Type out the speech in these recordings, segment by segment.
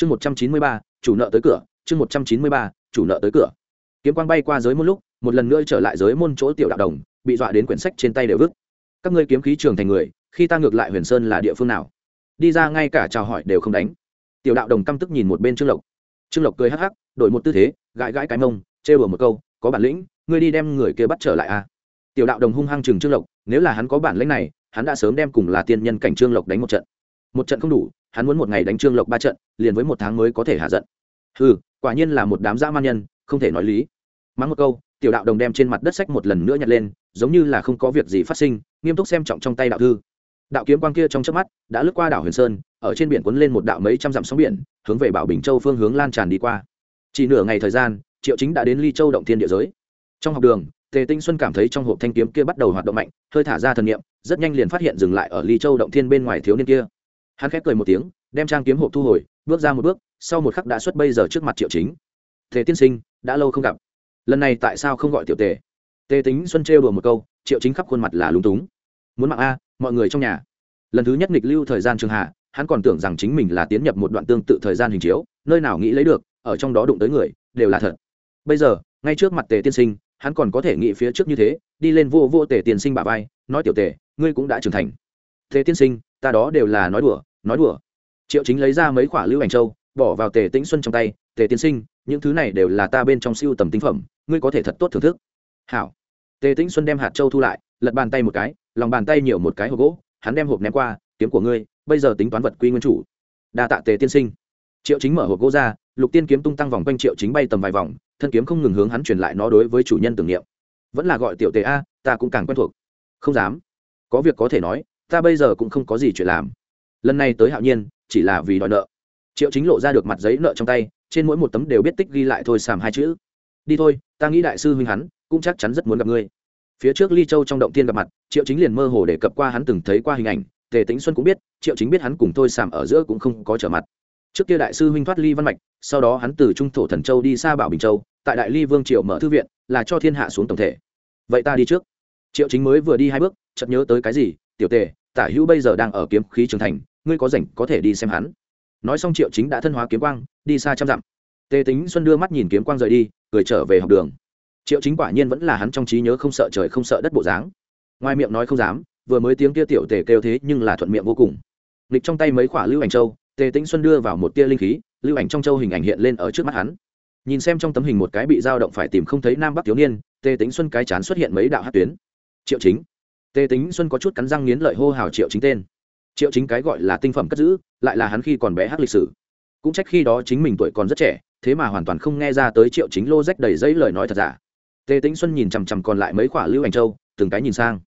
chương một trăm chín mươi ba, chủ nợ tới cửa. Chương một trăm chín mươi ba, chủ nợ tới cửa. Kiếm quang bay qua giới môn lúc, một lần nữa trở lại giới môn chỗ tiểu đạo đồng, bị dọa đến quyển sách trên tay đều vứt. Các ngươi kiếm khí trường thành người, khi ta ngược lại huyền sơn là địa phương nào? Đi ra ngay cả chào hỏi đều không đánh. Tiểu đạo đồng căm tức nhìn một bên trương lộc. Trương lộc cười hắc hắc, đổi một tư thế, gãi gãi cái mông chê bừa một câu, có bản lĩnh, ngươi đi đem người kia bắt trở lại a à? tiểu đạo đồng hung hăng chừng trương lộc, nếu là hắn có bản lĩnh này, hắn đã sớm đem cùng là tiên nhân cảnh trương lộc đánh một trận. Một trận không đủ hắn muốn một ngày đánh trương lộc ba trận, liền với một tháng mới có thể hạ giận. Ừ quả nhiên là một đám dã man nhân, không thể nói lý. Mắng một câu, tiểu đạo đồng đem trên mặt đất sách một lần nữa nhặt lên, giống như là không có việc gì phát sinh, nghiêm túc xem trọng trong tay đạo thư. Đạo kiếm quang kia trong chớp mắt, đã lướt qua đảo huyền sơn, ở trên biển cuốn lên một đạo mấy trăm dặm sóng biển, hướng về bảo bình châu phương hướng lan tràn đi qua. Chỉ nửa ngày thời gian, triệu chính đã đến ly châu động thiên địa giới. Trong học đường, tề tinh xuân cảm thấy trong hộp thanh kiếm kia bắt đầu hoạt động mạnh, hơi thả ra thần niệm, rất nhanh liền phát hiện dừng lại ở ly châu động thiên bên ngoài thiếu niên kia hắn khép cười một tiếng, đem trang kiếm hộp thu hồi, bước ra một bước, sau một khắc đã xuất bây giờ trước mặt triệu chính. Thế tiên sinh, đã lâu không gặp. Lần này tại sao không gọi tiểu tề? Tề tính xuân trêu đùa một câu, triệu chính khắp khuôn mặt là lúng túng. Muốn mạng a, mọi người trong nhà. Lần thứ nhất nghịch lưu thời gian trường hạ, hắn còn tưởng rằng chính mình là tiến nhập một đoạn tương tự thời gian hình chiếu, nơi nào nghĩ lấy được, ở trong đó đụng tới người, đều là thật. Bây giờ, ngay trước mặt tề tiên sinh, hắn còn có thể nghĩ phía trước như thế, đi lên vô vô tề tiên sinh bà vai, nói, tiểu tề, ngươi cũng đã trưởng thành. Thế tiên sinh ta đó đều là nói đùa nói đùa. Triệu chính lấy ra mấy khoả lưu ảnh châu, bỏ vào tề tĩnh xuân trong tay, tề tiên sinh, những thứ này đều là ta bên trong siêu tầm tinh phẩm, ngươi có thể thật tốt thưởng thức. Hảo. Tề tĩnh xuân đem hạt châu thu lại, lật bàn tay một cái, lòng bàn tay nhiều một cái hộp gỗ, hắn đem hộp ném qua, kiếm của ngươi, bây giờ tính toán vật quy nguyên chủ. Đa tạ tề tiên sinh. Triệu chính mở hộp gỗ ra, lục tiên kiếm tung tăng vòng quanh triệu chính bay tầm vài vòng, thân kiếm không ngừng hướng hắn truyền lại nó đối với chủ nhân tưởng niệm. Vẫn là gọi tiểu tề a, ta cũng càng quen thuộc. Không dám. Có việc có thể nói ta bây giờ cũng không có gì chuyện làm. Lần này tới hạo nhiên, chỉ là vì đòi nợ. Triệu chính lộ ra được mặt giấy nợ trong tay, trên mỗi một tấm đều biết tích ghi lại thôi sàm hai chữ. Đi thôi, ta nghĩ đại sư huynh hắn cũng chắc chắn rất muốn gặp ngươi. Phía trước ly châu trong động tiên gặp mặt, triệu chính liền mơ hồ để cập qua hắn từng thấy qua hình ảnh, tề tĩnh xuân cũng biết, triệu chính biết hắn cùng thôi sàm ở giữa cũng không có trở mặt. Trước kia đại sư huynh thoát ly văn mạch, sau đó hắn từ trung thổ thần châu đi xa bảo bình châu, tại đại ly vương triệu mở thư viện, là cho thiên hạ xuống tổng thể. Vậy ta đi trước. Triệu chính mới vừa đi hai bước, chợt nhớ tới cái gì, tiểu tề tả hữu bây giờ đang ở kiếm khí trường thành, ngươi có rảnh có thể đi xem hắn. Nói xong triệu chính đã thân hóa kiếm quang, đi xa trăm dặm. Tề tính xuân đưa mắt nhìn kiếm quang rời đi, cười trở về học đường. Triệu chính quả nhiên vẫn là hắn trong trí nhớ không sợ trời không sợ đất bộ dáng. Ngoài miệng nói không dám, vừa mới tiếng kia tiểu tề kêu thế nhưng là thuận miệng vô cùng. Nghịch trong tay mấy khỏa lưu ảnh châu, tề tĩnh xuân đưa vào một tia linh khí, lưu ảnh trong châu hình ảnh hiện lên ở trước mắt hắn. Nhìn xem trong tấm hình một cái bị dao động phải tìm không thấy nam bắc thiếu niên, tề tĩnh xuân cái chán xuất hiện mấy đạo hát tuyến. Triệu chính tề tĩnh xuân có chút cắn răng nghiến lợi hô hào triệu chính tên. Triệu chính cái gọi là tinh phẩm cất giữ, lại là hắn khi còn bé hát lịch sử. Cũng trách khi đó chính mình tuổi còn rất trẻ, thế mà hoàn toàn không nghe ra tới triệu chính lô rách đầy giấy lời nói thật giả. Tề tĩnh xuân nhìn chằm chằm còn lại mấy khoả lưu ảnh châu, từng cái nhìn sang.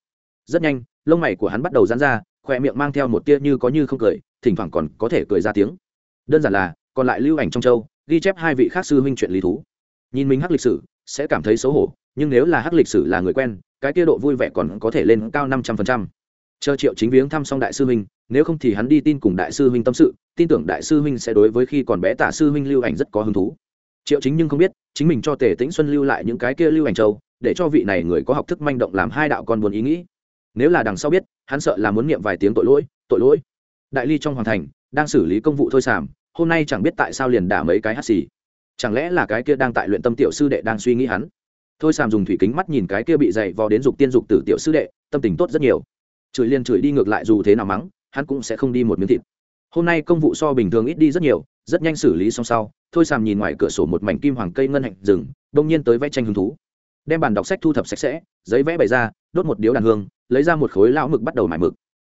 Rất nhanh, lông mày của hắn bắt đầu dán ra khoe miệng mang theo một tia như có như không cười, thỉnh thoảng còn có thể cười ra tiếng. Đơn giản là, còn lại lưu ảnh trong châu, ghi chép hai vị khác sư huynh chuyện lý thú. Nhìn mình hắc lịch sử, sẽ cảm thấy xấu hổ nhưng nếu là hắc lịch sử là người quen, cái kia độ vui vẻ còn có thể lên cao năm trăm phần trăm. Chờ triệu chính viếng thăm xong đại sư huynh, nếu không thì hắn đi tin cùng đại sư huynh tâm sự, tin tưởng đại sư huynh sẽ đối với khi còn bé tả sư huynh lưu ảnh rất có hứng thú. Triệu chính nhưng không biết, chính mình cho tề tĩnh xuân lưu lại những cái kia lưu ảnh châu, để cho vị này người có học thức manh động làm hai đạo con buồn ý nghĩ. Nếu là đằng sau biết, hắn sợ là muốn niệm vài tiếng tội lỗi tội lỗi. Đại ly trong hoàng thành, đang xử lý công vụ thôi sàm, hôm nay chẳng biết tại sao liền đả mấy cái hắt xì. Chẳng lẽ là cái kia đang tại luyện tâm tiểu sư đệ đang suy nghĩ hắn? Thôi sàm dùng thủy kính mắt nhìn cái kia bị dày vò đến dục tiên dục tử tiểu sư đệ, tâm tình tốt rất nhiều. Chửi liên chửi đi ngược lại dù thế nào mắng, hắn cũng sẽ không đi một miếng thịt. Hôm nay công vụ so bình thường ít đi rất nhiều, rất nhanh xử lý xong sau, thôi sàm nhìn ngoài cửa sổ một mảnh kim hoàng cây ngân hạnh rừng, đông nhiên tới vẽ tranh hứng thú. Đem bàn đọc sách thu thập sạch sẽ, giấy vẽ bày ra, đốt một điếu đàn hương, lấy ra một khối lão mực bắt đầu mải mực.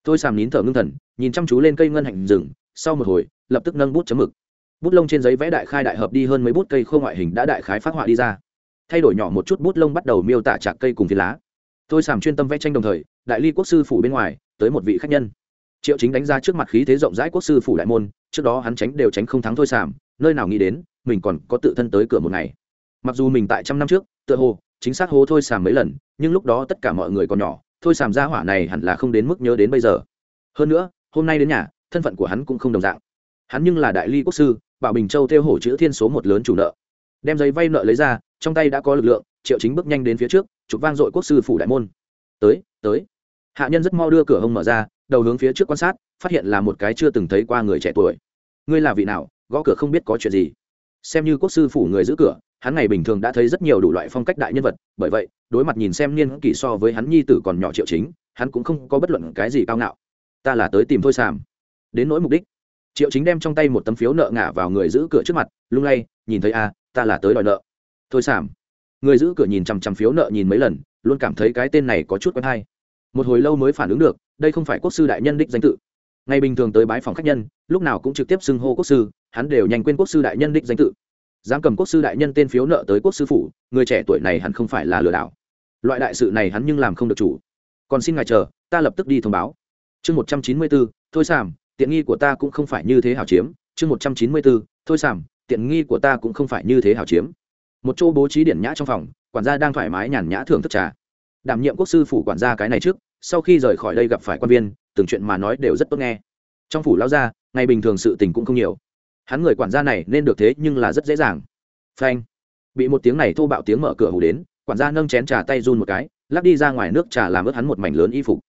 Thôi sàm nín thở ngưng thần, nhìn chăm chú lên cây ngân hạnh rừng, sau một hồi, lập tức nâng bút chấm mực. Bút lông trên giấy vẽ đại khai đại hợp đi hơn mấy bút cây khô ngoại hình đã đại khái phát họa đi ra thay đổi nhỏ một chút bút lông bắt đầu miêu tả chạc cây cùng phi lá. Thôi sàm chuyên tâm vẽ tranh đồng thời, đại ly quốc sư phủ bên ngoài, tới một vị khách nhân. Triệu chính đánh ra trước mặt khí thế rộng rãi quốc sư phủ đại môn, trước đó hắn tránh đều tránh không thắng thôi sàm, nơi nào nghĩ đến, mình còn có tự thân tới cửa một ngày. Mặc dù mình tại trăm năm trước, tựa hồ, chính xác hố thôi sàm mấy lần, nhưng lúc đó tất cả mọi người còn nhỏ, thôi sàm gia hỏa này hẳn là không đến mức nhớ đến bây giờ. Hơn nữa, hôm nay đến nhà, thân phận của hắn cũng không đồng dạng. Hắn nhưng là đại ly quốc sư, bảo bình châu theo hổ chữ thiên số một lớn chủ nợ. Đem giấy vay nợ lấy ra trong tay đã có lực lượng triệu chính bước nhanh đến phía trước chụp vang dội quốc sư phủ đại môn. Tới tới. Hạ nhân rất mau đưa cửa hông mở ra đầu hướng phía trước quan sát phát hiện là một cái chưa từng thấy qua người trẻ tuổi. Ngươi là vị nào? Gõ cửa không biết có chuyện gì. Xem như quốc sư phủ người giữ cửa hắn ngày bình thường đã thấy rất nhiều đủ loại phong cách đại nhân vật bởi vậy đối mặt nhìn xem niên kỷ so với hắn nhi tử còn nhỏ triệu chính hắn cũng không có bất luận cái gì cao ngạo. Ta là tới tìm thôi sàm. Đến nỗi mục đích triệu chính đem trong tay một tấm phiếu nợ ngả vào người giữ cửa trước mặt lung lay nhìn thấy a à, ta là tới đòi nợ thôi sảm người giữ cửa nhìn chằm chằm phiếu nợ nhìn mấy lần, luôn cảm thấy cái tên này có chút quen hay. Một hồi lâu mới phản ứng được, đây không phải quốc sư đại nhân đích danh tự. Ngày bình thường tới bái phòng khách nhân, lúc nào cũng trực tiếp xưng hô quốc sư, hắn đều nhanh quên quốc sư đại nhân đích danh tự. Dám cầm quốc sư đại nhân tên phiếu nợ tới quốc sư phủ, người trẻ tuổi này hắn không phải là lừa đảo. Loại đại sự này hắn nhưng làm không được chủ. Còn xin ngài chờ, ta lập tức đi thông báo. Chương một trăm chín mươi bốn, thôi sảm tiện nghi của ta cũng không phải như thế hảo chiếm. Chương một trăm chín mươi bốn, thôi sảm tiện nghi của ta cũng không phải như thế hảo chiếm một chỗ bố trí điển nhã trong phòng, quản gia đang thoải mái nhàn nhã thưởng thức trà. Đảm nhiệm quốc sư phủ quản gia cái này trước, sau khi rời khỏi đây gặp phải quan viên, từng chuyện mà nói đều rất tốt nghe. Trong phủ lao gia, ngày bình thường sự tình cũng không nhiều. Hắn người quản gia này nên được thế nhưng là rất dễ dàng. Phanh. Bị một tiếng này thô bạo tiếng mở cửa hủ đến, quản gia nâng chén trà tay run một cái, lắc đi ra ngoài nước trà làm ướt hắn một mảnh lớn y phục.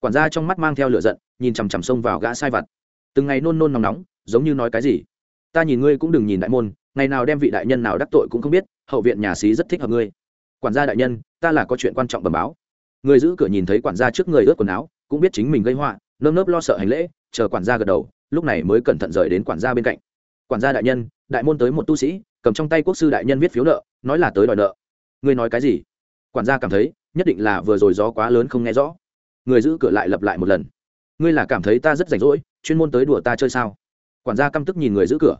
Quản gia trong mắt mang theo lửa giận, nhìn chằm chằm xông vào gã sai vặt. Từng ngày nôn nôn nóng nóng, giống như nói cái gì. Ta nhìn ngươi cũng đừng nhìn đại môn ngày nào đem vị đại nhân nào đắc tội cũng không biết, hậu viện nhà xí rất thích hợp ngươi. Quản gia đại nhân, ta là có chuyện quan trọng bẩm báo. Người giữ cửa nhìn thấy quản gia trước người ướt quần áo, cũng biết chính mình gây họa, nơm nớp lo sợ hành lễ, chờ quản gia gật đầu, lúc này mới cẩn thận rời đến quản gia bên cạnh. Quản gia đại nhân, đại môn tới một tu sĩ, cầm trong tay quốc sư đại nhân viết phiếu nợ, nói là tới đòi nợ. Ngươi nói cái gì? Quản gia cảm thấy, nhất định là vừa rồi gió quá lớn không nghe rõ. Người giữ cửa lại lặp lại một lần. Ngươi là cảm thấy ta rất rảnh rỗi, chuyên môn tới đùa ta chơi sao? Quản gia căm tức nhìn người giữ cửa.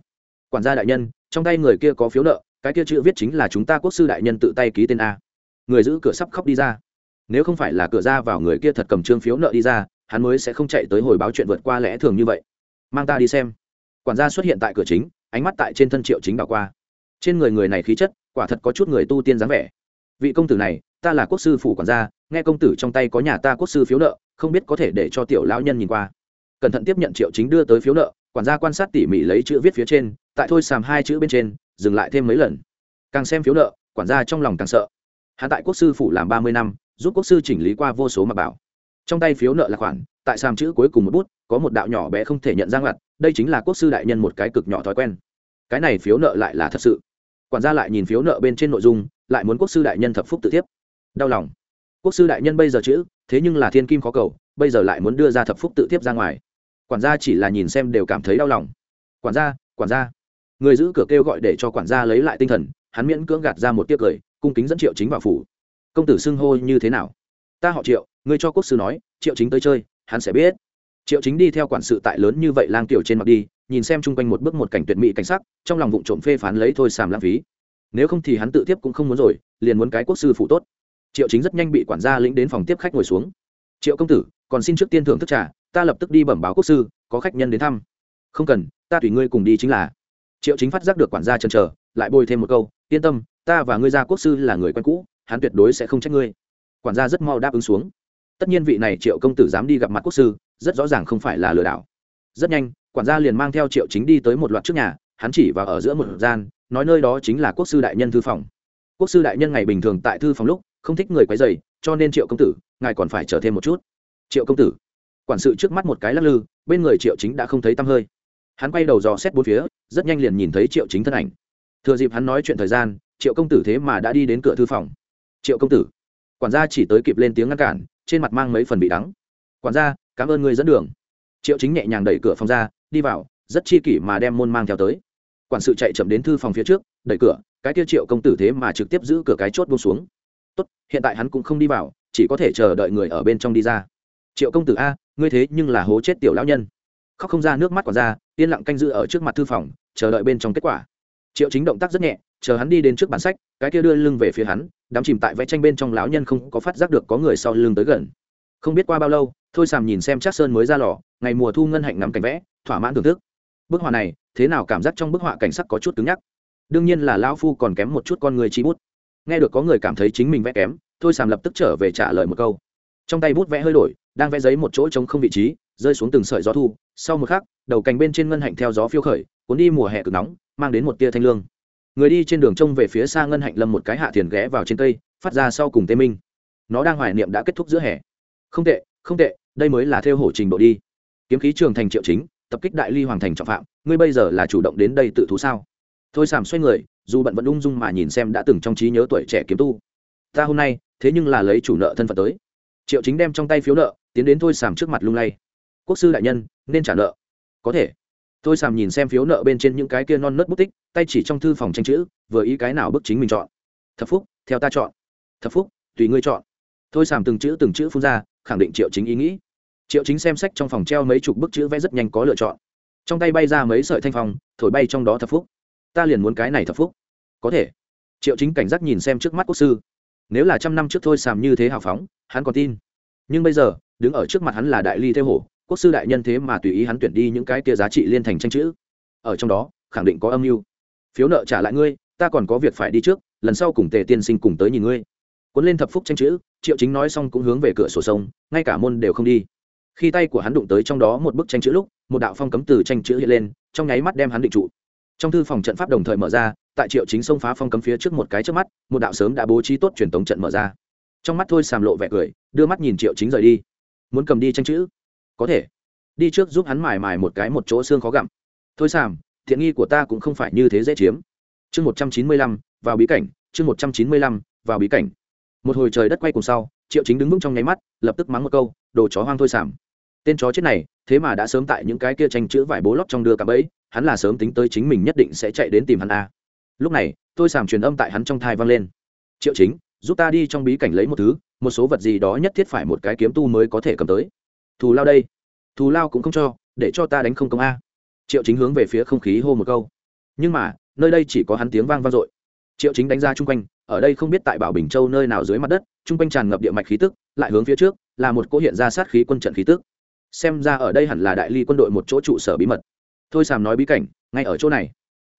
Quản gia đại nhân trong tay người kia có phiếu nợ, cái kia chữ viết chính là chúng ta quốc sư đại nhân tự tay ký tên a. Người giữ cửa sắp khóc đi ra. Nếu không phải là cửa ra vào người kia thật cầm trương phiếu nợ đi ra, hắn mới sẽ không chạy tới hồi báo chuyện vượt qua lẽ thường như vậy. Mang ta đi xem. Quản gia xuất hiện tại cửa chính, ánh mắt tại trên thân triệu chính đảo qua. Trên người người này khí chất, quả thật có chút người tu tiên dáng vẻ. Vị công tử này, ta là quốc sư phủ quản gia, nghe công tử trong tay có nhà ta quốc sư phiếu nợ, không biết có thể để cho tiểu lão nhân nhìn qua. Cẩn thận tiếp nhận triệu chính đưa tới phiếu nợ, quản gia quan sát tỉ mỉ lấy chữ viết phía trên tại thôi sàm hai chữ bên trên, dừng lại thêm mấy lần. Càng xem phiếu nợ, quản gia trong lòng càng sợ. Hắn tại quốc sư phủ làm ba mươi năm, giúp quốc sư chỉnh lý qua vô số mà bảo. Trong tay phiếu nợ là khoản, tại sàm chữ cuối cùng một bút, có một đạo nhỏ bé không thể nhận ra ngặt đây chính là quốc sư đại nhân một cái cực nhỏ thói quen. Cái này phiếu nợ lại là thật sự. Quản gia lại nhìn phiếu nợ bên trên nội dung, lại muốn quốc sư đại nhân thập phúc tự tiếp đau lòng. Quốc sư đại nhân bây giờ chữ, thế nhưng là thiên kim khó cầu, bây giờ lại muốn đưa ra thập phúc tự tiếp ra ngoài. Quản gia chỉ là nhìn xem đều cảm thấy đau lòng. Quản gia quản gia người giữ cửa kêu gọi để cho quản gia lấy lại tinh thần, hắn miễn cưỡng gạt ra một tiếc cười, cung kính dẫn triệu chính vào phủ. Công tử xưng hô như thế nào? Ta họ triệu người cho quốc sư nói, triệu chính tới chơi, hắn sẽ biết. Triệu chính đi theo quản sự tại lớn như vậy lang tiểu trên mặt đi, nhìn xem chung quanh một bước một cảnh tuyệt mỹ cảnh sắc, trong lòng vụng trộm phê phán lấy thôi sàm lãng phí. Nếu không thì hắn tự tiếp cũng không muốn rồi, liền muốn cái quốc sư phụ tốt. Triệu chính rất nhanh bị quản gia lĩnh đến phòng tiếp khách ngồi xuống. Triệu công tử, còn xin trước tiên thưởng thức trà, ta lập tức đi bẩm báo quốc sư, có khách nhân đến thăm. Không cần, ta tùy ngươi cùng đi chính là triệu chính phát giác được quản gia chân chờ, lại bôi thêm một câu, yên tâm, ta và ngươi gia quốc sư là người quen cũ, hắn tuyệt đối sẽ không trách ngươi. Quản gia rất mau đáp ứng xuống. Tất nhiên vị này triệu công tử dám đi gặp mặt quốc sư, rất rõ ràng không phải là lừa đảo. Rất nhanh, quản gia liền mang theo triệu chính đi tới một loạt trước nhà, hắn chỉ vào ở giữa một gian, nói nơi đó chính là quốc sư đại nhân thư phòng. Quốc sư đại nhân ngày bình thường tại thư phòng lúc, không thích người quấy dày cho nên triệu công tử, ngài còn phải chờ thêm một chút. Triệu công tử, quản sự trước mắt một cái lắc lư, bên người triệu chính đã không thấy tăm hơi. Hắn quay đầu dò xét bốn phía rất nhanh liền nhìn thấy triệu chính thân ảnh. Thừa dịp hắn nói chuyện thời gian triệu công tử thế mà đã đi đến cửa thư phòng. Triệu công tử quản gia chỉ tới kịp lên tiếng ngăn cản trên mặt mang mấy phần bị đắng. Quản gia cảm ơn người dẫn đường. Triệu chính nhẹ nhàng đẩy cửa phòng ra đi vào rất chi kỷ mà đem môn mang theo tới. Quản sự chạy chậm đến thư phòng phía trước đẩy cửa cái kia triệu công tử thế mà trực tiếp giữ cửa cái chốt buông xuống. Tốt hiện tại hắn cũng không đi vào chỉ có thể chờ đợi người ở bên trong đi ra. Triệu công tử a ngươi thế nhưng là hố chết tiểu lão nhân. Khóc không ra nước mắt quản gia, yên lặng canh giữ ở trước mặt thư phòng chờ đợi bên trong kết quả. Triệu chính động tác rất nhẹ, chờ hắn đi đến trước bản sách, cái kia đưa lưng về phía hắn, đắm chìm tại vẽ tranh bên trong lão nhân không có phát giác được có người sau lưng tới gần. Không biết qua bao lâu, thôi sàm nhìn xem chắc sơn mới ra lò, ngày mùa thu ngân hạnh ngắm cảnh vẽ, thỏa mãn thưởng thức. Bức họa này, thế nào cảm giác trong bức họa cảnh sắc có chút cứng nhắc? Đương nhiên là lão phu còn kém một chút con người chi bút. Nghe được có người cảm thấy chính mình vẽ kém, thôi sàm lập tức trở về trả lời một câu. Trong tay bút vẽ hơi đổi, đang vẽ giấy một chỗ trống không vị trí rơi xuống từng sợi gió thu, sau một khắc, đầu cành bên trên ngân hạnh theo gió phiêu khởi, cuốn đi mùa hè cực nóng, mang đến một tia thanh lương. Người đi trên đường trông về phía xa ngân hạnh lâm một cái hạ thiền ghé vào trên cây, phát ra sau cùng tê minh. Nó đang hoài niệm đã kết thúc giữa hè. Không tệ không tệ, đây mới là theo hổ trình độ đi. Kiếm khí trường thành triệu chính, tập kích đại ly hoàng thành trọng phạm, ngươi bây giờ là chủ động đến đây tự thú sao? Thôi sàm xoay người, dù bận vẫn ung dung mà nhìn xem đã từng trong trí nhớ tuổi trẻ kiếm tu. Ta hôm nay, thế nhưng là lấy chủ nợ thân phận tới. Triệu chính đem trong tay phiếu nợ, tiến đến thôi sàm trước mặt lung lay quốc sư đại nhân, nên trả nợ. Có thể. Tôi sàm nhìn xem phiếu nợ bên trên những cái kia non nớt bút tích, tay chỉ trong thư phòng tranh chữ, vừa ý cái nào bức chính mình chọn. Thập phúc, theo ta chọn. Thập phúc, tùy ngươi chọn. Tôi sàm từng chữ từng chữ phun ra, khẳng định triệu chính ý nghĩ. Triệu chính xem sách trong phòng treo mấy chục bức chữ vẽ rất nhanh có lựa chọn. Trong tay bay ra mấy sợi thanh phong, thổi bay trong đó thập phúc. Ta liền muốn cái này thập phúc. Có thể. Triệu chính cảnh giác nhìn xem trước mắt quốc sư. Nếu là trăm năm trước thôi sàm như thế hào phóng, hắn còn tin. Nhưng bây giờ, đứng ở trước mặt hắn là đại ly thế hổ quốc sư đại nhân thế mà tùy ý hắn tuyển đi những cái kia giá trị liên thành tranh chữ. Ở trong đó, khẳng định có âm mưu. Phiếu nợ trả lại ngươi, ta còn có việc phải đi trước, lần sau cùng tề tiên sinh cùng tới nhìn ngươi. Cuốn lên thập phúc tranh chữ, triệu chính nói xong cũng hướng về cửa sổ sông, ngay cả môn đều không đi. Khi tay của hắn đụng tới trong đó một bức tranh chữ lúc, một đạo phong cấm từ tranh chữ hiện lên, trong nháy mắt đem hắn định trụ. Trong thư phòng trận pháp đồng thời mở ra, tại triệu chính xông phá phong cấm phía trước một cái trước mắt, một đạo sớm đã bố trí tốt truyền tống trận mở ra. Trong mắt thôi sàm lộ vẻ cười, đưa mắt nhìn triệu chính rời đi. Muốn cầm đi tranh chữ có thể. Đi trước giúp hắn mài mài một cái một chỗ xương khó gặm. Thôi sàm, thiện nghi của ta cũng không phải như thế dễ chiếm. Chương một trăm chín mươi lăm, vào bí cảnh, chương một trăm chín mươi lăm, vào bí cảnh. Một hồi trời đất quay cùng sau, triệu chính đứng vững trong nháy mắt, lập tức mắng một câu, đồ chó hoang thôi sảm tên chó chết này, thế mà đã sớm tại những cái kia tranh chữ vải bố lót trong đưa cả bẫy hắn là sớm tính tới chính mình nhất định sẽ chạy đến tìm hắn a lúc này tôi sàm truyền âm tại hắn trong thai vang lên. Triệu chính, giúp ta đi trong bí cảnh lấy một thứ, một số vật gì đó nhất thiết phải một cái kiếm tu mới có thể cầm tới thù lao đây. Thù lao cũng không cho, để cho ta đánh không công a. Triệu chính hướng về phía không khí hô một câu. Nhưng mà, nơi đây chỉ có hắn tiếng vang vang dội. Triệu chính đánh ra chung quanh, ở đây không biết tại bảo bình châu nơi nào dưới mặt đất, chung quanh tràn ngập địa mạch khí tức, lại hướng phía trước, là một cỗ hiện ra sát khí quân trận khí tức. Xem ra ở đây hẳn là đại ly quân đội một chỗ trụ sở bí mật. Thôi sàm nói bí cảnh, ngay ở chỗ này.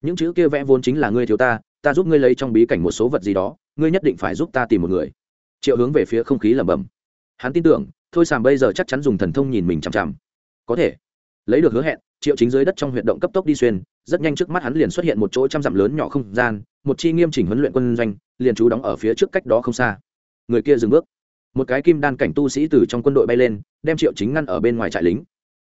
Những chữ kia vẽ vốn chính là ngươi thiếu ta ta giúp ngươi lấy trong bí cảnh một số vật gì đó, ngươi nhất định phải giúp ta tìm một người. Triệu hướng về phía không khí lẩm bẩm. Hắn tin tưởng thôi sàm bây giờ chắc chắn dùng thần thông nhìn mình chằm chằm. Có thể. Lấy được hứa hẹn, triệu chính dưới đất trong huyệt động cấp tốc đi xuyên, rất nhanh trước mắt hắn liền xuất hiện một chỗ trăm dặm lớn nhỏ không gian, một chi nghiêm chỉnh huấn luyện quân doanh, liền trú đóng ở phía trước cách đó không xa. Người kia dừng bước. Một cái kim đan cảnh tu sĩ từ trong quân đội bay lên, đem triệu chính ngăn ở bên ngoài trại lính.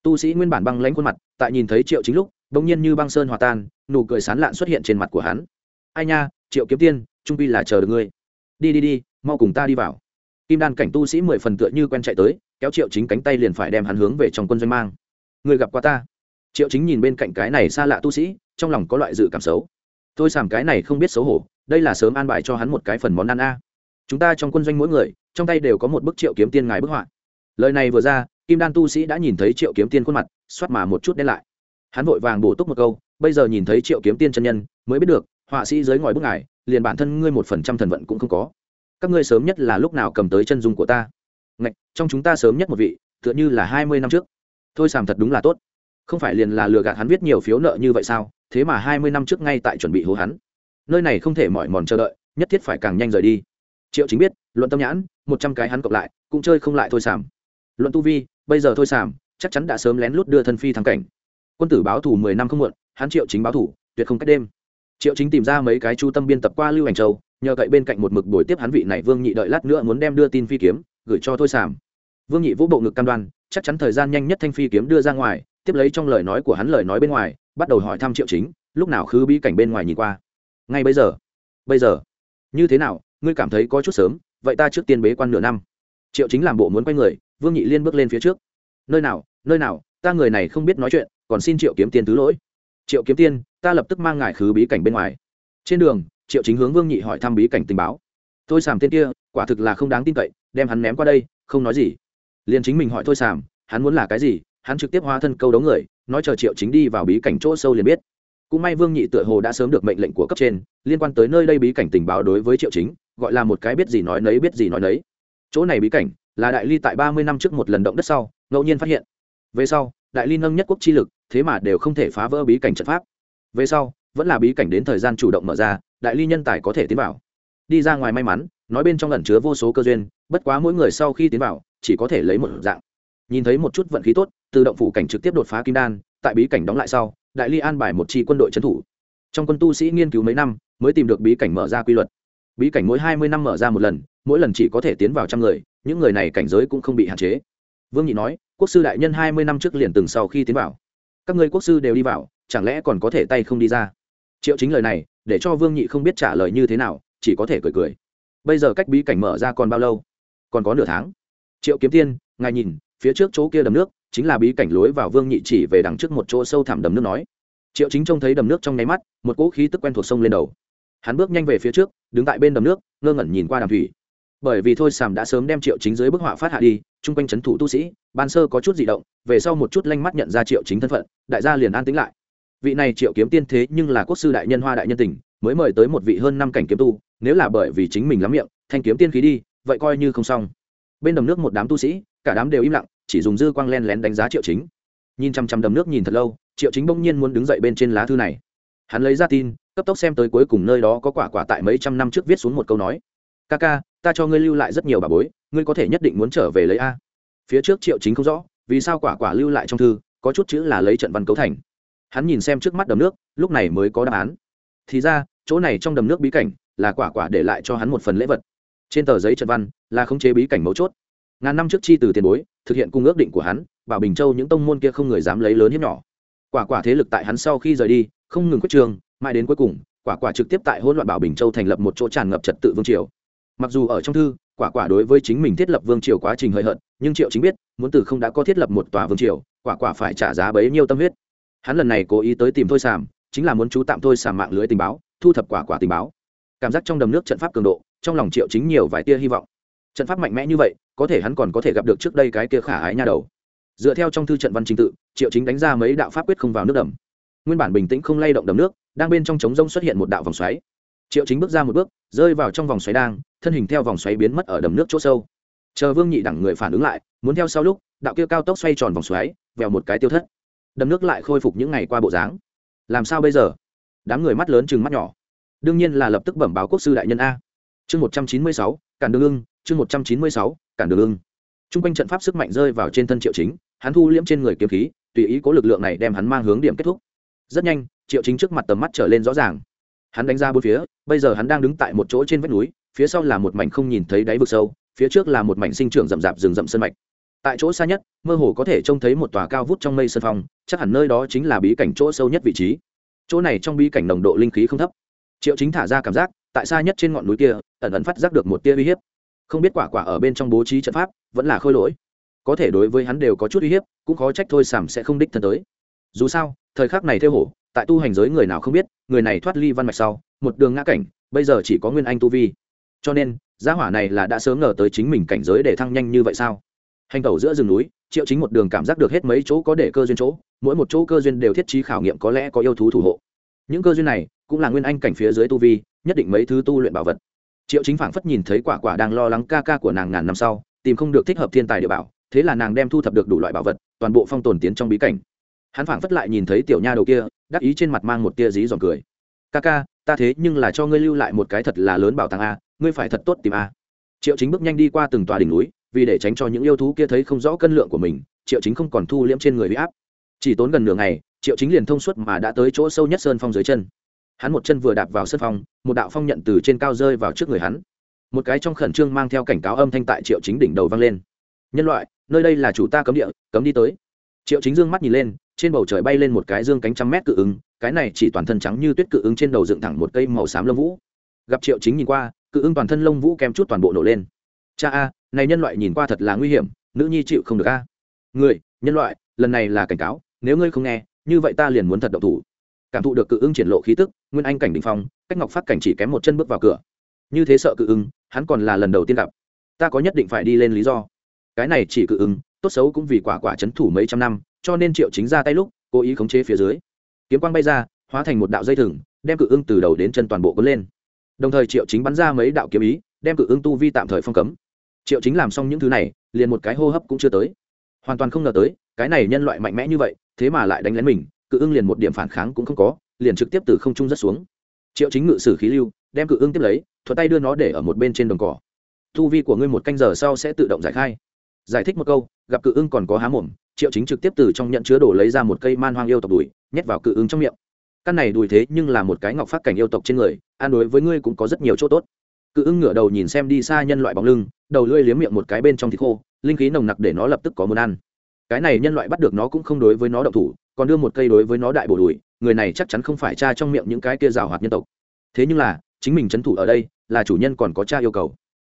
Tu sĩ nguyên bản băng lãnh khuôn mặt, tại nhìn thấy triệu chính lúc, bỗng nhiên như băng sơn hòa tan, nụ cười sán lạn xuất hiện trên mặt của hắn. Ai nha, triệu kiếm tiên, trung pi là chờ được ngươi. Đi đi đi, mau cùng ta đi vào kim đan cảnh tu sĩ mười phần tựa như quen chạy tới, kéo triệu chính cánh tay liền phải đem hắn hướng về trong quân doanh mang. Người gặp qua ta? Triệu chính nhìn bên cạnh cái này xa lạ tu sĩ, trong lòng có loại dự cảm xấu. Tôi sàm cái này không biết xấu hổ, đây là sớm an bài cho hắn một cái phần món ăn a. Chúng ta trong quân doanh mỗi người, trong tay đều có một bức triệu kiếm tiên ngài bức họa. Lời này vừa ra, kim đan tu sĩ đã nhìn thấy triệu kiếm tiên khuôn mặt, xoát mà một chút đen lại. Hắn vội vàng bổ túc một câu, bây giờ nhìn thấy triệu kiếm tiên chân nhân, mới biết được, họa sĩ dưới ngòi bức ngài, liền bản thân ngươi một phần trăm thần vận cũng không có các ngươi sớm nhất là lúc nào cầm tới chân dung của ta? Ngạch, trong chúng ta sớm nhất một vị, tựa như là hai mươi năm trước. Thôi sàm thật đúng là tốt. Không phải liền là lừa gạt hắn viết nhiều phiếu nợ như vậy sao? Thế mà hai mươi năm trước ngay tại chuẩn bị hố hắn. Nơi này không thể mỏi mòn chờ đợi, nhất thiết phải càng nhanh rời đi. Triệu chính biết, luận tâm nhãn, một trăm cái hắn cộng lại, cũng chơi không lại thôi sàm. Luận tu vi, bây giờ thôi sàm chắc chắn đã sớm lén lút đưa thân phi thắng cảnh. Quân tử báo thủ mười năm không muộn, hắn triệu chính báo thủ, tuyệt không cách đêm. Triệu chính tìm ra mấy cái chu tâm biên tập qua lưu hành châu nhờ cậy bên cạnh một mực buổi tiếp hắn vị này vương nhị đợi lát nữa muốn đem đưa tin phi kiếm, gửi cho thôi sảm vương nhị vũ bộ ngực cam đoan, chắc chắn thời gian nhanh nhất thanh phi kiếm đưa ra ngoài, tiếp lấy trong lời nói của hắn lời nói bên ngoài, bắt đầu hỏi thăm triệu chính, lúc nào khứ bí cảnh bên ngoài nhìn qua. Ngay bây giờ. Bây giờ. Như thế nào, ngươi cảm thấy có chút sớm, vậy ta trước tiên bế quan nửa năm. Triệu chính làm bộ muốn quay người, vương nhị liên bước lên phía trước. Nơi nào nơi nào, ta người này không biết nói chuyện, còn xin triệu kiếm tiên thứ lỗi. Triệu kiếm tiên, ta lập tức mang ngài khứ bí cảnh bên ngoài. Trên đường triệu chính hướng vương nhị hỏi thăm bí cảnh tình báo. Thôi sàm tên kia, quả thực là không đáng tin cậy, đem hắn ném qua đây, không nói gì. Liền chính mình hỏi thôi sàm, hắn muốn là cái gì, hắn trực tiếp hóa thân câu đấu người, nói chờ triệu chính đi vào bí cảnh chỗ sâu liền biết. Cũng may vương nhị tựa hồ đã sớm được mệnh lệnh của cấp trên, liên quan tới nơi đây bí cảnh tình báo đối với triệu chính, gọi là một cái biết gì nói nấy, biết gì nói nấy. Chỗ này bí cảnh là đại ly tại ba mươi năm trước một lần động đất sau, ngẫu nhiên phát hiện. Về sau, đại ly nâng nhất quốc chi lực, thế mà đều không thể phá vỡ bí cảnh trận pháp. Về sau vẫn là bí cảnh đến thời gian chủ động mở ra, đại ly nhân tài có thể tiến vào. Đi ra ngoài may mắn, nói bên trong lẩn chứa vô số cơ duyên, bất quá mỗi người sau khi tiến vào, chỉ có thể lấy một dạng. Nhìn thấy một chút vận khí tốt tự động phủ cảnh trực tiếp đột phá kim đan, tại bí cảnh đóng lại sau, đại ly an bài một chi quân đội trấn thủ. Trong quân tu sĩ nghiên cứu mấy năm, mới tìm được bí cảnh mở ra quy luật. Bí cảnh mỗi hai mươi năm mở ra một lần, mỗi lần chỉ có thể tiến vào trăm người, những người này cảnh giới cũng không bị hạn chế. Vương nhị nói, quốc sư đại nhân hai mươi năm trước liền từng sau khi tiến vào. Các người quốc sư đều đi vào, chẳng lẽ còn có thể tay không đi ra? Triệu chính lời này, để cho vương nhị không biết trả lời như thế nào, chỉ có thể cười cười. Bây giờ cách bí cảnh mở ra còn bao lâu? Còn có nửa tháng. Triệu kiếm tiên, ngài nhìn, phía trước chỗ kia đầm nước, chính là bí cảnh lối vào vương nhị chỉ về đằng trước một chỗ sâu thẳm đầm nước nói. Triệu chính trông thấy đầm nước trong nháy mắt, một cỗ khí tức quen thuộc sông lên đầu. Hắn bước nhanh về phía trước, đứng tại bên đầm nước, ngơ ngẩn nhìn qua đàm thủy. Bởi vì thôi sàm đã sớm đem triệu chính dưới bức họa phát hạ đi, chung quanh c h ấ n thủ tu sĩ, ban sơ có chút di động, về sau một chút lanh mắt nhận ra triệu chính thân phận, đại gia liền an tính lại vị này triệu kiếm tiên thế nhưng là quốc sư đại nhân hoa đại nhân tình, mới mời tới một vị hơn năm cảnh kiếm tu, nếu là bởi vì chính mình lắm miệng, thanh kiếm tiên khí đi, vậy coi như không xong. Bên đầm nước một đám tu sĩ, cả đám đều im lặng, chỉ dùng dư quang len lén đánh giá triệu chính. Nhìn chăm chăm đầm nước nhìn thật lâu, triệu chính bỗng nhiên muốn đứng dậy bên trên lá thư này. Hắn lấy ra tin, cấp tốc xem tới cuối cùng nơi đó có quả quả tại mấy trăm năm trước viết xuống một câu nói. Ca ca, ta cho ngươi lưu lại rất nhiều bà bối, ngươi có thể nhất định muốn trở về lấy a. Phía trước triệu chính không rõ, vì sao quả quả lưu lại trong thư, có chút chữ là lấy trận văn cấu thành hắn nhìn xem trước mắt đầm nước, lúc này mới có đáp án. Thì ra, chỗ này trong đầm nước bí cảnh là quả quả để lại cho hắn một phần lễ vật. Trên tờ giấy trật văn là khống chế bí cảnh mấu chốt. Ngàn năm trước chi từ tiền bối, thực hiện cung ước định của hắn, bảo bình châu những tông môn kia không người dám lấy lớn hiếp nhỏ. Quả quả thế lực tại hắn sau khi rời đi, không ngừng quyết trường, mãi đến cuối cùng, quả quả trực tiếp tại hỗn loạn bảo bình châu thành lập một chỗ tràn ngập trật tự vương triều. Mặc dù ở trong thư, quả quả đối với chính mình thiết lập vương triều quá trình hơi hận nhưng triệu chính biết, muốn từ không đã có thiết lập một tòa vương triều, quả quả phải trả giá bấy nhiêu tâm huyết hắn lần này cố ý tới tìm thôi sàm, chính là muốn chú tạm thôi sàm mạng lưới tình báo, thu thập quả quả tình báo. Cảm giác trong đầm nước trận pháp cường độ, trong lòng triệu chính nhiều vài tia hy vọng. Trận pháp mạnh mẽ như vậy, có thể hắn còn có thể gặp được trước đây cái kia khả ái nha đầu. Dựa theo trong thư trận văn trình tự, triệu chính đánh ra mấy đạo pháp quyết không vào nước đầm. Nguyên bản bình tĩnh không lay động đầm nước, đang bên trong trống rông xuất hiện một đạo vòng xoáy. Triệu chính bước ra một bước, rơi vào trong vòng xoáy đang, thân hình theo vòng xoáy biến mất ở đầm nước chỗ sâu. Chờ vương nhị đẳng người phản ứng lại, muốn theo sau lúc, đạo kia cao tốc xoay tròn vòng xoáy, vèo một cái tiêu thất đầm nước lại khôi phục những ngày qua bộ dáng. Làm sao bây giờ? Đám người mắt lớn chừng mắt nhỏ. Đương nhiên là lập tức bẩm báo quốc sư đại nhân a. Chương một trăm chín mươi sáu, cản đường ưng, chương một trăm chín mươi sáu, cản đường ưng. T r u n g quanh trận pháp sức mạnh rơi vào trên thân triệu chính, hắn thu liễm trên người kiếm khí, tùy ý cố lực lượng này đem hắn mang hướng điểm kết thúc. Rất nhanh, triệu chính trước mặt tầm mắt trở lên rõ ràng. Hắn đánh ra bốn phía, bây giờ hắn đang đứng tại một chỗ trên vách núi, phía sau là một mảnh không nhìn thấy đáy vực sâu, phía trước là một mảnh sinh trưởng rậm rạp rừng rậm sân mạch tại chỗ xa nhất, mơ hồ có thể trông thấy một tòa cao vút trong mây sân phong, chắc hẳn nơi đó chính là bí cảnh chỗ sâu nhất vị trí. Chỗ này trong bí cảnh nồng độ linh khí không thấp. Triệu chính thả ra cảm giác, tại xa nhất trên ngọn núi kia, ẩn ẩn phát giác được một tia uy hiếp. Không biết quả quả ở bên trong bố trí trận pháp, vẫn là khôi lỗi. Có thể đối với hắn đều có chút uy hiếp, cũng khó trách thôi sảm sẽ không đích thân tới. Dù sao, thời khắc này theo hổ, tại tu hành giới người nào không biết, người này thoát ly văn mạch sau, một đường ngã cảnh, bây giờ chỉ có nguyên anh tu vi. Cho nên, gia hỏa này là đã sớm ngờ tới chính mình cảnh giới để thăng nhanh như vậy sao? Hành tẩu giữa rừng núi, triệu chính một đường cảm giác được hết mấy chỗ có để cơ duyên chỗ, mỗi một chỗ cơ duyên đều thiết trí khảo nghiệm có lẽ có yêu thú thủ hộ. Những cơ duyên này cũng là nguyên anh cảnh phía dưới tu vi, nhất định mấy thứ tu luyện bảo vật. Triệu chính phảng phất nhìn thấy quả quả đang lo lắng ca ca của nàng ngàn năm sau, tìm không được thích hợp thiên tài địa bảo, thế là nàng đem thu thập được đủ loại bảo vật, toàn bộ phong tồn tiến trong bí cảnh. Hắn phảng phất lại nhìn thấy tiểu nha đầu kia, đắc ý trên mặt mang một tia dí giòn cười. Ca ca, ta thế nhưng là cho ngươi lưu lại một cái thật là lớn bảo tàng a, ngươi phải thật tốt tìm a. Triệu chính bước nhanh đi qua từng tòa đỉnh núi vì để tránh cho những yêu thú kia thấy không rõ cân lượng của mình, triệu chính không còn thu liễm trên người huy áp. Chỉ tốn gần nửa ngày, triệu chính liền thông suốt mà đã tới chỗ sâu nhất sơn phong dưới chân. Hắn một chân vừa đạp vào sân phong, một đạo phong nhận từ trên cao rơi vào trước người hắn. Một cái trong khẩn trương mang theo cảnh cáo âm thanh tại triệu chính đỉnh đầu vang lên. Nhân loại, nơi đây là chủ ta cấm địa, cấm đi tới. Triệu chính dương mắt nhìn lên, trên bầu trời bay lên một cái dương cánh trăm mét cự ứng, cái này chỉ toàn thân trắng như tuyết cự ứng trên đầu dựng thẳng một cây màu xám lông vũ. Gặp triệu chính nhìn qua, cự ứng toàn thân lông vũ kém chút toàn bộ nổ lên. Cha a này nhân loại nhìn qua thật là nguy hiểm, nữ nhi chịu không được a. Người, nhân loại, lần này là cảnh cáo, nếu ngươi không nghe, như vậy ta liền muốn thật độc thủ. Cảm thụ được cự ưng triển lộ khí tức, nguyên anh cảnh đình phong, cách ngọc phát cảnh chỉ kém một chân bước vào cửa. Như thế sợ cự ưng hắn còn là lần đầu tiên gặp. Ta có nhất định phải đi lên lý do. Cái này chỉ cự ứng, tốt xấu cũng vì quả quả c h ấ n thủ mấy trăm năm, cho nên triệu chính ra tay lúc, cố ý khống chế phía dưới. Kiếm quang bay ra, hóa thành một đạo dây thừng, đem cự ưng từ đầu đến chân toàn bộ cuốn lên. Đồng thời triệu chính bắn ra mấy đạo kiếm ý, đem cự ưng tu vi tạm thời phong cấm triệu chính làm xong những thứ này, liền một cái hô hấp cũng chưa tới. Hoàn toàn không ngờ tới, cái này nhân loại mạnh mẽ như vậy, thế mà lại đánh lén mình, cự ưng liền một điểm phản kháng cũng không có, liền trực tiếp từ không trung rất xuống. Triệu chính ngự sử khí lưu, đem cự ưng tiếp lấy thuật tay đưa nó để ở một bên trên đồng cỏ. Thu vi của ngươi một canh giờ sau sẽ tự động giải khai. Giải thích một câu, gặp cự ưng còn có há mồm, triệu chính trực tiếp từ trong nhận chứa đồ lấy ra một cây man hoang yêu tộc đùi, nhét vào cự ưng trong miệng. Căn này đùi thế nhưng là một cái ngọc phát cảnh yêu tộc trên người, an đối với ngươi cũng có rất nhiều chỗ tốt cự ưng ngửa đầu nhìn xem đi xa nhân loại bóng lưng, đầu lưỡi liếm miệng một cái bên trong thịt khô, linh khí nồng nặc để nó lập tức có muốn ăn. Cái này nhân loại bắt được nó cũng không đối với nó động thủ, còn đưa một cây đối với nó đại bổ đùi, người này chắc chắn không phải cha trong miệng những cái kia rào hoạt nhân tộc. Thế nhưng là, chính mình trấn thủ ở đây, là chủ nhân còn có cha yêu cầu.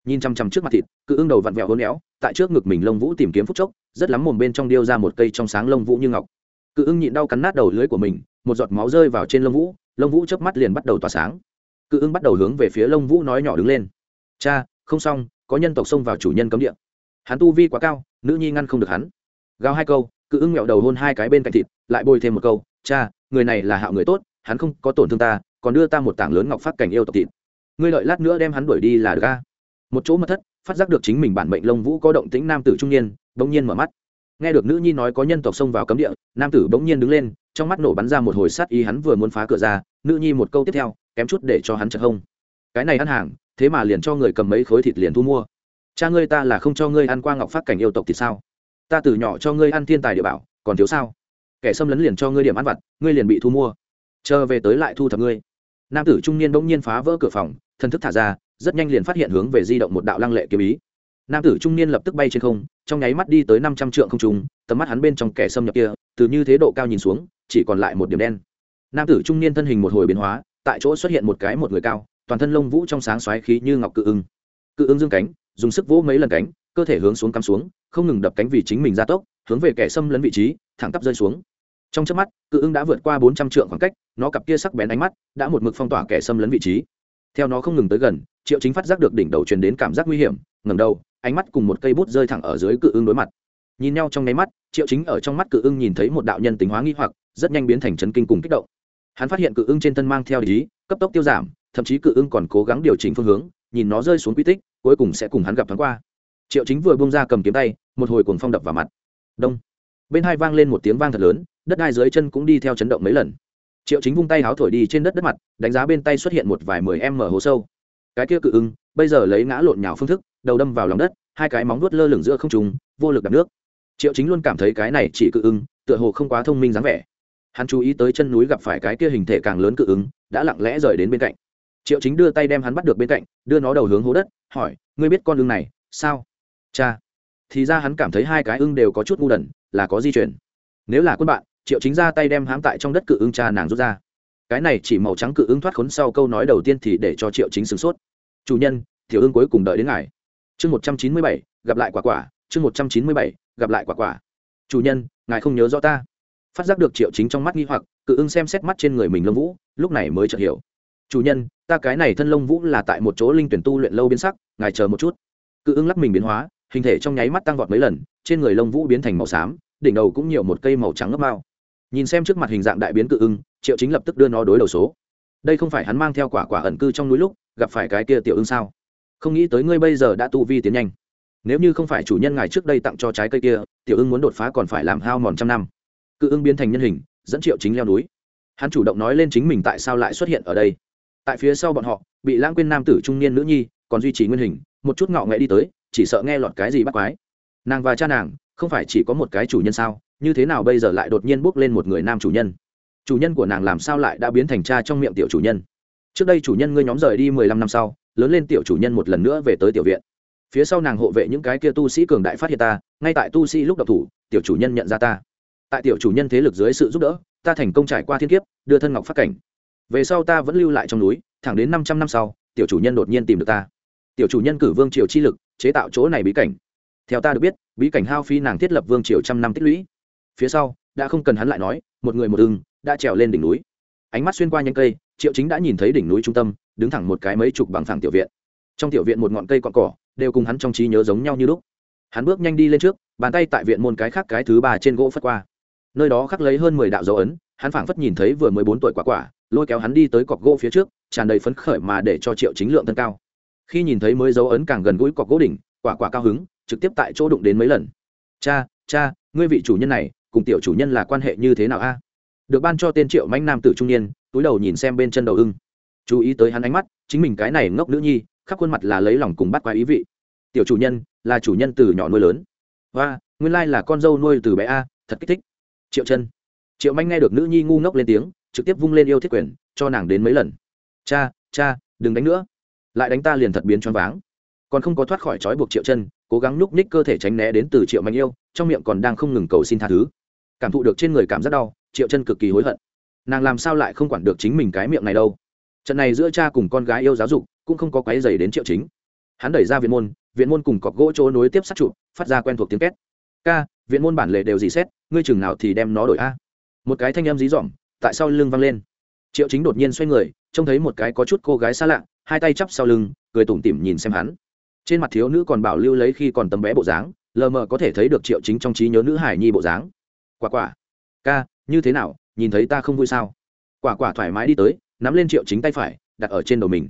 Nhìn chăm chăm trước mặt thịt, cự ưng đầu vặn vẹo hôn éo tại trước ngực mình lông vũ tìm kiếm phúc chốc, rất lắm mồm bên trong điêu ra một cây trong sáng lông vũ như ngọc. Cự ưng nhịn đau cắn nát đầu lưới của mình, một giọt máu rơi vào trên lông vũ lông vũ chớp mắt liền bắt đầu tỏa sáng cự ưng bắt đầu hướng về phía lông vũ nói nhỏ đứng lên. Cha, không xong, có nhân tộc xông vào chủ nhân cấm địa. Hắn tu vi quá cao, nữ nhi ngăn không được hắn. Gào hai câu, cự ưng mẹo đầu hôn hai cái bên cạnh thịt, lại bôi thêm một câu, cha, người này là hạo người tốt, hắn không có tổn thương ta, còn đưa ta một tảng lớn ngọc phát cảnh yêu tộc thịt. Ngươi lợi lát nữa đem hắn đuổi đi là được ca một chỗ mất thất, phát giác được chính mình bản mệnh lông vũ có động tĩnh nam tử trung niên, bỗng nhiên mở mắt. Nghe được nữ nhi nói có nhân tộc xông vào cấm địa, nam tử bỗng nhiên đứng lên, trong mắt nổ bắn ra một hồi sát ý hắn vừa muốn phá cửa ra, nữ nhi một câu tiếp theo kém chút để cho hắn chật hông. Cái này ăn hàng, thế mà liền cho người cầm mấy khối thịt liền thu mua. Cha ngươi ta là không cho ngươi ăn qua ngọc phát cảnh yêu tộc thì sao? Ta từ nhỏ cho ngươi ăn thiên tài địa bảo, còn thiếu sao? Kẻ xâm lấn liền cho ngươi điểm ăn vặt, ngươi liền bị thu mua. Chờ về tới lại thu thập ngươi. Nam tử trung niên bỗng nhiên phá vỡ cửa phòng thân thức thả ra, rất nhanh liền phát hiện hướng về di động một đạo lăng lệ kiếm ý. Nam tử trung niên lập tức bay trên không, trong nháy mắt đi tới năm trăm trượng không trung, tầm mắt hắn bên trong kẻ xâm nhập kia, từ như thế độ cao nhìn xuống, chỉ còn lại một điểm đen. Nam tử trung niên thân hình một hồi biến hóa tại chỗ xuất hiện một cái một người cao, toàn thân lông vũ trong sáng xoáy khí như ngọc cự ưng. Cự ưng dương cánh, dùng sức vỗ mấy lần cánh, cơ thể hướng xuống cắm xuống, không ngừng đập cánh vì chính mình gia tốc, hướng về kẻ xâm lấn vị trí, thẳng tắp rơi xuống. Trong chớp mắt, cự ưng đã vượt qua bốn trăm trượng khoảng cách, nó cặp kia sắc bén ánh mắt đã một mực phong tỏa kẻ xâm lấn vị trí. Theo nó không ngừng tới gần, triệu chính phát giác được đỉnh đầu truyền đến cảm giác nguy hiểm ngầm đầu, ánh mắt cùng một cây bút rơi thẳng ở dưới cự ưng đối mặt. Nhìn nhau trong nháy mắt, triệu chính ở trong mắt cự ưng nhìn thấy một đạo nhân tính hóa nghi hoặc, rất nhanh biến thành chấn kinh cùng kích động hắn phát hiện cự ưng trên thân mang theo ý, cấp tốc tiêu giảm, thậm chí cự ưng còn cố gắng điều chỉnh phương hướng, nhìn nó rơi xuống quy tích, cuối cùng sẽ cùng hắn gặp thoáng qua. Triệu chính vừa bông ra cầm kiếm tay, một hồi cuồng phong đập vào mặt. Đông. Bên hai vang lên một tiếng vang thật lớn, đất đai dưới chân cũng đi theo chấn động mấy lần. Triệu chính vung tay háo thổi đi trên đất đất mặt, đánh giá bên tay xuất hiện một vài mười em mở hố sâu. Cái kia cự ưng, bây giờ lấy ngã lộn nhào phương thức, đầu đâm vào lòng đất, hai cái móng vuốt lơ lửng giữa không trùng vô lực đập nước. Triệu chính luôn cảm thấy cái này chỉ cự ưng, tựa hồ không quá thông minh dáng vẻ hắn chú ý tới chân núi gặp phải cái kia hình thể càng lớn cự ứng, đã lặng lẽ rời đến bên cạnh. Triệu chính đưa tay đem hắn bắt được bên cạnh, đưa nó đầu hướng hố đất, hỏi, ngươi biết con ưng này, sao? Cha. Thì ra hắn cảm thấy hai cái ưng đều có chút ngu đần, là có di chuyển. Nếu là quân bạn, triệu chính ra tay đem hãm tại trong đất cự ưng cha nàng rút ra. Cái này chỉ màu trắng cự ưng thoát khốn sau câu nói đầu tiên thì để cho triệu chính sửng sốt. Chủ nhân, tiểu ưng cuối cùng đợi đến ngài. Chương một trăm chín mươi bảy, gặp lại quả quả. Chương một trăm chín mươi bảy, gặp lại quả quả. Chủ nhân, ngài không nhớ rõ ta phát giác được triệu chính trong mắt nghi hoặc, cự ưng xem xét mắt trên người mình lông vũ, lúc này mới chợt hiểu. Chủ nhân, ta cái này thân lông vũ là tại một chỗ linh tuyển tu luyện lâu biến sắc, ngài chờ một chút. Cự ưng lắc mình biến hóa, hình thể trong nháy mắt tăng vọt mấy lần, trên người lông vũ biến thành màu xám, đỉnh đầu cũng nhiều một cây màu trắng ngấp mao. Nhìn xem trước mặt hình dạng đại biến cự ưng, triệu chính lập tức đưa nó đối đầu số. Đây không phải hắn mang theo quả quả ẩn cư trong núi lúc, gặp phải cái kia tiểu ưng sao? Không nghĩ tới ngươi bây giờ đã tu vi tiến nhanh. Nếu như không phải chủ nhân ngài trước đây tặng cho trái cây kia, tiểu ưng muốn đột phá còn phải làm hao mòn trăm năm cự ưng biến thành nhân hình, dẫn triệu chính leo núi. Hắn chủ động nói lên chính mình tại sao lại xuất hiện ở đây. Tại phía sau bọn họ, bị lãng quên nam tử trung niên nữ nhi, còn duy trì nguyên hình, một chút ngạo nghệ đi tới, chỉ sợ nghe lọt cái gì bắt quái. Nàng và cha nàng, không phải chỉ có một cái chủ nhân sao, như thế nào bây giờ lại đột nhiên bước lên một người nam chủ nhân? Chủ nhân của nàng làm sao lại đã biến thành cha trong miệng tiểu chủ nhân? Trước đây chủ nhân ngươi nhóm rời đi mười lăm năm sau, lớn lên tiểu chủ nhân một lần nữa về tới tiểu viện. Phía sau nàng hộ vệ những cái kia tu sĩ cường đại phát hiện ta, ngay tại tu sĩ lúc đọc thủ, tiểu chủ nhân nhận ra ta tại tiểu chủ nhân thế lực dưới sự giúp đỡ, ta thành công trải qua thiên kiếp, đưa thân ngọc phát cảnh. Về sau ta vẫn lưu lại trong núi, thẳng đến năm trăm năm sau, tiểu chủ nhân đột nhiên tìm được ta. Tiểu chủ nhân cử vương triều chi lực, chế tạo chỗ này bí cảnh. Theo ta được biết, bí cảnh hao phi nàng thiết lập vương triều trăm năm tích lũy. Phía sau, đã không cần hắn lại nói, một người một ưng, đã trèo lên đỉnh núi. Ánh mắt xuyên qua nhanh cây, triệu chính đã nhìn thấy đỉnh núi trung tâm, đứng thẳng một cái mấy chục bằng thẳng tiểu viện. Trong tiểu viện một ngọn cây cọn cỏ, đều cùng hắn trong trí nhớ giống nhau như lúc. Hắn bước nhanh đi lên trước, bàn tay tại viện môn cái khác cái thứ ba trên gỗ phất qua nơi đó khắc lấy hơn mười đạo dấu ấn, hắn phảng phất nhìn thấy vừa mới bốn tuổi quả quả, lôi kéo hắn đi tới cọc gỗ phía trước, tràn đầy phấn khởi mà để cho triệu chính lượng thân cao. Khi nhìn thấy mới dấu ấn càng gần gũi cọc gỗ đỉnh, quả quả cao hứng, trực tiếp tại chỗ đụng đến mấy lần. Cha cha, ngươi vị chủ nhân này, cùng tiểu chủ nhân là quan hệ như thế nào a? Được ban cho tên triệu manh nam tử trung niên, túi đầu nhìn xem bên chân đầu ưng. Chú ý tới hắn ánh mắt, chính mình cái này ngốc nữ nhi, khắp khuôn mặt là lấy lòng cùng bắt quá ý vị. Tiểu chủ nhân, là chủ nhân từ nhỏ nuôi lớn. Và nguyên lai là con dâu nuôi từ bé a, thật kích thích triệu chân. Triệu manh nghe được nữ nhi ngu ngốc lên tiếng, trực tiếp vung lên yêu thiết quyền, cho nàng đến mấy lần. Cha cha, đừng đánh nữa. Lại đánh ta liền thật biến choáng váng. Còn không có thoát khỏi trói buộc triệu chân, cố gắng núp ních cơ thể tránh né đến từ triệu manh yêu, trong miệng còn đang không ngừng cầu xin tha thứ. Cảm thụ được trên người cảm giác đau, triệu chân cực kỳ hối hận. Nàng làm sao lại không quản được chính mình cái miệng này đâu? Trận này giữa cha cùng con gái yêu giáo dục, cũng không có quái dày đến triệu chính. Hắn đẩy ra viện môn viện môn cùng cọc gỗ chỗ nối tiếp sát trụ, phát ra quen thuộc tiếng két. Ca viện môn bản lệ đều dì xét, ngươi chừng nào thì đem nó đổi a. Một cái thanh âm dí dỏm, tại sao lưng văng lên. Triệu chính đột nhiên xoay người, trông thấy một cái có chút cô gái xa lạ, hai tay chắp sau lưng, cười tủm tỉm nhìn xem hắn. Trên mặt thiếu nữ còn bảo lưu lấy khi còn tấm bé bộ dáng, lờ mờ có thể thấy được triệu chính trong trí nhớ nữ hải nhi bộ dáng. Quả quả, ca, như thế nào, nhìn thấy ta không vui sao? Quả quả thoải mái đi tới, nắm lên triệu chính tay phải, đặt ở trên đầu mình.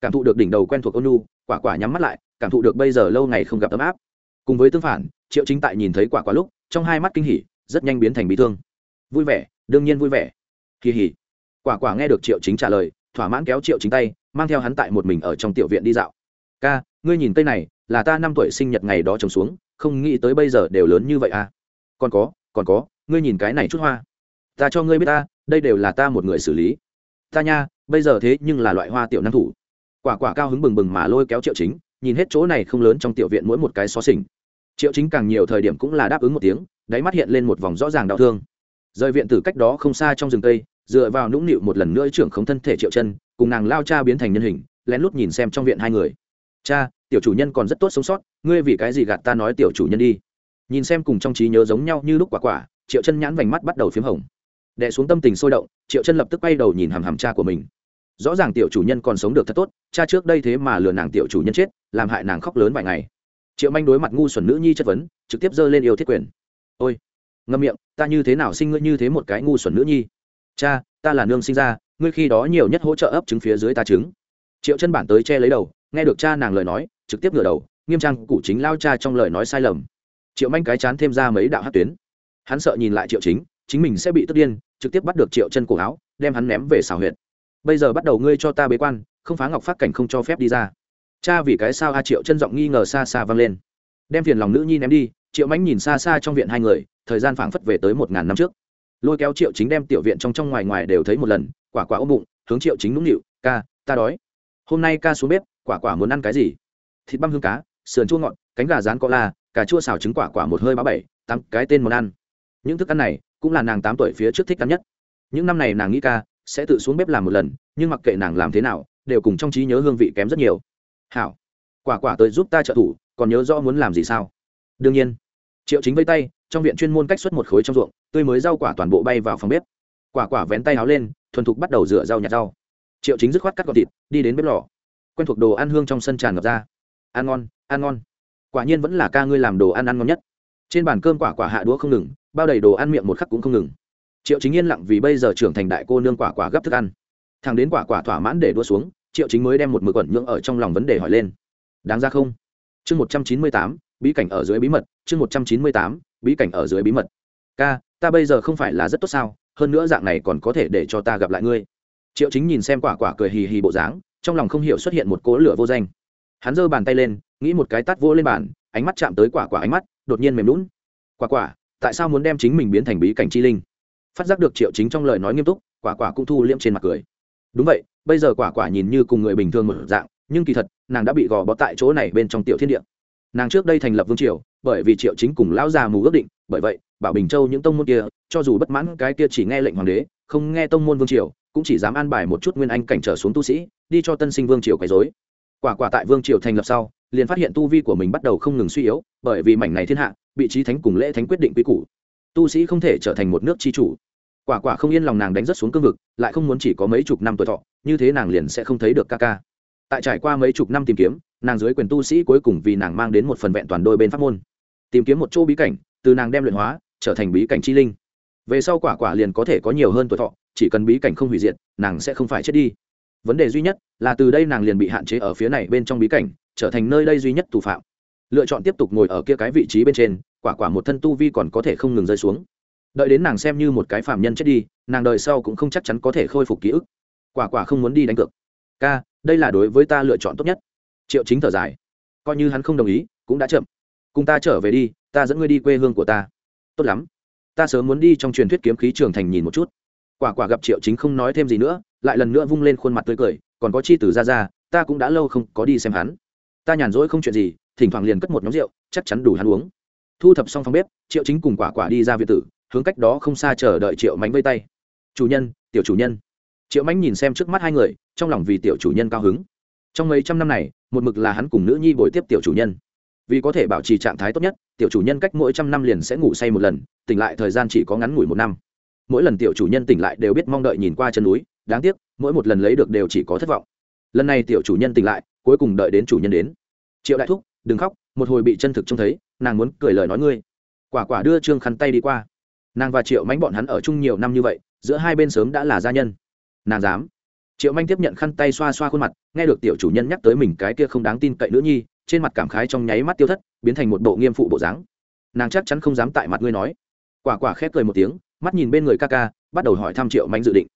Cảm thụ được đỉnh đầu quen thuộc ôn nu quả quả nhắm mắt lại, cảm thụ được bây giờ lâu ngày không gặp ấm áp. Cùng với tương phản triệu chính tại nhìn thấy quả quả lúc, trong hai mắt kinh hỉ, rất nhanh biến thành bị thương. Vui vẻ, đương nhiên vui vẻ. Kỳ hỉ quả quả nghe được triệu chính trả lời, thỏa mãn kéo triệu chính tay, mang theo hắn tại một mình ở trong tiểu viện đi dạo. Ca, ngươi nhìn cây này, là ta năm tuổi sinh nhật ngày đó trồng xuống, không nghĩ tới bây giờ đều lớn như vậy à? Còn có còn có, ngươi nhìn cái này chút hoa. Ta cho ngươi biết ta, đây đều là ta một người xử lý. Ta nha, bây giờ thế nhưng là loại hoa tiểu năng thủ. Quả quả cao hứng bừng bừng mà lôi kéo triệu chính, nhìn hết chỗ này không lớn trong tiểu viện mỗi một cái xó xỉnh triệu chính càng nhiều thời điểm cũng là đáp ứng một tiếng, đáy mắt hiện lên một vòng rõ ràng đau thương. Rời viện từ cách đó không xa trong rừng cây dựa vào nũng nịu một lần nữa trưởng không thân thể triệu chân, cùng nàng lao cha biến thành nhân hình, lén lút nhìn xem trong viện hai người. Cha, tiểu chủ nhân còn rất tốt sống sót, ngươi vì cái gì gạt ta nói tiểu chủ nhân đi? Nhìn xem cùng trong trí nhớ giống nhau như lúc quả quả, triệu chân nhãn vành mắt bắt đầu p h í m hồng. Đẻ xuống tâm tình sôi động, triệu chân lập tức bay đầu nhìn hàm hàm cha của mình. Rõ ràng tiểu chủ nhân còn sống được thật tốt, cha trước đây thế mà lừa nàng tiểu chủ nhân chết, làm hại nàng khóc lớn vài ngày triệu manh đối mặt ngu xuẩn nữ nhi chất vấn, trực tiếp giơ lên yêu thiết quyền. Ôi, ngâm miệng, ta như thế nào sinh ngươi như thế một cái ngu xuẩn nữ nhi? Cha, ta là nương sinh ra, ngươi khi đó nhiều nhất hỗ trợ ấp trứng phía dưới ta trứng. Triệu chân bản tới che lấy đầu, nghe được cha nàng lời nói, trực tiếp ngửa đầu, nghiêm trang cụ chính lao cha trong lời nói sai lầm. Triệu manh cái chán thêm ra mấy đạo hát tuyến. Hắn sợ nhìn lại triệu chính chính mình sẽ bị tức điên, trực tiếp bắt được triệu chân cổ áo, đem hắn ném về xào huyệt. Bây giờ bắt đầu ngươi cho ta bế quan, không phá ngọc phát cảnh không cho phép đi ra cha vì cái sao a triệu chân giọng nghi ngờ xa xa vang lên. Đem phiền lòng nữ nhi ném đi, triệu mánh nhìn xa xa trong viện hai người, thời gian phảng phất về tới một ngàn năm trước. Lôi kéo triệu chính đem tiểu viện trong trong ngoài ngoài đều thấy một lần, quả quả ôm bụng, hướng triệu chính nũng nịu, ca, ta đói. Hôm nay ca xuống bếp, quả quả muốn ăn cái gì? Thịt băm hương cá, sườn chua ngọt, cánh gà rán co la, cà chua xào trứng quả quả một hơi bá bảy, tám cái tên món ăn. Những thức ăn này cũng là nàng tám tuổi phía trước thích ăn nhất. Những năm này nàng nghĩ ca sẽ tự xuống bếp làm một lần, nhưng mặc kệ nàng làm thế nào, đều cùng trong trí nhớ hương vị kém rất nhiều hảo. Quả quả tới giúp ta trợ thủ, còn nhớ rõ muốn làm gì sao? Đương nhiên. Triệu chính vây tay, trong viện chuyên môn cách xuất một khối trong ruộng, tươi mới rau quả toàn bộ bay vào phòng bếp. Quả quả vén tay áo lên, thuần thục bắt đầu rửa rau nhặt rau. Triệu chính dứt khoát cắt gọt thịt, đi đến bếp lò. Quen thuộc đồ ăn hương trong sân tràn ngập ra. Ăn ngon ăn ngon. Quả nhiên vẫn là ca ngươi làm đồ ăn ăn ngon nhất. Trên bàn cơm quả quả hạ đũa không ngừng, bao đầy đồ ăn miệng một khắc cũng không ngừng. Triệu chính yên lặng vì bây giờ trưởng thành đại cô nương quả quả gấp thức ăn. Thằng đến quả quả thỏa mãn để đua xuống triệu chính mới đem một mực quẩn nhưỡng ở trong lòng vấn đề hỏi lên. Đáng ra không? Chương một trăm chín mươi tám, bí cảnh ở dưới bí mật. Chương một trăm chín mươi tám, bí cảnh ở dưới bí mật. Ca, ta bây giờ không phải là rất tốt sao? Hơn nữa dạng này còn có thể để cho ta gặp lại ngươi. Triệu chính nhìn xem quả quả cười hì hì bộ dáng, trong lòng không hiểu xuất hiện một cỗ lửa vô danh. Hắn giơ bàn tay lên, nghĩ một cái tát vô lên bàn, ánh mắt chạm tới quả quả ánh mắt, đột nhiên mềm lún quả quả, tại sao muốn đem chính mình biến thành bí cảnh chi linh? Phát giác được triệu chính trong lời nói nghiêm túc, quả quả cũng thu liễm trên mặt cười đúng vậy, bây giờ quả quả nhìn như cùng người bình thường một dạng, nhưng kỳ thật, nàng đã bị gò bó tại chỗ này bên trong tiểu thiên địa. Nàng trước đây thành lập vương triều, bởi vì triệu chính cùng lão già mù ước định, bởi vậy, bảo bình châu những tông môn kia, cho dù bất mãn cái kia chỉ nghe lệnh hoàng đế, không nghe tông môn vương triều, cũng chỉ dám an bài một chút nguyên anh cảnh trở xuống tu sĩ, đi cho tân sinh vương triều quấy dối quả quả tại vương triều thành lập sau, liền phát hiện tu vi của mình bắt đầu không ngừng suy yếu, bởi vì mảnh này thiên hạ bị trí thánh cùng lễ thánh quyết định quy củ. Tu sĩ không thể trở thành một nước tri chủ quả quả không yên lòng nàng đánh rất xuống cương vực, lại không muốn chỉ có mấy chục năm tuổi thọ, như thế nàng liền sẽ không thấy được ca ca. Tại trải qua mấy chục năm tìm kiếm, nàng dưới quyền tu sĩ cuối cùng vì nàng mang đến một phần vẹn toàn đôi bên pháp môn. Tìm kiếm một chỗ bí cảnh, từ nàng đem luyện hóa, trở thành bí cảnh chi linh. Về sau quả quả liền có thể có nhiều hơn tuổi thọ, chỉ cần bí cảnh không hủy diệt, nàng sẽ không phải chết đi. Vấn đề duy nhất là từ đây nàng liền bị hạn chế ở phía này bên trong bí cảnh, trở thành nơi đây duy nhất thủ phạm. Lựa chọn tiếp tục ngồi ở kia cái vị trí bên trên, quả quả một thân tu vi còn có thể không ngừng rơi xuống đợi đến nàng xem như một cái phạm nhân chết đi, nàng đời sau cũng không chắc chắn có thể khôi phục ký ức. Quả quả không muốn đi đánh cược. Ca, đây là đối với ta lựa chọn tốt nhất. Triệu chính thở dài. Coi như hắn không đồng ý, cũng đã chậm. Cùng ta trở về đi, ta dẫn ngươi đi quê hương của ta. Tốt lắm. Ta sớm muốn đi trong truyền thuyết kiếm khí trường thành nhìn một chút. Quả quả gặp triệu chính không nói thêm gì nữa, lại lần nữa vung lên khuôn mặt tươi cười, còn có chi từ ra ra, ta cũng đã lâu không có đi xem hắn. Ta nhàn rỗi không chuyện gì, thỉnh thoảng liền cất một nhóm rượu, chắc chắn đủ hắn uống. Thu thập xong phòng bếp, triệu chính cùng quả quả đi ra viện tử hướng cách đó không xa chờ đợi triệu mánh vây tay. Chủ nhân, tiểu chủ nhân. Triệu mãnh nhìn xem trước mắt hai người, trong lòng vì tiểu chủ nhân cao hứng. Trong mấy trăm năm này, một mực là hắn cùng nữ nhi bồi tiếp tiểu chủ nhân. Vì có thể bảo trì trạng thái tốt nhất, tiểu chủ nhân cách mỗi trăm năm liền sẽ ngủ say một lần, tỉnh lại thời gian chỉ có ngắn ngủi một năm. Mỗi lần tiểu chủ nhân tỉnh lại đều biết mong đợi nhìn qua chân núi, đáng tiếc, mỗi một lần lấy được đều chỉ có thất vọng. Lần này tiểu chủ nhân tỉnh lại, cuối cùng đợi đến chủ nhân đến. Triệu đại thúc, đừng khóc, một hồi bị chân thực trông thấy, nàng muốn cười lời nói ngươi. Quả quả đưa trương khăn tay đi qua nàng và triệu mánh bọn hắn ở chung nhiều năm như vậy, giữa hai bên sớm đã là gia nhân. Nàng dám. Triệu manh tiếp nhận khăn tay xoa xoa khuôn mặt, nghe được tiểu chủ nhân nhắc tới mình cái kia không đáng tin cậy nữ nhi, trên mặt cảm khái trong nháy mắt tiêu thất, biến thành một bộ nghiêm phụ bộ dáng. Nàng chắc chắn không dám tại mặt ngươi nói. Quả quả khép cười một tiếng, mắt nhìn bên người ca ca, bắt đầu hỏi thăm triệu manh dự định.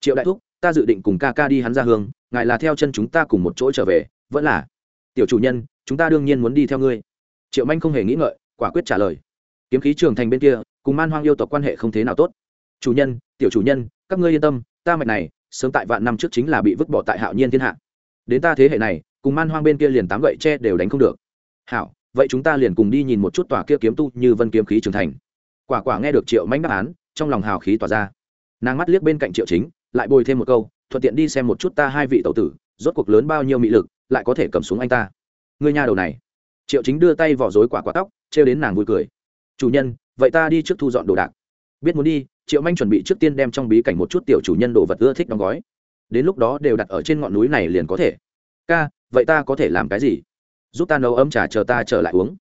Triệu đại thúc, ta dự định cùng ca ca đi hắn ra hương, ngài là theo chân chúng ta cùng một chỗ trở về, vẫn là. Tiểu chủ nhân, chúng ta đương nhiên muốn đi theo ngươi. Triệu manh không hề nghĩ ngợi, quả quyết trả lời. Kiếm khí trường thành bên kia cùng man hoang yêu tộc quan hệ không thế nào tốt. Chủ nhân, tiểu chủ nhân, các ngươi yên tâm, ta mạch này, sớm tại vạn năm trước chính là bị vứt bỏ tại hạo nhiên thiên hạ. Đến ta thế hệ này, cùng man hoang bên kia liền tám gậy tre đều đánh không được. Hảo, vậy chúng ta liền cùng đi nhìn một chút tòa kia kiếm tu như vân kiếm khí trưởng thành. Quả quả nghe được triệu mánh đáp án, trong lòng hào khí tỏa ra. Nàng mắt liếc bên cạnh triệu chính, lại bồi thêm một câu, thuận tiện đi xem một chút ta hai vị tẩu tử, rốt cuộc lớn bao nhiêu mị lực, lại có thể cầm xuống anh ta. Người nhà đầu này. Triệu chính đưa tay vỏ rối quả quả tóc, trêu đến nàng vui cười. Chủ nhân vậy ta đi trước thu dọn đồ đạc. Biết muốn đi, triệu manh chuẩn bị trước tiên đem trong bí cảnh một chút tiểu chủ nhân đồ vật ưa thích đóng gói. Đến lúc đó đều đặt ở trên ngọn núi này liền có thể. Ca, vậy ta có thể làm cái gì? Giúp ta nấu ấm trà chờ ta trở lại uống.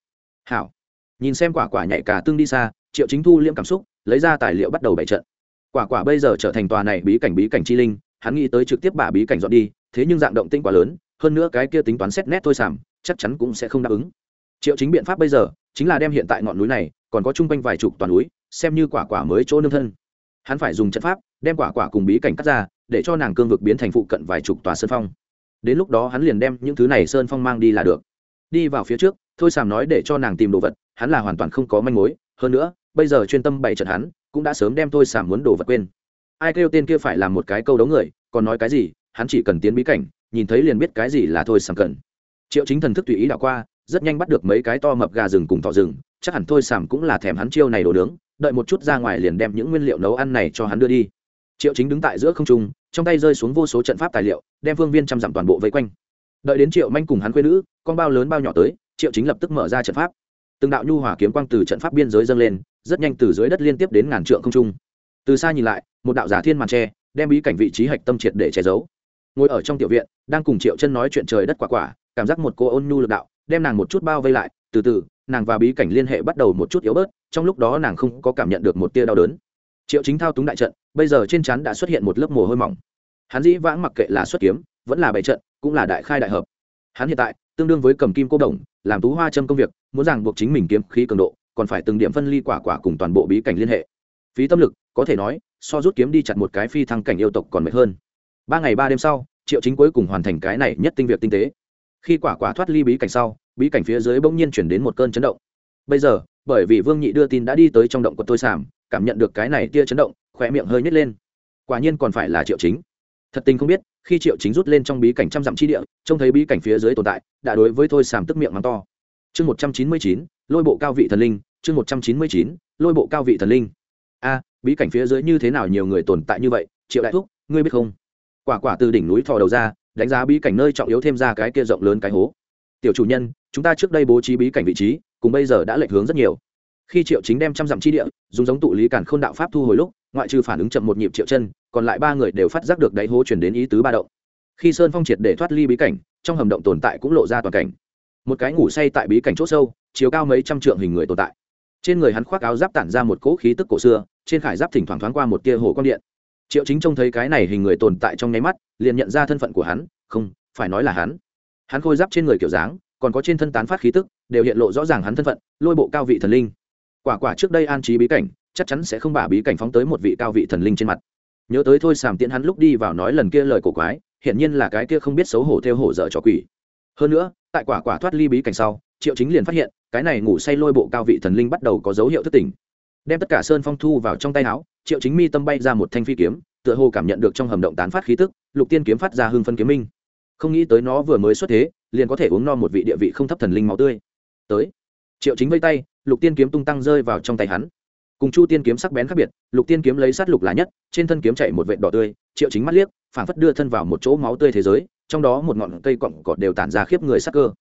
Hảo. Nhìn xem quả quả nhạy cả tương đi xa, triệu chính thu liễm cảm xúc, lấy ra tài liệu bắt đầu bày trận. Quả quả bây giờ trở thành tòa này bí cảnh bí cảnh chi linh, hắn nghĩ tới trực tiếp bà bí cảnh dọn đi, thế nhưng dạng động tinh quá lớn, hơn nữa cái kia tính toán xét nét thôi sảm, chắc chắn cũng sẽ không đáp ứng. Triệu chính biện pháp bây giờ, chính là đem hiện tại ngọn núi này còn có chung quanh vài chục toàn núi, xem như quả quả mới chỗ nương thân. Hắn phải dùng trận pháp, đem quả quả cùng bí cảnh cắt ra, để cho nàng cương vực biến thành phụ cận vài chục tòa sơn phong. Đến lúc đó hắn liền đem những thứ này sơn phong mang đi là được. Đi vào phía trước, thôi sàm nói để cho nàng tìm đồ vật, hắn là hoàn toàn không có manh mối. Hơn nữa, bây giờ chuyên tâm bày trận hắn, cũng đã sớm đem thôi sàm muốn đồ vật quên. Ai kêu tên kia phải làm một cái câu đấu người, còn nói cái gì, hắn chỉ cần tiến bí cảnh, nhìn thấy liền biết cái gì là thôi sàm cần. Triệu chính thần thức tùy ý đảo qua, rất nhanh bắt được mấy cái to mập gà rừng cùng thọ rừng chắc hẳn thôi sảm cũng là thèm hắn chiêu này đồ nướng, đợi một chút ra ngoài liền đem những nguyên liệu nấu ăn này cho hắn đưa đi. Triệu chính đứng tại giữa không trung, trong tay rơi xuống vô số trận pháp tài liệu, đem phương viên chăm dặm toàn bộ vây quanh. Đợi đến triệu manh cùng hắn quê nữ, con bao lớn bao nhỏ tới, triệu chính lập tức mở ra trận pháp. Từng đạo nhu hỏa kiếm quang từ trận pháp biên giới dâng lên, rất nhanh từ dưới đất liên tiếp đến ngàn trượng không trung. Từ xa nhìn lại, một đạo giả thiên màn tre đem bí cảnh vị trí hạch tâm triệt để che giấu. Ngồi ở trong tiểu viện, đang cùng triệu chân nói chuyện trời đất quả quả, cảm giác một cô ôn nhu lực đạo, đem nàng một chút bao vây lại, từ từ nàng và bí cảnh liên hệ bắt đầu một chút yếu bớt, trong lúc đó nàng không có cảm nhận được một tia đau đớn. Triệu chính thao túng đại trận, bây giờ trên chắn đã xuất hiện một lớp mồ hôi mỏng. Hắn dĩ vãng mặc kệ là xuất kiếm, vẫn là bày trận, cũng là đại khai đại hợp. Hắn hiện tại, tương đương với cầm kim cô đồng, làm tú hoa châm công việc, muốn ràng buộc chính mình kiếm khí cường độ, còn phải từng điểm phân ly quả quả cùng toàn bộ bí cảnh liên hệ. Phí tâm lực, có thể nói, so rút kiếm đi chặt một cái phi thăng cảnh yêu tộc còn mệt hơn. Ba ngày ba đêm sau, triệu chính cuối cùng hoàn thành cái này nhất tinh việc tinh tế. Khi quả quả thoát ly bí cảnh sau bí cảnh phía dưới bỗng nhiên chuyển đến một cơn chấn động. Bây giờ, bởi vì vương nhị đưa tin đã đi tới trong động của tôi sảm cảm nhận được cái này tia chấn động khỏe miệng hơi nhét lên. Quả nhiên còn phải là triệu chính. Thật tình không biết, khi triệu chính rút lên trong bí cảnh trăm dặm chi địa, trông thấy bí cảnh phía dưới tồn tại, đã đối với thôi sàm tức miệng mắng to. Chương một trăm chín mươi chín, lôi bộ cao vị thần linh, chương một trăm chín mươi chín, lôi bộ cao vị thần linh. A, bí cảnh phía dưới như thế nào nhiều người tồn tại như vậy, triệu đại thúc, ngươi biết không? Quả quả từ đỉnh núi thò đầu ra, đánh giá bí cảnh nơi trọng yếu thêm ra cái kia rộng lớn cái hố tiểu chủ nhân, chúng ta trước đây bố trí bí cảnh vị trí, cùng bây giờ đã lệch hướng rất nhiều. Khi triệu chính đem trăm dặm chi địa, dùng giống tụ lý cản khôn đạo pháp thu hồi lúc, ngoại trừ phản ứng chậm một nhịp triệu chân, còn lại ba người đều phát giác được đáy hố chuyển đến ý tứ ba động. Khi sơn phong triệt để thoát ly bí cảnh, trong hầm động tồn tại cũng lộ ra toàn cảnh. Một cái ngủ say tại bí cảnh c h ỗ sâu, chiều cao mấy trăm trượng hình người tồn tại. Trên người hắn khoác áo giáp tản ra một cỗ khí tức cổ xưa, trên khải giáp thỉnh thoảng thoáng qua một tia hồ quang điện. Triệu chính trông thấy cái này hình người tồn tại trong nháy mắt, liền nhận ra thân phận của hắn, không, phải nói là hắn hắn khôi giáp trên người kiểu dáng, còn có trên thân tán phát khí tức, đều hiện lộ rõ ràng hắn thân phận, lôi bộ cao vị thần linh. Quả quả trước đây an trí bí cảnh, chắc chắn sẽ không bả bí cảnh phóng tới một vị cao vị thần linh trên mặt. Nhớ tới thôi sàm tiễn hắn lúc đi vào nói lần kia lời cổ quái, hiển nhiên là cái kia không biết xấu hổ theo hổ dở trò quỷ. Hơn nữa, tại quả quả thoát ly bí cảnh sau, triệu chính liền phát hiện, cái này ngủ say lôi bộ cao vị thần linh bắt đầu có dấu hiệu thức tỉnh. đem tất cả sơn phong thu vào trong tay áo, triệu chính mi tâm bay ra một thanh phi kiếm, tựa hồ cảm nhận được trong hầm động tán phát khí tức, lục tiên kiếm phát ra hương phân kiếm minh không nghĩ tới nó vừa mới xuất thế, liền có thể uống no một vị địa vị không thấp thần linh máu tươi. Tới. Triệu chính vây tay, lục tiên kiếm tung tăng rơi vào trong tay hắn. Cùng chu tiên kiếm sắc bén khác biệt, lục tiên kiếm lấy sát lục là nhất, trên thân kiếm chạy một vệt đỏ tươi, triệu chính mắt liếc, phảng phất đưa thân vào một chỗ máu tươi thế giới, trong đó một ngọn cây cọng cọt đều tản ra khiếp người sắc cơ.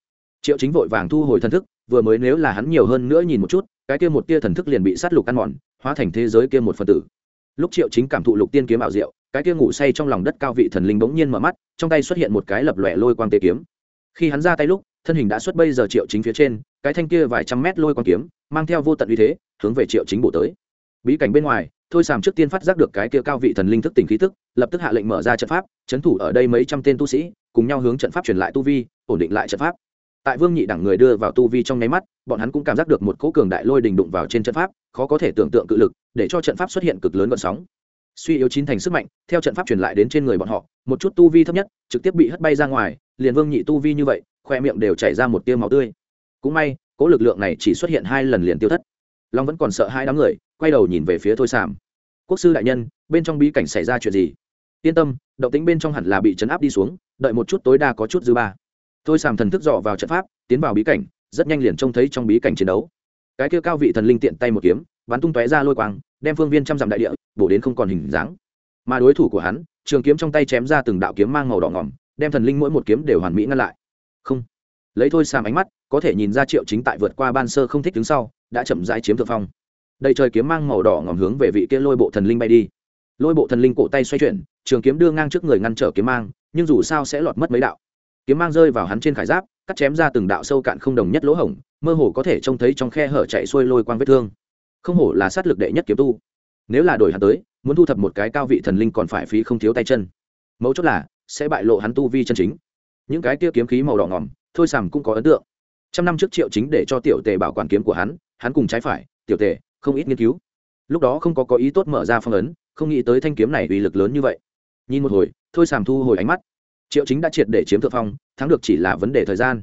Triệu chính vội vàng thu hồi thần thức, vừa mới nếu là hắn nhiều hơn nữa nhìn một chút, cái kia một tia thần thức liền bị sát lục ăn mòn, hóa thành thế giới kia một phần tử. Lúc triệu chính cảm thụ lục tiên kiếm ảo diệu cái kia ngủ say trong lòng đất cao vị thần linh bỗng nhiên mở mắt, trong tay xuất hiện một cái lập lòe lôi quang tê kiếm. Khi hắn ra tay lúc, thân hình đã xuất bây giờ triệu chính phía trên, cái thanh kia vài trăm mét lôi quang kiếm, mang theo vô tận uy thế, hướng về triệu chính bộ tới. Bí cảnh bên ngoài, thôi sàm trước tiên phát giác được cái kia cao vị thần linh thức tỉnh khí tức, lập tức hạ lệnh mở ra trận pháp, chấn thủ ở đây mấy trăm tên tu sĩ, cùng nhau hướng trận pháp truyền lại tu vi, ổn định lại trận pháp. Tại vương nhị đẳng người đưa vào tu vi trong nháy mắt, bọn hắn cũng cảm giác được một cỗ cường đại lôi đình đụng vào trên trận pháp, khó có thể tưởng tượng cự lực, để cho trận pháp xuất hiện cực lớn vận sóng suy yếu chín thành sức mạnh, theo trận pháp truyền lại đến trên người bọn họ, một chút tu vi thấp nhất, trực tiếp bị hất bay ra ngoài, liền vương nhị tu vi như vậy, khoe miệng đều chảy ra một tiêu máu tươi. Cũng may cỗ lực lượng này chỉ xuất hiện hai lần liền tiêu thất. Long vẫn còn sợ hai đám người, quay đầu nhìn về phía thôi sàm. Quốc sư đại nhân, bên trong bí cảnh xảy ra chuyện gì? Yên tâm, động tính bên trong hẳn là bị chấn áp đi xuống, đợi một chút tối đa có chút dư ba. Thôi sàm thần thức dọ vào trận pháp, tiến vào bí cảnh, rất nhanh liền trông thấy trong bí cảnh chiến đấu. Cái kia cao vị thần linh tiện tay một kiếm, bắn tung tóe ra lôi quang đem phương viên trăm dặm đại địa bổ đến không còn hình dáng. Mà đối thủ của hắn, trường kiếm trong tay chém ra từng đạo kiếm mang màu đỏ ngỏm, đem thần linh mỗi một kiếm đều hoàn mỹ ngăn lại. Không. Lấy thôi sàm ánh mắt, có thể nhìn ra triệu chính tại vượt qua ban sơ không thích đứng sau, đã chậm rãi chiếm thượng phong. Đầy trời kiếm mang màu đỏ ngòm hướng về vị kia lôi bộ thần linh bay đi. Lôi bộ thần linh cổ tay xoay chuyển, trường kiếm đưa ngang trước người ngăn trở kiếm mang, nhưng dù sao sẽ lọt mất mấy đạo. Kiếm mang rơi vào hắn trên khải giáp, cắt chém ra từng đạo sâu cạn không đồng nhất lỗ hổng, mơ hồ có thể trông thấy trong khe hở chạy xuôi lôi quang vết thương không hổ là sát lực đệ nhất kiếm tu. Nếu là đổi hắn tới, muốn thu thập một cái cao vị thần linh còn phải phí không thiếu tay chân. Mấu chốt là, sẽ bại lộ hắn tu vi chân chính. Những cái kia kiếm khí màu đỏ ngòm thôi sàm cũng có ấn tượng. Trăm năm trước triệu chính để cho tiểu tề bảo quản kiếm của hắn hắn cùng trái phải, tiểu tề, không ít nghiên cứu. Lúc đó không có có ý tốt mở ra phong ấn, không nghĩ tới thanh kiếm này uy lực lớn như vậy. Nhìn một hồi, thôi sàm thu hồi ánh mắt. Triệu chính đã triệt để chiếm thượng phong, thắng được chỉ là vấn đề thời gian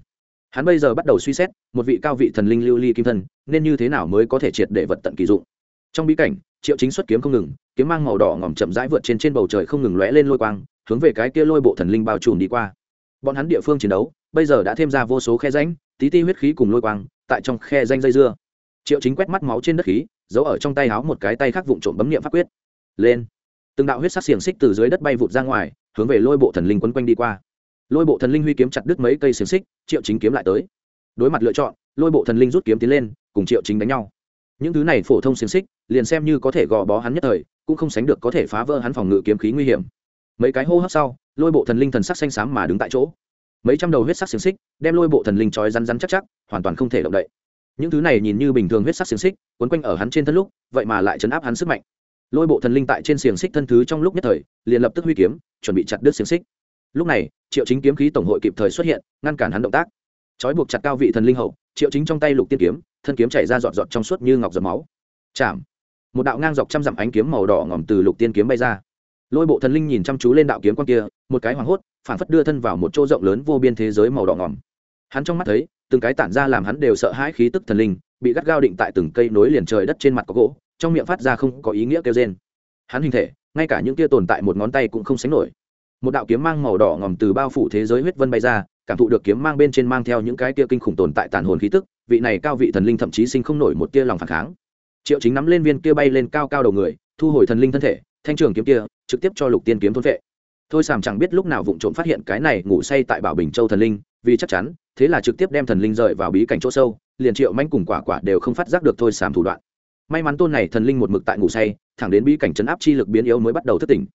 hắn bây giờ bắt đầu suy xét, một vị cao vị thần linh lưu ly kim thân, nên như thế nào mới có thể triệt để vật tận kỳ dụng. Trong bí cảnh, triệu chính xuất kiếm không ngừng, kiếm mang màu đỏ ngòm chậm rãi vượt trên trên bầu trời không ngừng lóe lên lôi quang, hướng về cái kia lôi bộ thần linh bao trùm đi qua. Bọn hắn địa phương chiến đấu, bây giờ đã thêm ra vô số khe ránh tí ti huyết khí cùng lôi quang, tại trong khe danh dây dưa. Triệu chính quét mắt máu trên đất khí, giấu ở trong tay áo một cái tay khác vụn trộm bấm nghiệm pháp quyết. Lên. Từng đạo huyết sắc xiềng xích từ dưới đất bay vụt ra ngoài, hướng về lôi bộ thần linh quấn quanh đi qua lôi bộ thần linh huy kiếm chặt đứt mấy cây xiềng xích, triệu chính kiếm lại tới. Đối mặt lựa chọn, lôi bộ thần linh rút kiếm tiến lên, cùng triệu chính đánh nhau. Những thứ này phổ thông xiềng xích, liền xem như có thể gò bó hắn nhất thời, cũng không sánh được có thể phá vỡ hắn phòng ngự kiếm khí nguy hiểm. Mấy cái hô hấp sau, lôi bộ thần linh thần sắc xanh xám mà đứng tại chỗ. Mấy trăm đầu huyết sắc xiềng xích, đem lôi bộ thần linh trói rắn rắn chắc chắc, hoàn toàn không thể động đậy. Những thứ này nhìn như bình thường huyết sắc xiềng xích, quấn quanh ở hắn trên thân lúc, vậy mà lại chấn áp hắn sức mạnh. Lôi bộ thần linh tại trên xiềng xích thân thứ trong lúc nhất thời, liền lập tức huy kiếm, chuẩn bị chặt đứt xiềng xích lúc này, triệu chính kiếm khí tổng hội kịp thời xuất hiện, ngăn cản hắn động tác. Trói buộc chặt cao vị thần linh hậu, triệu chính trong tay lục tiên kiếm, thân kiếm chảy ra giọt giọt trong suốt như ngọc giọt máu. Chạm! Một đạo ngang dọc trăm dặm ánh kiếm màu đỏ ngỏm từ lục tiên kiếm bay ra. Lôi bộ thần linh nhìn chăm chú lên đạo kiếm quan kia, một cái hoảng hốt, phản phất đưa thân vào một chỗ rộng lớn vô biên thế giới màu đỏ ngỏm hắn trong mắt thấy, từng cái tản ra làm hắn đều sợ hãi khí tức thần linh, bị gắt gao định tại từng cây nối liền trời đất trên mặt có gỗ, trong miệng phát ra không có ý nghĩa kêu trên hắn hình thể, ngay cả những kia tồn tại một ngón tay cũng không sánh nổi một đạo kiếm mang màu đỏ ngòm từ bao phủ thế giới huyết vân bay ra, cảm thụ được kiếm mang bên trên mang theo những cái kia kinh khủng tồn tại tàn hồn khí tức, vị này cao vị thần linh thậm chí sinh không nổi một tia lòng phản kháng. Triệu chính nắm lên viên kia bay lên cao cao đầu người, thu hồi thần linh thân thể, thanh trường kiếm kia, trực tiếp cho lục tiên kiếm thôn vệ. Thôi sàm chẳng biết lúc nào vụng trộm phát hiện cái này ngủ say tại bảo bình châu thần linh, vì chắc chắn, thế là trực tiếp đem thần linh rời vào bí cảnh chỗ sâu, liền triệu manh cùng quả quả đều không phát giác được thôi sàm thủ đoạn. May mắn tôn này thần linh một mực tại ngủ say, thẳng đến bí cảnh chấn áp chi lực biến yếu mới bắt đầu thất tỉnh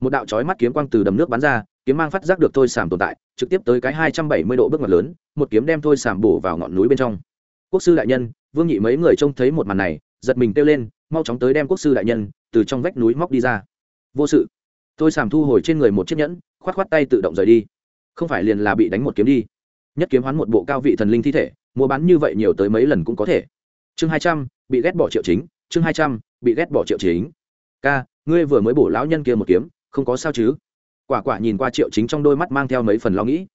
một đạo chói mắt kiếm quang từ đầm nước bắn ra, kiếm mang phát giác được thôi sàm tồn tại, trực tiếp tới cái hai trăm bảy mươi độ bước ngoặt lớn, một kiếm đem thôi sàm bổ vào ngọn núi bên trong. Quốc sư đại nhân, vương nhị mấy người trông thấy một màn này, giật mình kêu lên, mau chóng tới đem quốc sư đại nhân, từ trong vách núi móc đi ra. Vô sự. Thôi sàm thu hồi trên người một chiếc nhẫn k h o á t k h o á t tay tự động rời đi. Không phải liền là bị đánh một kiếm đi. Nhất kiếm hoán một bộ cao vị thần linh thi thể, mua bán như vậy nhiều tới mấy lần cũng có thể. Chương hai trăm, bị ghét bỏ triệu chính, chương hai trăm, bị ghét bỏ triệu chính. Ca, ngươi vừa mới bổ lão nhân kia một kiếm không có sao chứ? Quả quả nhìn qua triệu chính trong đôi mắt mang theo mấy phần lo nghĩ.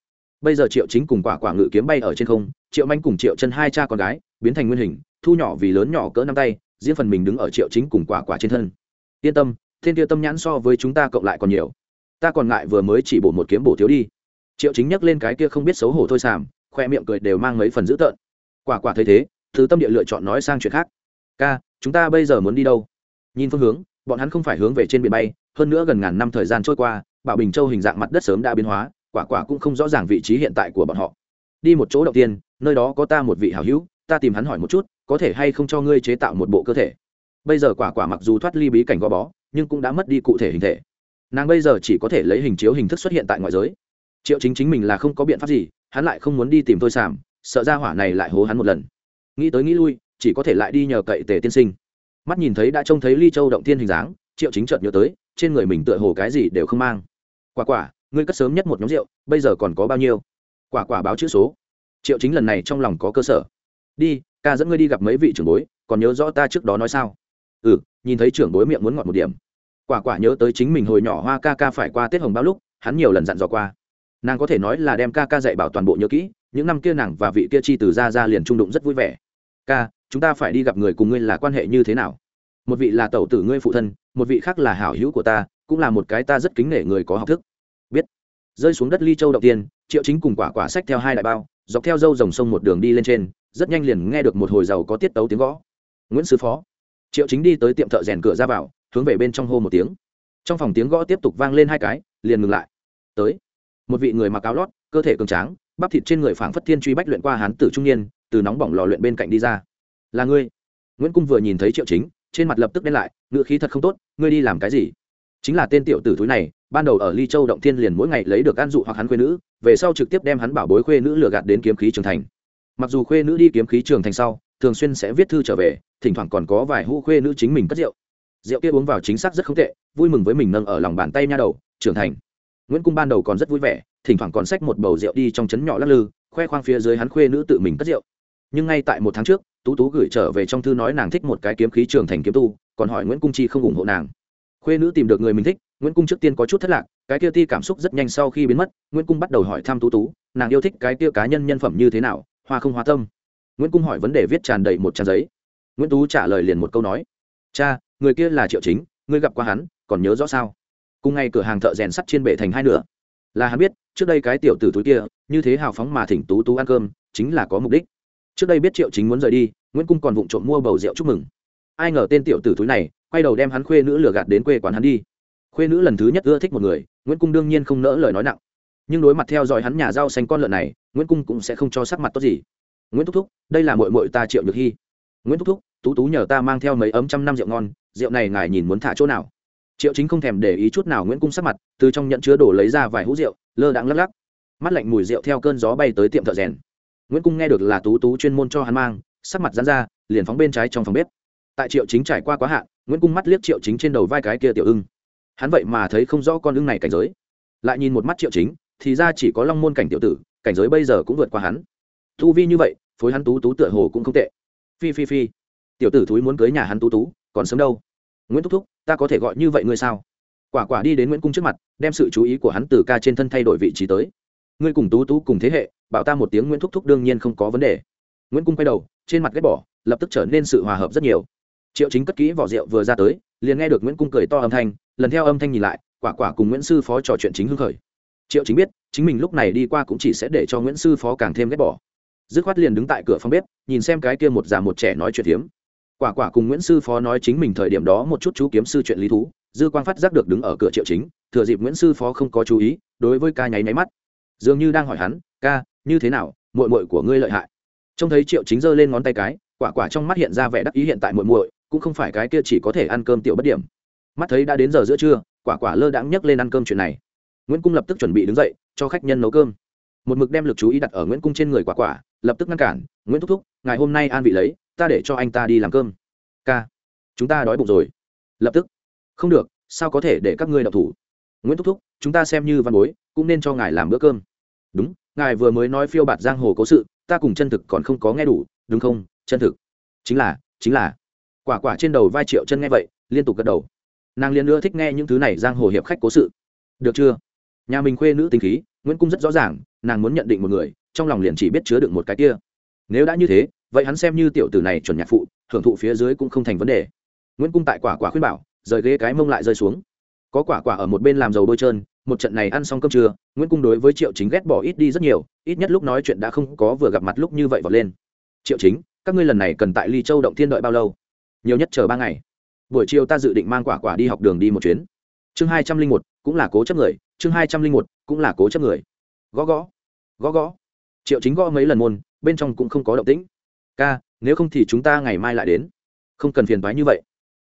Bây giờ triệu chính cùng quả quả ngự kiếm bay ở trên không, triệu manh cùng triệu chân hai cha con gái, biến thành nguyên hình, thu nhỏ vì lớn nhỏ cỡ năm tay, riêng phần mình đứng ở triệu chính cùng quả quả trên thân. Yên tâm, thiên tiêu tâm nhãn so với chúng ta cộng lại còn nhiều. Ta còn ngại vừa mới chỉ bổ một kiếm bổ thiếu đi. Triệu chính nhắc lên cái kia không biết xấu hổ thôi sàm khoe miệng cười đều mang mấy phần dữ tợn. Quả quả thấy thế thứ tâm địa lựa chọn nói sang chuyện khác. Ca, chúng ta bây giờ muốn đi đâu? Nhìn phương hướng, bọn hắn không phải hướng về trên biển bay hơn nữa gần ngàn năm thời gian trôi qua, bảo bình châu hình dạng mặt đất sớm đã biến hóa, quả quả cũng không rõ ràng vị trí hiện tại của bọn họ. Đi một chỗ đầu tiên, nơi đó có ta một vị hảo hữu, ta tìm hắn hỏi một chút, có thể hay không cho ngươi chế tạo một bộ cơ thể. Bây giờ quả quả mặc dù thoát ly bí cảnh gò bó, nhưng cũng đã mất đi cụ thể hình thể. Nàng bây giờ chỉ có thể lấy hình chiếu hình thức xuất hiện tại ngoại giới. Triệu chính chính mình là không có biện pháp gì, hắn lại không muốn đi tìm tôi sảm, sợ ra hỏa này lại hố hắn một lần. Nghĩ tới nghĩ lui, chỉ có thể lại đi nhờ cậy tề tiên sinh. Mắt nhìn thấy đã trông thấy ly châu động tiên hình dáng triệu chính chợt nhớ tới, trên người mình tựa hồ cái gì đều không mang. Quả quả, ngươi cất sớm nhất một nhóm rượu, bây giờ còn có bao nhiêu? Quả quả báo chữ số. Triệu chính lần này trong lòng có cơ sở. Đi, ca dẫn ngươi đi gặp mấy vị trưởng bối, còn nhớ rõ ta trước đó nói sao? Ừ nhìn thấy trưởng bối miệng muốn ngọt một điểm. Quả quả nhớ tới chính mình hồi nhỏ hoa ca ca phải qua tết hồng bao lúc, hắn nhiều lần dặn dò qua. Nàng có thể nói là đem ca ca dạy bảo toàn bộ nhớ kỹ, những năm kia nàng và vị kia chi từ ra ra liền trung đụng rất vui vẻ. Ca, chúng ta phải đi gặp người cùng ngươi là quan hệ như thế nào? Một vị là tẩu tử ngươi phụ thân, một vị khác là hảo hữu của ta, cũng là một cái ta rất kính nể người có học thức. Biết. Rơi xuống đất ly châu đầu tiên, triệu chính cùng quả quả sách theo hai đại bao, dọc theo dâu dòng sông một đường đi lên trên, rất nhanh liền nghe được một hồi giàu có tiết tấu tiếng gõ. Nguyễn sư phó. Triệu chính đi tới tiệm thợ rèn cửa ra vào, hướng về bên trong hô một tiếng. Trong phòng tiếng gõ tiếp tục vang lên hai cái, liền ngừng lại. Tới. Một vị người mặc áo lót, cơ thể cường tráng, bắp thịt trên người phảng phất thiên truy bách luyện qua hán tử trung niên, từ nóng bỏng lò luyện bên cạnh đi ra. Là ngươi. Nguyễn cung vừa nhìn thấy triệu chính trên mặt lập tức đen lại ngựa khí thật không tốt, ngươi đi làm cái gì? Chính là tên tiểu tử thúi này, ban đầu ở ly châu động thiên liền mỗi ngày lấy được an dụ hoặc hắn khuê nữ, về sau trực tiếp đem hắn bảo bối khuê nữ lừa gạt đến kiếm khí trường thành. Mặc dù khuê nữ đi kiếm khí trường thành sau, thường xuyên sẽ viết thư trở về, thỉnh thoảng còn có vài hũ khuê nữ chính mình cất rượu. Rượu kia uống vào chính xác rất không tệ, vui mừng với mình nâng ở lòng bàn tay nha đầu, trưởng thành. Nguyễn cung ban đầu còn rất vui vẻ, thỉnh thoảng còn xách một bầu rượu đi trong trấn nhỏ lắc lư, khoe khoang phía dưới hắn khuê nữ tự mình cất rượu. Nhưng ngay tại một tháng trước tú tú gửi trở về trong thư nói nàng thích một cái kiếm khí trường thành kiếm tu, còn hỏi nguyễn cung chi không ủng hộ nàng. Khuê nữ tìm được người mình thích, nguyễn cung trước tiên có chút thất lạc, cái kia ti cảm xúc rất nhanh sau khi biến mất, nguyễn cung bắt đầu hỏi thăm tú tú, nàng yêu thích cái kia cá nhân nhân phẩm như thế nào, hoa không hoa tâm. Nguyễn cung hỏi vấn đề viết tràn đầy một trang giấy. Nguyễn tú trả lời liền một câu nói. Cha, người kia là triệu chính, ngươi gặp qua hắn, còn nhớ rõ sao? Cùng ngay cửa hàng thợ rèn sắt trên bệ thành hai nửa. Là hắn biết, trước đây cái tiểu tử túi kia, như thế hào phóng mà thỉnh tú tú ăn cơm, chính là có mục đích trước đây biết triệu chính muốn rời đi, nguyễn cung còn vụng trộm mua bầu rượu chúc mừng. Ai ngờ tên tiểu tử thúi này, quay đầu đem hắn khuê nữ lừa gạt đến quê quán hắn đi. Khuê nữ lần thứ nhất ưa thích một người, nguyễn cung đương nhiên không nỡ lời nói nặng. Nhưng đối mặt theo dõi hắn nhà rau xanh con lợn này, nguyễn cung cũng sẽ không cho sắc mặt tốt gì. Nguyễn thúc thúc, đây là mội mội ta triệu nhược hy. Nguyễn thúc thúc, tú tú nhờ ta mang theo mấy ấm trăm năm rượu ngon, rượu này ngài nhìn muốn thả chỗ nào? Triệu chính không thèm để ý chút nào nguyễn cung sắc mặt, từ trong nhận chứa đổ lấy ra vài hũ rượu, lơ đãng lắc lắc. Mắt lạnh mùi rượu theo cơn gió bay tới tiệm thợ rèn nguyễn cung nghe được là tú tú chuyên môn cho hắn mang, sắc mặt dán ra, liền phóng bên trái trong phòng bếp. Tại triệu chính trải qua quá hạn, nguyễn cung mắt liếc triệu chính trên đầu vai cái kia tiểu ưng. Hắn vậy mà thấy không rõ con ưng này cảnh giới. Lại nhìn một mắt triệu chính, thì ra chỉ có long môn cảnh tiểu tử, cảnh giới bây giờ cũng vượt qua hắn. Thu vi như vậy, phối hắn tú tú tựa hồ cũng không tệ. Phi phi phi. Tiểu tử thúi muốn cưới nhà hắn tú tú, còn sớm đâu. Nguyễn thúc thúc, ta có thể gọi như vậy ngươi sao? Quả quả đi đến nguyễn cung trước mặt, đem sự chú ý của hắn từ ca trên thân thay đổi vị trí tới. Ngươi cùng tú tú cùng thế hệ bảo ta một tiếng nguyễn thúc thúc đương nhiên không có vấn đề nguyễn cung quay đầu trên mặt ghét bỏ lập tức trở nên sự hòa hợp rất nhiều triệu chính cất kỹ vỏ rượu vừa ra tới liền nghe được nguyễn cung cười to âm thanh lần theo âm thanh nhìn lại quả quả cùng nguyễn sư phó trò chuyện chính hưng khởi triệu chính biết chính mình lúc này đi qua cũng chỉ sẽ để cho nguyễn sư phó càng thêm ghét bỏ dứt khoát liền đứng tại cửa phòng bếp nhìn xem cái kia một già một trẻ nói chuyện hiếm quả quả cùng nguyễn sư phó nói chính mình thời điểm đó một chút chú kiếm sư chuyện lý thú dư quang phát giác được đứng ở cửa triệu chính thừa dịp nguyễn sư phó không có chú ý đối với ca nháy máy mắt dường như đang hỏi hắn ca như thế nào mội mội của ngươi lợi hại. Trông thấy triệu chính giơ lên ngón tay cái, quả quả trong mắt hiện ra vẻ đắc ý hiện tại mội mội cũng không phải cái kia chỉ có thể ăn cơm tiểu bất điểm. Mắt thấy đã đến giờ giữa trưa, quả quả lơ đãng nhấc lên ăn cơm chuyện này. Nguyễn cung lập tức chuẩn bị đứng dậy, cho khách nhân nấu cơm. Một mực đem lực chú ý đặt ở nguyễn cung trên người quả quả, lập tức ngăn cản, nguyễn thúc thúc, ngày hôm nay an vị lấy, ta để cho anh ta đi làm cơm. Ca, chúng ta đói bụng rồi. Lập tức, không được, sao có thể để các ngươi đọc thủ? Nguyễn thúc thúc, chúng ta xem như văn bối, cũng nên cho ngài làm bữa cơm. Đúng ngài vừa mới nói phiêu bạt giang hồ cố sự, ta cùng chân thực còn không có nghe đủ, đúng không? Chân thực. Chính là chính là. Quả quả trên đầu vai triệu chân nghe vậy, liên tục gật đầu. Nàng liền nữa thích nghe những thứ này giang hồ hiệp khách cố sự. Được chưa? Nhà mình khuê nữ tình khí, nguyễn cung rất rõ ràng, nàng muốn nhận định một người, trong lòng liền chỉ biết chứa được một cái kia. Nếu đã như thế, vậy hắn xem như tiểu tử này chuẩn nhạc phụ, hưởng thụ phía dưới cũng không thành vấn đề. Nguyễn cung tại quả quả khuyên bảo, rời ghế cái mông lại rơi xuống. Có quả quả ở một bên làm dầu bôi trơn một trận này ăn xong cơm trưa, nguyễn cung đối với triệu chính ghét bỏ ít đi rất nhiều, ít nhất lúc nói chuyện đã không có vừa gặp mặt lúc như vậy vọt lên. Triệu chính, các ngươi lần này cần tại ly châu động thiên đợi bao lâu? Nhiều nhất chờ ba ngày. Buổi chiều ta dự định mang quả quả đi học đường đi một chuyến. Chương hai trăm linh một, cũng là cố chấp người. Chương hai trăm linh một, cũng là cố chấp người. Gõ gõ. Gõ gõ. Triệu chính gõ mấy lần môn, bên trong cũng không có động tĩnh. Ca, nếu không thì chúng ta ngày mai lại đến. Không cần phiền toái như vậy.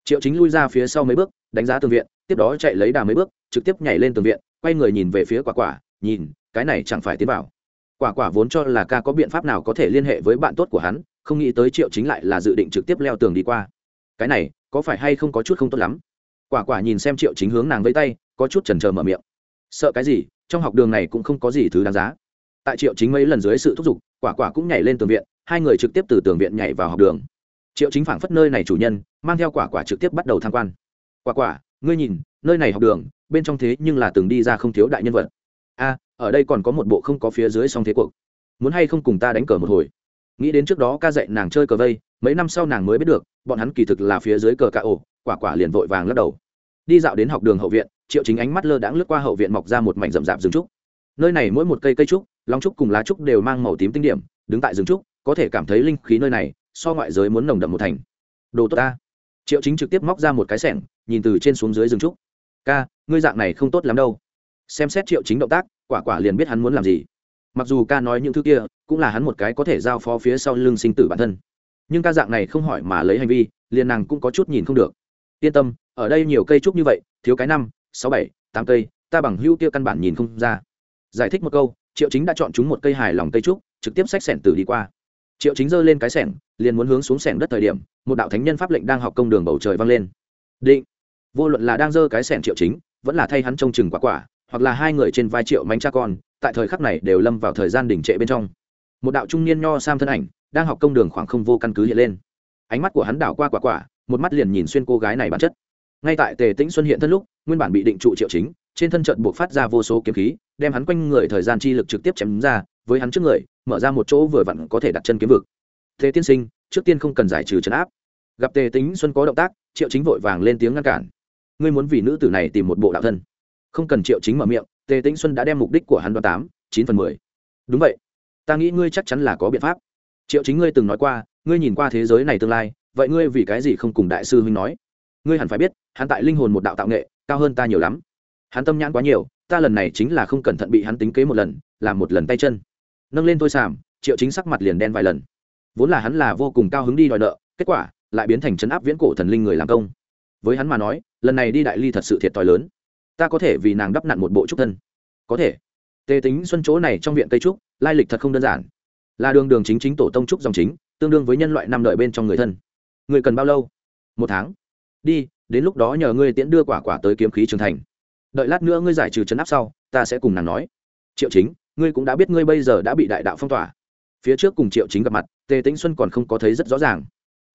Triệu chính lui ra phía sau mấy bước, đánh giá tường viện, tiếp đó chạy lấy đà mấy bước, trực tiếp nhảy lên tường viện quay người nhìn về phía quả quả, nhìn, cái này chẳng phải tiến vào. Quả quả vốn cho là ca có biện pháp nào có thể liên hệ với bạn tốt của hắn, không nghĩ tới triệu chính lại là dự định trực tiếp leo tường đi qua. Cái này, có phải hay không có chút không tốt lắm? Quả quả nhìn xem triệu chính hướng nàng với tay, có chút chần chờ mở miệng. Sợ cái gì, trong học đường này cũng không có gì thứ đáng giá. Tại triệu chính mấy lần dưới sự thúc giục, quả quả cũng nhảy lên tường viện, hai người trực tiếp từ tường viện nhảy vào học đường. Triệu chính phảng phất nơi này chủ nhân, mang theo quả quả trực tiếp bắt đầu tham quan. Quả quả, ngươi nhìn, nơi này học đường bên trong thế nhưng là từng đi ra không thiếu đại nhân vật. A, ở đây còn có một bộ không có phía dưới song thế cuộc. Muốn hay không cùng ta đánh cờ một hồi? Nghĩ đến trước đó ca dạy nàng chơi cờ vây, mấy năm sau nàng mới biết được, bọn hắn kỳ thực là phía dưới cờ cà ổ, quả quả liền vội vàng lắc đầu. Đi dạo đến học đường hậu viện, triệu chính ánh mắt lơ đãng lướt qua hậu viện mọc ra một mảnh rậm rạp rừng trúc. Nơi này mỗi một cây cây trúc, long trúc cùng lá trúc đều mang màu tím tinh điểm, đứng tại rừng trúc, có thể cảm thấy linh khí nơi này, so ngoại giới muốn nồng đậm một thành. Đồ tốt ta. Triệu chính trực tiếp móc ra một cái sẻng, nhìn từ trên xuống dưới rừng trúc ca, ngươi dạng này không tốt lắm đâu. Xem xét triệu chính động tác, quả quả liền biết hắn muốn làm gì. Mặc dù ca nói những thứ kia, cũng là hắn một cái có thể giao phó phía sau lưng sinh tử bản thân. Nhưng ca dạng này không hỏi mà lấy hành vi, liền nàng cũng có chút nhìn không được. Yên tâm, ở đây nhiều cây trúc như vậy, thiếu cái năm, sáu bảy, tám cây, ta bằng hữu kia căn bản nhìn không ra. Giải thích một câu, triệu chính đã chọn chúng một cây hài lòng cây trúc, trực tiếp xách sẻn tử đi qua. Triệu chính giơ lên cái sẻng, liền muốn hướng xuống sẻng đất thời điểm, một đạo thánh nhân pháp lệnh đang học công đường bầu trời vang lên. Định vô luận là đang dơ cái sẻn triệu chính, vẫn là thay hắn trông chừng quả quả, hoặc là hai người trên vai triệu mánh cha con, tại thời khắc này đều lâm vào thời gian đỉnh trệ bên trong. Một đạo trung niên nho sam thân ảnh, đang học công đường khoảng không vô căn cứ hiện lên. Ánh mắt của hắn đảo qua quả quả, một mắt liền nhìn xuyên cô gái này bản chất. Ngay tại tề tĩnh xuân hiện thân lúc, nguyên bản bị định trụ triệu chính, trên thân trận buộc phát ra vô số kiếm khí, đem hắn quanh người thời gian chi lực trực tiếp chém ra, với hắn trước người, mở ra một chỗ vừa vặn có thể đặt chân kiếm vực. Thế tiên sinh, trước tiên không cần giải trừ trấn áp. Gặp tề tính xuân có động tác, triệu chính vội vàng lên tiếng ngăn cản ngươi muốn vì nữ tử này tìm một bộ đạo thân. Không cần triệu chính mở miệng, tề tĩnh xuân đã đem mục đích của hắn đoán tám, chín phần mười. Đúng vậy. Ta nghĩ ngươi chắc chắn là có biện pháp. Triệu chính ngươi từng nói qua, ngươi nhìn qua thế giới này tương lai, vậy ngươi vì cái gì không cùng đại sư huynh nói? Ngươi hẳn phải biết, hắn tại linh hồn một đạo tạo nghệ, cao hơn ta nhiều lắm. Hắn tâm nhãn quá nhiều, ta lần này chính là không cẩn thận bị hắn tính kế một lần, làm một lần tay chân. Nâng lên tôi sàm triệu chính sắc mặt liền đen vài lần. Vốn là hắn là vô cùng cao hứng đi đòi nợ, kết quả lại biến thành chấn áp viễn cổ thần linh người làm công. Với hắn mà nói lần này đi đại ly thật sự thiệt thòi lớn. Ta có thể vì nàng đắp nặn một bộ trúc thân. Có thể. Tề tính xuân chỗ này trong viện cây trúc, lai lịch thật không đơn giản. Là đường đường chính chính tổ tông trúc dòng chính, tương đương với nhân loại năm đợi bên trong người thân. Người cần bao lâu? Một tháng. Đi, đến lúc đó nhờ ngươi tiễn đưa quả quả tới kiếm khí trưởng thành. Đợi lát nữa ngươi giải trừ chấn áp sau, ta sẽ cùng nàng nói. Triệu chính, ngươi cũng đã biết ngươi bây giờ đã bị đại đạo phong tỏa. Phía trước cùng triệu chính gặp mặt, tề tĩnh xuân còn không có thấy rất rõ ràng.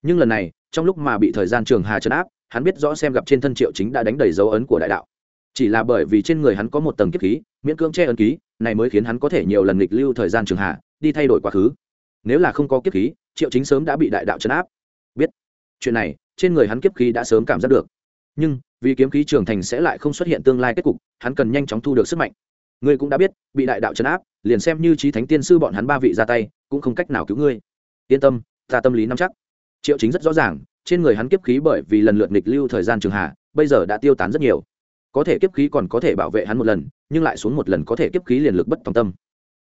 Nhưng lần này, trong lúc mà bị thời gian trường hà chấn áp hắn biết rõ xem gặp trên thân triệu chính đã đánh đầy dấu ấn của đại đạo. Chỉ là bởi vì trên người hắn có một tầng kiếp khí miễn cưỡng che ấn ký này mới khiến hắn có thể nhiều lần nghịch lưu thời gian trường hạ, đi thay đổi quá khứ. Nếu là không có kiếp khí triệu chính sớm đã bị đại đạo chấn áp. Biết. Chuyện này trên người hắn kiếp khí đã sớm cảm giác được. Nhưng vì kiếm khí trưởng thành sẽ lại không xuất hiện tương lai kết cục hắn cần nhanh chóng thu được sức mạnh. Ngươi cũng đã biết bị đại đạo chấn áp liền xem như trí thánh tiên sư bọn hắn ba vị ra tay cũng không cách nào cứu ngươi. Yên tâm ta tâm lý nắm chắc. Triệu chính rất rõ ràng trên người hắn kiếp khí bởi vì lần lượt nghịch lưu thời gian trường hạ, bây giờ đã tiêu tán rất nhiều. Có thể kiếp khí còn có thể bảo vệ hắn một lần, nhưng lại xuống một lần có thể kiếp khí liền lực bất tòng tâm.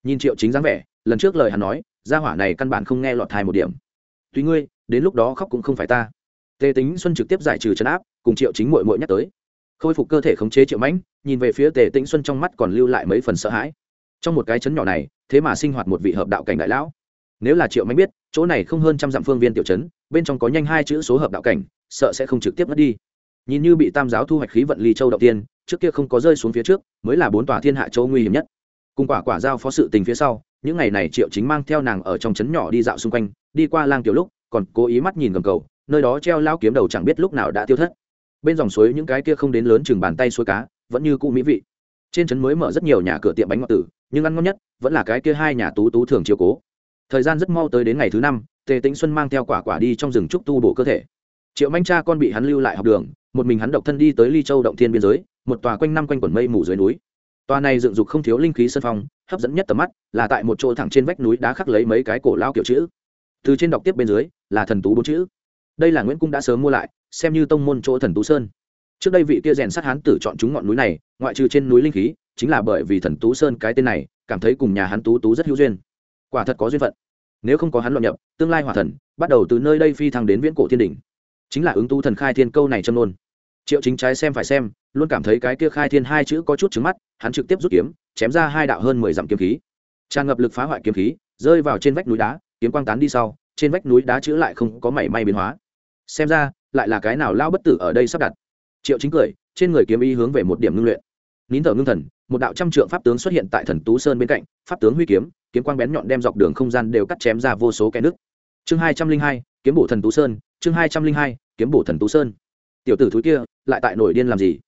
Nhìn triệu chính dáng vẻ, lần trước lời hắn nói, gia hỏa này căn bản không nghe lọt thai một điểm. Tuy ngươi, đến lúc đó khóc cũng không phải ta. Tề tính xuân trực tiếp giải trừ chấn áp, cùng triệu chính mội mội nhắc tới. Khôi phục cơ thể khống chế triệu mãnh, nhìn về phía tề tĩnh xuân trong mắt còn lưu lại mấy phần sợ hãi. Trong một cái chấn nhỏ này, thế mà sinh hoạt một vị hợp đạo cảnh đại lão. Nếu là triệu mãnh biết, chỗ này không hơn trăm dặm phương viên tiểu chấn bên trong có nhanh hai chữ số hợp đạo cảnh, sợ sẽ không trực tiếp mất đi. Nhìn như bị tam giáo thu hoạch khí vận ly châu đầu tiên, trước kia không có rơi xuống phía trước, mới là bốn tòa thiên hạ châu nguy hiểm nhất. Cùng quả quả giao phó sự tình phía sau, những ngày này triệu chính mang theo nàng ở trong trấn nhỏ đi dạo xung quanh, đi qua lang tiểu lúc, còn cố ý mắt nhìn gầm cầu, nơi đó treo lao kiếm đầu chẳng biết lúc nào đã tiêu thất. Bên dòng suối những cái kia không đến lớn chừng bàn tay suối cá, vẫn như cũ mỹ vị. Trên trấn mới mở rất nhiều nhà cửa tiệm bánh ngọt tử, nhưng ăn ngon nhất vẫn là cái kia hai nhà tú tú thường chiều cố. Thời gian rất mau tới đến ngày thứ năm tề tĩnh xuân mang theo quả quả đi trong rừng trúc tu bổ cơ thể. Triệu manh cha con bị hắn lưu lại học đường, một mình hắn độc thân đi tới ly châu động thiên biên giới, một tòa quanh năm quanh quần mây mù dưới núi. Tòa này dựng dục không thiếu linh khí sân phong, hấp dẫn nhất tầm mắt, là tại một chỗ thẳng trên vách núi đá khắc lấy mấy cái cổ lao kiểu chữ. Từ trên đọc tiếp bên dưới, là thần tú bốn chữ. Đây là nguyễn cung đã sớm mua lại, xem như tông môn chỗ thần tú sơn. Trước đây vị kia rèn sát hán tử chọn chúng ngọn núi này, ngoại trừ trên núi linh khí, chính là bởi vì thần tú sơn cái tên này, cảm thấy cùng nhà hắn tú tú rất hữu duyên. Quả thật có duyên phận nếu không có hắn luận nhập, tương lai hỏa thần, bắt đầu từ nơi đây phi thăng đến viễn cổ thiên đỉnh. Chính là ứng tu thần khai thiên câu này châm nôn triệu chính trái xem phải xem, luôn cảm thấy cái kia khai thiên hai chữ có chút trứng mắt, hắn trực tiếp rút kiếm, chém ra hai đạo hơn mười dặm kiếm khí. Tràn ngập lực phá hoại kiếm khí, rơi vào trên vách núi đá, kiếm quang tán đi sau, trên vách núi đá chữ lại không có mảy may biến hóa. Xem ra, lại là cái nào lao bất tử ở đây sắp đặt. Triệu chính cười, trên người kiếm ý hướng về một điểm ngưng luyện nín thở ngưng thần, một đạo trăm trượng pháp tướng xuất hiện tại thần tú sơn bên cạnh, pháp tướng huy kiếm kiếm quang bén nhọn đem dọc đường không gian đều cắt chém ra vô số kẽ nước chương hai trăm linh hai, kiếm bổ thần tú sơn, chương hai trăm linh hai, kiếm bổ thần tú sơn. Tiểu tử thúi kia, lại tại nổi điên làm gì?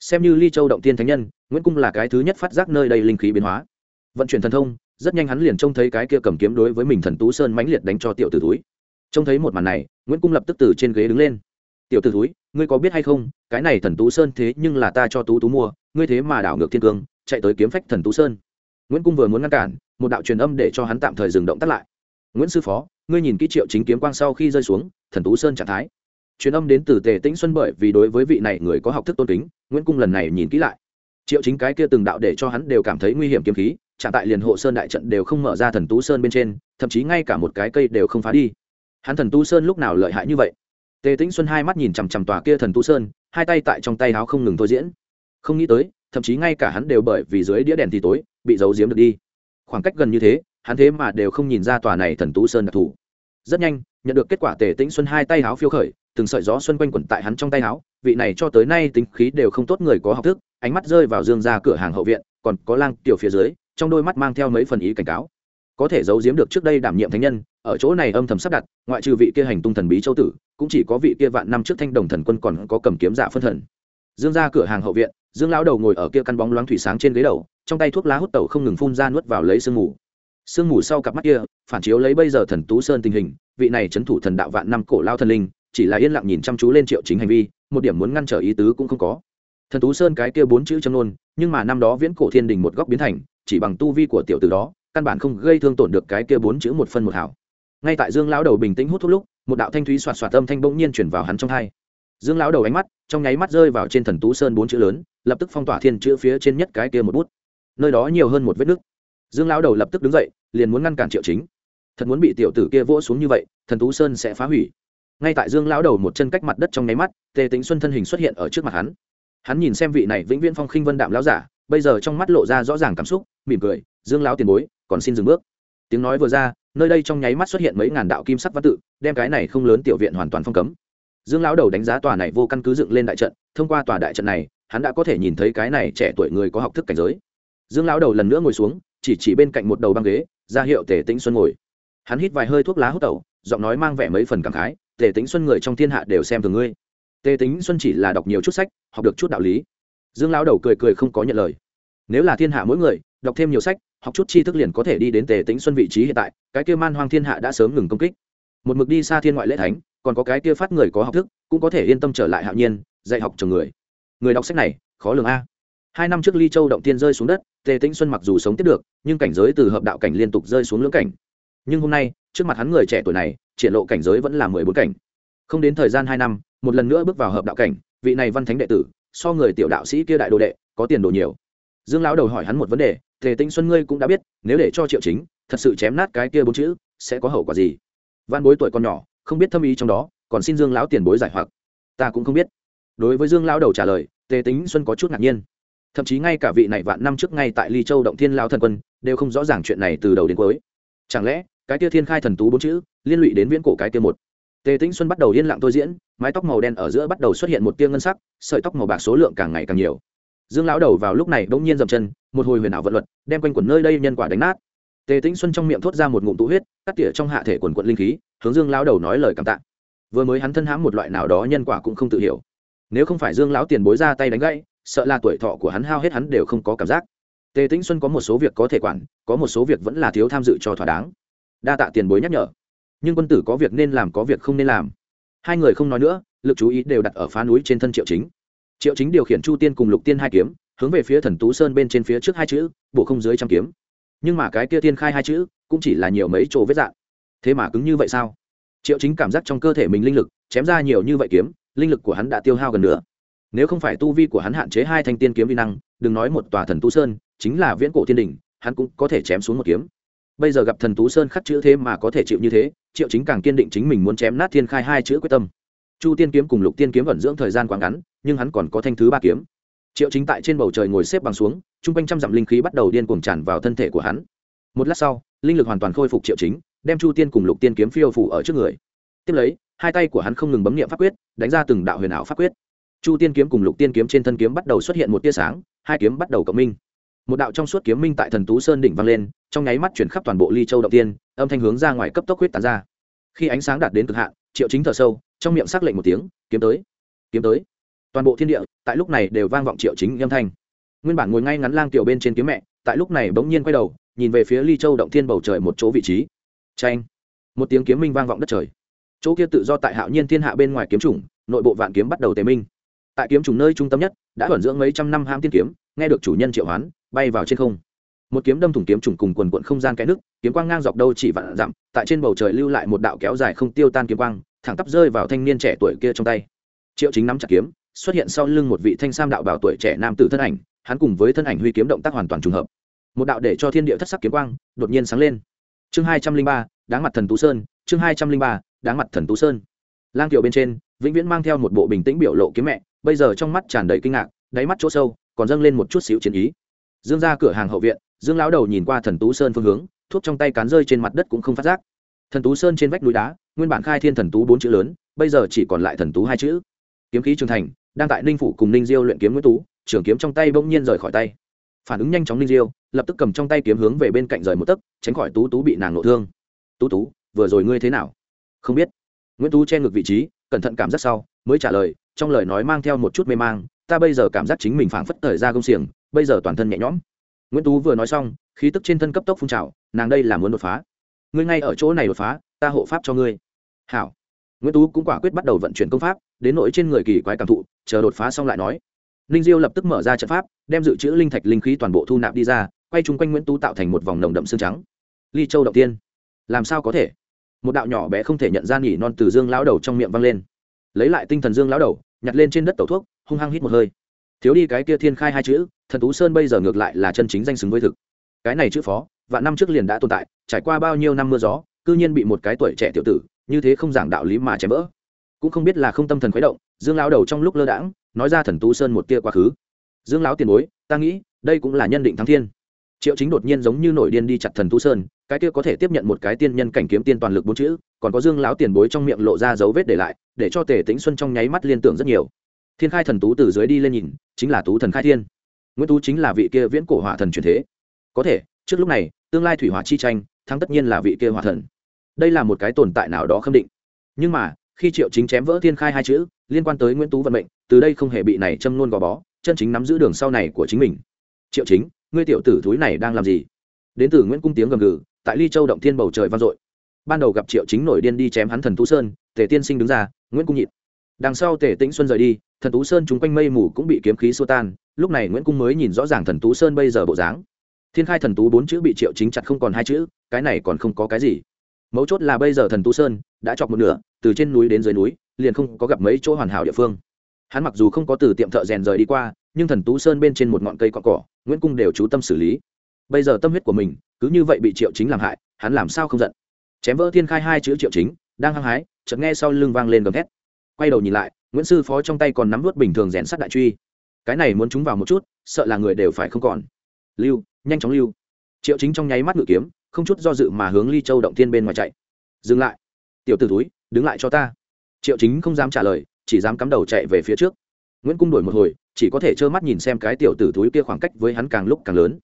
Xem như ly châu động tiên thánh nhân, nguyễn cung là cái thứ nhất phát giác nơi đây linh khí biến hóa. Vận chuyển thần thông, rất nhanh hắn liền trông thấy cái kia cầm kiếm đối với mình thần tú sơn mãnh liệt đánh cho tiểu tử túi trông thấy một màn này, nguyễn cung lập tức từ trên ghế đứng lên tiểu tử túi ngươi có biết hay không, cái này thần tú sơn thế nhưng là ta cho tú tú mua, ngươi thế mà đảo ngược thiên cương, chạy tới kiếm phách thần tú sơn. Nguyễn cung vừa muốn ngăn cản, một đạo truyền âm để cho hắn tạm thời dừng động tắt lại. Nguyễn sư phó, ngươi nhìn kỹ triệu chính kiếm quang sau khi rơi xuống, thần tú sơn trạng thái. Truyền âm đến từ tề tĩnh xuân bởi vì đối với vị này người có học thức tôn kính, nguyễn cung lần này nhìn kỹ lại. Triệu chính cái kia từng đạo để cho hắn đều cảm thấy nguy hiểm kiếm khí Trạng tại liền hộ sơn đại trận đều không mở ra thần tú sơn bên trên, thậm chí ngay cả một cái cây đều không phá đi. Hắn thần tú sơn lúc nào lợi hại như vậy? Tề tĩnh xuân hai mắt nhìn chằm chằm tòa kia thần tu sơn, hai tay tại trong tay áo không ngừng thôi diễn. Không nghĩ tới, thậm chí ngay cả hắn đều bởi vì dưới đĩa đèn thì tối, bị giấu giếm được đi. Khoảng cách gần như thế, hắn thế mà đều không nhìn ra tòa này thần tú sơn đặc thù. Rất nhanh, nhận được kết quả tề tĩnh xuân hai tay áo phiêu khởi, từng sợi gió xuân quanh quẩn tại hắn trong tay áo vị này cho tới nay tính khí đều không tốt người có học thức, ánh mắt rơi vào dương ra cửa hàng hậu viện, còn có lang tiểu phía dưới, trong đôi mắt mang theo mấy phần ý cảnh cáo có thể giấu giếm được trước đây đảm nhiệm thánh nhân, ở chỗ này âm thầm sắp đặt, ngoại trừ vị kia hành tung thần bí châu tử, cũng chỉ có vị kia vạn năm trước thanh đồng thần quân còn có cầm kiếm giả phân thần. Dương ra cửa hàng hậu viện, dương lão đầu ngồi ở kia căn bóng loáng thủy sáng trên ghế đầu, trong tay thuốc lá hút tẩu không ngừng phun ra nuốt vào lấy sương mù. Sương mù sau cặp mắt kia, phản chiếu lấy bây giờ thần tú sơn tình hình, vị này c thủ thần đạo vạn năm cổ lao thần linh, chỉ là yên lặng nhìn chăm chú lên triệu chính hành vi, một điểm muốn ngăn trở ý tứ cũng không có. Thần tú sơn cái kia bốn chữ châm nôn nhưng mà năm đó viễn cổ thiên đình một góc biến thành, chỉ bằng tu vi của tiểu tử đó căn bản không gây thương tổn được cái kia bốn chữ một phân một hảo. Ngay tại dương lão đầu bình tĩnh hút thuốc lúc, một đạo thanh thúy xoạt xoạt âm thanh bỗng nhiên chuyển vào hắn trong hai. Dương lão đầu ánh mắt, trong nháy mắt rơi vào trên thần tú sơn bốn chữ lớn, lập tức phong tỏa thiên chữ phía trên nhất cái kia một bút. Nơi đó nhiều hơn một vết nứt. Dương lão đầu lập tức đứng dậy, liền muốn ngăn cản triệu chính. Thật muốn bị tiểu tử kia vỗ xuống như vậy, thần tú sơn sẽ phá hủy. Ngay tại dương lão đầu một chân cách mặt đất trong nháy mắt, tề tính xuân thân hình xuất hiện ở trước mặt hắn. Hắn nhìn xem vị này vĩnh viễn phong khinh vân đạm lão giả, bây giờ trong mắt lộ ra rõ ràng cảm xúc, mỉm cười dương lão tiền bối, còn xin dừng bước. Tiếng nói vừa ra, nơi đây trong nháy mắt xuất hiện mấy ngàn đạo kim sắc văn tự, đem cái này không lớn tiểu viện hoàn toàn phong cấm. Dương lão đầu đánh giá tòa này vô căn cứ dựng lên đại trận, thông qua tòa đại trận này, hắn đã có thể nhìn thấy cái này trẻ tuổi người có học thức cảnh giới. Dương lão đầu lần nữa ngồi xuống, chỉ chỉ bên cạnh một đầu băng ghế, ra hiệu tề tĩnh xuân ngồi. Hắn hít vài hơi thuốc lá hút tẩu, giọng nói mang vẻ mấy phần cảm khái, tề tĩnh xuân người trong thiên hạ đều xem thường ngươi. Tề tĩnh xuân chỉ là đọc nhiều chút sách, học được chút đạo lý. Dương lão đầu cười cười không có nhận lời. Nếu là thiên hạ mỗi người, đọc thêm nhiều sách học chút tri thức liền có thể đi đến tề tĩnh xuân vị trí hiện tại, cái kia man hoang thiên hạ đã sớm ngừng công kích. Một mực đi xa thiên ngoại lễ thánh, còn có cái kia phát người có học thức, cũng có thể yên tâm trở lại hạo nhiên, dạy học chồng người. Người đọc sách này, khó lường a. Hai năm trước ly châu động tiên rơi xuống đất, tề tĩnh xuân mặc dù sống tiếp được, nhưng cảnh giới từ hợp đạo cảnh liên tục rơi xuống lưỡng cảnh. Nhưng hôm nay, trước mặt hắn người trẻ tuổi này, triển lộ cảnh giới vẫn là mười bốn cảnh. Không đến thời gian hai năm, một lần nữa bước vào hợp đạo cảnh, vị này văn thánh đệ tử, so người tiểu đạo sĩ kia đại đồ đệ, có tiền đồ nhiều. Dương lão đầu hỏi hắn một vấn đề tề tĩnh xuân ngươi cũng đã biết, nếu để cho triệu chính thật sự chém nát cái kia bốn chữ, sẽ có hậu quả gì? Văn bối tuổi còn nhỏ, không biết thâm ý trong đó, còn xin dương lão tiền bối giải hoặc. Ta cũng không biết. Đối với dương lão đầu trả lời, tề tính xuân có chút ngạc nhiên. Thậm chí ngay cả vị này vạn năm trước ngay tại ly châu động thiên lao thần quân, đều không rõ ràng chuyện này từ đầu đến cuối. Chẳng lẽ, cái kia thiên khai thần tú bốn chữ, liên lụy đến viễn cổ cái kia một? Tề tĩnh xuân bắt đầu yên lặng tôi diễn, mái tóc màu đen ở giữa bắt đầu xuất hiện một tia ngân sắc, sợi tóc màu bạc số lượng càng ngày càng nhiều dương lão đầu vào lúc này bỗng nhiên dậm chân, một hồi huyền ảo vận luật, đem quanh quẩn nơi đây nhân quả đánh nát. Tề tĩnh xuân trong miệng thốt ra một ngụm tụ huyết, cắt tỉa trong hạ thể quần quận linh khí, hướng dương lão đầu nói lời cảm tạ. Vừa mới hắn thân hãm một loại nào đó nhân quả cũng không tự hiểu. Nếu không phải dương lão tiền bối ra tay đánh gãy, sợ là tuổi thọ của hắn hao hết hắn đều không có cảm giác. Tề tĩnh xuân có một số việc có thể quản, có một số việc vẫn là thiếu tham dự cho thỏa đáng. Đa tạ tiền bối nhắc nhở. Nhưng quân tử có việc nên làm có việc không nên làm. Hai người không nói nữa, lực chú ý đều đặt ở phá núi trên thân triệu chính triệu chính điều khiển chu tiên cùng lục tiên hai kiếm, hướng về phía thần tú sơn bên trên phía trước hai chữ bộ không dưới trăm kiếm. Nhưng mà cái kia tiên khai hai chữ, cũng chỉ là nhiều mấy chỗ vết dạng. Thế mà cứng như vậy sao? Triệu chính cảm giác trong cơ thể mình linh lực, chém ra nhiều như vậy kiếm, linh lực của hắn đã tiêu hao gần nữa nếu không phải tu vi của hắn hạn chế hai thanh tiên kiếm vi năng, đừng nói một tòa thần tú sơn, chính là viễn cổ thiên đình hắn cũng có thể chém xuống một kiếm. Bây giờ gặp thần tú sơn khắc chữ thế mà có thể chịu như thế, triệu chính càng kiên định chính mình muốn chém nát thiên khai hai chữ quyết tâm. Chu tiên kiếm cùng lục tiên kiếm vận dưỡng thời gian quá ngắn nhưng hắn còn có thanh thứ ba kiếm. Triệu chính tại trên bầu trời ngồi xếp bằng xuống t r u n g quanh trăm dặm linh khí bắt đầu điên cuồng tràn vào thân thể của hắn. Một lát sau, linh lực hoàn toàn khôi phục triệu chính, đem chu tiên cùng lục tiên kiếm phiêu phủ ở trước người. Tiếp lấy, hai tay của hắn không ngừng bấm nghiệm pháp quyết, đánh ra từng đạo huyền ảo pháp quyết. Chu tiên kiếm cùng lục tiên kiếm trên thân kiếm bắt đầu xuất hiện một tia sáng, hai kiếm bắt đầu cộng minh. Một đạo trong suốt kiếm minh tại thần tú sơn đỉnh vang lên, trong nháy mắt chuyển khắp toàn bộ ly châu đầu tiên, âm thanh hướng ra ngoài cấp tốc huyết tán ra. Khi ánh sáng đạt đến cực hạn, triệu chính thở sâu, trong miệng xác lệnh một tiếng, kiếm tới kiếm tới toàn bộ thiên địa, tại lúc này đều vang vọng triệu chính âm thanh. Nguyên bản ngồi ngay ngắn lang tiểu bên trên kiếm mẹ, tại lúc này bỗng nhiên quay đầu, nhìn về phía ly châu động thiên bầu trời một chỗ vị trí. Tranh một tiếng kiếm minh vang vọng đất trời. Chỗ kia tự do tại hạo nhiên thiên hạ bên ngoài kiếm chủng, nội bộ vạn kiếm bắt đầu tề minh. Tại kiếm chủng nơi trung tâm nhất, đã thuận dưỡng mấy trăm năm ham tiên kiếm, nghe được chủ nhân triệu hoán, bay vào trên không. Một kiếm đâm thủng kiếm trùng cùng quần quận không gian cái nước, kiếm quang ngang dọc đâu chỉ vạn dặm, tại trên bầu trời lưu lại một đạo kéo dài không tiêu tan kiếm quang, thẳng tắp rơi vào thanh niên trẻ tuổi kia trong tay. Triệu chính nắm chặt kiếm xuất hiện sau lưng một vị thanh sam đạo bảo tuổi trẻ nam tử thân ảnh, hắn cùng với thân ảnh huy kiếm động tác hoàn toàn trùng hợp. Một đạo để cho thiên địa thất sắc kiếm quang đột nhiên sáng lên. Chương hai trăm linh ba, đáng mặt thần tú sơn, chương hai trăm linh ba, đáng mặt thần tú sơn. Lang kiều bên trên, vĩnh viễn mang theo một bộ bình tĩnh biểu lộ kiếm mẹ, bây giờ trong mắt tràn đầy kinh ngạc, đáy mắt chỗ sâu còn dâng lên một chút xíu chiến ý. Dương ra cửa hàng hậu viện, dương lão đầu nhìn qua thần tú sơn phương hướng, thuốc trong tay cán rơi trên mặt đất cũng không phát giác. Thần tú sơn trên vách núi đá, nguyên bản khai thiên thần tú bốn chữ lớn, bây giờ chỉ còn lại thần tú hai chữ. Kiếm khí trường thành đang tại ninh phủ cùng ninh diêu luyện kiếm nguyễn tú, trường kiếm trong tay bỗng nhiên rời khỏi tay. Phản ứng nhanh chóng ninh diêu, lập tức cầm trong tay kiếm hướng về bên cạnh rời một tấc, tránh khỏi tú tú bị nàng nộ thương. Tú tú, vừa rồi ngươi thế nào? Không biết. Nguyễn tú che ngược vị trí, cẩn thận cảm giác sau, mới trả lời, trong lời nói mang theo một chút mê mang, ta bây giờ cảm giác chính mình phảng phất thời ra công xiềng, bây giờ toàn thân nhẹ nhõm. Nguyễn tú vừa nói xong, khí tức trên thân cấp tốc phun trào, nàng đây là muốn đột phá. Ngươi ngay ở chỗ này đột phá, ta hộ pháp cho ngươi. Hảo nguyễn tú cũng quả quyết bắt đầu vận chuyển công pháp, đến nỗi trên người kỳ quái cảm thụ, chờ đột phá xong lại nói. Ninh diêu lập tức mở ra trận pháp, đem dự trữ linh thạch linh khí toàn bộ thu nạp đi ra, quay chung quanh nguyễn tú tạo thành một vòng nồng đậm xương trắng. Ly châu động tiên. Làm sao có thể? Một đạo nhỏ bé không thể nhận ra nhỉ non từ dương lão đầu trong miệng vang lên. Lấy lại tinh thần dương lão đầu, nhặt lên trên đất tẩu thuốc, hung hăng hít một hơi. Thiếu đi cái kia thiên khai hai chữ, thần tú sơn bây giờ ngược lại là chân chính danh xứng với thực. Cái này chữ phó và năm trước liền đã tồn tại, trải qua bao nhiêu năm mưa gió, cư nhiên bị một cái tuổi trẻ tiểu tử như thế không giảng đạo lý mà chém vỡ. Cũng không biết là không tâm thần khuấy động, dương lão đầu trong lúc lơ đãng, nói ra thần tú sơn một tia quá khứ. Dương lão tiền bối, ta nghĩ, đây cũng là nhân định thắng thiên. Triệu chính đột nhiên giống như nổi điên đi chặt thần tú sơn, cái kia có thể tiếp nhận một cái tiên nhân cảnh kiếm tiên toàn lực bốn chữ, còn có dương lão tiền bối trong miệng lộ ra dấu vết để lại, để cho tề tĩnh xuân trong nháy mắt liên tưởng rất nhiều. Thiên khai thần tú từ dưới đi lên nhìn, chính là tú thần khai thiên. Nguyễn tú chính là vị kia viễn cổ hỏa thần truyền thế. Có thể, trước lúc này, tương lai thủy hỏa chi tranh, thắng tất nhiên là vị kia hỏa thần đây là một cái tồn tại nào đó khâm định. Nhưng mà, khi triệu chính chém vỡ thiên khai hai chữ, liên quan tới nguyễn tú vận mệnh, từ đây không hề bị này châm luôn gò bó, chân chính nắm giữ đường sau này của chính mình. Triệu chính, ngươi tiểu tử thúi này đang làm gì? Đến từ nguyễn cung tiếng gầm gừ, tại ly châu động thiên bầu trời vang dội. Ban đầu gặp triệu chính nổi điên đi chém hắn thần tú sơn, tề tiên sinh đứng ra, nguyễn cung nhịn. Đằng sau tề tĩnh xuân rời đi, thần tú sơn chúng quanh mây mù cũng bị kiếm khí xua tan, lúc này nguyễn cung mới nhìn rõ ràng thần tú sơn bây giờ bộ dáng. Thiên khai thần tú bốn chữ bị triệu chính chặt không còn hai chữ, cái này còn không có cái gì mấu chốt là bây giờ thần tu sơn đã chọc một nửa, từ trên núi đến dưới núi, liền không có gặp mấy chỗ hoàn hảo địa phương. Hắn mặc dù không có từ tiệm thợ rèn rời đi qua, nhưng thần tú sơn bên trên một ngọn cây cọn cỏ, nguyễn cung đều chú tâm xử lý. Bây giờ tâm huyết của mình cứ như vậy bị triệu chính làm hại, hắn làm sao không giận? Chém vỡ thiên khai hai chữ triệu chính, đang hăng hái, chợt nghe sau lưng vang lên gầm thét. Quay đầu nhìn lại, nguyễn sư phó trong tay còn nắm vút bình thường rèn sắt đại truy. Cái này muốn chúng vào một chút, sợ là người đều phải không còn. Lưu, nhanh chóng lưu. Triệu chính trong nháy mắt ngự kiếm không chút do dự mà hướng ly châu động thiên bên ngoài chạy. Dừng lại. Tiểu t ử túi đứng lại cho ta. Triệu chính không dám trả lời, chỉ dám cắm đầu chạy về phía trước. Nguyễn cung đổi một hồi, chỉ có thể trơ mắt nhìn xem cái tiểu tử túi kia khoảng cách với hắn càng lúc càng lớn.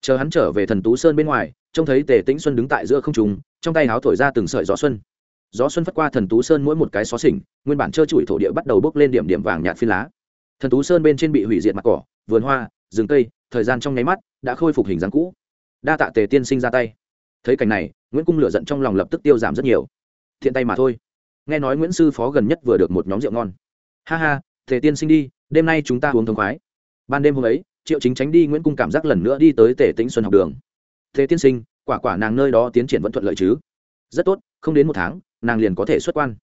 Chờ hắn trở về thần tú sơn bên ngoài, trông thấy tề tĩnh xuân đứng tại giữa không trùng trong tay háo thổi ra từng sợi gió xuân. Gió xuân phất qua thần tú sơn mỗi một cái xó xỉnh, nguyên bản trơ trụi thổ địa bắt đầu bốc lên điểm điểm vàng nhạt phi lá. Thần tú sơn bên trên bị hủy diệt mặt cỏ, vườn hoa, rừng cây, thời gian trong nháy mắt đã khôi phục hình dáng cũ. Đa tạ tề tiên sinh ra tay thấy cảnh này, nguyễn cung lửa giận trong lòng lập tức tiêu giảm rất nhiều. Thiện tay mà thôi. Nghe nói nguyễn sư phó gần nhất vừa được một nhóm rượu ngon. Ha ha, tề tiên sinh đi, đêm nay chúng ta uống thống khoái. Ban đêm hôm ấy, triệu chính tránh đi nguyễn cung cảm giác lần nữa đi tới tề tĩnh xuân học đường. Thế tiên sinh, quả quả nàng nơi đó tiến triển vẫn thuận lợi chứ? Rất tốt, không đến một tháng, nàng liền có thể xuất quan.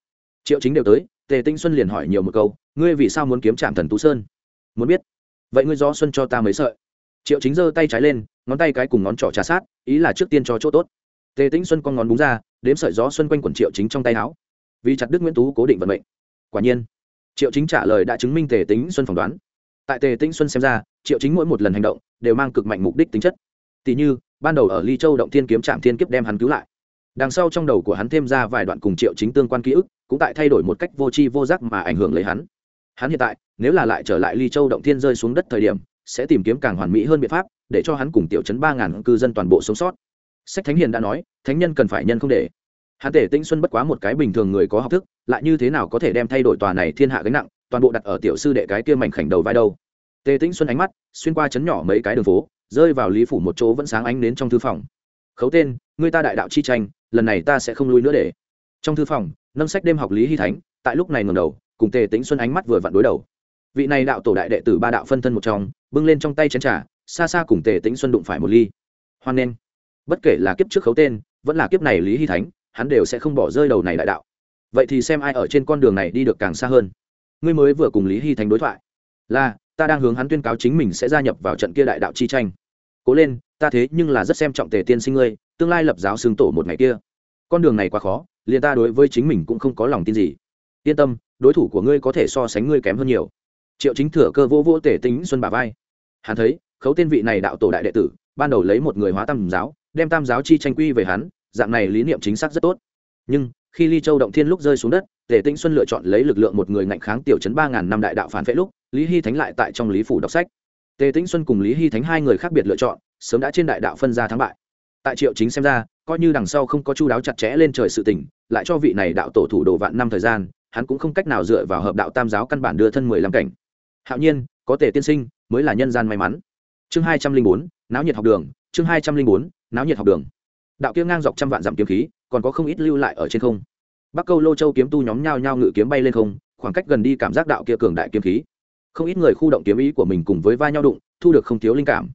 Triệu chính đều tới, tề tinh xuân liền hỏi nhiều một câu, ngươi vì sao muốn kiếm trạm thần tú sơn? Muốn biết. Vậy ngươi do xuân cho ta mấy sợi triệu chính giơ tay trái lên, ngón tay cái cùng ngón trỏ trà sát, ý là trước tiên cho chỗ tốt. Tề tĩnh xuân con ngón búng ra, đếm sợi gió xuân quanh quần triệu chính trong tay áo. Vì chặt đức nguyễn tú cố định vận mệnh. Quả nhiên, triệu chính trả lời đã chứng minh tề tĩnh xuân phỏng đoán. Tại tề tĩnh xuân xem ra, triệu chính mỗi một lần hành động đều mang cực mạnh mục đích tính chất. Tỷ như, ban đầu ở ly châu động thiên kiếm trạm thiên kiếp đem hắn cứu lại. Đằng sau trong đầu của hắn thêm ra vài đoạn cùng triệu chính tương quan ký ức, cũng tại thay đổi một cách vô tri vô giác mà ảnh hưởng lấy hắn. Hắn hiện tại, nếu là lại trở lại ly châu động thiên rơi xuống đất thời điểm sẽ tìm kiếm càng hoàn mỹ hơn biện pháp để cho hắn cùng tiểu chấn ba ngàn cư dân toàn bộ sống sót. Sách thánh hiền đã nói, thánh nhân cần phải nhân không để. Hắn tể tĩnh xuân bất quá một cái bình thường người có học thức, lại như thế nào có thể đem thay đổi tòa này thiên hạ gánh nặng, toàn bộ đặt ở tiểu sư đệ cái kia mảnh khảnh đầu vai đâu. Tề tĩnh xuân ánh mắt, xuyên qua chấn nhỏ mấy cái đường phố, rơi vào lý phủ một chỗ vẫn sáng ánh đến trong thư phòng. Khấu tên người ta đại đạo chi tranh, lần này ta sẽ không lui nữa để. Trong thư phòng, nâng sách đêm học lý hy thánh, tại lúc này ngầm đầu, cùng tề tĩnh xuân ánh mắt vừa vặn đối đầu vị này đạo tổ đại đệ tử ba đạo phân thân một trong, bưng lên trong tay chén trà, xa xa cùng tề tĩnh xuân đụng phải một ly. Hoan nghênh. Bất kể là kiếp trước khấu tên, vẫn là kiếp này lý hy thánh, hắn đều sẽ không bỏ rơi đầu này đại đạo. Vậy thì xem ai ở trên con đường này đi được càng xa hơn. Ngươi mới vừa cùng lý hy thánh đối thoại. Là, ta đang hướng hắn tuyên cáo chính mình sẽ gia nhập vào trận kia đại đạo chi tranh. Cố lên, ta thế nhưng là rất xem trọng tề tiên sinh ngươi, tương lai lập giáo xương tổ một ngày kia. Con đường này quá khó, liền ta đối với chính mình cũng không có lòng tin gì. Yên tâm, đối thủ của ngươi có thể so sánh ngươi kém hơn nhiều triệu chính thừa cơ vô vô tể tính xuân bà vai. Hắn thấy khấu tên vị này đạo tổ đại đệ tử ban đầu lấy một người hóa tam giáo đem tam giáo chi tranh quy về hắn dạng này lý niệm chính xác rất tốt. Nhưng khi ly châu động thiên lúc rơi xuống đất tề tĩnh xuân lựa chọn lấy lực lượng một người ngạnh kháng tiểu chấn ba ngàn năm đại đạo phản phệ lúc lý hy thánh lại tại trong lý phủ đọc sách. Tề tĩnh xuân cùng lý hy thánh hai người khác biệt lựa chọn sớm đã trên đại đạo phân ra thắng bại. Tại triệu chính xem ra coi như đằng sau không có chu đáo chặt chẽ lên trời sự tỉnh, lại cho vị này đạo tổ thủ đồ vạn năm thời gian hắn cũng không cách nào dựa vào hợp đạo tam giáo căn bản đưa thân mười lăm cảnh hạo nhiên, có thể tiên sinh, mới là nhân gian may mắn. Chương hai trăm linh bốn, náo nhiệt học đường, chương hai trăm linh bốn, náo nhiệt học đường. Đạo kiếm ngang dọc trăm vạn dặm kiếm khí, còn có không ít lưu lại ở trên không. Bắc câu lô châu kiếm tu nhóm nhao nhao ngự kiếm bay lên không, khoảng cách gần đi cảm giác đạo kia cường đại kiếm khí. Không ít người khu động kiếm ý của mình cùng với vai nhau đụng, thu được không thiếu linh cảm.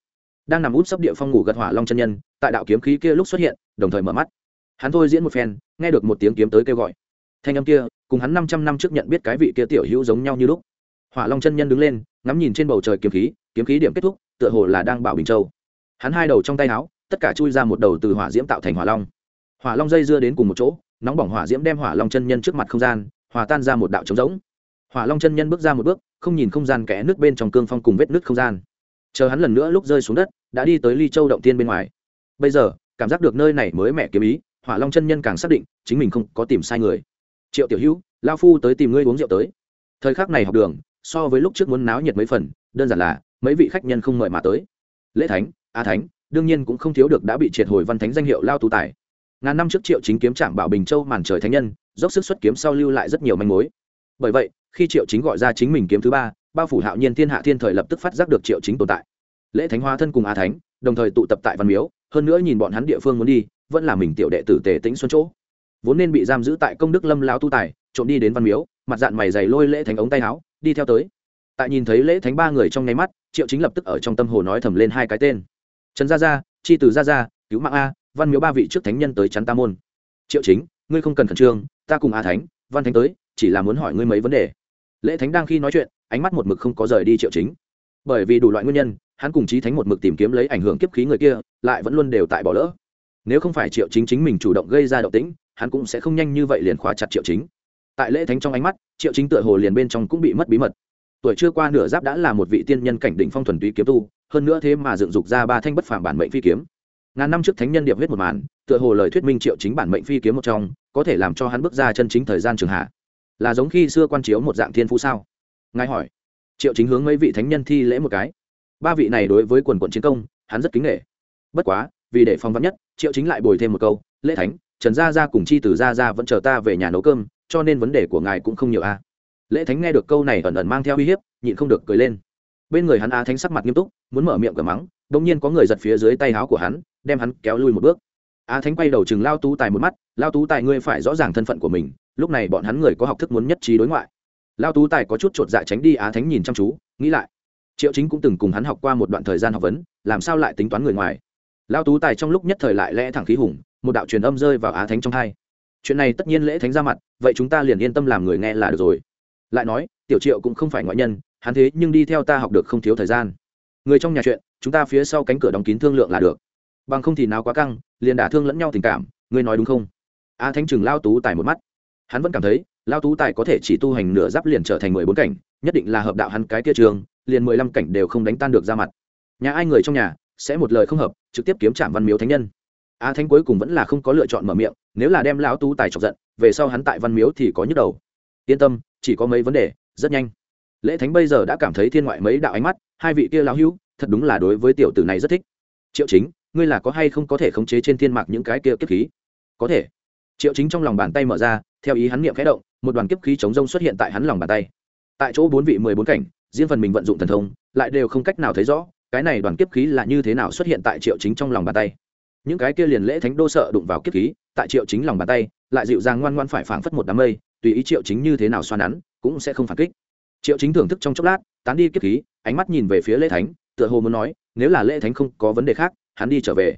Đang nằm út sấp địa phong ngủ gật hỏa long chân nhân, tại đạo kiếm khí kia lúc xuất hiện, đồng thời mở mắt. Hắn thôi diễn một phen, nghe được một tiếng kiếm tới kêu gọi. Thanh âm kia, cùng hắn năm trăm năm trước nhận biết cái vị kia tiểu hữu giống nhau như lúc hỏa long chân nhân đứng lên, ngắm nhìn trên bầu trời kiếm khí kiếm khí điểm kết thúc, tựa hồ là đang bảo bình châu. Hắn hai đầu trong tay áo, tất cả chui ra một đầu từ hỏa diễm tạo thành hỏa long. Hỏa long dây dưa đến cùng một chỗ, nóng bỏng hỏa diễm đem hỏa long chân nhân trước mặt không gian, hòa tan ra một đạo trống rỗng. Hỏa long chân nhân bước ra một bước, không nhìn không gian kẽ nước bên trong cương phong cùng vết nước không gian. Chờ hắn lần nữa lúc rơi xuống đất, đã đi tới ly châu động tiên bên ngoài. Bây giờ, cảm giác được nơi này mới mẹ kiếm ý, hỏa long chân nhân càng xác định, chính mình không có tìm sai người. Triệu tiểu hữu lao phu tới tìm ngươi uống rượu tới. Thời khắc này học đường so với lúc trước muốn náo nhiệt mấy phần, đơn giản là, mấy vị khách nhân không mời mà tới. Lễ thánh, a thánh, đương nhiên cũng không thiếu được đã bị triệt hồi văn thánh danh hiệu lao tú tài. Ngàn năm trước triệu chính kiếm trạm bảo bình châu màn trời thánh nhân, dốc sức xuất kiếm sau lưu lại rất nhiều manh mối. Bởi vậy, khi triệu chính gọi ra chính mình kiếm thứ ba, bao phủ hạo nhiên thiên hạ thiên thời lập tức phát giác được triệu chính tồn tại. Lễ thánh hoa thân cùng a thánh, đồng thời tụ tập tại văn miếu, hơn nữa nhìn bọn hắn địa phương muốn đi, vẫn là mình tiểu đệ tử tề tĩnh xuân chỗ. Vốn nên bị giam giữ tại công đức lâm lao tu tài, trộm đi đến văn miếu, mặt dạng mày dày lôi lễ thánh ống tay áo đi theo tới. Tại nhìn thấy lễ thánh ba người trong nháy mắt, triệu chính lập tức ở trong tâm hồ nói thầm lên hai cái tên. Trần gia gia, chi từ gia gia, cứu mạng a, văn miếu ba vị trước thánh nhân tới chắn ta môn. Triệu chính, ngươi không cần khẩn trương, ta cùng a thánh, văn thánh tới, chỉ là muốn hỏi ngươi mấy vấn đề. Lễ thánh đang khi nói chuyện, ánh mắt một mực không có rời đi triệu chính. Bởi vì đủ loại nguyên nhân, hắn cùng chí thánh một mực tìm kiếm lấy ảnh hưởng kiếp khí người kia, lại vẫn luôn đều tại bỏ lỡ. Nếu không phải triệu chính chính mình chủ động gây ra động tĩnh, hắn cũng sẽ không nhanh như vậy liền khóa chặt triệu chính tại lễ thánh trong ánh mắt, triệu chính tựa hồ liền bên trong cũng bị mất bí mật. Tuổi chưa qua nửa giáp đã là một vị tiên nhân cảnh đỉnh phong thuần túy kiếm tu, hơn nữa thế mà dựng dục ra ba thanh bất phàm bản mệnh phi kiếm. Ngàn năm trước thánh nhân điệp huyết một màn, tựa hồ lời thuyết minh triệu chính bản mệnh phi kiếm một trong, có thể làm cho hắn bước ra chân chính thời gian trường hạ. Là giống khi xưa quan chiếu một dạng thiên phú sao? Ngài hỏi. Triệu chính hướng mấy vị thánh nhân thi lễ một cái. Ba vị này đối với quần quận chiến công, hắn rất kính nghệ bất quá, vì để phong vắn nhất, triệu chính lại bồi thêm một câu, lễ thánh trần gia gia cùng chi từ gia gia vẫn chờ ta về nhà nấu cơm, cho nên vấn đề của ngài cũng không nhiều a. Lễ thánh nghe được câu này ẩn ẩn mang theo uy hiếp, nhịn không được cười lên. Bên người hắn a thánh sắc mặt nghiêm túc, muốn mở miệng cờ mắng đ nhiên có người giật phía dưới tay áo của hắn, đem hắn kéo lui một bước. A thánh quay đầu chừng lao tú tài một mắt, lao tú tài, ngươi phải rõ ràng thân phận của mình, lúc này bọn hắn người có học thức muốn nhất trí đối ngoại. Lao tú tài có chút chột dạ tránh đi á thánh nhìn chăm chú, nghĩ lại. Triệu chính cũng từng cùng hắn học qua một đoạn thời gian học vấn, làm sao lại tính toán người ngoài? Lao tú tài trong lúc nhất thời lại lẽ thẳng khí hùng, một đạo truyền âm rơi vào á thánh trong hai. Chuyện này tất nhiên lễ thánh ra mặt, vậy chúng ta liền yên tâm làm người nghe là được rồi. Lại nói, tiểu triệu cũng không phải ngoại nhân, hắn thế nhưng đi theo ta học được không thiếu thời gian. Người trong nhà chuyện, chúng ta phía sau cánh cửa đóng kín thương lượng là được. Bằng không thì nào quá căng, liền đả thương lẫn nhau tình cảm, ngươi nói đúng không? A thánh chừng lao tú tài một mắt. Hắn vẫn cảm thấy lao tú tài có thể chỉ tu hành nửa giáp liền trở thành mười bốn cảnh, nhất định là hợp đạo hắn cái kia trường, liền mười lăm cảnh đều không đánh tan được ra mặt. Nhà ai người trong nhà sẽ một lời không hợp, trực tiếp kiếm trạm văn miếu thánh nhân. A thánh cuối cùng vẫn là không có lựa chọn mở miệng, nếu là đem lão tú tài chọc giận, về sau hắn tại văn miếu thì có nhức đầu. Yên tâm, chỉ có mấy vấn đề, rất nhanh. Lễ thánh bây giờ đã cảm thấy thiên ngoại mấy đạo ánh mắt, hai vị kia lão hữu, thật đúng là đối với tiểu tử này rất thích. Triệu chính, ngươi là có hay không có thể khống chế trên thiên mạc những cái kia kiếp khí? Có thể. Triệu chính trong lòng bàn tay mở ra, theo ý hắn niệm khẽ động, một đoàn kiếp khí chống rông xuất hiện tại hắn lòng bàn tay. Tại chỗ bốn vị mười bốn cảnh, riêng phần mình vận dụng thần thông, lại đều không cách nào thấy rõ cái này đoàn kiếp khí là như thế nào xuất hiện tại triệu chính trong lòng bàn tay? Những cái kia liền lễ thánh đô sợ đụng vào kiếp khí, tại triệu chính lòng bàn tay, lại dịu dàng ngoan ngoan phải phảng phất một đám mây, tùy ý triệu chính như thế nào xoa nắn, cũng sẽ không phản kích. Triệu chính thưởng thức trong chốc lát, tán đi kiếp khí, ánh mắt nhìn về phía lễ thánh, tựa hồ muốn nói, nếu là lễ thánh không có vấn đề khác, hắn đi trở về.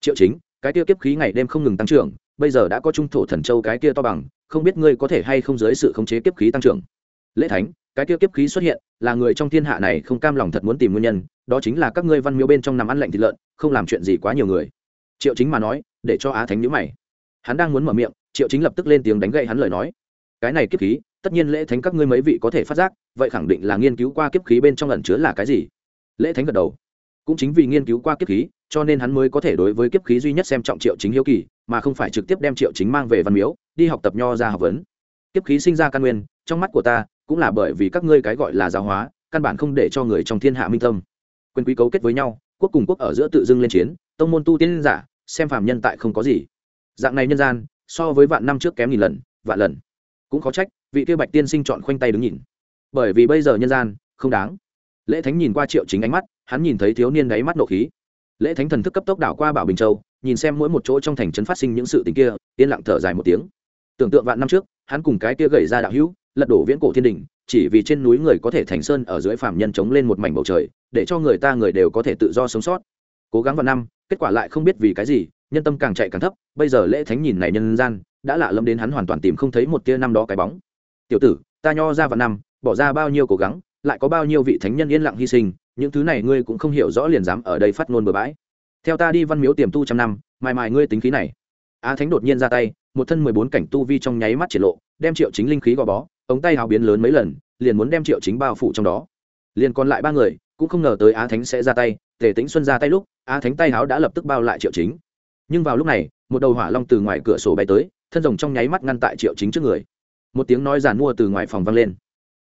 Triệu chính, cái kia kiếp khí ngày đêm không ngừng tăng trưởng, bây giờ đã có trung thổ thần châu cái kia to bằng, không biết ngươi có thể hay không dưới sự khống chế kiếp khí tăng trưởng. Lễ thánh, cái kia kiếp khí xuất hiện, là người trong thiên hạ này không cam lòng thật muốn tìm nguyên nhân đó chính là các ngươi văn miếu bên trong nằm ăn lạnh thịt lợn, không làm chuyện gì quá nhiều người. Triệu chính mà nói, để cho á thánh nhữ mày. Hắn đang muốn mở miệng, triệu chính lập tức lên tiếng đánh gậy hắn lời nói. Cái này kiếp khí, tất nhiên lễ thánh các ngươi mấy vị có thể phát giác, vậy khẳng định là nghiên cứu qua kiếp khí bên trong lần chứa là cái gì. Lễ thánh gật đầu. Cũng chính vì nghiên cứu qua kiếp khí, cho nên hắn mới có thể đối với kiếp khí duy nhất xem trọng triệu chính hiếu kỳ, mà không phải trực tiếp đem triệu chính mang về văn miếu, đi học tập nho ra học vấn. Kiếp khí sinh ra căn nguyên, trong mắt của ta, cũng là bởi vì các ngươi cái gọi là giáo hóa, căn bản không để cho người trong thiên hạ minh tâm quyền quý cấu kết với nhau, quốc cùng quốc ở giữa tự dưng lên chiến, tông môn tu tiên giả, xem phàm nhân tại không có gì. Dạng này nhân gian, so với vạn năm trước kém nghìn lần, vạn lần. Cũng khó trách, vị kia bạch tiên sinh chọn khoanh tay đứng nhìn. Bởi vì bây giờ nhân gian, không đáng. Lễ thánh nhìn qua triệu chính ánh mắt, hắn nhìn thấy thiếu niên đáy mắt nộ khí. Lễ thánh thần thức cấp tốc đảo qua bảo bình châu, nhìn xem mỗi một chỗ trong thành trấn phát sinh những sự tình kia, yên lặng thở dài một tiếng. Tưởng tượng vạn năm trước, hắn cùng cái kia gầy ra đạo hữu, lật đổ viễn cổ thiên đình chỉ vì trên núi người có thể thành sơn ở dưới phàm nhân chống lên một mảnh bầu trời, để cho người ta người đều có thể tự do sống sót. Cố gắng vào năm, kết quả lại không biết vì cái gì, nhân tâm càng chạy càng thấp, bây giờ lễ thánh nhìn này nhân gian, đã lạ lâm đến hắn hoàn toàn tìm không thấy một tia năm đó cái bóng. Tiểu tử, ta nho ra vào năm, bỏ ra bao nhiêu cố gắng, lại có bao nhiêu vị thánh nhân yên lặng hy sinh, những thứ này ngươi cũng không hiểu rõ liền dám ở đây phát ngôn bừa bãi. Theo ta đi văn miếu tiềm tu trăm năm mài mài ngươi tính khí này. A thánh đột nhiên ra tay, một thân mười bốn cảnh tu vi trong nháy mắt triển lộ, đem triệu chính linh khí gò bó ống tay hào biến lớn mấy lần, liền muốn đem triệu chính bao phủ trong đó. Liền còn lại ba người, cũng không ngờ tới á thánh sẽ ra tay, tề tĩnh xuân ra tay lúc, á thánh tay háo đã lập tức bao lại triệu chính. Nhưng vào lúc này, một đầu hỏa long từ ngoài cửa sổ bay tới, thân rồng trong nháy mắt ngăn tại triệu chính trước người. Một tiếng nói giàn mua từ ngoài phòng vang lên.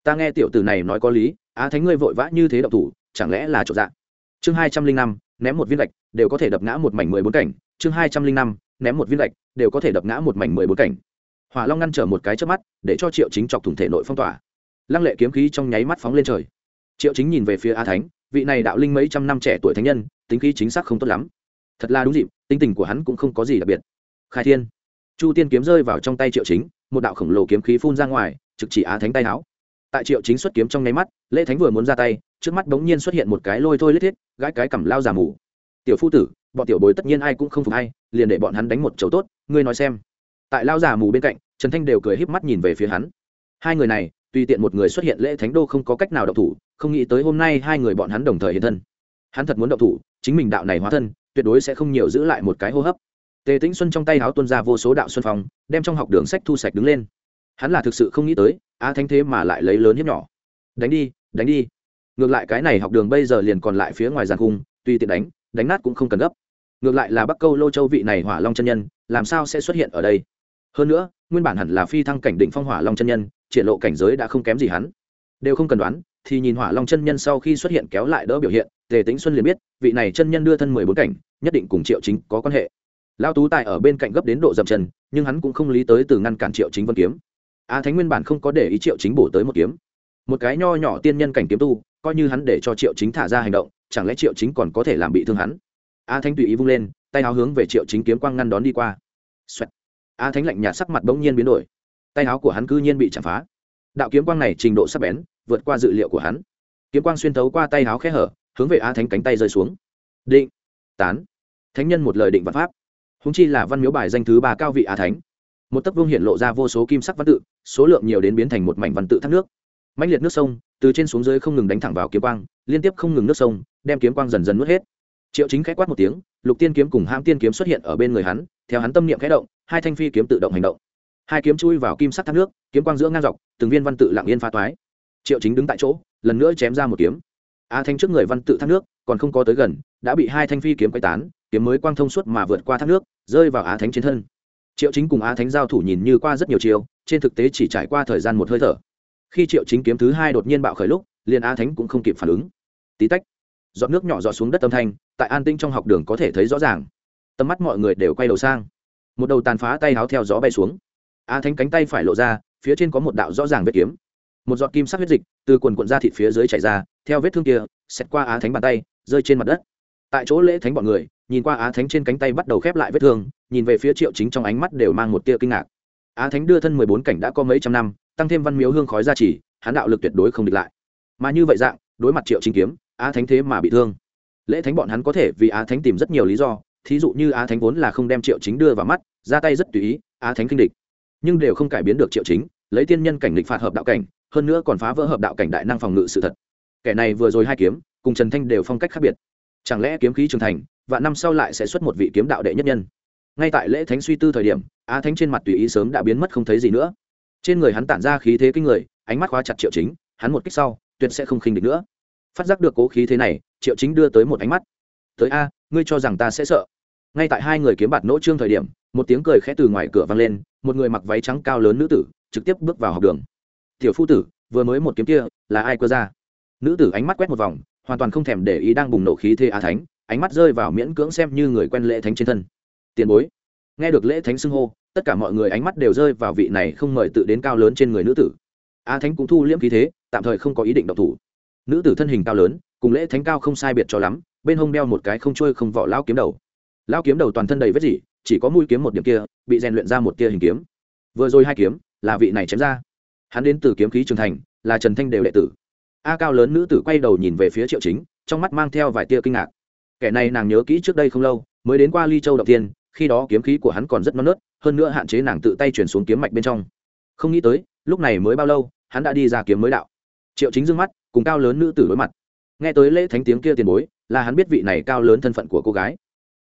Ta nghe tiểu tử này nói có lý, á thánh ngươi vội vã như thế độc thủ, chẳng lẽ là chỗ dạng chương hai trăm linh năm, ném một viên gạch, đều có thể đập ngã một mảnh mười bốn cảnh. Chương hai trăm linh năm, ném một viên gạch, đều có thể đập ngã một mảnh mười bốn cảnh hỏa long ngăn trở một cái trước mắt, để cho triệu chính chọc thủng thể nội phong tỏa. Lăng lệ kiếm khí trong nháy mắt phóng lên trời. Triệu chính nhìn về phía a thánh, vị này đạo linh mấy trăm năm trẻ tuổi thánh nhân, tính khí chính xác không tốt lắm. Thật là đúng dịp tinh tình của hắn cũng không có gì đặc biệt. Khai thiên. Chu tiên kiếm rơi vào trong tay triệu chính, một đạo khổng lồ kiếm khí phun ra ngoài, trực chỉ á thánh tay áo. Tại triệu chính xuất kiếm trong nháy mắt lễ thánh vừa muốn ra tay, trước mắt bỗng nhiên xuất hiện một cái lôi thôi lết thiết, gãi cái cầm lao giả mù. Tiểu phu tử, bọn tiểu bối tất nhiên ai cũng không phục hay liền để bọn hắn đánh một chầu tốt, ngươi nói xem. Tại lao giả mù bên cạnh trần thanh đều cười híp mắt nhìn về phía hắn. Hai người này, tùy tiện một người xuất hiện lễ thánh đô không có cách nào động thủ, không nghĩ tới hôm nay hai người bọn hắn đồng thời hiện thân. Hắn thật muốn động thủ, chính mình đạo này hóa thân, tuyệt đối sẽ không nhiều giữ lại một cái hô hấp. Tề tĩnh xuân trong tay háo tuân ra vô số đạo xuân phong, đem trong học đường sách thu sạch đứng lên. Hắn là thực sự không nghĩ tới, á thánh thế mà lại lấy lớn hiếp nhỏ. Đánh đi đánh đi. Ngược lại cái này học đường bây giờ liền còn lại phía ngoài giàn cung tuy tiện đánh đánh nát cũng không cần gấp. Ngược lại là bắc câu lô châu vị này hỏa long chân nhân, làm sao sẽ xuất hiện ở đây? Hơn nữa, nguyên bản hẳn là phi thăng cảnh định phong hỏa long chân nhân, triển lộ cảnh giới đã không kém gì hắn. Đều không cần đoán, thì nhìn hỏa long chân nhân sau khi xuất hiện kéo lại đỡ biểu hiện, tề tính xuân liền biết, vị này chân nhân đưa thân mười bốn cảnh, nhất định cùng triệu chính có quan hệ. Lao tú tài ở bên cạnh gấp đến độ dậm chân, nhưng hắn cũng không lý tới từ ngăn cản triệu chính vân kiếm. A thánh nguyên bản không có để ý triệu chính bổ tới một kiếm. Một cái nho nhỏ tiên nhân cảnh kiếm tu, coi như hắn để cho triệu chính thả ra hành động, chẳng lẽ triệu chính còn có thể làm bị thương hắn? A thánh tùy ý vung lên, tay áo hướng về triệu chính kiếm quang ngăn đón đi qua. Xoẹt a thánh lạnh nhạt sắc mặt bỗng nhiên biến đổi. Tay áo của hắn cư nhiên bị chạm phá. Đạo kiếm quang này trình độ sắc bén, vượt qua dự liệu của hắn. Kiếm quang xuyên thấu qua tay áo khe hở, hướng về a thánh cánh tay rơi xuống. Định, tán. Thánh nhân một lời định văn pháp. Húng chi là văn miếu bài danh thứ ba cao vị a thánh. Một tấc vương hiện lộ ra vô số kim sắc văn tự, số lượng nhiều đến biến thành một mảnh văn tự thác nước. Mãnh liệt nước sông, từ trên xuống dưới không ngừng đánh thẳng vào kiếm quang, liên tiếp không ngừng nước sông, đem kiếm quang dần dần nuốt hết. Triệu chính k h á quát một tiếng, lục tiên kiếm cùng hãm tiên kiếm xuất hiện ở bên người hắn, theo hắn tâm niệm khẽ động hai thanh phi kiếm tự động hành động. Hai kiếm chui vào kim sắc thác nước, kiếm quang giữa ngang dọc, từng viên văn tự lặng yên pha toái. Triệu chính đứng tại chỗ, lần nữa chém ra một kiếm. A thanh trước người văn tự thác nước, còn không có tới gần, đã bị hai thanh phi kiếm quay tán, kiếm mới quang thông suốt mà vượt qua thác nước, rơi vào á thánh trên thân. Triệu chính cùng á thánh giao thủ nhìn như qua rất nhiều chiều, trên thực tế chỉ trải qua thời gian một hơi thở. Khi triệu chính kiếm thứ hai đột nhiên bạo khởi lúc, liền á thánh cũng không kịp phản ứng. Tí tách, giọt nước nhỏ giọt xuống đất âm thanh, tại an tinh trong học đường có thể thấy rõ ràng. Tầm mắt mọi người đều quay đầu sang một đầu tàn phá tay háo theo gió bay xuống. Á thánh cánh tay phải lộ ra phía trên có một đạo rõ ràng vết kiếm. Một giọt kim sắc huyết dịch từ quần quận ra thịt phía dưới chảy ra theo vết thương kia xẹt qua á thánh bàn tay rơi trên mặt đất. Tại chỗ lễ thánh bọn người nhìn qua á thánh trên cánh tay bắt đầu khép lại vết thương nhìn về phía triệu chính trong ánh mắt đều mang một tia kinh ngạc. Á thánh đưa thân mười bốn cảnh đã có mấy trăm năm tăng thêm văn miếu hương khói ra chỉ, hắn đạo lực tuyệt đối không địch lại. Mà như vậy dạng đối mặt triệu chính kiếm á thánh thế mà bị thương. Lễ thánh bọn hắn có thể vì á thánh tìm rất nhiều lý do thí dụ như á thánh vốn là không đem triệu chính đưa vào mắt, ra tay rất tùy ý, á thánh kinh địch. Nhưng đều không cải biến được triệu chính, lấy tiên nhân cảnh địch phạt hợp đạo cảnh, hơn nữa còn phá vỡ hợp đạo cảnh đại năng phòng ngự sự thật. Kẻ này vừa rồi hai kiếm, cùng trần thanh đều phong cách khác biệt. Chẳng lẽ kiếm khí trưởng thành và năm sau lại sẽ xuất một vị kiếm đạo đệ nhất nhân? Ngay tại lễ thánh suy tư thời điểm, á thánh trên mặt tùy ý sớm đã biến mất không thấy gì nữa. Trên người hắn tản ra khí thế kinh người, ánh mắt khóa chặt triệu chính, hắn một kích sau, tuyệt sẽ không khinh địch nữa. Phát giác được cố khí thế này, triệu chính đưa tới một ánh mắt. Tới a ngươi cho rằng ta sẽ sợ? Ngay tại hai người kiếm bạt nỗ trương thời điểm, một tiếng cười khẽ từ ngoài cửa vang lên, một người mặc váy trắng cao lớn nữ tử, trực tiếp bước vào học đường. Tiểu phu tử, vừa mới một kiếm kia, là ai cơ ra? Nữ tử ánh mắt quét một vòng, hoàn toàn không thèm để ý đang bùng nổ khí thế á thánh, ánh mắt rơi vào miễn cưỡng xem như người quen lễ thánh trên thân. Tiền bối. Nghe được lễ thánh xưng hô, tất cả mọi người ánh mắt đều rơi vào vị này không mời tự đến cao lớn trên người nữ tử. A thánh cũng thu liễm khí thế, tạm thời không có ý định độc thủ. Nữ tử thân hình cao lớn, cùng lễ thánh cao không sai biệt cho lắm bên hông đeo một cái không trôi không vỏ lao kiếm đầu. Lao kiếm đầu toàn thân đầy vết gì chỉ có mũi kiếm một điểm kia, bị rèn luyện ra một tia hình kiếm. Vừa rồi hai kiếm, là vị này chém ra. Hắn đến từ kiếm khí trường thành, là trần thanh đều đệ tử. A cao lớn nữ tử quay đầu nhìn về phía triệu chính, trong mắt mang theo vài tia kinh ngạc. Kẻ này nàng nhớ kỹ trước đây không lâu, mới đến qua ly châu đầu tiên khi đó kiếm khí của hắn còn rất non nớt, hơn nữa hạn chế nàng tự tay chuyển xuống kiếm mạch bên trong. Không nghĩ tới, lúc này mới bao lâu, hắn đã đi ra kiếm mới đạo. Triệu chính d ư n g mắt, cùng cao lớn nữ tử đối mặt. Nghe tới lễ thánh tiếng kia tiền bối là hắn biết vị này cao lớn thân phận của cô gái.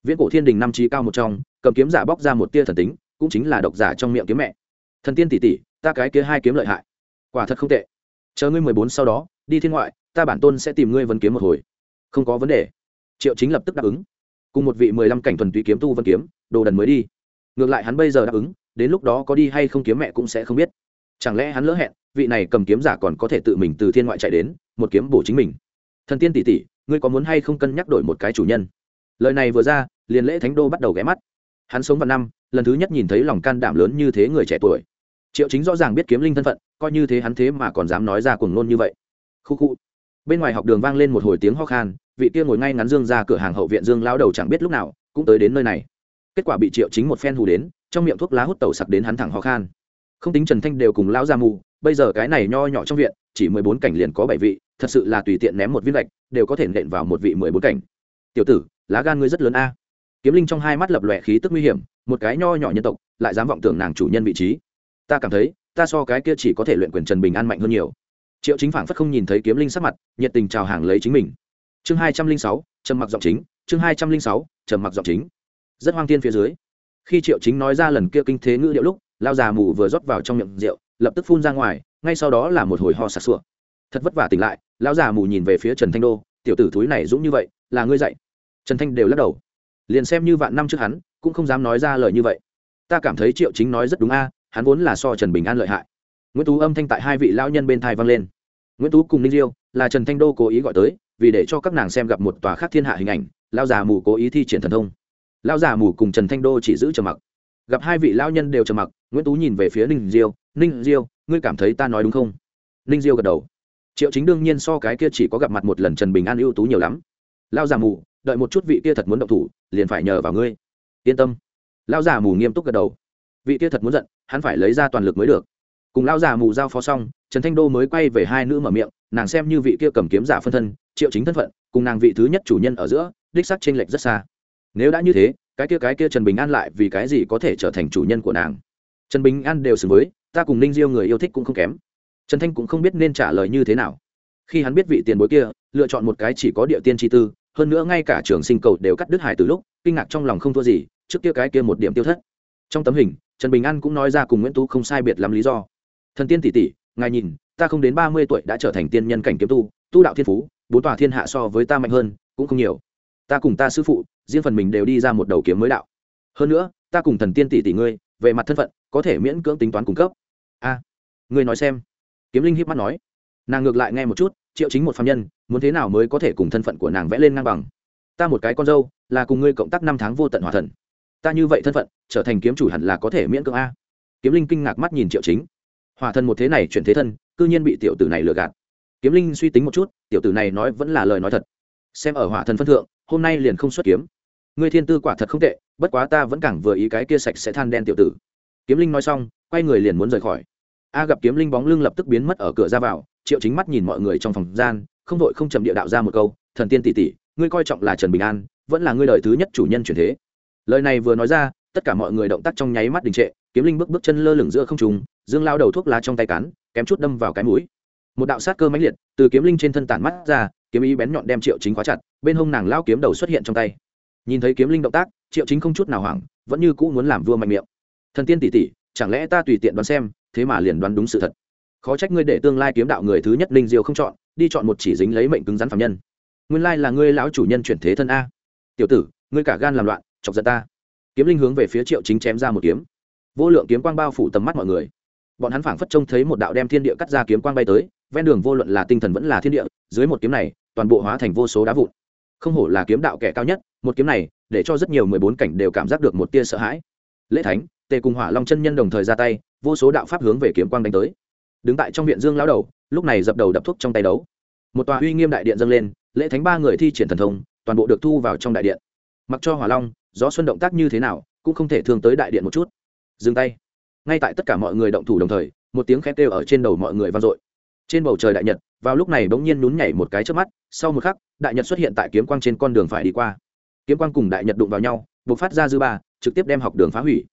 Viễn cổ thiên đình năm trí cao một trong, cầm kiếm giả bóc ra một tia thần tính, cũng chính là độc giả trong miệng kiếm mẹ. Thần tiên tỷ tỷ, ta cái kia hai kiếm lợi hại. Quả thật không tệ. Chờ ngươi mười bốn sau đó, đi thiên ngoại, ta bản tôn sẽ tìm ngươi vấn kiếm một hồi. Không có vấn đề. Triệu chính lập tức đáp ứng. Cùng một vị mười lăm cảnh thuần túy kiếm tu vân kiếm, đồ đần mới đi. Ngược lại hắn bây giờ đáp ứng, đến lúc đó có đi hay không kiếm mẹ cũng sẽ không biết. Chẳng lẽ hắn lỡ hẹn, vị này cầm kiếm giả còn có thể tự mình từ thiên ngoại chạy đến, một kiếm bổ chính mình. Thần tiên tỷ tỷ ngươi có muốn hay không cân nhắc đổi một cái chủ nhân? Lời này vừa ra, liền lễ thánh đô bắt đầu ghé mắt. Hắn sống vào năm, lần thứ nhất nhìn thấy lòng can đảm lớn như thế người trẻ tuổi. Triệu chính rõ ràng biết kiếm linh thân phận, coi như thế hắn thế mà còn dám nói ra cuồng ngôn như vậy. Khu khu. Bên ngoài học đường vang lên một hồi tiếng ho khan, vị kia ngồi ngay ngắn dương ra cửa hàng hậu viện dương lao đầu chẳng biết lúc nào cũng tới đến nơi này. Kết quả bị triệu chính một phen hù đến, trong miệng thuốc lá hút tẩu sặc đến hắn thẳng ho khan. Không tính trần thanh đều cùng lão ra mù, bây giờ cái này nho nhỏ trong viện, chỉ mười bốn cảnh liền có bảy vị thật sự là tùy tiện ném một viên gạch, đều có thể nện vào một vị mười bốn cảnh. Tiểu tử, lá gan ngươi rất lớn a. Kiếm linh trong hai mắt lập lòe khí tức nguy hiểm, một cái nho nhỏ nhân tộc, lại dám vọng tưởng nàng chủ nhân vị trí. Ta cảm thấy, ta so cái kia chỉ có thể luyện quyền trần bình an mạnh hơn nhiều. Triệu chính phảng phất không nhìn thấy kiếm linh sắc mặt, nhiệt tình chào hàng lấy chính mình. Chương hai trăm linh sáu, trầm mặc giọng chính, chương hai trăm linh sáu, trầm mặc giọng chính. Rất hoang tiên phía dưới, khi triệu chính nói ra lần kia kinh thế ngữ điệu lúc, lao già mù vừa rót vào trong miệng rượu, lập tức phun ra ngoài, ngay sau đó là một hồi ho sạc sụa. Thật vất vả tỉnh lại lão già mù nhìn về phía trần thanh đô, tiểu tử thúi này dũng như vậy, là ngươi dạy? Trần thanh đều lắc đầu. Liền xem như vạn năm trước hắn, cũng không dám nói ra lời như vậy. Ta cảm thấy triệu chính nói rất đúng a, hắn vốn là so trần bình an lợi hại. Nguyễn tú âm thanh tại hai vị lão nhân bên thai vang lên. Nguyễn tú cùng ninh diêu, là trần thanh đô cố ý gọi tới, vì để cho các nàng xem gặp một tòa khác thiên hạ hình ảnh lao già mù cố ý thi triển thần thông. Lao già mù cùng trần thanh đô chỉ giữ trầm mặc. Gặp hai vị lao nhân đều trầm mặc, nguyễn tú nhìn về phía ninh diêu ninh diêu, ngươi cảm thấy ta nói đúng không? Ninh diêu gật đầu triệu chính đương nhiên so cái kia chỉ có gặp mặt một lần trần bình an ưu tú nhiều lắm. Lao già mù, đợi một chút vị kia thật muốn động thủ, liền phải nhờ vào ngươi. Yên tâm. Lao già mù nghiêm túc gật đầu. Vị kia thật muốn giận, hắn phải lấy ra toàn lực mới được. Cùng lao già mù giao phó xong, trần thanh đô mới quay về hai nữ mở miệng, nàng xem như vị kia cầm kiếm giả phân thân, triệu chính thân phận, cùng nàng vị thứ nhất chủ nhân ở giữa, đích sắc chênh lệch rất xa. Nếu đã như thế, cái kia cái kia trần bình an lại vì cái gì có thể trở thành chủ nhân của nàng? Trần bình an đều xử với, ta cùng ninh diêu người yêu thích cũng không kém trần thanh cũng không biết nên trả lời như thế nào. Khi hắn biết vị tiền bối kia lựa chọn một cái chỉ có địa tiên tri tư, hơn nữa ngay cả trường sinh cầu đều cắt đứt hải từ lúc, kinh ngạc trong lòng không thua gì, trước kia cái kia một điểm tiêu thất. Trong tấm hình, trần bình an cũng nói ra cùng nguyễn tú không sai biệt lắm lý do. Thần tiên tỷ tỷ, ngài nhìn, ta không đến ba mươi tuổi đã trở thành tiên nhân cảnh kiếm tu tu đạo thiên phú, bốn tòa thiên hạ so với ta mạnh hơn, cũng không nhiều. Ta cùng ta sư phụ, riêng phần mình đều đi ra một đầu kiếm mới đạo. Hơn nữa, ta cùng thần tiên tỷ tỷ ngươi, về mặt thân phận, có thể miễn cưỡng tính toán cung cấp. A, ngươi nói xem kiếm linh híp mắt nói. Nàng ngược lại nghe một chút, triệu chính một phạm nhân, muốn thế nào mới có thể cùng thân phận của nàng vẽ lên ngang bằng? Ta một cái con dâu, là cùng ngươi cộng tác năm tháng vô tận hòa thần. Ta như vậy thân phận, trở thành kiếm chủ hẳn là có thể miễn cưỡng a. Kiếm linh kinh ngạc mắt nhìn triệu chính. Hòa thần một thế này chuyển thế thân, cư nhiên bị tiểu tử này lừa gạt. Kiếm linh suy tính một chút, tiểu tử này nói vẫn là lời nói thật. Xem ở hỏa thần phân thượng, hôm nay liền không xuất kiếm. Ngươi thiên tư quả thật không tệ, bất quá ta vẫn càng vừa ý cái kia sạch sẽ than đen tiểu tử. Kiếm linh nói xong, quay người liền muốn rời khỏi a gặp kiếm linh bóng lưng lập tức biến mất ở cửa ra vào, triệu chính mắt nhìn mọi người trong phòng gian, không đội không chậm địa đạo ra một câu, thần tiên tỷ tỷ, ngươi coi trọng là trần bình an, vẫn là ngươi đời thứ nhất chủ nhân truyền thế. Lời này vừa nói ra, tất cả mọi người động tác trong nháy mắt đình trệ, kiếm linh bước bước chân lơ lửng giữa không trùng dương lao đầu thuốc lá trong tay cắn kém chút đâm vào cái mũi. Một đạo sát cơ mãnh liệt từ kiếm linh trên thân tản mắt ra, kiếm ý bén nhọn đem triệu chính khóa chặt, bên hông nàng lao kiếm đầu xuất hiện trong tay. Nhìn thấy kiếm linh động tác, triệu chính không chút nào hoảng, vẫn như cũ muốn làm vua mạnh miệng. Thần tiên tỷ tỷ, chẳng lẽ ta tùy tiện đoán xem thế mà liền đoán đúng sự thật. Khó trách ngươi để tương lai kiếm đạo người thứ nhất linh diêu không chọn, đi chọn một chỉ dính lấy mệnh cứng rắn phạm nhân. Nguyên lai là ngươi lão chủ nhân chuyển thế thân a. Tiểu tử, ngươi cả gan làm loạn, chọc giận ta. Kiếm linh hướng về phía triệu chính chém ra một kiếm. Vô lượng kiếm quang bao phủ tầm mắt mọi người. Bọn hắn phảng phất trông thấy một đạo đem thiên địa cắt ra kiếm quang bay tới, ven đường vô luận là tinh thần vẫn là thiên địa, dưới một kiếm này, toàn bộ hóa thành vô số đá vụn. Không hổ là kiếm đạo kẻ cao nhất, một kiếm này, để cho rất nhiều mười bốn cảnh đều cảm giác được một tia sợ hãi. Lễ thánh, tề cùng hỏa long chân nhân đồng thời ra tay vô số đạo pháp hướng về kiếm quang đánh tới. Đứng tại trong viện dương lão đầu, lúc này dập đầu đập thuốc trong tay đấu. Một tòa uy nghiêm đại điện dâng lên, lễ thánh ba người thi triển thần thông, toàn bộ được thu vào trong đại điện. Mặc cho hỏa long, gió xuân động tác như thế nào, cũng không thể thương tới đại điện một chút. Dừng tay. Ngay tại tất cả mọi người động thủ đồng thời, một tiếng khét kêu ở trên đầu mọi người vang dội. Trên bầu trời đại nhật, vào lúc này bỗng nhiên nhún nhảy một cái trước mắt, sau một khắc, đại nhật xuất hiện tại kiếm quang trên con đường phải đi qua. Kiếm quang cùng đại nhật đụng vào nhau buộc phát ra dư ba, trực tiếp đem học đường phá hủy.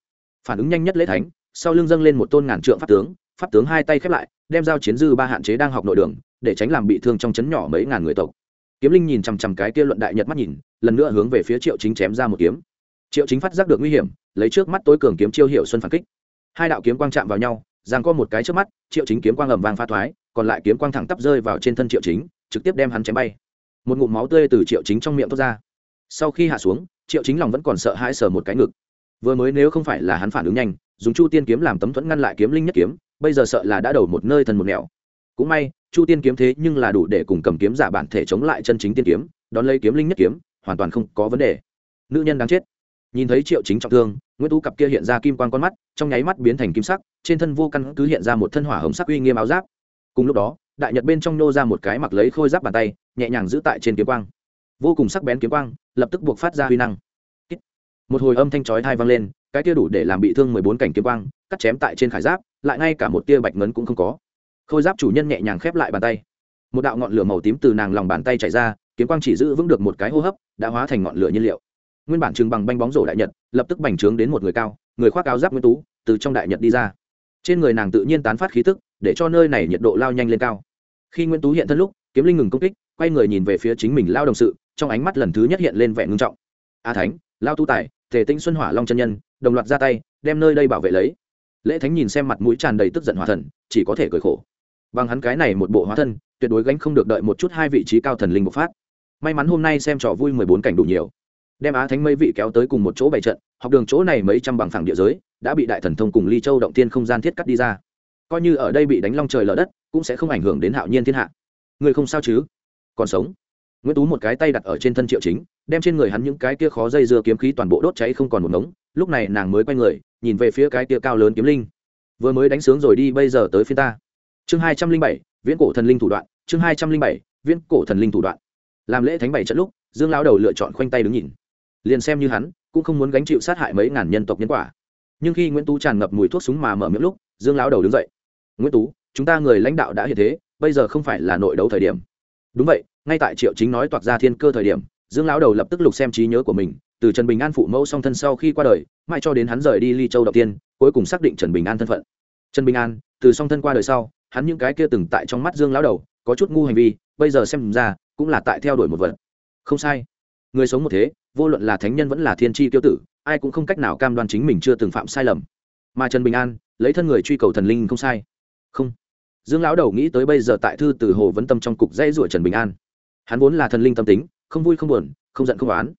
Phản ứng nhanh nhất lễ thánh sau lưng dâng lên một tôn ngàn trượng pháp tướng pháp tướng hai tay khép lại, đem giao chiến dư ba hạn chế đang học nội đường, để tránh làm bị thương trong chấn nhỏ mấy ngàn người tộc. Kiếm linh nhìn chằm chằm cái kia luận đại nhật mắt nhìn, lần nữa hướng về phía triệu chính chém ra một kiếm. Triệu chính phát giác được nguy hiểm, lấy trước mắt tối cường kiếm chiêu hiệu xuân phản kích. Hai đạo kiếm quang chạm vào nhau giang co một cái trước mắt, triệu chính kiếm quang ầm vang pha thoái, còn lại kiếm quang thẳng tắp rơi vào trên thân triệu chính, trực tiếp đem hắn chém bay. Một ngụm máu tươi từ triệu chính trong miệng thoát ra. Sau khi hạ xuống, triệu chính lòng vẫn còn sợ hãi sờ một cái ngực. Vừa mới nếu không phải là hắn phản ứng nhanh dùng chu tiên kiếm làm tấm thuẫn ngăn lại kiếm linh nhất kiếm, bây giờ sợ là đã đầu một nơi thần một nẻo. Cũng may, chu tiên kiếm thế nhưng là đủ để cùng cầm kiếm giả bản thể chống lại chân chính tiên kiếm, đón lấy kiếm linh nhất kiếm, hoàn toàn không có vấn đề. Nữ nhân đáng chết. Nhìn thấy triệu chính trọng thương, nguyễn tú cặp kia hiện ra kim quan con mắt, trong nháy mắt biến thành kim sắc, trên thân vô căn cứ hiện ra một thân hỏa hồng sắc uy nghiêm áo giáp. Cùng lúc đó, đại nhật bên trong nô ra một cái mặc lấy khôi giáp bàn tay, nhẹ nhàng giữ tại trên kiếm quang. Vô cùng sắc bén kiếm quang, lập tức buộc phát ra huy năng. Một hồi âm thanh chói thai vang lên cái tia đủ để làm bị thương mười bốn cảnh kiếm quang, cắt chém tại trên khải giáp, lại ngay cả một tia bạch ngấn cũng không có. Khôi giáp chủ nhân nhẹ nhàng khép lại bàn tay. Một đạo ngọn lửa màu tím từ nàng lòng bàn tay chảy ra, kiếm quang chỉ giữ vững được một cái hô hấp, đã hóa thành ngọn lửa nhiên liệu. Nguyên bản chừng bằng banh bóng rổ đại nhật, lập tức bành trướng đến một người cao, người khoác áo giáp nguyên tú, từ trong đại nhật đi ra. Trên người nàng tự nhiên tán phát khí tức, để cho nơi này nhiệt độ lao nhanh lên cao. Khi nguyễn tú hiện thân lúc, kiếm linh ngừng công kích, quay người nhìn về phía chính mình lao đồng sự, trong ánh mắt lần thứ nhất hiện lên vẻ ngưng trọng. A thánh, lao tu tài thể tinh xuân hỏa long chân nhân đồng loạt ra tay, đem nơi đây bảo vệ lấy. Lễ thánh nhìn xem mặt mũi tràn đầy tức giận hỏa thần, chỉ có thể cười khổ. Bằng hắn cái này một bộ hóa thân, tuyệt đối gánh không được đợi một chút hai vị trí cao thần linh bộc phát. May mắn hôm nay xem trò vui mười bốn cảnh đủ nhiều. Đem á thánh mấy vị kéo tới cùng một chỗ bày trận, học đường chỗ này mấy trăm bằng phẳng địa giới, đã bị đại thần thông cùng ly châu động tiên không gian thiết cắt đi ra. Coi như ở đây bị đánh long trời lở đất, cũng sẽ không ảnh hưởng đến hạo nhiên thiên hạ. Người không sao chứ? Còn sống. Nguyễn tú một cái tay đặt ở trên thân triệu chính, đem trên người hắn những cái kia khó dây dưa kiếm khí toàn bộ đốt cháy không còn một ngống lúc này nàng mới quay người, nhìn về phía cái tia cao lớn kiếm linh. Vừa mới đánh sướng rồi đi, bây giờ tới phía ta. Chương hai trăm linh bảy, viễn cổ thần linh thủ đoạn, chương hai trăm linh bảy, viễn cổ thần linh thủ đoạn. Làm lễ thánh bảy trận lúc, dương lao đầu lựa chọn khoanh tay đứng nhìn. Liền xem như hắn, cũng không muốn gánh chịu sát hại mấy ngàn nhân tộc nhân quả. Nhưng khi nguyễn tú tràn ngập mùi thuốc súng mà mở miệng lúc, dương lão đầu đứng dậy. Nguyễn tú, chúng ta người lãnh đạo đã hiện thế, bây giờ không phải là nội đấu thời điểm. Đúng vậy, ngay tại triệu chính nói toạc ra thiên cơ thời điểm, dương lão đầu lập tức lục xem trí nhớ của mình từ trần bình an phụ mẫu song thân sau khi qua đời, mãi cho đến hắn rời đi ly châu đầu tiên, cuối cùng xác định trần bình an thân phận. Trần bình an, từ song thân qua đời sau, hắn những cái kia từng tại trong mắt dương lão đầu, có chút ngu hành vi, bây giờ xem ra, cũng là tại theo đuổi một vật. Không sai. Người sống một thế, vô luận là thánh nhân vẫn là thiên tri tiêu tử, ai cũng không cách nào cam đoan chính mình chưa từng phạm sai lầm. Mà trần bình an, lấy thân người truy cầu thần linh không sai. Không. Dương lão đầu nghĩ tới bây giờ tại thư từ hồ vấn tâm trong cục dây rủa trần bình an. Hắn vốn là thần linh tâm tính, không vui không buồn, không giận không oán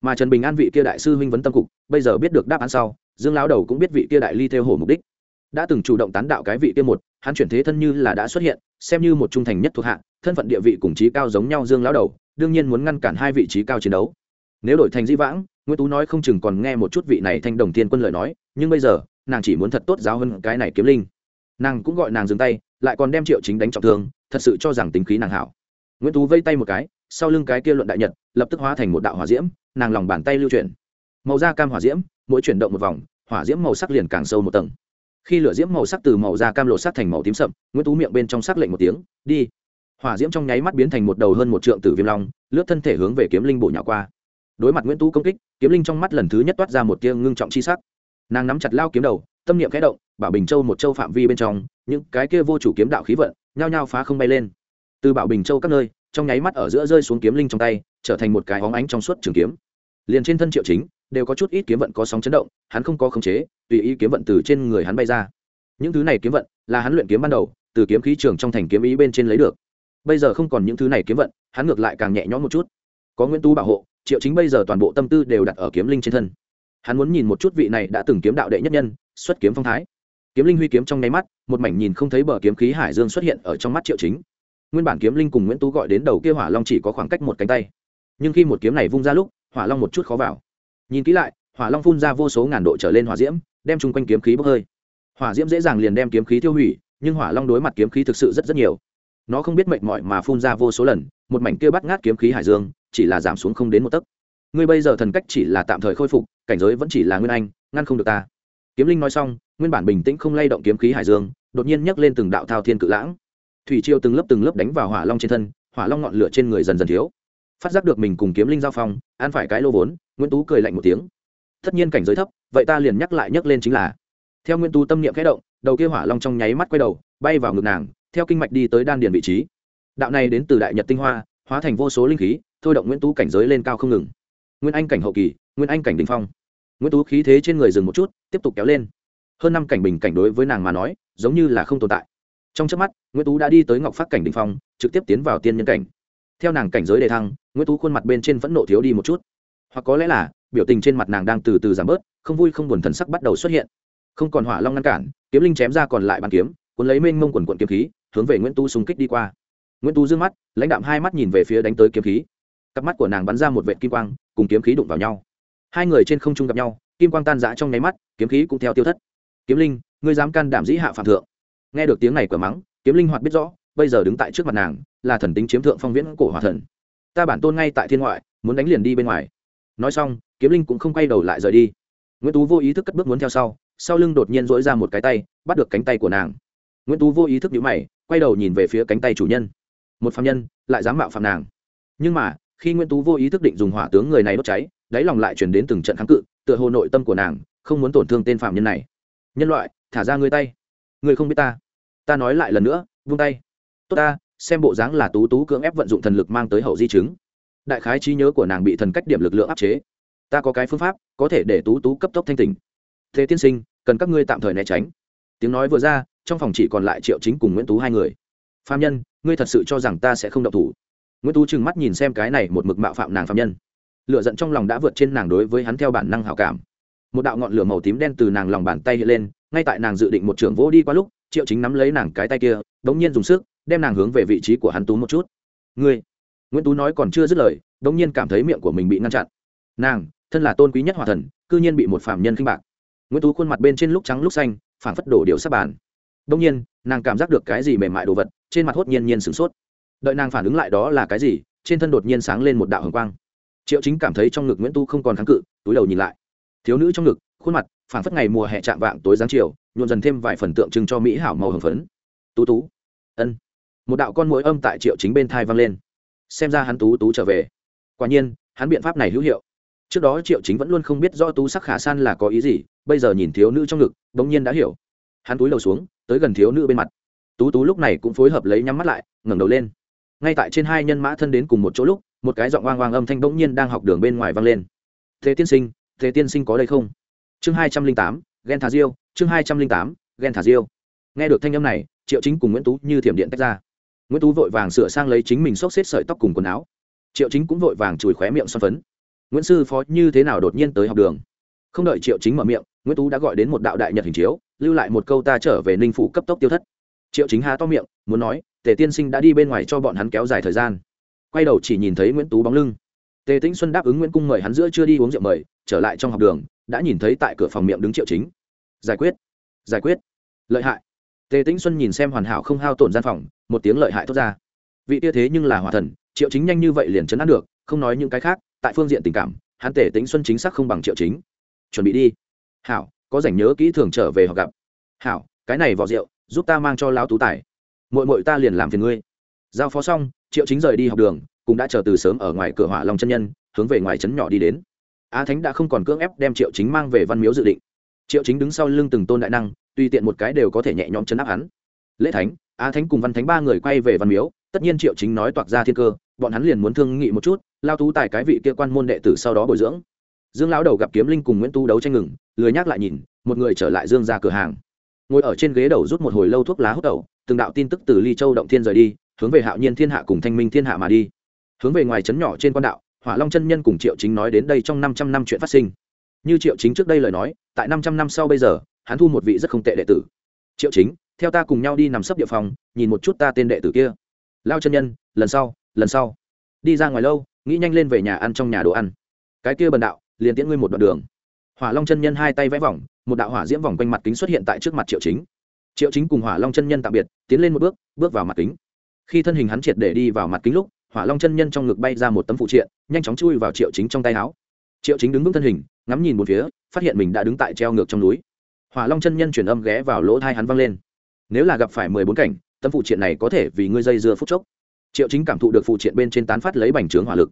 mà trần bình an vị kia đại sư huynh vấn tâm cục bây giờ biết được đáp án sau dương lão đầu cũng biết vị kia đại ly theo hồ mục đích đã từng chủ động tán đạo cái vị kia một hắn chuyển thế thân như là đã xuất hiện xem như một trung thành nhất thuộc hạ thân phận địa vị cùng trí cao giống nhau dương lão đầu đương nhiên muốn ngăn cản hai vị trí cao chiến đấu nếu đổi thành di vãng nguyễn tú nói không chừng còn nghe một chút vị này thanh đồng tiên quân lời nói nhưng bây giờ nàng chỉ muốn thật tốt giáo hơn cái này kiếm linh nàng cũng gọi nàng dừng tay lại còn đem triệu chính đánh trọng thương thật sự cho rằng tính khí nàng hảo nguyễn tú vây tay một cái sau lưng cái kia luận đại nhật, lập tức hóa thành một đạo hỏa diễm, nàng lòng bàn tay lưu chuyển. Màu da cam hỏa diễm, mỗi chuyển động một vòng, hỏa diễm màu sắc liền càng sâu một tầng. Khi lửa diễm màu sắc từ màu da cam lộ sắc thành màu tím sậm, nguyễn tú miệng bên trong sắc lệnh một tiếng, đi. Hỏa diễm trong nháy mắt biến thành một đầu hơn một trượng tử viêm long, lướt thân thể hướng về kiếm linh bộ nhỏ qua. Đối mặt nguyễn tú công kích, kiếm linh trong mắt lần thứ nhất toát ra một tia ngưng trọng chi sắc. Nàng nắm chặt lao kiếm đầu, tâm niệm khẽ động, bảo bình châu một châu phạm vi bên trong, những cái kia vô chủ kiếm đạo khí vận, nhao nhao phá không bay lên. Từ bảo bình châu các nơi trong nháy mắt ở giữa rơi xuống kiếm linh trong tay, trở thành một cái hóng ánh trong suốt trường kiếm. Liền trên thân triệu chính, đều có chút ít kiếm vận có sóng chấn động, hắn không có khống chế, tùy ý kiếm vận từ trên người hắn bay ra. Những thứ này kiếm vận là hắn luyện kiếm ban đầu, từ kiếm khí trường trong thành kiếm ý bên trên lấy được. Bây giờ không còn những thứ này kiếm vận, hắn ngược lại càng nhẹ nhõm một chút. Có nguyễn tú bảo hộ, triệu chính bây giờ toàn bộ tâm tư đều đặt ở kiếm linh trên thân. Hắn muốn nhìn một chút vị này đã từng kiếm đạo đệ nhất nhân, xuất kiếm phong thái. Kiếm linh huy kiếm trong nháy mắt, một mảnh nhìn không thấy bờ kiếm khí hải dương xuất hiện ở trong mắt triệu chính nguyên bản kiếm linh cùng nguyễn tú gọi đến đầu kia hỏa long chỉ có khoảng cách một cánh tay nhưng khi một kiếm này vung ra lúc hỏa long một chút khó vào nhìn kỹ lại hỏa long phun ra vô số ngàn độ trở lên hỏa diễm đem chung quanh kiếm khí bốc hơi hỏa diễm dễ dàng liền đem kiếm khí tiêu hủy nhưng hỏa long đối mặt kiếm khí thực sự rất rất nhiều nó không biết mệnh mọi mà phun ra vô số lần một mảnh kia bắt ngát kiếm khí hải dương chỉ là giảm xuống không đến một tấc ngươi bây giờ thần cách chỉ là tạm thời khôi phục cảnh giới vẫn chỉ là nguyên anh ngăn không được ta kiếm linh nói xong nguyên bản bình tĩnh không lay động kiếm khí hải dương đột nhiên nhấc lên từng đạo thao thiên cự lãng thủy triều từng lớp từng lớp đánh vào hỏa long trên thân, hỏa long ngọn lửa trên người dần dần thiếu. Phát giác được mình cùng kiếm linh giao phong, an phải cái lô vốn, nguyễn tú cười lạnh một tiếng. Tất nhiên cảnh giới thấp, vậy ta liền nhắc lại nhắc lên chính là. Theo nguyễn tú tâm niệm khẽ động, đầu kia hỏa long trong nháy mắt quay đầu, bay vào ngực nàng, theo kinh mạch đi tới đan điền vị trí. Đạo này đến từ đại nhật tinh hoa, hóa thành vô số linh khí, thôi động nguyễn tú cảnh giới lên cao không ngừng. Nguyên anh cảnh hậu kỳ, nguyên anh cảnh đình phong. Nguyễn tú khí thế trên người dừng một chút, tiếp tục kéo lên. Hơn năm cảnh bình cảnh đối với nàng mà nói, giống như là không tồn tại trong trước mắt, nguyễn tú đã đi tới ngọc phát cảnh đình phong, trực tiếp tiến vào tiên nhân cảnh. Theo nàng cảnh giới đề thăng, nguyễn tú khuôn mặt bên trên vẫn nộ thiếu đi một chút. Hoặc có lẽ là, biểu tình trên mặt nàng đang từ từ giảm bớt, không vui không buồn thần sắc bắt đầu xuất hiện. Không còn hỏa long ngăn cản, kiếm linh chém ra còn lại bàn kiếm, cuốn lấy mênh mông quần quận kiếm khí, hướng về nguyễn tú xung kích đi qua. Nguyễn tú d mắt, lãnh đạm hai mắt nhìn về phía đánh tới kiếm khí. Cặp mắt của nàng bắn ra một vệ kim quang, cùng kiếm khí đụng vào nhau. Hai người trên không trung gặp nhau, kim quang tan rã trong nháy mắt, kiếm khí cũng theo tiêu thất. Kiếm linh, ngươi dám can đảm dĩ hạ phạm thượng? Nghe được tiếng này của mắng, kiếm linh hoạt biết rõ, bây giờ đứng tại trước mặt nàng, là thần tính chiếm thượng phong viễn cổ hòa thần. Ta bản tôn ngay tại thiên ngoại, muốn đánh liền đi bên ngoài. Nói xong, kiếm linh cũng không quay đầu lại rời đi. Nguyễn tú vô ý thức cất bước muốn theo sau sau lưng đột nhiên dỗi ra một cái tay, bắt được cánh tay của nàng. Nguyễn tú vô ý thức nhũ mày, quay đầu nhìn về phía cánh tay chủ nhân. Một phạm nhân, lại dám mạo phạm nàng. Nhưng mà, khi nguyễn tú vô ý thức định dùng hỏa tướng người này đốt cháy, đáy lòng lại chuyển đến từng trận kháng cự, tựa hồ nội tâm của nàng không muốn tổn thương tên phạm nhân này. Nhân loại, thả ra ngươi tay ngươi không biết ta. Ta nói lại lần nữa, vung tay. Tốt ta, xem bộ dáng là tú tú cưỡng ép vận dụng thần lực mang tới hậu di chứng. Đại khái trí nhớ của nàng bị thần cách điểm lực lượng áp chế. Ta có cái phương pháp, có thể để tú tú cấp tốc thanh tình thế tiên sinh, cần các ngươi tạm thời né tránh. Tiếng nói vừa ra, trong phòng chỉ còn lại triệu chính cùng nguyễn tú hai người. Phạm nhân, ngươi thật sự cho rằng ta sẽ không độc thủ? Nguyễn tú trừng mắt nhìn xem cái này một mực mạo phạm nàng phạm nhân. Lựa giận trong lòng đã vượt trên nàng đối với hắn theo bản năng hảo cảm một đạo ngọn lửa màu tím đen từ nàng lòng bàn tay hiện lên, ngay tại nàng dự định một trường vỗ đi qua lúc, triệu chính nắm lấy nàng cái tay kia đ ỗ n g nhiên dùng sức, đem nàng hướng về vị trí của hắn tú một chút. Ngươi? Nguyễn tú nói còn chưa dứt lời đ ỗ n g nhiên cảm thấy miệng của mình bị ngăn chặn. Nàng, thân là tôn quý nhất hòa thần, cư nhiên bị một phạm nhân khinh bạc. Nguyễn tú khuôn mặt bên trên lúc trắng lúc xanh, phảng phất đổ điều sắp bàn. Đông nhiên, nàng cảm giác được cái gì mềm mại đồ vật, trên mặt hốt nhiên nhiên sửng sốt. Đợi nàng phản ứng lại đó là cái gì, trên thân đột nhiên sáng lên một đạo hồng quang. Triệu chính cảm thấy trong ngực nguyễn tu không còn kháng cự, túi đầu nhìn lại thiếu nữ trong ngực, khuôn mặt, phảng phất ngày mùa hè chạm vạng tối giáng chiều, nhuộn dần thêm vài phần tượng trưng cho mỹ hảo màu hồng phấn. Tú tú. Ân. Một đạo con mũi âm tại triệu chính bên thai vang lên. Xem ra hắn tú tú trở về. Quả nhiên, hắn biện pháp này hữu hiệu. Trước đó triệu chính vẫn luôn không biết do tú sắc khả san là có ý gì, bây giờ nhìn thiếu nữ trong ngực, bỗng nhiên đã hiểu. Hắn túi đầu xuống, tới gần thiếu nữ bên mặt. Tú tú lúc này cũng phối hợp lấy nhắm mắt lại, ngẩng đầu lên. Ngay tại trên hai nhân mã thân đến cùng một chỗ lúc, một cái giọng oang oang âm thanh bỗng nhiên đang học đường bên ngoài vang lên. Thế tiên sinh thế tiên sinh có đây không? Chương hai trăm linh tám, ghen thả diêu, chương hai trăm linh tám, ghen thả diêu. Nghe được thanh âm này, triệu chính cùng nguyễn tú như thiểm điện tách ra. Nguyễn tú vội vàng sửa sang lấy chính mình xốc xếp sợi tóc cùng quần áo. Triệu chính cũng vội vàng chùi khóe miệng xoăn phấn. Nguyễn sư phó như thế nào đột nhiên tới học đường? Không đợi triệu chính mở miệng, nguyễn tú đã gọi đến một đạo đại nhật hình chiếu, lưu lại một câu ta trở về ninh phủ cấp tốc tiêu thất. Triệu chính há to miệng, muốn nói, tề tiên sinh đã đi bên ngoài cho bọn hắn kéo dài thời gian. Quay đầu chỉ nhìn thấy nguyễn tú bóng lưng tề tĩnh xuân đáp ứng nguyễn cung mời hắn giữa chưa đi uống rượu mời, trở lại trong học đường, đã nhìn thấy tại cửa phòng miệng đứng triệu chính. Giải quyết giải quyết. Lợi hại. Tề tĩnh xuân nhìn xem hoàn hảo không hao tổn gian phòng, một tiếng lợi hại thốt ra. Vị tia thế nhưng là hòa thần, triệu chính nhanh như vậy liền chấn áp được, không nói những cái khác, tại phương diện tình cảm, hắn tề tĩnh xuân chính xác không bằng triệu chính. Chuẩn bị đi. Hảo, có rảnh nhớ kỹ thường trở về họ gặp. Hảo, cái này vỏ rượu, giúp ta mang cho lão tú tài. Mội mội ta liền làm phiền ngươi. Giao phó xong, triệu chính rời đi học đường cũng đã chờ từ sớm ở ngoài cửa hỏa long chân nhân, hướng về ngoài trấn nhỏ đi đến. Á thánh đã không còn cưỡng ép đem triệu chính mang về văn miếu dự định. Triệu chính đứng sau lưng từng tôn đại năng, tùy tiện một cái đều có thể nhẹ nhõm chấn áp hắn. Lễ thánh á thánh cùng văn thánh ba người quay về văn miếu, tất nhiên triệu chính nói toạc ra thiên cơ, bọn hắn liền muốn thương nghị một chút, lao tú tài cái vị kia quan môn đệ tử sau đó bồi dưỡng. Dương lão đầu gặp kiếm linh cùng nguyễn tu đấu tranh ngừng, lười nhắc lại nhìn, một người trở lại dương ra cửa hàng. Ngồi ở trên ghế đầu rút một hồi lâu thuốc lá hút đầu từng đạo tin tức từ ly châu động thiên rời đi, hướng về hạo nhiên thiên hạ cùng thanh minh thiên hạ mà đi hướng về ngoài trấn nhỏ trên quan đạo, hỏa long chân nhân cùng triệu chính nói đến đây trong năm trăm năm chuyện phát sinh. Như triệu chính trước đây lời nói, tại năm trăm năm sau bây giờ, hắn thu một vị rất không tệ đệ tử. Triệu chính, theo ta cùng nhau đi nằm sấp địa phòng, nhìn một chút ta tên đệ tử kia. Lao chân nhân, lần sau lần sau. Đi ra ngoài lâu, nghĩ nhanh lên về nhà ăn trong nhà đồ ăn. Cái kia bần đạo, liền tiễn ngươi một đoạn đường. Hỏa long chân nhân hai tay vẽ vòng, một đạo hỏa diễm vòng quanh mặt kính xuất hiện tại trước mặt triệu chính. Triệu chính cùng hỏa long chân nhân tạm biệt, tiến lên một bước bước vào mặt kính. Khi thân hình hắn triệt để đi vào mặt kính lúc hỏa long chân nhân trong ngực bay ra một tấm phụ triện, nhanh chóng chui vào triệu chính trong tay áo. Triệu chính đứng vững thân hình, ngắm nhìn một phía, phát hiện mình đã đứng tại treo ngược trong núi. Hỏa long chân nhân chuyển âm ghé vào lỗ thai hắn văng lên. Nếu là gặp phải mười bốn cảnh, tấm phụ triện này có thể vì ngươi dây dưa phút chốc. Triệu chính cảm thụ được phụ triện bên trên tán phát lấy bành trướng hỏa lực.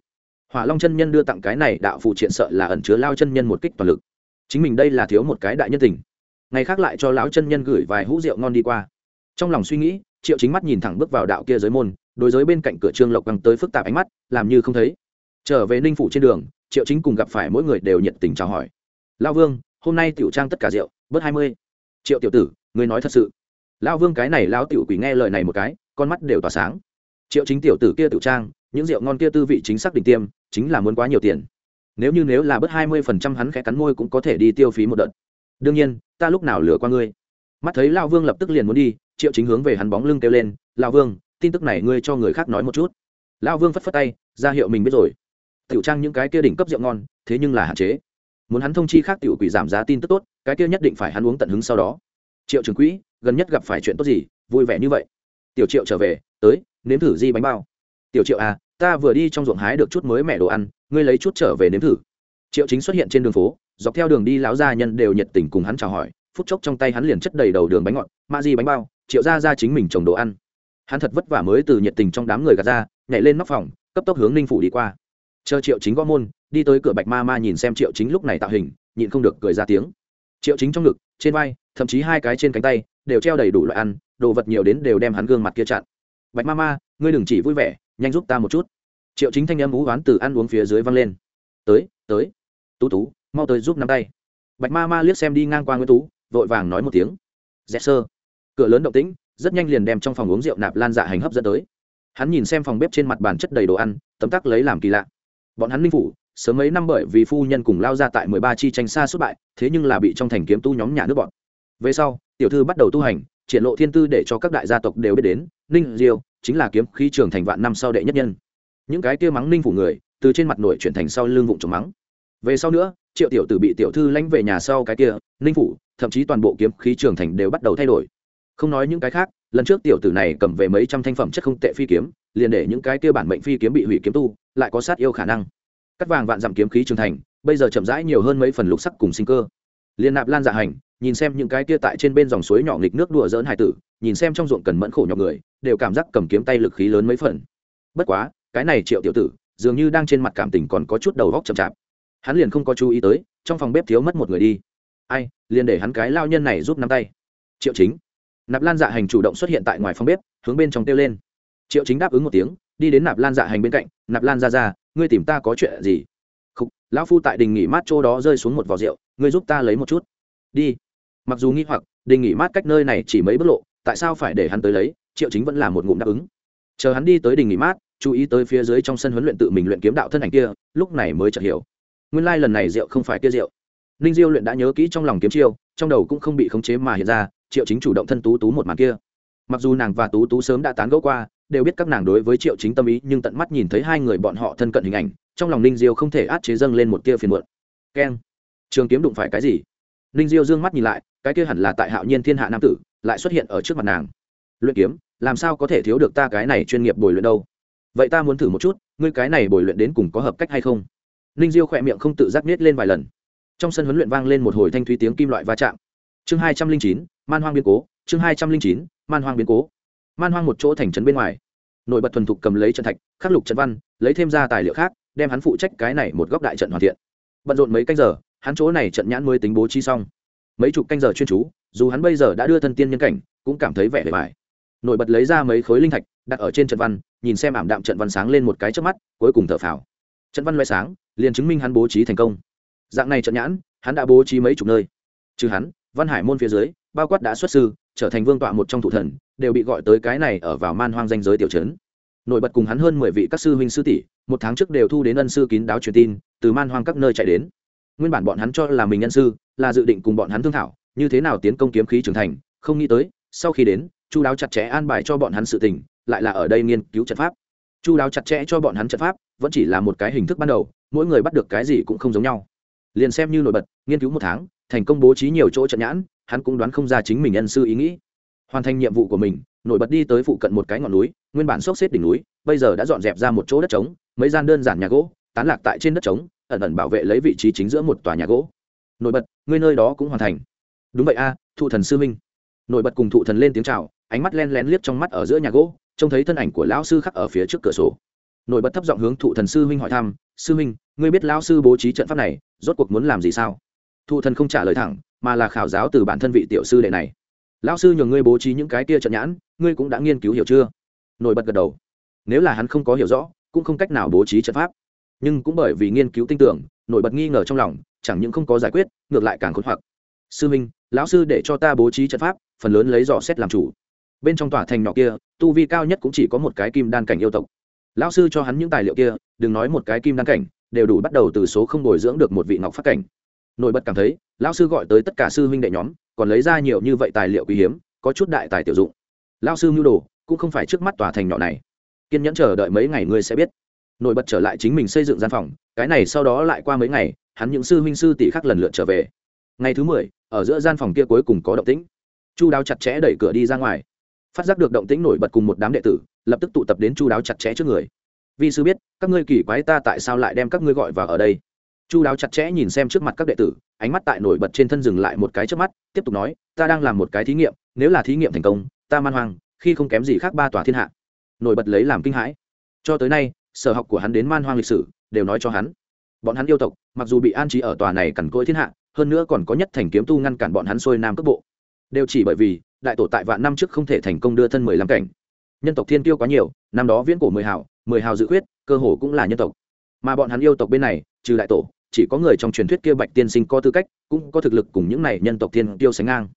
Hỏa long chân nhân đưa tặng cái này đạo phụ triện sợ là ẩn chứa lao chân nhân một kích toàn lực. Chính mình đây là thiếu một cái đại nhân tình. Ngày khác lại cho lão chân nhân gửi vài hũ rượu ngon đi qua. Trong lòng suy nghĩ, triệu chính mắt nhìn thẳng bước vào đạo kia giới môn đối giới bên cạnh cửa trương lộc căng tới phức tạp ánh mắt, làm như không thấy. Trở về ninh phủ trên đường, triệu chính cùng gặp phải mỗi người đều nhiệt tình chào hỏi. Lao vương, hôm nay tiểu trang tất cả rượu, bớt hai mươi. Triệu tiểu tử người nói thật sự. Lao vương cái này lao tiểu quỷ nghe lời này một cái, con mắt đều tỏa sáng. Triệu chính tiểu tử kia tiểu trang, những rượu ngon kia tư vị chính xác đỉnh tiêm, chính là muốn quá nhiều tiền. Nếu như nếu là bớt hai mươi phần trăm hắn khẽ cắn môi cũng có thể đi tiêu phí một đợt. Đương nhiên, ta lúc nào lừa qua ngươi. Mắt thấy lao vương lập tức liền muốn đi, triệu chính hướng về hắn bóng lưng kêu lên lao vương tin tức này ngươi cho người khác nói một chút. Lão vương phất phất tay, ra hiệu mình biết rồi. Tiểu trang những cái kia đỉnh cấp rượu ngon, thế nhưng là hạn chế. Muốn hắn thông chi khác tiểu quỷ giảm giá tin tức tốt, cái kia nhất định phải hắn uống tận hứng sau đó. Triệu trường quỹ, gần nhất gặp phải chuyện tốt gì, vui vẻ như vậy. Tiểu triệu trở về, tới, nếm thử di bánh bao. Tiểu triệu à ta vừa đi trong ruộng hái được chút mới mẻ đồ ăn, ngươi lấy chút trở về nếm thử. Triệu chính xuất hiện trên đường phố, dọc theo đường đi lão gia nhân đều nhiệt tình cùng hắn chào hỏi, phút chốc trong tay hắn liền chất đầy đầu đường bánh ngọt, ma di bánh bao, triệu ra ra chính mình trồng đồ ăn hắn thật vất vả mới từ nhiệt tình trong đám người gạt ra, nhảy lên nóc phòng, cấp tốc hướng ninh phủ đi qua. Chờ triệu chính gõ môn, đi tới cửa bạch ma ma nhìn xem triệu chính lúc này tạo hình, nhịn không được cười ra tiếng. Triệu chính trong ngực, trên vai, thậm chí hai cái trên cánh tay, đều treo đầy đủ loại ăn, đồ vật nhiều đến đều đem hắn gương mặt kia chặn. Bạch ma ma, ngươi đừng chỉ vui vẻ, nhanh giúp ta một chút. Triệu chính thanh âm ú oán từ ăn uống phía dưới văng lên. Tới tới, tú tú, mau tới giúp nắm tay. Bạch ma ma liếc xem đi ngang qua nguyễn tú, vội vàng nói một tiếng. Dạ, Dẹp sơ cửa lớn động tĩnh rất nhanh liền đem trong phòng uống rượu nạp lan dạ hành hấp dẫn tới. Hắn nhìn xem phòng bếp trên mặt bàn chất đầy đồ ăn, tấm tắc lấy làm kỳ lạ. Bọn hắn linh phủ, sớm mấy năm bởi vì phu nhân cùng lao ra tại mười ba chi tranh xa xuất bại, thế nhưng là bị trong thành kiếm tu nhóm nhà nước bọn. Về sau, tiểu thư bắt đầu tu hành, triển lộ thiên tư để cho các đại gia tộc đều biết đến, ninh diêu chính là kiếm khí trường thành vạn năm sau đệ nhất nhân. Những cái kia mắng ninh phủ người, từ trên mặt nổi chuyển thành sau lưng vụng trồng mắng. Về sau nữa, triệu tiểu tử bị tiểu thư lãnh về nhà sau cái kia, ninh phủ, thậm chí toàn bộ kiếm khí trường thành đều bắt đầu thay đổi không nói những cái khác, lần trước tiểu tử này cầm về mấy trăm thanh phẩm chất không tệ phi kiếm, liền để những cái kia bản mệnh phi kiếm bị hủy kiếm tu, lại có sát yêu khả năng. Cắt vàng vạn dặm kiếm khí trường thành, bây giờ chậm rãi nhiều hơn mấy phần lục sắc cùng sinh cơ. Liên nạp lan dạ hành, nhìn xem những cái kia tại trên bên dòng suối nhỏ nghịch nước đùa dỡn hải tử, nhìn xem trong ruộng cần mẫn khổ nhọc người, đều cảm giác cầm kiếm tay lực khí lớn mấy phần. Bất quá, cái này triệu tiểu tử, dường như đang trên mặt cảm tình còn có chút đầu góc chậm chạp. Hắn liền không có chú ý tới, trong phòng bếp thiếu mất một người đi. Ai, liền để hắn cái lao nhân này giúp nắm tay. Triệu chính nạp lan dạ hành chủ động xuất hiện tại ngoài phòng bếp hướng bên trong kêu lên. Triệu chính đáp ứng một tiếng đi đến nạp lan dạ hành bên cạnh nạp lan ra ra ngươi tìm ta có chuyện gì? Khúc, lão phu tại đình nghỉ mát chỗ đó rơi xuống một vò rượu ngươi giúp ta lấy một chút. Đi. Mặc dù nghi hoặc đình nghỉ mát cách nơi này chỉ mấy bước lộ tại sao phải để hắn tới lấy triệu chính vẫn là một ngụm đáp ứng. Chờ hắn đi tới đình nghỉ mát chú ý tới phía dưới trong sân huấn luyện tự mình luyện kiếm đạo thân ảnh kia lúc này mới chợt hiểu. Nguyên lai lần này rượu không phải kia rượu. Ninh diêu luyện đã nhớ kỹ trong lòng kiếm chiêu trong đầu cũng không bị khống chế mà hiện ra triệu chính chủ động thân tú tú một màn kia. Mặc dù nàng và tú tú sớm đã tán gẫu qua, đều biết các nàng đối với triệu chính tâm ý, nhưng tận mắt nhìn thấy hai người bọn họ thân cận hình ảnh, trong lòng ninh diêu không thể át chế dâng lên một tia phiền muộn. Keng. Trường kiếm đụng phải cái gì? Ninh diêu d ư ơ n g mắt nhìn lại, cái kia hẳn là tại hạo nhiên thiên hạ nam tử, lại xuất hiện ở trước mặt nàng. Luyện kiếm, làm sao có thể thiếu được ta cái này chuyên nghiệp bồi luyện đâu? Vậy ta muốn thử một chút, ngươi cái này bồi luyện đến cùng có hợp cách hay không? Ninh diêu khỏe miệng không tự giác nết lên vài lần. Trong sân huấn luyện vang lên một hồi thanh thúy tiếng kim loại va chạm. Chương hai trăm linh chín man hoang biến cố, chương hai trăm linh chín, man hoang biến cố. Man hoang một chỗ thành trấn bên ngoài. Nổi bật thuần thục cầm lấy trận thạch, khắc lục trận văn, lấy thêm ra tài liệu khác, đem hắn phụ trách cái này một góc đại trận hoàn thiện. Bận rộn mấy canh giờ, hắn chỗ này trận nhãn mới tính bố trí xong. Mấy chục canh giờ chuyên chú, dù hắn bây giờ đã đưa thân tiên nhân cảnh, cũng cảm thấy vẻ vẻ vải nổi bật lấy ra mấy khối linh thạch, đặt ở trên trận văn, nhìn xem ảm đạm trận văn sáng lên một cái trước mắt, cuối cùng thở phào. Trận văn loại sáng, liền chứng minh hắn bố trí thành công. Dạng này trận nhãn, hắn đã bố trí mấy chục nơi. Trừ hắn, văn hải môn phía dưới bao quát đã xuất sư, trở thành vương tọa một trong thủ thần, đều bị gọi tới cái này ở vào man hoang danh giới tiểu trấn. Nổi bật cùng hắn hơn mười vị các sư huynh sư tỷ, một tháng trước đều thu đến ân sư kín đáo truyền tin, từ man hoang các nơi chạy đến. Nguyên bản bọn hắn cho là mình nhân sư, là dự định cùng bọn hắn thương thảo, như thế nào tiến công kiếm khí trưởng thành, không nghĩ tới, sau khi đến, chu đáo chặt chẽ an bài cho bọn hắn sự tình, lại là ở đây nghiên cứu trận pháp. Chu đáo chặt chẽ cho bọn hắn trận pháp, vẫn chỉ là một cái hình thức ban đầu, mỗi người bắt được cái gì cũng không giống nhau. Liền xem như nổi bật, nghiên cứu một tháng, thành công bố trí nhiều chỗ trận nhãn hắn cũng đoán không ra chính mình ân sư ý nghĩ. Hoàn thành nhiệm vụ của mình, nổi bật đi tới phụ cận một cái ngọn núi, nguyên bản xốc xếp đỉnh núi, bây giờ đã dọn dẹp ra một chỗ đất trống, mấy gian đơn giản nhà gỗ, tán lạc tại trên đất trống, ẩn ẩn bảo vệ lấy vị trí chính giữa một tòa nhà gỗ. Nổi bật, ngươi nơi đó cũng hoàn thành. Đúng vậy a, thụ thần sư minh. Nổi bật cùng thụ thần lên tiếng chào, ánh mắt len lén liếc trong mắt ở giữa nhà gỗ, trông thấy thân ảnh của lão sư khắc ở phía trước cửa sổ. Nổi bật thấp giọng hướng thụ thần sư minh hỏi thăm, sư minh, ngươi biết lão sư bố trí trận pháp này, rốt cuộc muốn làm gì sao? Thụ thần không trả lời thẳng mà là khảo giáo từ bản thân vị tiểu sư đệ này. Lão sư nhường ngươi bố trí những cái kia trận nhãn, ngươi cũng đã nghiên cứu hiểu chưa? Nổi bật gật đầu. Nếu là hắn không có hiểu rõ, cũng không cách nào bố trí trận pháp. Nhưng cũng bởi vì nghiên cứu tinh tưởng, nổi bật nghi ngờ trong lòng, chẳng những không có giải quyết, ngược lại càng khốn hoặc. Sư minh, lão sư để cho ta bố trí trận pháp, phần lớn lấy dò xét làm chủ. Bên trong tòa thành nọ kia, tu vi cao nhất cũng chỉ có một cái kim đan cảnh yêu tộc. Lão sư cho hắn những tài liệu kia, đừng nói một cái kim đan cảnh, đều đủ bắt đầu từ số không bồi dưỡng được một vị ngọc phát cảnh nổi bật cảm thấy, lão sư gọi tới tất cả sư huynh đệ nhóm, còn lấy ra nhiều như vậy tài liệu quý hiếm, có chút đại tài tiểu dụng. Lão sư mưu đồ, cũng không phải trước mắt tòa thành nhỏ này. Kiên nhẫn chờ đợi mấy ngày ngươi sẽ biết. Nổi bật trở lại chính mình xây dựng gian phòng, cái này sau đó lại qua mấy ngày, hắn những sư huynh sư tỷ khác lần lượt trở về. Ngày thứ mười, ở giữa gian phòng kia cuối cùng có động tĩnh. Chu đáo chặt chẽ đẩy cửa đi ra ngoài. Phát giác được động tĩnh nổi bật cùng một đám đệ tử, lập tức tụ tập đến chu đáo chặt chẽ trước người. Vì sư biết, các ngươi kỳ quái ta tại sao lại đem các ngươi gọi vào ở đây? Chu đáo chặt chẽ nhìn xem trước mặt các đệ tử, ánh mắt tại nổi bật trên thân dừng lại một cái trước mắt, tiếp tục nói, ta đang làm một cái thí nghiệm, nếu là thí nghiệm thành công, ta man hoang, khi không kém gì khác ba tòa thiên hạ. Nổi bật lấy làm kinh hãi. Cho tới nay, sở học của hắn đến man hoang lịch sử, đều nói cho hắn. Bọn hắn yêu tộc, mặc dù bị an trí ở tòa này cằn cỗi thiên hạ, hơn nữa còn có nhất thành kiếm tu ngăn cản bọn hắn xuôi nam cước bộ. Đều chỉ bởi vì, đại tổ tại vạn năm trước không thể thành công đưa thân mười lăm cảnh. Nhân tộc thiên tiêu quá nhiều, năm đó viễn cổ mười hào mười hào dự khuyết, cơ hồ cũng là nhân tộc. Mà bọn hắn yêu tộc bên này, trừ đại tổ chỉ có người trong truyền thuyết kia bạch tiên sinh có tư cách, cũng có thực lực cùng những này nhân tộc thiên tiêu sánh ngang.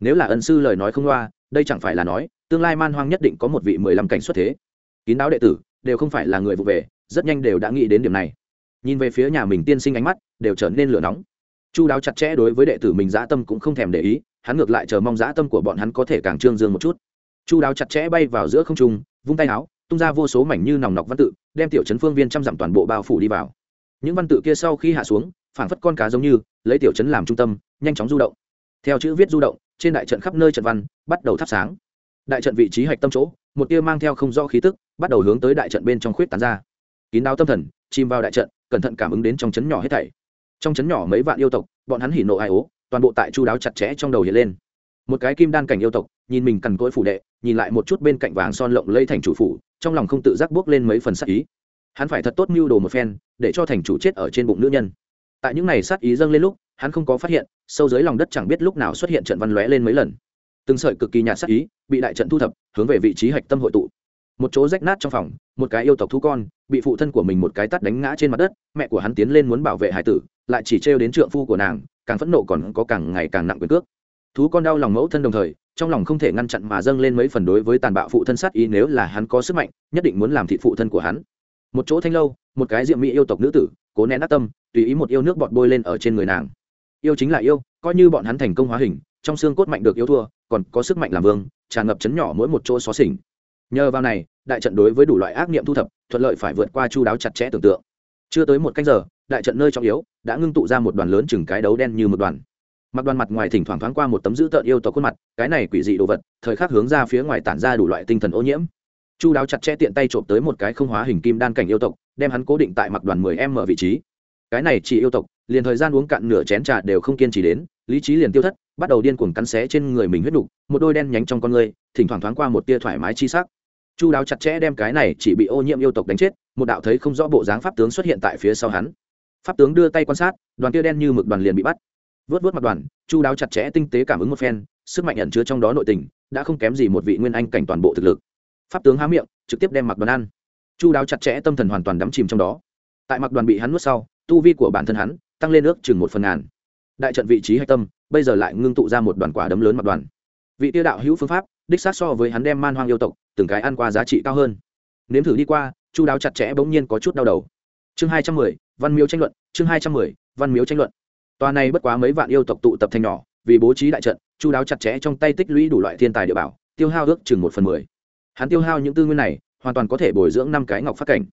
Nếu là ân sư lời nói không loa, đây chẳng phải là nói, tương lai man hoang nhất định có một vị mười lăm cảnh xuất thế. Kín đáo đệ tử, đều không phải là người vụ về, rất nhanh đều đã nghĩ đến điểm này. Nhìn về phía nhà mình tiên sinh ánh mắt, đều trở nên lửa nóng. Chu đáo chặt chẽ đối với đệ tử mình dã tâm cũng không thèm để ý, hắn ngược lại chờ mong dã tâm của bọn hắn có thể càng trương dương một chút. Chu đáo chặt chẽ bay vào giữa không trung, vung tay áo, tung ra vô số mảnh như nòng nọc văn tự, đem tiểu chấn phương viên trăm dặm toàn bộ bao phủ đi vào những văn tự kia sau khi hạ xuống, phảng phất con cá giống như, lấy tiểu chấn làm trung tâm, nhanh chóng du động. Theo chữ viết du động, trên đại trận khắp nơi trận văn bắt đầu thắp sáng. Đại trận vị trí hạch tâm chỗ, một tia mang theo không rõ khí tức, bắt đầu hướng tới đại trận bên trong khuyết tán ra. Kín đáo tâm thần, chìm vào đại trận, cẩn thận cảm ứng đến trong chấn nhỏ hết thảy. Trong chấn nhỏ mấy vạn yêu tộc, bọn hắn hỉ nộ ai ố, toàn bộ tại chu đáo chặt chẽ trong đầu hiện lên. Một cái kim đan cảnh yêu tộc, nhìn mình cằn cỗi phủ đệ, nhìn lại một chút bên cạnh vàng son lộng lây thành chủ phủ, trong lòng không tự giác bước lên mấy phần sắc ý hắn phải thật tốt mưu đồ một phen, để cho thành chủ chết ở trên bụng nữ nhân. Tại những ngày sát ý dâng lên lúc, hắn không có phát hiện, sâu dưới lòng đất chẳng biết lúc nào xuất hiện trận văn lóe lên mấy lần. Từng sợi cực kỳ nhạt sát ý, bị đại trận thu thập, hướng về vị trí hạch tâm hội tụ. Một chỗ rách nát trong phòng, một cái yêu tộc thú con, bị phụ thân của mình một cái tắt đánh ngã trên mặt đất, mẹ của hắn tiến lên muốn bảo vệ hải tử, lại chỉ trêu đến trượng phu của nàng, càng phẫn nộ còn có càng ngày càng nặng quyền cước. Thú con đau lòng mẫu thân đồng thời, trong lòng không thể ngăn chặn mà dâng lên mấy phần đối với tàn bạo phụ thân sát ý nếu là hắn có sức mạnh, nhất định muốn làm thị phụ thân của hắn một chỗ thanh lâu, một cái diệm mỹ yêu tộc nữ tử, cố nén ác tâm, tùy ý một yêu nước bọt bôi lên ở trên người nàng. Yêu chính là yêu, coi như bọn hắn thành công hóa hình, trong xương cốt mạnh được yêu thua, còn có sức mạnh làm vương, tràn ngập chấn nhỏ mỗi một chỗ xó xỉnh. Nhờ vào này, đại trận đối với đủ loại ác niệm thu thập, thuận lợi phải vượt qua chu đáo chặt chẽ tưởng tượng. Chưa tới một canh giờ, đại trận nơi trọng yếu đã ngưng tụ ra một đoàn lớn chừng cái đấu đen như một đoàn. Mặc đoàn mặt ngoài thỉnh thoảng thoáng qua một tấm dữ tợn yêu tộc khuôn mặt, cái này quỷ dị đồ vật, thời khắc hướng ra phía ngoài tản ra đủ loại tinh thần ô nhiễm chu đáo chặt chẽ tiện tay trộm tới một cái không hóa hình kim đan cảnh yêu tộc, đem hắn cố định tại mặc đoàn mười m ở vị trí. Cái này chỉ yêu tộc, liền thời gian uống cạn nửa chén trà đều không kiên trì đến, lý trí liền tiêu thất, bắt đầu điên cuồng cắn xé trên người mình huyết đục, một đôi đen nhánh trong con người thỉnh thoảng thoáng qua một tia thoải mái chi sắc. Chu đáo chặt chẽ đem cái này chỉ bị ô nhiễm yêu tộc đánh chết, một đạo thấy không rõ bộ dáng pháp tướng xuất hiện tại phía sau hắn. Pháp tướng đưa tay quan sát, đoàn tia đen như mực đoàn liền bị bắt. Vớt vớt mặt đoàn, chu đáo chặt chẽ tinh tế cảm ứng một phen, sức mạnh ẩn chứa trong đó nội tình, đã không kém gì một vị nguyên anh cảnh toàn bộ thực lực pháp tướng há miệng, trực tiếp đem mặc đoàn ăn. Chu đáo chặt chẽ tâm thần hoàn toàn đắm chìm trong đó. Tại mặc đoàn bị hắn nuốt sau, tu vi của bản thân hắn tăng lên ước chừng một phần ngàn. Đại trận vị trí hạch tâm, bây giờ lại ngưng tụ ra một đoàn quả đấm lớn mặc đoàn. Vị tiêu đạo hữu phương pháp, đích sát so với hắn đem man hoang yêu tộc, từng cái ăn qua giá trị cao hơn. Nếm thử đi qua, chu đáo chặt chẽ bỗng nhiên có chút đau đầu. Chương hai trăm mười, văn miếu tranh luận, chương hai trăm mười, văn miếu tranh luận. Tòa này bất quá mấy vạn yêu tộc tụ tập thành nhỏ, vì bố trí đại trận, chu đáo chặt chẽ trong tay tích lũy đủ loại thiên tài địa bảo, tiêu hao ước chừng một phần mười hắn tiêu hao những tư nguyên này, hoàn toàn có thể bồi dưỡng năm cái ngọc phát cảnh.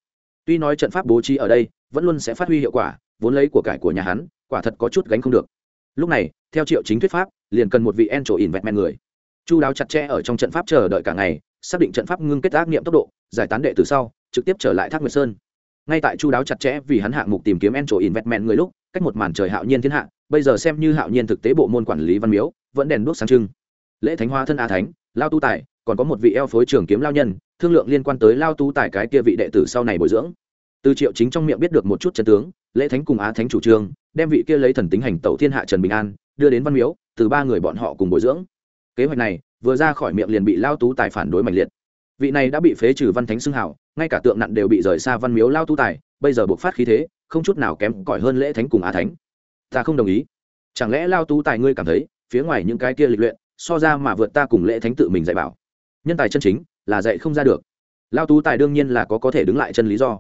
Tuy nói trận pháp bố trí ở đây, vẫn luôn sẽ phát huy hiệu quả, vốn lấy của cải của nhà hắn, quả thật có chút gánh không được. Lúc này, theo triệu chính thuyết pháp, liền cần một vị en trổ ỉn vẹn men người. Chu đáo chặt chẽ ở trong trận pháp chờ đợi cả ngày, xác định trận pháp ngưng kết ác nghiệm tốc độ, giải tán đệ từ sau, trực tiếp trở lại thác nguyệt sơn. Ngay tại chu đáo chặt chẽ vì hắn hạng mục tìm kiếm en trổ ỉn vẹn men người lúc, cách một màn trời hạo nhiên thiên hạ, bây giờ xem như hạo nhiên thực tế bộ môn quản lý văn miếu, vẫn đèn đuốc sáng trưng. Lễ thánh hoa thân a thánh, lao tu tài còn có một vị eo phối trưởng kiếm lao nhân, thương lượng liên quan tới lao tu tài cái kia vị đệ tử sau này bồi dưỡng. Từ triệu chính trong miệng biết được một chút chân tướng, lễ thánh cùng á thánh chủ trương, đem vị kia lấy thần tính hành tẩu thiên hạ trần bình an, đưa đến văn miếu, từ ba người bọn họ cùng bồi dưỡng. Kế hoạch này, vừa ra khỏi miệng liền bị lao tú tài phản đối mạnh liệt. Vị này đã bị phế trừ văn thánh xưng hảo, ngay cả tượng nặng đều bị rời xa văn miếu lao tú tài, bây giờ buộc phát khí thế, không chút nào kém cỏi hơn lễ thánh cùng á thánh. Ta không đồng ý. Chẳng lẽ lao tú tài ngươi cảm thấy, phía ngoài những cái kia lịch luyện, so ra mà vượt ta cùng lễ thánh tự mình dạy bảo? Nhân tài chân chính là dạy không ra được. Lao tú tài đương nhiên là có có thể đứng lại chân lý do.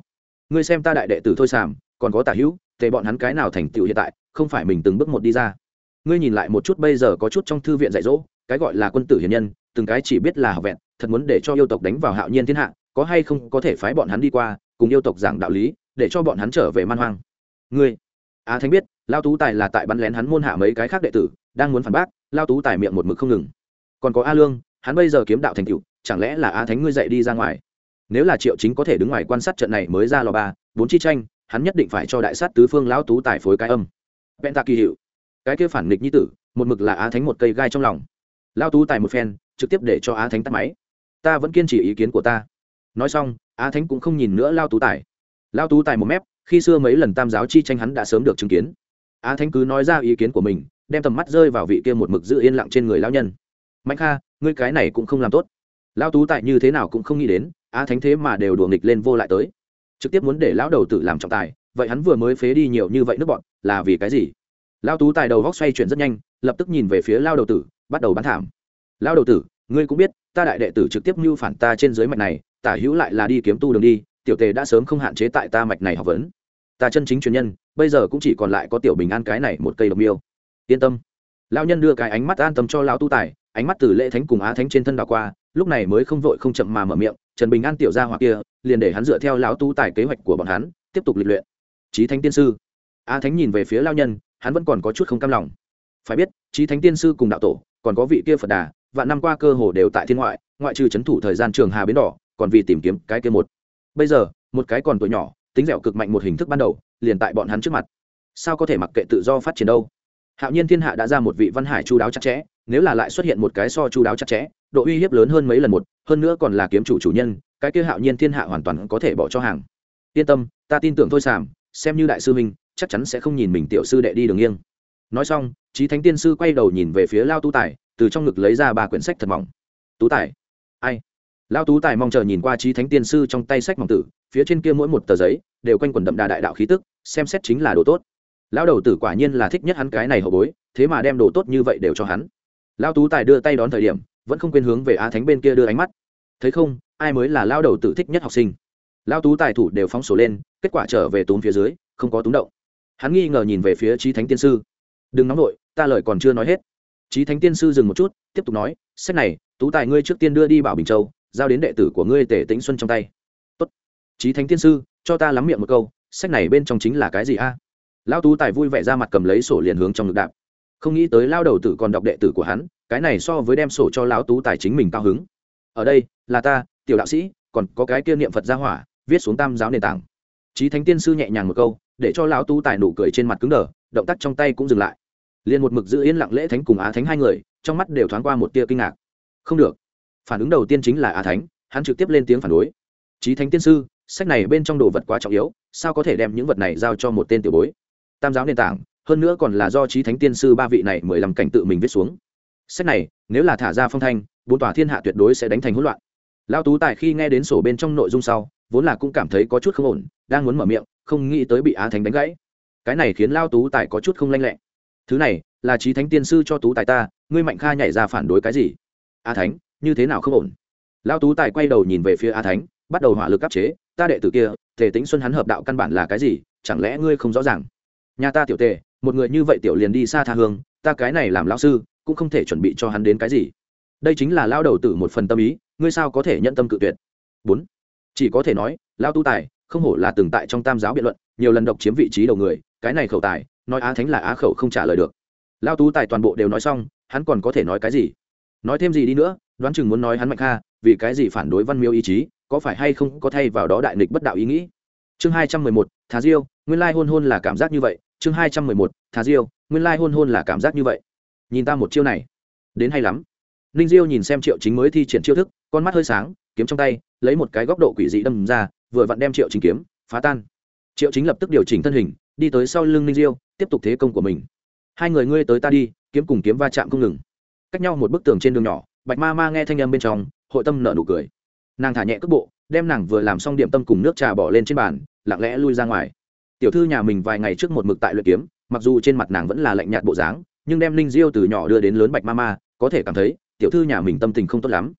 Ngươi xem ta đại đệ tử thôi sàm, còn có tả hữu tệ bọn hắn cái nào thành tựu hiện tại, không phải mình từng bước một đi ra. Ngươi nhìn lại một chút bây giờ có chút trong thư viện dạy dỗ, cái gọi là quân tử hiền nhân, từng cái chỉ biết là học vẹn, thật muốn để cho yêu tộc đánh vào hạo nhiên thiên hạ, có hay không có thể phái bọn hắn đi qua, cùng yêu tộc giảng đạo lý, để cho bọn hắn trở về man hoang. Ngươi, á thánh biết, lao tú tài là tại bắn lén hắn môn hạ mấy cái khác đệ tử, đang muốn phản bác, lao tú tài miệng một mực không ngừng. Còn có a lương hắn bây giờ kiếm đạo thành tựu, chẳng lẽ là A thánh ngươi dậy đi ra ngoài? Nếu là triệu chính có thể đứng ngoài quan sát trận này mới ra lò ba, bốn chi tranh, hắn nhất định phải cho đại sát tứ phương lão tú tài phối cái âm. Vẹn tạ kỳ hiệu. Cái kia phản nghịch nhi tử, một mực là á thánh một cây gai trong lòng. Lao tú tài một phen, trực tiếp để cho á thánh tắt máy. Ta vẫn kiên trì ý kiến của ta. Nói xong, á thánh cũng không nhìn nữa lao tú tài. Lao tú tài một mép, khi xưa mấy lần tam giáo chi tranh hắn đã sớm được chứng kiến. Á thánh cứ nói ra ý kiến của mình, đem tầm mắt rơi vào vị kia một mực giữ yên lặng trên người lao nhân. Mạnh kha ngươi cái này cũng không làm tốt. Lao tú tài như thế nào cũng không nghĩ đến, á thánh thế mà đều đùa nghịch lên vô lại tới. Trực tiếp muốn để lão đầu tử làm trọng tài, vậy hắn vừa mới phế đi nhiều như vậy nước bọn, là vì cái gì? Lao tú tài đầu góc xoay chuyển rất nhanh, lập tức nhìn về phía lao đầu tử, bắt đầu bán thảm. Lao đầu tử, ngươi cũng biết, ta đại đệ tử trực tiếp mưu phản ta trên dưới mạch này, tả hữu lại là đi kiếm tu đường đi, tiểu tề đã sớm không hạn chế tại ta mạch này học vấn. Ta chân chính truyền nhân, bây giờ cũng chỉ còn lại có tiểu bình an cái này một cây độc miêu. Yên tâm. Lao nhân đưa cái ánh mắt an tâm cho lao tu tài ánh mắt từ lễ thánh cùng á thánh trên thân đảo qua, lúc này mới không vội không chậm mà mở miệng, trần bình an tiểu ra hoặc kia, liền để hắn dựa theo lão tu tài kế hoạch của bọn hắn, tiếp tục lịch luyện. Trí thánh tiên sư. Á thánh nhìn về phía lao nhân, hắn vẫn còn có chút không cam lòng. Phải biết trí thánh tiên sư cùng đạo tổ, còn có vị kia phật đà và năm qua cơ hồ đều tại thiên ngoại ngoại trừ c h ấ n thủ thời gian trường hà bến đỏ, còn vì tìm kiếm cái kia một. Bây giờ, một cái còn tuổi nhỏ, tính dẻo cực mạnh một hình thức ban đầu, liền tại bọn hắn trước mặt. Sao có thể mặc kệ tự do phát triển đâu? Hạo nhiên thiên hạ đã ra một vị văn hải chu đáo chặt chẽ nếu là lại xuất hiện một cái so chu đáo chặt chẽ, độ uy hiếp lớn hơn mấy lần một, hơn nữa còn là kiếm chủ chủ nhân, cái kia hạo nhiên thiên hạ hoàn toàn có thể bỏ cho hàng. Yên tâm, ta tin tưởng thôi sàm, xem như đại sư minh chắc chắn sẽ không nhìn mình tiểu sư đệ đi đường nghiêng. Nói xong trí thánh tiên sư quay đầu nhìn về phía lao tú tài, từ trong ngực lấy ra ba quyển sách thật mỏng. Tú tài, ai? Lao tú tài mong chờ nhìn qua trí thánh tiên sư trong tay sách mỏng tử, phía trên kia mỗi một tờ giấy, đều quanh quần đậm đà đại đạo khí tức, xem xét chính là đồ tốt. Lão đầu tử quả nhiên là thích nhất hắn cái này hậu bối, thế mà đem đồ tốt như vậy đều cho hắn lao tú tài đưa tay đón thời điểm, vẫn không quên hướng về á thánh bên kia đưa ánh mắt. Thấy không, ai mới là lao đầu tử thích nhất học sinh? Lao tú tài thủ đều phóng sổ lên, kết quả trở về túm phía dưới, không có túm động. Hắn nghi ngờ nhìn về phía trí thánh tiên sư. Đừng nóng nổi ta lời còn chưa nói hết. Trí thánh tiên sư dừng một chút, tiếp tục nói, sách này, tú tài ngươi trước tiên đưa đi bảo bình châu, giao đến đệ tử của ngươi tể tĩnh xuân trong tay. Tốt. Trí thánh tiên sư, cho ta lắm miệng một câu, sách này bên trong chính là cái gì a? À? lão tú tài vui vẻ ra mặt cầm lấy sổ liền hướng trong ngực đạp không nghĩ tới lao đầu tử còn đọc đệ tử của hắn, cái này so với đem sổ cho lão tú tài chính mình cao hứng. Ở đây, là ta, tiểu đạo sĩ, còn có cái kia niệm phật gia hỏa, viết xuống tam giáo nền tảng. Trí thánh tiên sư nhẹ nhàng một câu, để cho lão tú tài nụ cười trên mặt cứng đờ, động tác trong tay cũng dừng lại. Liền một mực giữ yên lặng lễ thánh cùng á thánh hai người, trong mắt đều thoáng qua một tia kinh ngạc. Không được. Phản ứng đầu tiên chính là á thánh, hắn trực tiếp lên tiếng phản đối. Trí thánh tiên sư, sách này bên trong đồ vật quá trọng yếu, sao có thể đem những vật này giao cho một tên tiểu bối? Tam giáo nền tảng hơn nữa còn là do trí thánh tiên sư ba vị này mười lăm cảnh tự mình viết xuống. Sách này, nếu là thả ra phong thanh, bốn tòa thiên hạ tuyệt đối sẽ đánh thành hỗn loạn. Lao tú tài khi nghe đến sổ bên trong nội dung sau, vốn là cũng cảm thấy có chút không ổn, đang muốn mở miệng, không nghĩ tới bị á thánh đánh gãy. Cái này khiến lao tú tài có chút không lanh lẹ. Thứ này, là trí thánh tiên sư cho tú tài ta, ngươi mạnh kha nhảy ra phản đối cái gì? A thánh, như thế nào không ổn? Lao tú tài quay đầu nhìn về phía a thánh, bắt đầu hỏa lực áp chế, ta đệ tử kia thể tính xuân hắn hợp đạo căn bản là cái gì? Chẳng lẽ ngươi không rõ ràng? Nhà ta tiểu tề một người như vậy tiểu liền đi xa tha hương, ta cái này làm lão sư, cũng không thể chuẩn bị cho hắn đến cái gì. Đây chính là lao đầu tử một phần tâm ý, ngươi sao có thể nhận tâm cự tuyệt? Bốn, chỉ có thể nói lao tu tài, không hổ là từng tại trong tam giáo biện luận, nhiều lần độc chiếm vị trí đầu người, cái này khẩu tài, nói á thánh là á khẩu không trả lời được. Lao tu tài toàn bộ đều nói xong, hắn còn có thể nói cái gì? Nói thêm gì đi nữa, đoán chừng muốn nói hắn mạnh kha, vì cái gì phản đối văn miêu ý chí, có phải hay không có thay vào đó đại nghịch bất đạo ý nghĩ? Chương hai trăm mười một, thà diêu, nguyên lai hôn hôn là cảm giác như vậy chương hai trăm mười một, thà diêu, nguyên lai hôn hôn là cảm giác như vậy. Nhìn ta một chiêu này, đến hay lắm. Ninh diêu nhìn xem triệu chính mới thi triển chiêu thức, con mắt hơi sáng, kiếm trong tay, lấy một cái góc độ quỷ dị đâm ra, vừa vặn đem triệu chính kiếm, phá tan. Triệu chính lập tức điều chỉnh thân hình, đi tới sau lưng ninh diêu, tiếp tục thế công của mình. Hai người ngươi tới ta đi, kiếm cùng kiếm va chạm không ngừng. Cách nhau một bức tường trên đường nhỏ, bạch ma ma nghe thanh âm bên trong, hội tâm nở nụ cười. Nàng thả nhẹ cước bộ, đem nàng vừa làm xong điểm tâm cùng nước trà bỏ lên trên bàn, lặng lẽ lui ra ngoài tiểu thư nhà mình vài ngày trước một mực tại luyện kiếm, mặc dù trên mặt nàng vẫn là lạnh nhạt bộ dáng, nhưng đem Linh diêu từ nhỏ đưa đến lớn bạch ma ma, có thể cảm thấy, tiểu thư nhà mình tâm tình không tốt lắm.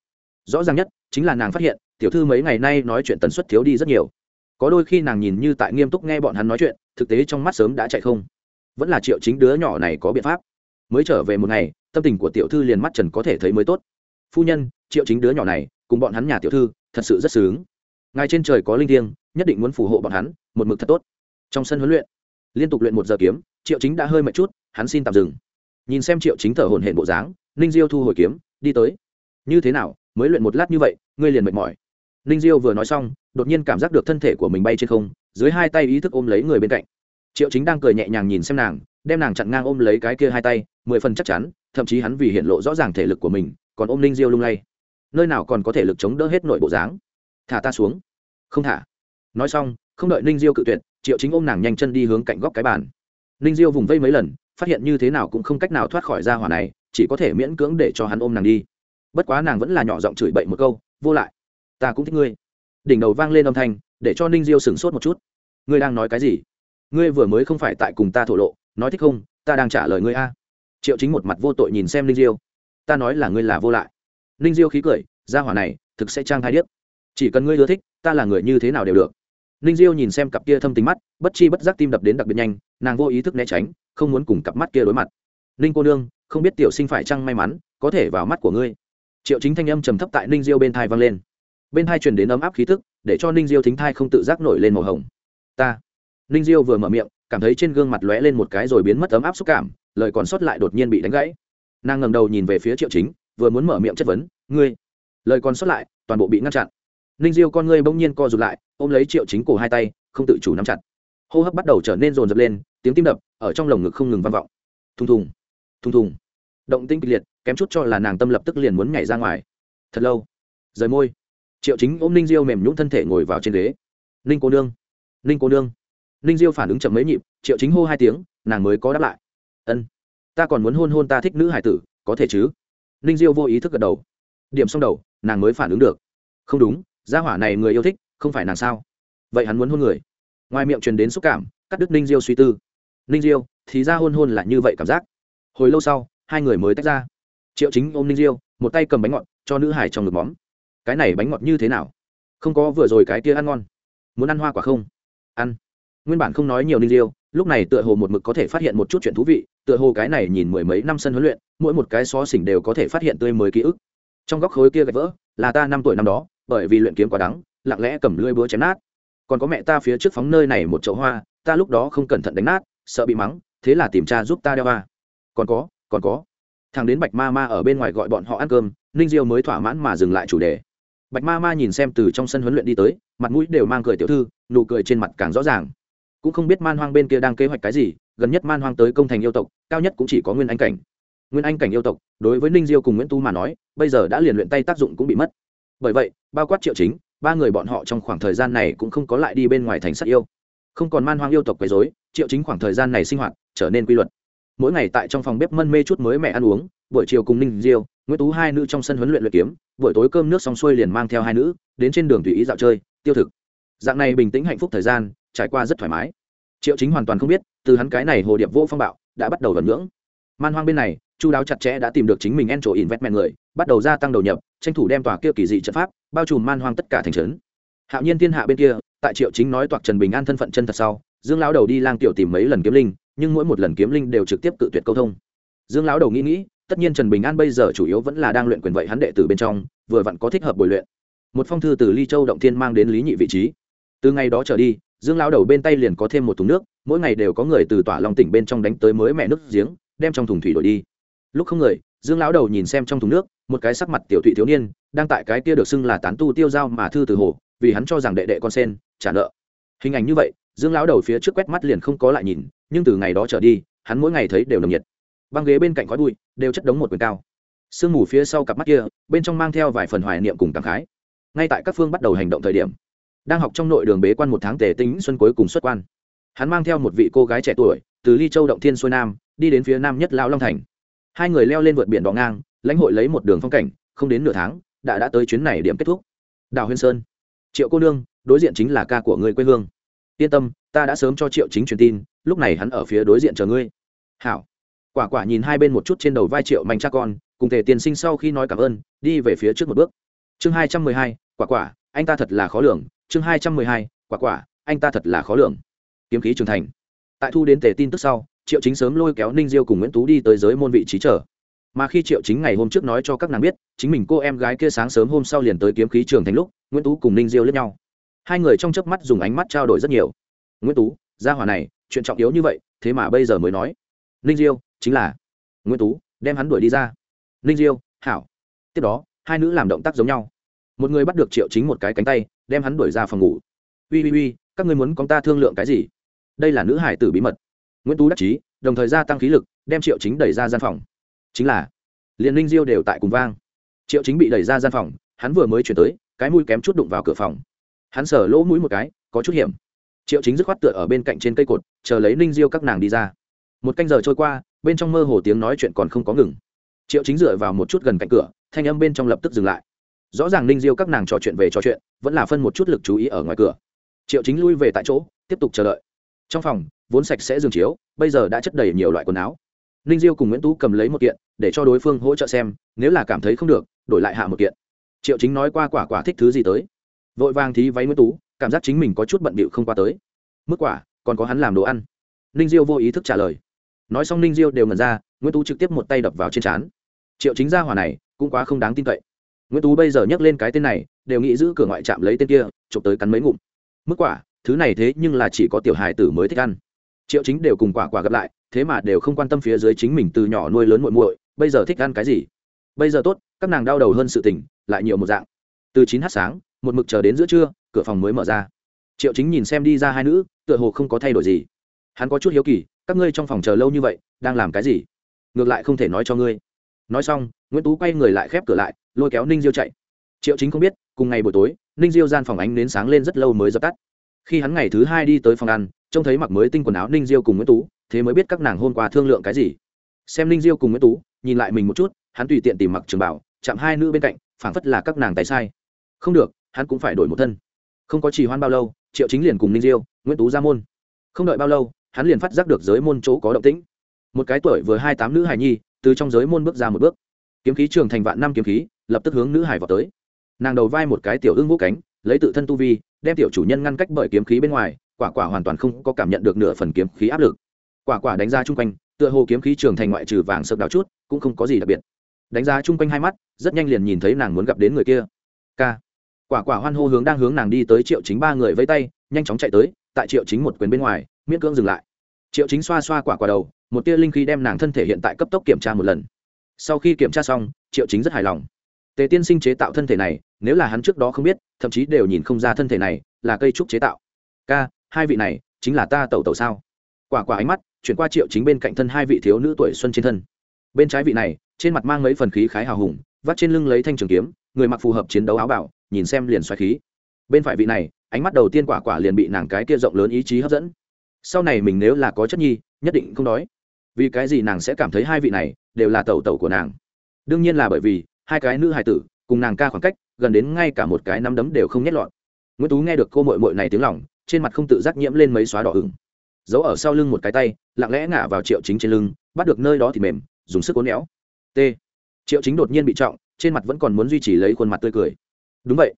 Rõ ràng nhất, chính là nàng phát hiện, tiểu thư mấy ngày nay nói chuyện tần suất thiếu đi rất nhiều. Có đôi khi nàng nhìn như tại nghiêm túc nghe bọn hắn nói chuyện, thực tế trong mắt sớm đã chạy không. Vẫn là triệu chính đứa nhỏ này có biện pháp. Mới trở về một ngày, tâm tình của tiểu thư liền mắt trần có thể thấy mới tốt. Phu nhân, triệu chính đứa nhỏ này, cùng bọn hắn nhà tiểu thư, thật sự rất sướng ngài trên trời có linh thiêng, nhất định muốn phù hộ bọn hắn, một mực thật tốt trong sân huấn luyện, liên tục luyện một giờ kiếm, triệu chính đã hơi mệt chút, hắn xin tạm dừng. Nhìn xem triệu chính thở hồn hển bộ dáng, ninh diêu thu hồi kiếm, đi tới. Như thế nào, mới luyện một lát như vậy, ngươi liền mệt mỏi. Ninh diêu vừa nói xong, đột nhiên cảm giác được thân thể của mình bay trên không, dưới hai tay ý thức ôm lấy người bên cạnh. Triệu chính đang cười nhẹ nhàng nhìn xem nàng, đem nàng chặn ngang ôm lấy cái kia hai tay, mười phần chắc chắn, thậm chí hắn vì hiện lộ rõ ràng thể lực của mình, còn ôm ninh diêu lung lay. Nơi nào còn có thể lực chống đỡ hết nội bộ dáng? Thả ta xuống. Không thả. Nói xong, không đợi ninh diêu cự tuyệt triệu chính ôm nàng nhanh chân đi hướng cạnh góc cái bàn. Ninh diêu vùng vây mấy lần, phát hiện như thế nào cũng không cách nào thoát khỏi ra hỏa này, chỉ có thể miễn cưỡng để cho hắn ôm nàng đi. Bất quá nàng vẫn là nhỏ giọng chửi bậy một câu, vô lại, ta cũng thích ngươi. Đỉnh đầu vang lên âm thanh, để cho ninh diêu sửng sốt một chút. Ngươi đang nói cái gì? Ngươi vừa mới không phải tại cùng ta thổ lộ, nói thích không, ta đang trả lời ngươi a. Triệu chính một mặt vô tội nhìn xem ninh diêu. Ta nói là ngươi là vô lại. Ninh diêu khí cười, ra hỏa này, thực sẽ trang thai điếc. Chỉ cần ngươi ưa thích, ta là người như thế nào đều được ninh diêu nhìn xem cặp kia thâm tính mắt, bất chi bất giác tim đập đến đặc biệt nhanh, nàng vô ý thức né tránh, không muốn cùng cặp mắt kia đối mặt. Ninh cô nương, không biết tiểu sinh phải chăng may mắn, có thể vào mắt của ngươi. Triệu chính thanh âm trầm thấp tại ninh diêu bên thai vang lên. Bên thai truyền đến ấm áp khí thức để cho ninh diêu thính thai không tự giác nổi lên màu hồng. Ta. Ninh diêu vừa mở miệng, cảm thấy trên gương mặt lóe lên một cái rồi biến mất ấm áp xúc cảm, lời còn sót lại đột nhiên bị đánh gãy. Nàng ngầm đầu nhìn về phía triệu chính, vừa muốn mở miệng chất vấn, ngươi? Lời còn sót lại, toàn bộ bị ngăn chặn ninh diêu con ngươi bỗng nhiên co rụt lại, ôm lấy triệu chính cổ hai tay, không tự chủ nắm chặt. Hô hấp bắt đầu trở nên rồn rập lên, tiếng tim đập ở trong lồng ngực không ngừng vang vọng. Thùng thùng thùng thùng. Động tinh kịch liệt, kém chút cho là nàng tâm lập tức liền muốn nhảy ra ngoài. Thật lâu, rời môi. Triệu chính ôm ninh diêu mềm nhũng thân thể ngồi vào trên ghế. Ninh cô nương, ninh cô nương. Ninh diêu phản ứng chậm mấy nhịp, triệu chính hô hai tiếng, nàng mới có đáp lại. Ân, ta còn muốn hôn hôn ta thích nữ hải tử, có thể chứ? Ninh diêu vô ý thức gật đầu. Điểm xong đầu, nàng mới phản ứng được. Không đúng gia hỏa này người yêu thích, không phải nàng sao? Vậy hắn muốn hôn người? Ngoài miệng truyền đến xúc cảm, cắt đứt ninh diêu suy tư. Ninh diêu, thì ra hôn hôn là như vậy cảm giác. Hồi lâu sau, hai người mới tách ra. Triệu chính ôm ninh diêu, một tay cầm bánh ngọt, cho nữ hải trong ngực móm. Cái này bánh ngọt như thế nào? Không có vừa rồi cái kia ăn ngon. Muốn ăn hoa quả không? Ăn. Nguyên bản không nói nhiều ninh diêu, lúc này tựa hồ một mực có thể phát hiện một chút chuyện thú vị, tựa hồ cái này nhìn mười mấy năm sân huấn luyện, mỗi một cái xó xỉnh đều có thể phát hiện tươi mới ký ức. Trong góc khối kia gạch vỡ, là ta năm tuổi năm đó bởi vì luyện kiếm quá đắng, lặng lẽ cầm lưỡi búa chém nát. Còn có mẹ ta phía trước phóng nơi này một chậu hoa, ta lúc đó không cẩn thận đánh nát, sợ bị mắng, thế là tìm cha giúp ta đeo hoa. Còn có còn có. Thằng đến bạch ma ma ở bên ngoài gọi bọn họ ăn cơm, ninh diêu mới thỏa mãn mà dừng lại chủ đề. Bạch ma ma nhìn xem từ trong sân huấn luyện đi tới, mặt mũi đều mang cười tiểu thư, nụ cười trên mặt càng rõ ràng. Cũng không biết man hoang bên kia đang kế hoạch cái gì, gần nhất man hoang tới công thành yêu tộc, cao nhất cũng chỉ có nguyên anh cảnh. Nguyên anh cảnh yêu tộc, đối với ninh diêu cùng nguyễn tu mà nói, bây giờ đã liền luyện tay tác dụng cũng bị mất bởi vậy, bao quát triệu chính, ba người bọn họ trong khoảng thời gian này cũng không có lại đi bên ngoài thành sát yêu. Không còn man hoang yêu tộc quấy dối triệu chính khoảng thời gian này sinh hoạt trở nên quy luật. Mỗi ngày tại trong phòng bếp mân mê chút mới mẹ ăn uống, buổi chiều cùng ninh diêu, nguyễn tú hai nữ trong sân huấn luyện luyện kiếm, buổi tối cơm nước xong xuôi liền mang theo hai nữ, đến trên đường tùy ý dạo chơi, tiêu thực. Dạng này bình tĩnh hạnh phúc thời gian trải qua rất thoải mái. Triệu chính hoàn toàn không biết, từ hắn cái này hồ điệp vô phong bạo, đã bắt đầu vẩn ngưỡng. Man hoang bên này chu đáo chặt chẽ đã tìm được chính mình en trổ in vét mẹ người, bắt đầu gia tăng đầu nhập, tranh thủ đem tòa kia kỳ dị trận pháp, bao trùm man hoang tất cả thành trấn. Hạo nhiên thiên hạ bên kia, tại triệu chính nói toạc trần bình an thân phận chân thật sau, dương lão đầu đi lang tiểu tìm mấy lần kiếm linh, nhưng mỗi một lần kiếm linh đều trực tiếp cự tuyệt câu thông. Dương lão đầu nghĩ nghĩ, tất nhiên trần bình an bây giờ chủ yếu vẫn là đang luyện quyền vậy hắn đệ tử bên trong, vừa vặn có thích hợp bồi luyện. Một phong thư từ ly châu động thiên mang đến lý nhị vị trí. Từ ngày đó trở đi, dương lão đầu bên tay liền có thêm một thùng nước, mỗi ngày đều có người từ tỏa long tỉnh bên trong đánh tới mới mẹ nước giếng, đem trong thùng thủy đổi đi lúc không người, dương lão đầu nhìn xem trong thùng nước, một cái sắc mặt tiểu thụy thiếu niên, đang tại cái kia được xưng là tán tu tiêu giao mà thư từ hồ, vì hắn cho rằng đệ đệ con sen, trả nợ. Hình ảnh như vậy, dương lão đầu phía trước quét mắt liền không có lại nhìn, nhưng từ ngày đó trở đi, hắn mỗi ngày thấy đều nồng nhiệt. Băng ghế bên cạnh khói bụi, đều chất đống một quyền cao. Sương mù phía sau cặp mắt kia, bên trong mang theo vài phần hoài niệm cùng cảm khái. Ngay tại các phương bắt đầu hành động thời điểm, đang học trong nội đường bế quan một tháng tề tính xuân cuối cùng xuất quan. Hắn mang theo một vị cô gái trẻ tuổi, từ ly châu động thiên xuôi nam, đi đến phía nam nhất lão long thành hai người leo lên vượt biển đỏ ngang, lãnh hội lấy một đường phong cảnh, không đến nửa tháng, đã đã tới chuyến này điểm kết thúc. Đào huyên sơn, triệu cô nương, đối diện chính là ca của người quê hương. Yên tâm, ta đã sớm cho triệu chính truyền tin, lúc này hắn ở phía đối diện chờ ngươi. Hảo. Quả quả nhìn hai bên một chút trên đầu vai triệu mạnh cha con, cùng thể tiền sinh sau khi nói cảm ơn, đi về phía trước một bước. Chương hai trăm mười hai, quả quả, anh ta thật là khó lường. Chương hai trăm mười hai, quả quả, anh ta thật là khó lường. Kiếm khí trưởng thành. Tại thu đến tề tin tức sau triệu chính sớm lôi kéo ninh diêu cùng nguyễn tú đi tới giới môn vị trí chờ. Mà khi triệu chính ngày hôm trước nói cho các nàng biết, chính mình cô em gái kia sáng sớm hôm sau liền tới kiếm khí trường thành lúc, nguyễn tú cùng ninh diêu lướt nhau. Hai người trong chớp mắt dùng ánh mắt trao đổi rất nhiều. Nguyễn tú, gia hỏa này, chuyện trọng yếu như vậy, thế mà bây giờ mới nói. Ninh diêu, chính là. Nguyễn tú, đem hắn đuổi đi ra. Ninh diêu, hảo. Tiếp đó, hai nữ làm động tác giống nhau. Một người bắt được triệu chính một cái cánh tay, đem hắn đuổi ra phòng ngủ. Uy uy uy, các người muốn con ta thương lượng cái gì? Đây là nữ hải tử bí mật nguyễn tú đắc chí, đồng thời gia tăng khí lực, đem triệu chính đẩy ra gian phòng. Chính là liền ninh diêu đều tại cùng vang. Triệu chính bị đẩy ra gian phòng, hắn vừa mới chuyển tới, cái mũi kém chút đụng vào cửa phòng. Hắn sở lỗ mũi một cái, có chút hiểm. Triệu chính dứt khoát tựa ở bên cạnh trên cây cột, chờ lấy ninh diêu các nàng đi ra. Một canh giờ trôi qua, bên trong mơ hồ tiếng nói chuyện còn không có ngừng. Triệu chính dựa vào một chút gần cạnh cửa, thanh âm bên trong lập tức dừng lại. Rõ ràng ninh diêu các nàng trò chuyện về trò chuyện, vẫn là phân một chút lực chú ý ở ngoài cửa. Triệu chính lui về tại chỗ, tiếp tục chờ đợi trong phòng, vốn sạch sẽ giường chiếu, bây giờ đã chất đầy nhiều loại quần áo. Ninh diêu cùng nguyễn tú cầm lấy một kiện, để cho đối phương hỗ trợ xem, nếu là cảm thấy không được, đổi lại hạ một kiện. Triệu chính nói qua quả quả thích thứ gì tới. Vội vàng thí váy nguyễn tú, cảm giác chính mình có chút bận bịu không qua tới. Mức quả, còn có hắn làm đồ ăn. Ninh diêu vô ý thức trả lời. Nói xong ninh diêu đều ngần ra, nguyễn tú trực tiếp một tay đập vào trên trán. Triệu chính gia hỏa này, cũng quá không đáng tin cậy. Nguyễn tú bây giờ nhắc lên cái tên này, đều nghĩ giữ cửa ngoại trạm lấy tên kia, chụp tới cắn mấy ngụm. Mức quả thứ này thế nhưng là chỉ có tiểu hài tử mới thích ăn. Triệu chính đều cùng quả quả gặp lại, thế mà đều không quan tâm phía dưới chính mình từ nhỏ nuôi lớn muội muội, bây giờ thích ăn cái gì? Bây giờ tốt, các nàng đau đầu hơn sự tình, lại nhiều một dạng. Từ chín h sáng, một mực chờ đến giữa trưa, cửa phòng mới mở ra. Triệu chính nhìn xem đi ra hai nữ, tựa hồ không có thay đổi gì. Hắn có chút hiếu kỳ, các ngươi trong phòng chờ lâu như vậy, đang làm cái gì? Ngược lại không thể nói cho ngươi. Nói xong, nguyễn tú quay người lại khép cửa lại, lôi kéo ninh diêu chạy. Triệu chính không biết, cùng ngày buổi tối, ninh diêu gian phòng ánh nến sáng lên rất lâu mới dập tắt khi hắn ngày thứ hai đi tới phòng ăn, trông thấy mặc mới tinh quần áo ninh diêu cùng nguyễn tú, thế mới biết các nàng hôm qua thương lượng cái gì. Xem Ninh diêu cùng nguyễn tú, nhìn lại mình một chút, hắn tùy tiện tìm mặc trường bảo, chạm hai nữ bên cạnh, phảng phất là các nàng tay sai. Không được, hắn cũng phải đổi một thân. Không có trì hoan bao lâu, triệu chính liền cùng ninh diêu, nguyễn tú ra môn. Không đợi bao lâu, hắn liền phát giác được giới môn chỗ có động tĩnh. Một cái tuổi vừa hai tám nữ hài nhi, từ trong giới môn bước ra một bước. Kiếm khí trường thành vạn năm kiếm khí, lập tức hướng nữ hải vào tới. Nàng đầu vai một cái tiểu ưng vũ cánh, lấy tự thân tu vi đem tiểu chủ nhân ngăn cách bởi kiếm khí bên ngoài, quả quả hoàn toàn không có cảm nhận được nửa phần kiếm khí áp lực. Quả quả đánh ra chung quanh, tựa hồ kiếm khí trường thành ngoại trừ vàng sợp đào chút, cũng không có gì đặc biệt. Đánh giá chung quanh hai mắt, rất nhanh liền nhìn thấy nàng muốn gặp đến người kia. K. Quả quả hoan hô hướng đang hướng nàng đi tới triệu chính ba người vây tay, nhanh chóng chạy tới, tại triệu chính một quyền bên ngoài, miễn cưỡng dừng lại. Triệu chính xoa xoa quả quả đầu, một tia linh khí đem nàng thân thể hiện tại cấp tốc kiểm tra một lần. Sau khi kiểm tra xong, triệu chính rất hài lòng. Tề tiên sinh chế tạo thân thể này nếu là hắn trước đó không biết, thậm chí đều nhìn không ra thân thể này là cây trúc chế tạo. Ca, hai vị này chính là ta tẩu tẩu sao? Quả quả ánh mắt chuyển qua triệu chính bên cạnh thân hai vị thiếu nữ tuổi xuân trên thân. Bên trái vị này, trên mặt mang mấy phần khí khái hào hùng, vắt trên lưng lấy thanh trường kiếm, người mặc phù hợp chiến đấu áo bảo nhìn xem liền xoáy khí. Bên phải vị này, ánh mắt đầu tiên quả quả liền bị nàng cái kia rộng lớn ý chí hấp dẫn. Sau này mình nếu là có chất nhi, nhất định không đói. Vì cái gì nàng sẽ cảm thấy hai vị này đều là tẩu tẩu của nàng? Đương nhiên là bởi vì hai cái nữ hài tử cùng nàng ca khoảng cách, gần đến ngay cả một cái nắm đấm đều không nhét lọt. Nguyễn tú nghe được cô mội mội này tiếng lỏng trên mặt không tự giác nhiễm lên mấy xóa đỏ ửng. Giấu ở sau lưng một cái tay, lặng lẽ ngả vào triệu chính trên lưng, bắt được nơi đó thì mềm, dùng sức cố néo t. Triệu chính đột nhiên bị trọng, trên mặt vẫn còn muốn duy trì lấy khuôn mặt tươi cười. Đúng vậy.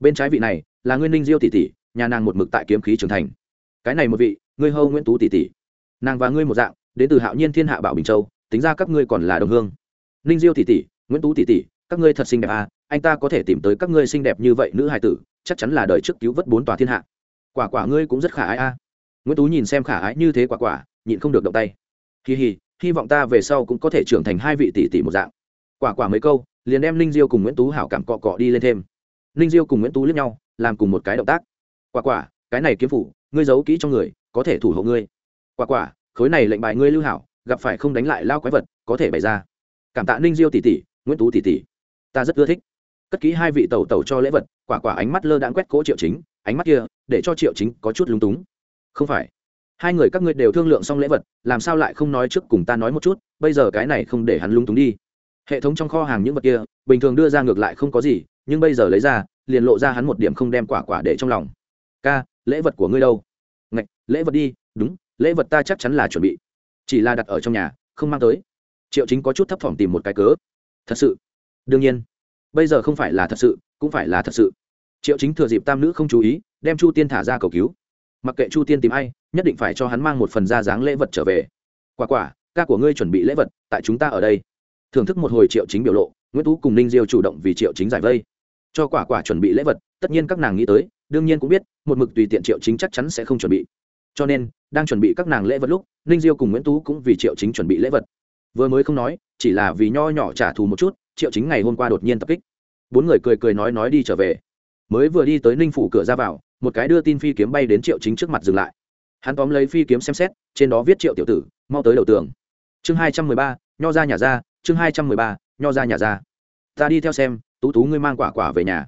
Bên trái vị này, là nguyên ninh diêu tỷ tỷ, nhà nàng một mực tại kiếm khí trưởng thành. Cái này một vị, ngươi hâu nguyễn tú tỷ tỷ. Nàng và ngươi một dạng, đến từ hạo nhiên thiên hạ bảo bình châu, tính ra các ngươi còn là đồng hương. Ninh diêu tỷ tỷ, nguyễn tú tỷ tỷ các ngươi thật xinh đẹp à anh ta có thể tìm tới các ngươi xinh đẹp như vậy nữ hài tử, chắc chắn là đời trước cứu vớt bốn tòa thiên hạ. Quả quả ngươi cũng rất khả ái a à. nguyễn tú nhìn xem khả ái như thế quả quả, nhịn không được động tay. Kỳ hì hy vọng ta về sau cũng có thể trưởng thành hai vị tỷ tỷ một dạng. Quả quả mấy câu, liền đem linh diêu cùng nguyễn tú hảo cảm cọ cọ đi lên thêm. Linh diêu cùng nguyễn tú lướt nhau, làm cùng một cái động tác. Quả quả, cái này kiếm phủ, ngươi giấu kỹ trong người, có thể thủ hộ ngươi. Quả quả, khối này lệnh bài ngươi lưu hảo, gặp phải không đánh lại lao quái vật, có thể bày ra. Cảm tạ ninh diêu tỷ tỷ, nguyễn tú tỷ tỷ ta rất ưa thích. Cất ký hai vị tẩu tẩu cho lễ vật, quả quả ánh mắt lơ đãng quét cỗ triệu chính, ánh mắt kia, để cho triệu chính có chút lúng túng. Không phải, hai người các ngươi đều thương lượng xong lễ vật, làm sao lại không nói trước cùng ta nói một chút, bây giờ cái này không để hắn lúng túng đi. Hệ thống trong kho hàng những vật kia, bình thường đưa ra ngược lại không có gì, nhưng bây giờ lấy ra, liền lộ ra hắn một điểm không đem quả quả để trong lòng. Ca, lễ vật của ngươi đâu? Ngạch, lễ vật đi, đúng, lễ vật ta chắc chắn là chuẩn bị. Chỉ là đặt ở trong nhà, không mang tới. Triệu chính có chút thấp thỏm tìm một cái cớ. Thật sự đương nhiên, bây giờ không phải là thật sự, cũng phải là thật sự. Triệu chính thừa dịp tam nữ không chú ý, đem chu tiên thả ra cầu cứu. Mặc kệ chu tiên tìm ai, nhất định phải cho hắn mang một phần da dáng lễ vật trở về. Quả quả, ca của ngươi chuẩn bị lễ vật, tại chúng ta ở đây. Thưởng thức một hồi triệu chính biểu lộ, nguyễn tú cùng ninh diêu chủ động vì triệu chính giải vây. Cho quả quả chuẩn bị lễ vật, tất nhiên các nàng nghĩ tới, đương nhiên cũng biết, một mực tùy tiện triệu chính chắc chắn sẽ không chuẩn bị. Cho nên, đang chuẩn bị các nàng lễ vật lúc, ninh diêu cùng nguyễn tú cũng vì triệu chính chuẩn bị lễ vật. Vừa mới không nói, chỉ là vì nho nhỏ trả thù một chút triệu chính ngày hôm qua đột nhiên tập kích. Bốn người cười cười nói nói đi trở về. Mới vừa đi tới ninh phủ cửa ra vào, một cái đưa tin phi kiếm bay đến triệu chính trước mặt dừng lại. Hắn tóm lấy phi kiếm xem xét, trên đó viết triệu tiểu tử, mau tới đầu tường. Chương hai trăm mười ba, nho ra nhà ra, chương hai trăm mười ba, nho ra nhà ra. Ta đi theo xem, tú tú ngươi mang quả quả về nhà.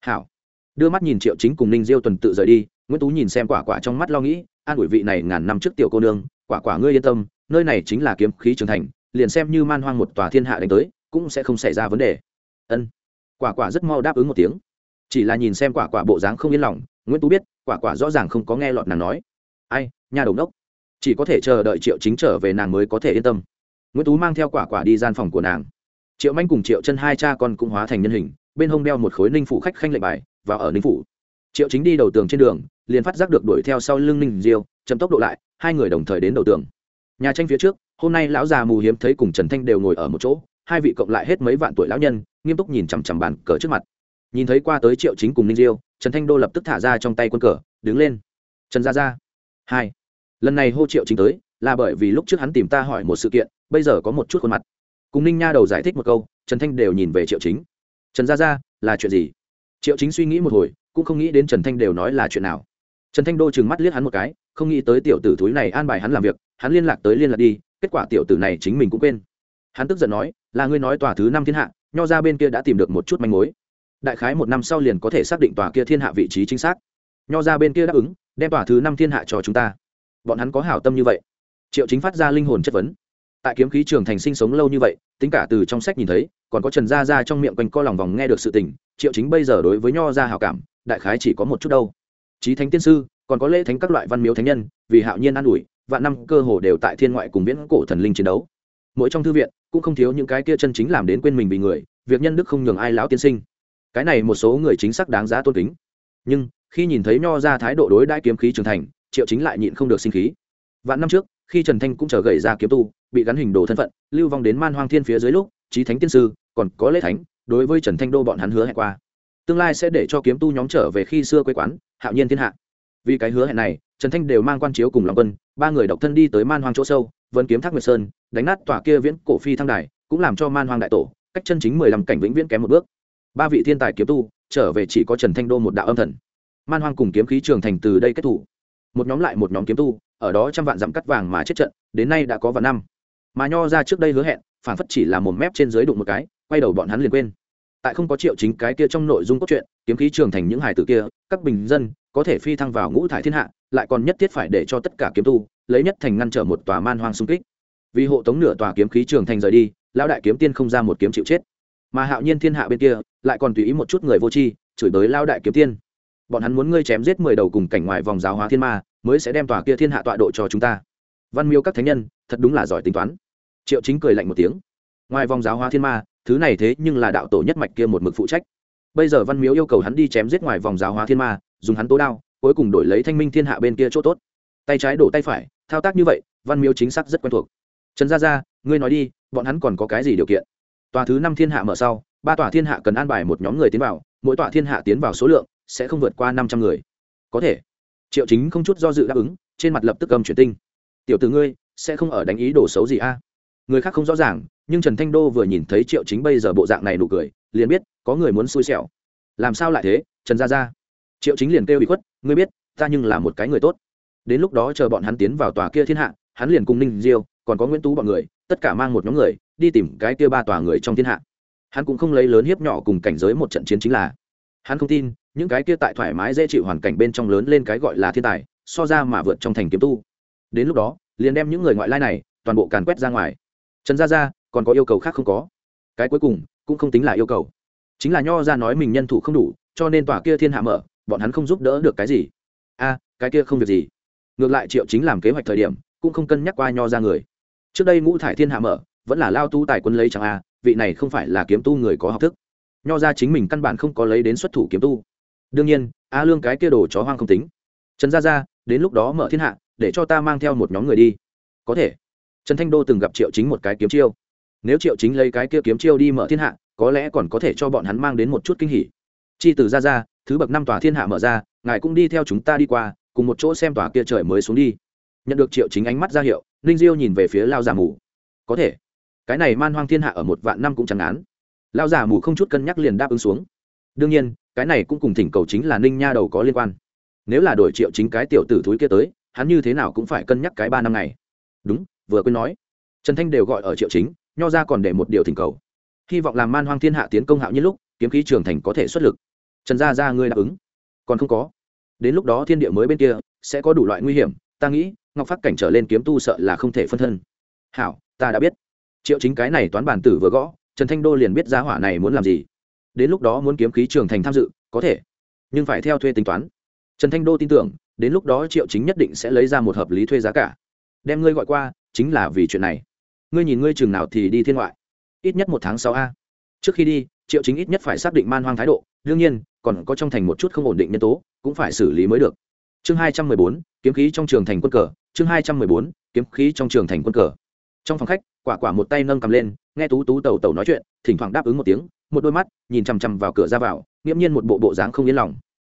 Hảo. Đưa mắt nhìn triệu chính cùng ninh diêu tuần tự rời đi, nguyễn tú nhìn xem quả quả trong mắt lo nghĩ, an ủi vị này ngàn năm trước tiểu cô nương, quả quả ngươi yên tâm, nơi này chính là kiếm khí trưởng thành, liền xem như man hoang một tòa thiên hạ đánh tới cũng sẽ không xảy ra vấn đề. Ân. Quả quả rất mau đáp ứng một tiếng. Chỉ là nhìn xem quả quả bộ dáng không yên lòng, nguyễn tú biết, quả quả rõ ràng không có nghe lọt nàng nói. Ai, nhà đầu đốc. Chỉ có thể chờ đợi triệu chính trở về nàng mới có thể yên tâm. Nguyễn tú mang theo quả quả đi gian phòng của nàng. Triệu manh cùng triệu chân hai cha con cũng hóa thành nhân hình, bên hông đeo một khối ninh phủ khách khanh lệnh bài và ở ninh phủ. Triệu chính đi đầu tường trên đường, liền phát giác được đuổi theo sau lưng ninh diêu, chậm tốc độ lại, hai người đồng thời đến đầu tường. Nhà tranh phía trước, hôm nay lão già mù hiếm thấy cùng trần thanh đều ngồi ở một chỗ hai vị cộng lại hết mấy vạn tuổi lão nhân, nghiêm túc nhìn chằm chằm bàn cờ trước mặt. Nhìn thấy qua tới triệu chính cùng ninh diêu, trần thanh đô lập tức thả ra trong tay quân cờ, đứng lên. Trần gia gia. Hai. Lần này hô triệu chính tới, là bởi vì lúc trước hắn tìm ta hỏi một sự kiện, bây giờ có một chút khuôn mặt. Cùng ninh nha đầu giải thích một câu, trần thanh đều nhìn về triệu chính. Trần gia gia, là chuyện gì? Triệu chính suy nghĩ một hồi, cũng không nghĩ đến trần thanh đều nói là chuyện nào. Trần thanh đô chừng mắt liếc hắn một cái, không nghĩ tới tiểu tử thúi này an bài hắn làm việc, hắn liên lạc tới liên lạc đi, kết quả tiểu tử này chính mình cũng quên hắn tức giận nói, là ngươi nói tòa thứ năm thiên hạ, nho ra bên kia đã tìm được một chút manh mối. Đại khái một năm sau liền có thể xác định tòa kia thiên hạ vị trí chính xác. Nho ra bên kia đáp ứng, đem tòa thứ năm thiên hạ cho chúng ta. Bọn hắn có hảo tâm như vậy. Triệu chính phát ra linh hồn chất vấn. Tại kiếm khí trường thành sinh sống lâu như vậy, tính cả từ trong sách nhìn thấy, còn có trần gia gia trong miệng quanh co lòng vòng nghe được sự tình, triệu chính bây giờ đối với nho gia hảo cảm, đại khái chỉ có một chút đâu. Trí thánh tiên sư, còn có lễ thánh các loại văn miếu thánh nhân, vì hạo nhiên an ủi, vạn năm cơ hồ đều tại thiên ngoại cùng viễn cổ thần linh chiến đấu mỗi trong thư viện cũng không thiếu những cái kia chân chính làm đến quên mình vì người, việc nhân đức không nhường ai lão tiên sinh. Cái này một số người chính xác đáng giá tôn kính. Nhưng, khi nhìn thấy nho ra thái độ đối đãi kiếm khí trưởng thành, triệu chính lại nhịn không được sinh khí. Vạn năm trước, khi trần thanh cũng trở gậy ra kiếm tu, bị gắn hình đồ thân phận, lưu vong đến man hoang thiên phía dưới lúc trí thánh tiên sư, còn có lễ thánh, đối với trần thanh đô bọn hắn hứa hẹn qua. Tương lai sẽ để cho kiếm tu nhóm trở về khi xưa quê quán, hạo nhiên thiên hạ. Vì cái hứa hẹn này, trần thanh đều mang quan chiếu cùng lòng quân, ba người độc thân đi tới man hoang chỗ sâu vẫn kiếm thác nguyệt sơn, đánh nát tòa kia viễn cổ phi thăng đài, cũng làm cho man hoang đại tổ, cách chân chính mười lăm cảnh vĩnh viễn kém một bước. Ba vị thiên tài kiếm tu, trở về chỉ có trần thanh đô một đạo âm thần. Man hoang cùng kiếm khí trường thành từ đây kết thủ. Một nhóm lại một nhóm kiếm tu, ở đó trăm vạn dặm cắt vàng mà chết trận, đến nay đã có vạn năm. Mà nho ra trước đây hứa hẹn phản phất chỉ là một mép trên dưới đụng một cái, quay đầu bọn hắn liền quên. Tại không có triệu chính cái kia trong nội dung cốt truyện, kiếm khí trường thành những hải tử kia, các bình dân, có thể phi thăng vào ngũ thải thiên hạ lại còn nhất thiết phải để cho tất cả kiếm tu, lấy nhất thành ngăn trở một tòa man hoang xung kích. Vì hộ tống nửa tòa kiếm khí trường thành rời đi, lão đại kiếm tiên không ra một kiếm chịu chết. Mà hạo nhiên thiên hạ bên kia, lại còn tùy ý một chút người vô tri, chửi tới lao đại kiếm tiên. Bọn hắn muốn ngươi chém giết mười đầu cùng cảnh ngoài vòng giáo hóa thiên ma, mới sẽ đem tòa kia thiên hạ tọa độ cho chúng ta. Văn miêu các thánh nhân, thật đúng là giỏi tính toán. Triệu chính cười lạnh một tiếng. Ngoài vòng giáo hóa thiên ma, thứ này thế nhưng là đạo tổ nhất mạch kia một mực phụ trách. Bây giờ văn miếu yêu cầu hắn đi chém giết ngoài vòng giáo hóa thiên ma, dùng hắn tố đao cuối cùng đổi lấy thanh minh thiên hạ bên kia chỗ tốt. Tay trái đổ tay phải, thao tác như vậy, văn miếu chính xác rất quen thuộc. Trần gia gia, ngươi nói đi, bọn hắn còn có cái gì điều kiện? Tòa thứ năm thiên hạ mở sau, ba tòa thiên hạ cần an bài một nhóm người tiến vào, mỗi tòa thiên hạ tiến vào số lượng sẽ không vượt qua năm trăm người. Có thể. Triệu chính không chút do dự đáp ứng, trên mặt lập tức cầm chuyển tinh. Tiểu từ ngươi, sẽ không ở đánh ý đồ xấu gì a? Người khác không rõ ràng, nhưng trần thanh đô vừa nhìn thấy triệu chính bây giờ bộ dạng này nụ cười, liền biết có người muốn xui xẻo. Làm sao lại thế, trần gia gia? Triệu chính liền kêu bị khuất, ngươi biết, ta nhưng là một cái người tốt. Đến lúc đó chờ bọn hắn tiến vào tòa kia thiên hạ, hắn liền cùng ninh diêu, còn có nguyễn tú bọn người, tất cả mang một nhóm người, đi tìm cái kia ba tòa người trong thiên hạ. Hắn cũng không lấy lớn hiếp nhỏ cùng cảnh giới một trận chiến chính là. Hắn không tin, những cái kia tại thoải mái dễ chịu hoàn cảnh bên trong lớn lên cái gọi là thiên tài, so ra mà vượt trong thành kiếm tu. Đến lúc đó, liền đem những người ngoại lai này, toàn bộ càn quét ra ngoài. Trần gia gia, còn có yêu cầu khác không có. Cái cuối cùng, cũng không tính là yêu cầu. Chính là nho ra nói mình nhân thủ không đủ, cho nên tòa kia thiên hạ mở bọn hắn không giúp đỡ được cái gì. A, cái kia không việc gì. Ngược lại triệu chính làm kế hoạch thời điểm, cũng không cân nhắc qua nho ra người. Trước đây ngũ thải thiên hạ mở, vẫn là lao tu tài quân lấy chẳng a, vị này không phải là kiếm tu người có học thức. Nho ra chính mình căn bản không có lấy đến xuất thủ kiếm tu. Đương nhiên, a lương cái kia đồ chó hoang không tính. Trần gia gia, đến lúc đó mở thiên hạ, để cho ta mang theo một nhóm người đi. Có thể. Trần thanh đô từng gặp triệu chính một cái kiếm chiêu. Nếu triệu chính lấy cái kia kiếm chiêu đi mở thiên hạ, có lẽ còn có thể cho bọn hắn mang đến một chút kinh hỉ. Chi từ ra ra thứ bậc năm tòa thiên hạ mở ra, ngài cũng đi theo chúng ta đi qua, cùng một chỗ xem tòa kia trời mới xuống đi. Nhận được triệu chính ánh mắt ra hiệu, ninh diêu nhìn về phía lao giả mù. Có thể, cái này man hoang thiên hạ ở một vạn năm cũng chẳng án lao giả mù không chút cân nhắc liền đáp ứng xuống. Đương nhiên, cái này cũng cùng thỉnh cầu chính là ninh nha đầu có liên quan. Nếu là đổi triệu chính cái tiểu tử thúi kia tới, hắn như thế nào cũng phải cân nhắc cái ba năm này đúng, vừa quên nói. Trần thanh đều gọi ở triệu chính, nho ra còn để một điều thỉnh cầu. Hy vọng làm man hoang thiên hạ tiến công hạo nhiên lúc, kiếm khí trường thành có thể xuất lực trần gia gia ngươi đáp ứng. Còn không có. Đến lúc đó thiên địa mới bên kia, sẽ có đủ loại nguy hiểm, ta nghĩ, ngọc phát cảnh trở lên kiếm tu sợ là không thể phân thân. Hảo, ta đã biết. Triệu chính cái này toán bản tử vừa gõ, trần thanh đô liền biết giá hỏa này muốn làm gì. Đến lúc đó muốn kiếm khí trường thành tham dự, có thể. Nhưng phải theo thuê tính toán. Trần thanh đô tin tưởng, đến lúc đó triệu chính nhất định sẽ lấy ra một hợp lý thuê giá cả. Đem ngươi gọi qua, chính là vì chuyện này. Ngươi nhìn ngươi chừng nào thì đi thiên ngoại. Ít nhất một tháng sáu a. Trước khi đi, triệu chính ít nhất phải xác định man hoang thái độ đương nhiên, còn có trong thành một chút không ổn định nhân tố, cũng phải xử lý mới được. Chương hai trăm mười bốn, kiếm khí trong trường thành quân cờ. Chương hai trăm mười bốn, kiếm khí trong trường thành quân cờ. Trong phòng khách, quả quả một tay nâng cầm lên, nghe tú tú tàu tàu nói chuyện, thỉnh thoảng đáp ứng một tiếng, một đôi mắt, nhìn chằm chằm vào cửa ra vào, nghiễm nhiên một bộ bộ dáng không yên lòng.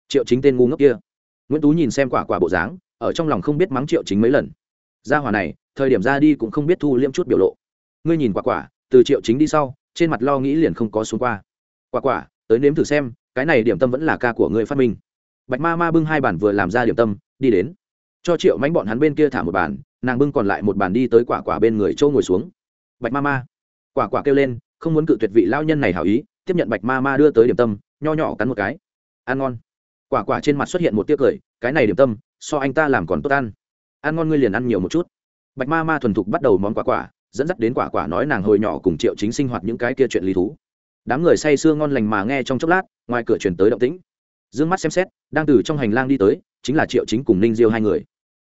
Triệu chính tên ngu ngốc kia. Nguyễn tú nhìn xem quả quả bộ dáng, ở trong lòng không biết mắng triệu chính mấy lần. Ra hòa này, thời điểm ra đi cũng không biết thu liêm chút biểu lộ. Ngươi nhìn quả quả, từ triệu chính đi sau, trên mặt lo nghĩ liền không có xuống qua. Quả quả tới nếm thử xem cái này điểm tâm vẫn là ca của ngươi phát minh. Bạch ma ma bưng hai bản vừa làm ra điểm tâm đi đến. Cho triệu mánh bọn hắn bên kia thả một bản, nàng bưng còn lại một bản đi tới quả quả bên người châu ngồi xuống. Bạch ma ma. Quả quả kêu lên không muốn cự tuyệt vị lao nhân này hảo ý tiếp nhận bạch ma ma đưa tới điểm tâm nho nhỏ cắn một cái. Ăn ngon. Quả quả trên mặt xuất hiện một tiếc cười cái này điểm tâm so anh ta làm còn tốt ăn. Ăn ngon ngươi liền ăn nhiều một chút. Bạch ma ma thuần thục bắt đầu món quả quả dẫn dắt đến quả quả nói nàng hồi nhỏ cùng triệu chính sinh hoạt những cái kia chuyện lý thú đám người say sưa ngon lành mà nghe trong chốc lát, ngoài cửa chuyển tới động tĩnh. D ư ơ n g mắt xem xét, đang từ trong hành lang đi tới, chính là triệu chính cùng ninh diêu hai người.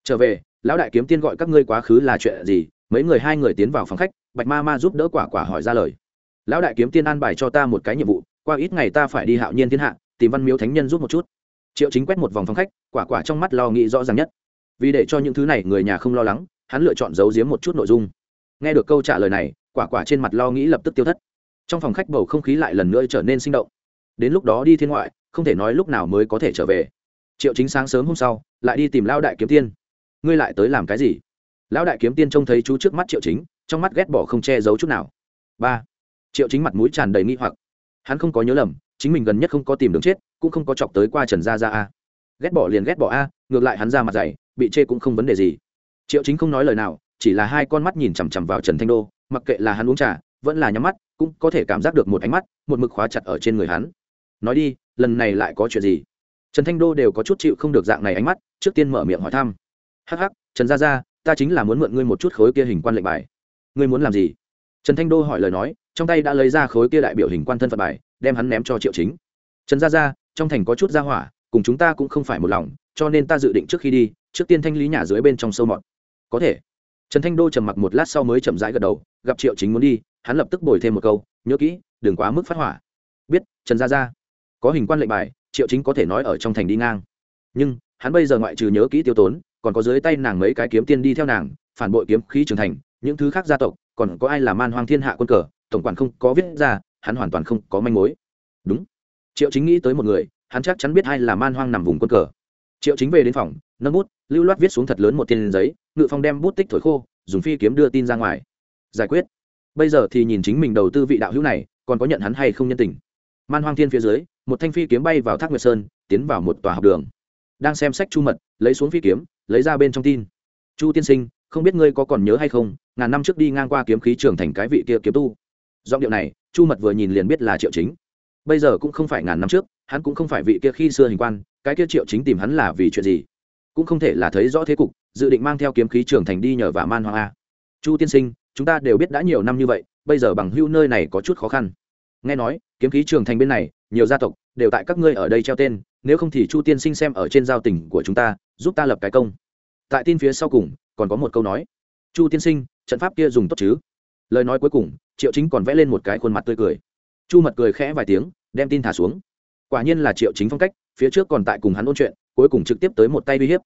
Trở về, lão đại kiếm tiên gọi các ngươi quá khứ là chuyện gì? Mấy người hai người tiến vào phòng khách, bạch ma ma giúp đỡ quả quả hỏi ra lời. Lão đại kiếm tiên an bài cho ta một cái nhiệm vụ, qua ít ngày ta phải đi hạo nhiên thiên hạ, tìm văn miếu thánh nhân giúp một chút. Triệu chính quét một vòng phòng khách, quả quả trong mắt lo nghĩ rõ ràng nhất. Vì để cho những thứ này người nhà không lo lắng, hắn lựa chọn giấu giếm một chút nội dung. Nghe được câu trả lời này, quả quả trên mặt lo nghĩ lập tức tiêu thất trong phòng khách bầu không khí lại lần nữa trở nên sinh động. Đến lúc đó đi thiên ngoại, không thể nói lúc nào mới có thể trở về. Triệu chính sáng sớm hôm sau, lại đi tìm lão đại kiếm tiên. Ngươi lại tới làm cái gì? Lão đại kiếm tiên trông thấy chú trước mắt triệu chính, trong mắt ghét bỏ không che giấu chút nào. Ba. Triệu chính mặt mũi tràn đầy nghi hoặc. Hắn không có nhớ lầm, chính mình gần nhất không có tìm đường chết, cũng không có chọc tới qua trần gia gia a. Ghét bỏ liền ghét bỏ a, ngược lại hắn ra mặt dày, bị chê cũng không vấn đề gì. Triệu chính không nói lời nào, chỉ là hai con mắt nhìn chằm chằm vào trần thanh đô, mặc kệ là hắn uống trà, vẫn là nhắm mắt cũng có thể cảm giác được một ánh mắt, một mực khóa chặt ở trên người hắn. Nói đi, lần này lại có chuyện gì? Trần thanh đô đều có chút chịu không được dạng này ánh mắt, trước tiên mở miệng hỏi thăm. Hắc hắc, trần gia gia, ta chính là muốn mượn ngươi một chút khối kia hình quan lệnh bài. Ngươi muốn làm gì? Trần thanh đô hỏi lời nói, trong tay đã lấy ra khối kia đại biểu hình quan thân phận bài, đem hắn ném cho triệu chính. Trần gia gia, trong thành có chút gia hỏa, cùng chúng ta cũng không phải một lòng, cho nên ta dự định trước khi đi, trước tiên thanh lý nhà dưới bên trong sâu mọt. Có thể trần thanh đô trầm mặc một lát sau mới chậm rãi gật đầu, gặp triệu chính muốn đi, hắn lập tức bồi thêm một câu, nhớ kỹ, đừng quá mức phát hỏa. Biết, trần gia gia, có hình quan lệnh bài, triệu chính có thể nói ở trong thành đi ngang. Nhưng, hắn bây giờ ngoại trừ nhớ kỹ tiêu tốn, còn có dưới tay nàng mấy cái kiếm tiên đi theo nàng, phản bội kiếm khí trưởng thành, những thứ khác gia tộc, còn có ai là man hoang thiên hạ quân cờ, tổng quản không có viết ra, hắn hoàn toàn không có manh mối. Đúng. Triệu chính nghĩ tới một người, hắn chắc chắn biết ai là man hoang nằm vùng quân cờ. Triệu chính về đến phòng nâng bút, lưu loát viết xuống thật lớn một tiền giấy, ngự phong đem bút tích thổi khô, dùng phi kiếm đưa tin ra ngoài. Giải quyết. Bây giờ thì nhìn chính mình đầu tư vị đạo hữu này, còn có nhận hắn hay không nhân tình. Man hoang thiên phía dưới, một thanh phi kiếm bay vào thác nguyệt sơn, tiến vào một tòa học đường. Đang xem sách chu mật, lấy xuống phi kiếm, lấy ra bên trong tin. Chu tiên sinh, không biết ngươi có còn nhớ hay không, ngàn năm trước đi ngang qua kiếm khí trường thành cái vị kia kiếm tu. Giọng điệu này, chu mật vừa nhìn liền biết là triệu chính. Bây giờ cũng không phải ngàn năm trước, hắn cũng không phải vị kia khi xưa hình quan, cái kia triệu chính tìm hắn là vì chuyện gì? Cũng không thể là thấy rõ thế cục, dự định mang theo kiếm khí trường thành đi nhờ và man hoang a. Chu tiên sinh, chúng ta đều biết đã nhiều năm như vậy, bây giờ bằng hưu nơi này có chút khó khăn. Nghe nói, kiếm khí trường thành bên này, nhiều gia tộc đều tại các ngươi ở đây treo tên, nếu không thì chu tiên sinh xem ở trên giao tỉnh của chúng ta, giúp ta lập cái công. Tại tin phía sau cùng, còn có một câu nói. Chu tiên sinh, trận pháp kia dùng tốt chứ? Lời nói cuối cùng, triệu chính còn vẽ lên một cái khuôn mặt tươi cười. Chu mật cười khẽ vài tiếng, đem tin thả xuống. Quả nhiên là triệu chính phong cách, phía trước còn tại cùng hắn ôn chuyện cuối cùng trực tiếp tới một tay uy hiếp.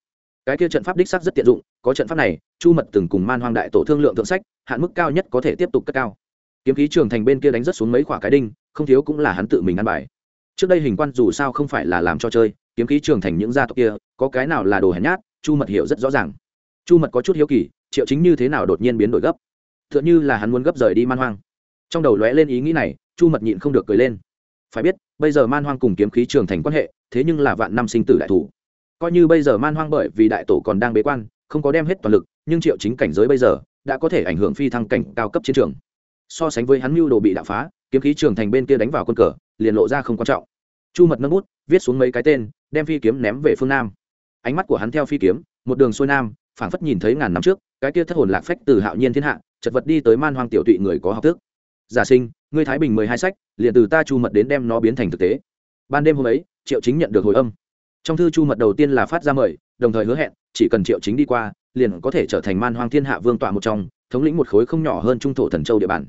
Cái kia trận pháp đích sắc rất tiện dụng, có trận pháp này, chu mật từng cùng man hoang đại tổ thương lượng thượng sách, hạn mức cao nhất có thể tiếp tục cất cao. Kiếm khí trường thành bên kia đánh rất xuống mấy khoả cái đinh, không thiếu cũng là hắn tự mình ăn bài. Trước đây hình quan dù sao không phải là làm cho chơi, kiếm khí trường thành những gia tộc kia, có cái nào là đồ hèn nhát, chu mật hiểu rất rõ ràng. Chu mật có chút hiếu kỳ, triệu chính như thế nào đột nhiên biến đổi gấp? T h ư ợ n h là hắn muốn gấp rời đi man hoang. Trong đầu lóe lên ý nghĩ này, chu mật nhịn không được cười lên. Phải biết, bây giờ man hoang cùng kiếm khí trường thành quan hệ, thế nhưng là vạn năm sinh tử đại thủ coi như bây giờ man hoang bởi vì đại tổ còn đang bế quan, không có đem hết toàn lực, nhưng triệu chính cảnh giới bây giờ đã có thể ảnh hưởng phi thăng cảnh cao cấp chiến trường. So sánh với hắn mưu đồ bị đạp phá, kiếm khí trường thành bên kia đánh vào quân cờ, liền lộ ra không quan trọng. Chu mật nâng bút, viết xuống mấy cái tên, đem phi kiếm ném về phương nam. Ánh mắt của hắn theo phi kiếm, một đường xuôi nam, phảng phất nhìn thấy ngàn năm trước, cái kia thất hồn lạc phách từ hạo nhiên thiên hạ, chật vật đi tới man hoang tiểu tụy người có học thức. Giả sinh, ngươi thái bình mười hai sách, liền từ ta chu mật đến đem nó biến thành thực tế. Ban đêm hôm ấy, triệu chính nhận được hồi âm trong thư chu mật đầu tiên là phát ra mời, đồng thời hứa hẹn, chỉ cần triệu chính đi qua, liền có thể trở thành man hoang thiên hạ vương tọa một trong, thống lĩnh một khối không nhỏ hơn trung thổ thần châu địa bàn.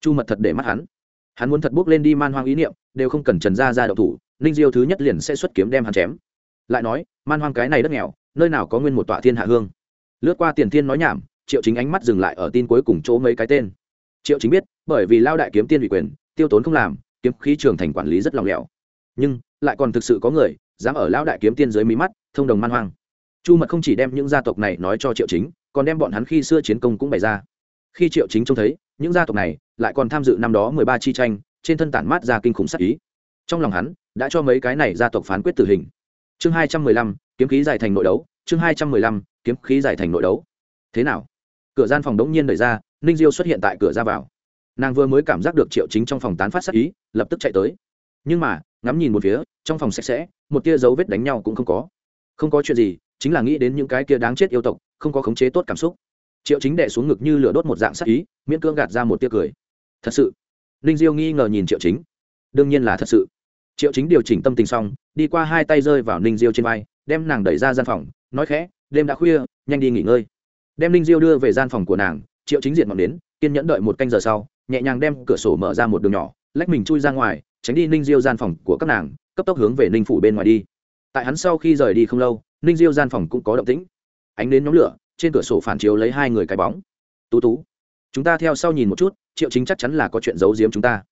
Chu mật thật để mắt hắn. Hắn muốn thật bước lên đi man hoang ý niệm, đều không cần trần gia ra đậu thủ, ninh diêu thứ nhất liền sẽ xuất kiếm đem hắn chém. Lại nói, man hoang cái này đất nghèo, nơi nào có nguyên một tọa thiên hạ hương? Lướt qua tiền thiên nói nhảm, triệu chính ánh mắt dừng lại ở tin cuối cùng chỗ mấy cái tên. Triệu chính biết, bởi vì lao đại kiếm tiên ủy quyền, tiêu tốn không làm, kiếm khí trường thành quản lý rất lòng lẻo. Nhưng, lại còn thực sự có người dám ở Lão đại kiếm tiên dưới mí mắt, thông đồng man hoang. Chu mật không chỉ đem những gia tộc này nói cho triệu chính, còn đem bọn hắn khi xưa chiến công cũng bày ra. Khi triệu chính trông thấy, những gia tộc này lại còn tham dự năm đó mười ba chi tranh, trên thân tản mát ra kinh khủng sắc ý. Trong lòng hắn, đã cho mấy cái này gia tộc phán quyết tử hình. Chương hai trăm mười lăm, kiếm khí giải thành nội đấu, chương hai trăm mười lăm, kiếm khí giải thành nội đấu. Thế nào? Cửa gian phòng đống nhiên đẩy ra, ninh diêu xuất hiện tại cửa ra vào. Nàng vừa mới cảm giác được triệu chính trong phòng tán phát sắc ý, lập tức chạy tới. Nhưng mà ngắm nhìn một phía, trong phòng sạch sẽ, một tia dấu vết đánh nhau cũng không có. Không có chuyện gì, chính là nghĩ đến những cái kia đáng chết yêu tộc, không có khống chế tốt cảm xúc. Triệu chính đệ xuống ngực như lửa đốt một dạng sắc ý, miễn cưỡng gạt ra một tia cười. Thật sự, ninh diêu nghi ngờ nhìn triệu chính. Đương nhiên là thật sự. Triệu chính điều chỉnh tâm tình xong, đi qua hai tay rơi vào ninh diêu trên vai, đem nàng đẩy ra gian phòng, nói khẽ, đêm đã khuya, nhanh đi nghỉ ngơi. Đem ninh diêu đưa về gian phòng của nàng, triệu chính diện ngọn đến, kiên nhẫn đợi một canh giờ sau, nhẹ nhàng đem cửa sổ mở ra một đường nhỏ, lách mình chui ra ngoài tránh đi ninh diêu gian phòng của các nàng, cấp tốc hướng về ninh phủ bên ngoài đi. Tại hắn sau khi rời đi không lâu, ninh diêu gian phòng cũng có động tĩnh. Ánh đến nhóm lửa, trên cửa sổ phản chiếu lấy hai người cái bóng. Tú tú, chúng ta theo sau nhìn một chút, triệu chính chắc chắn là có chuyện giấu giếm chúng ta.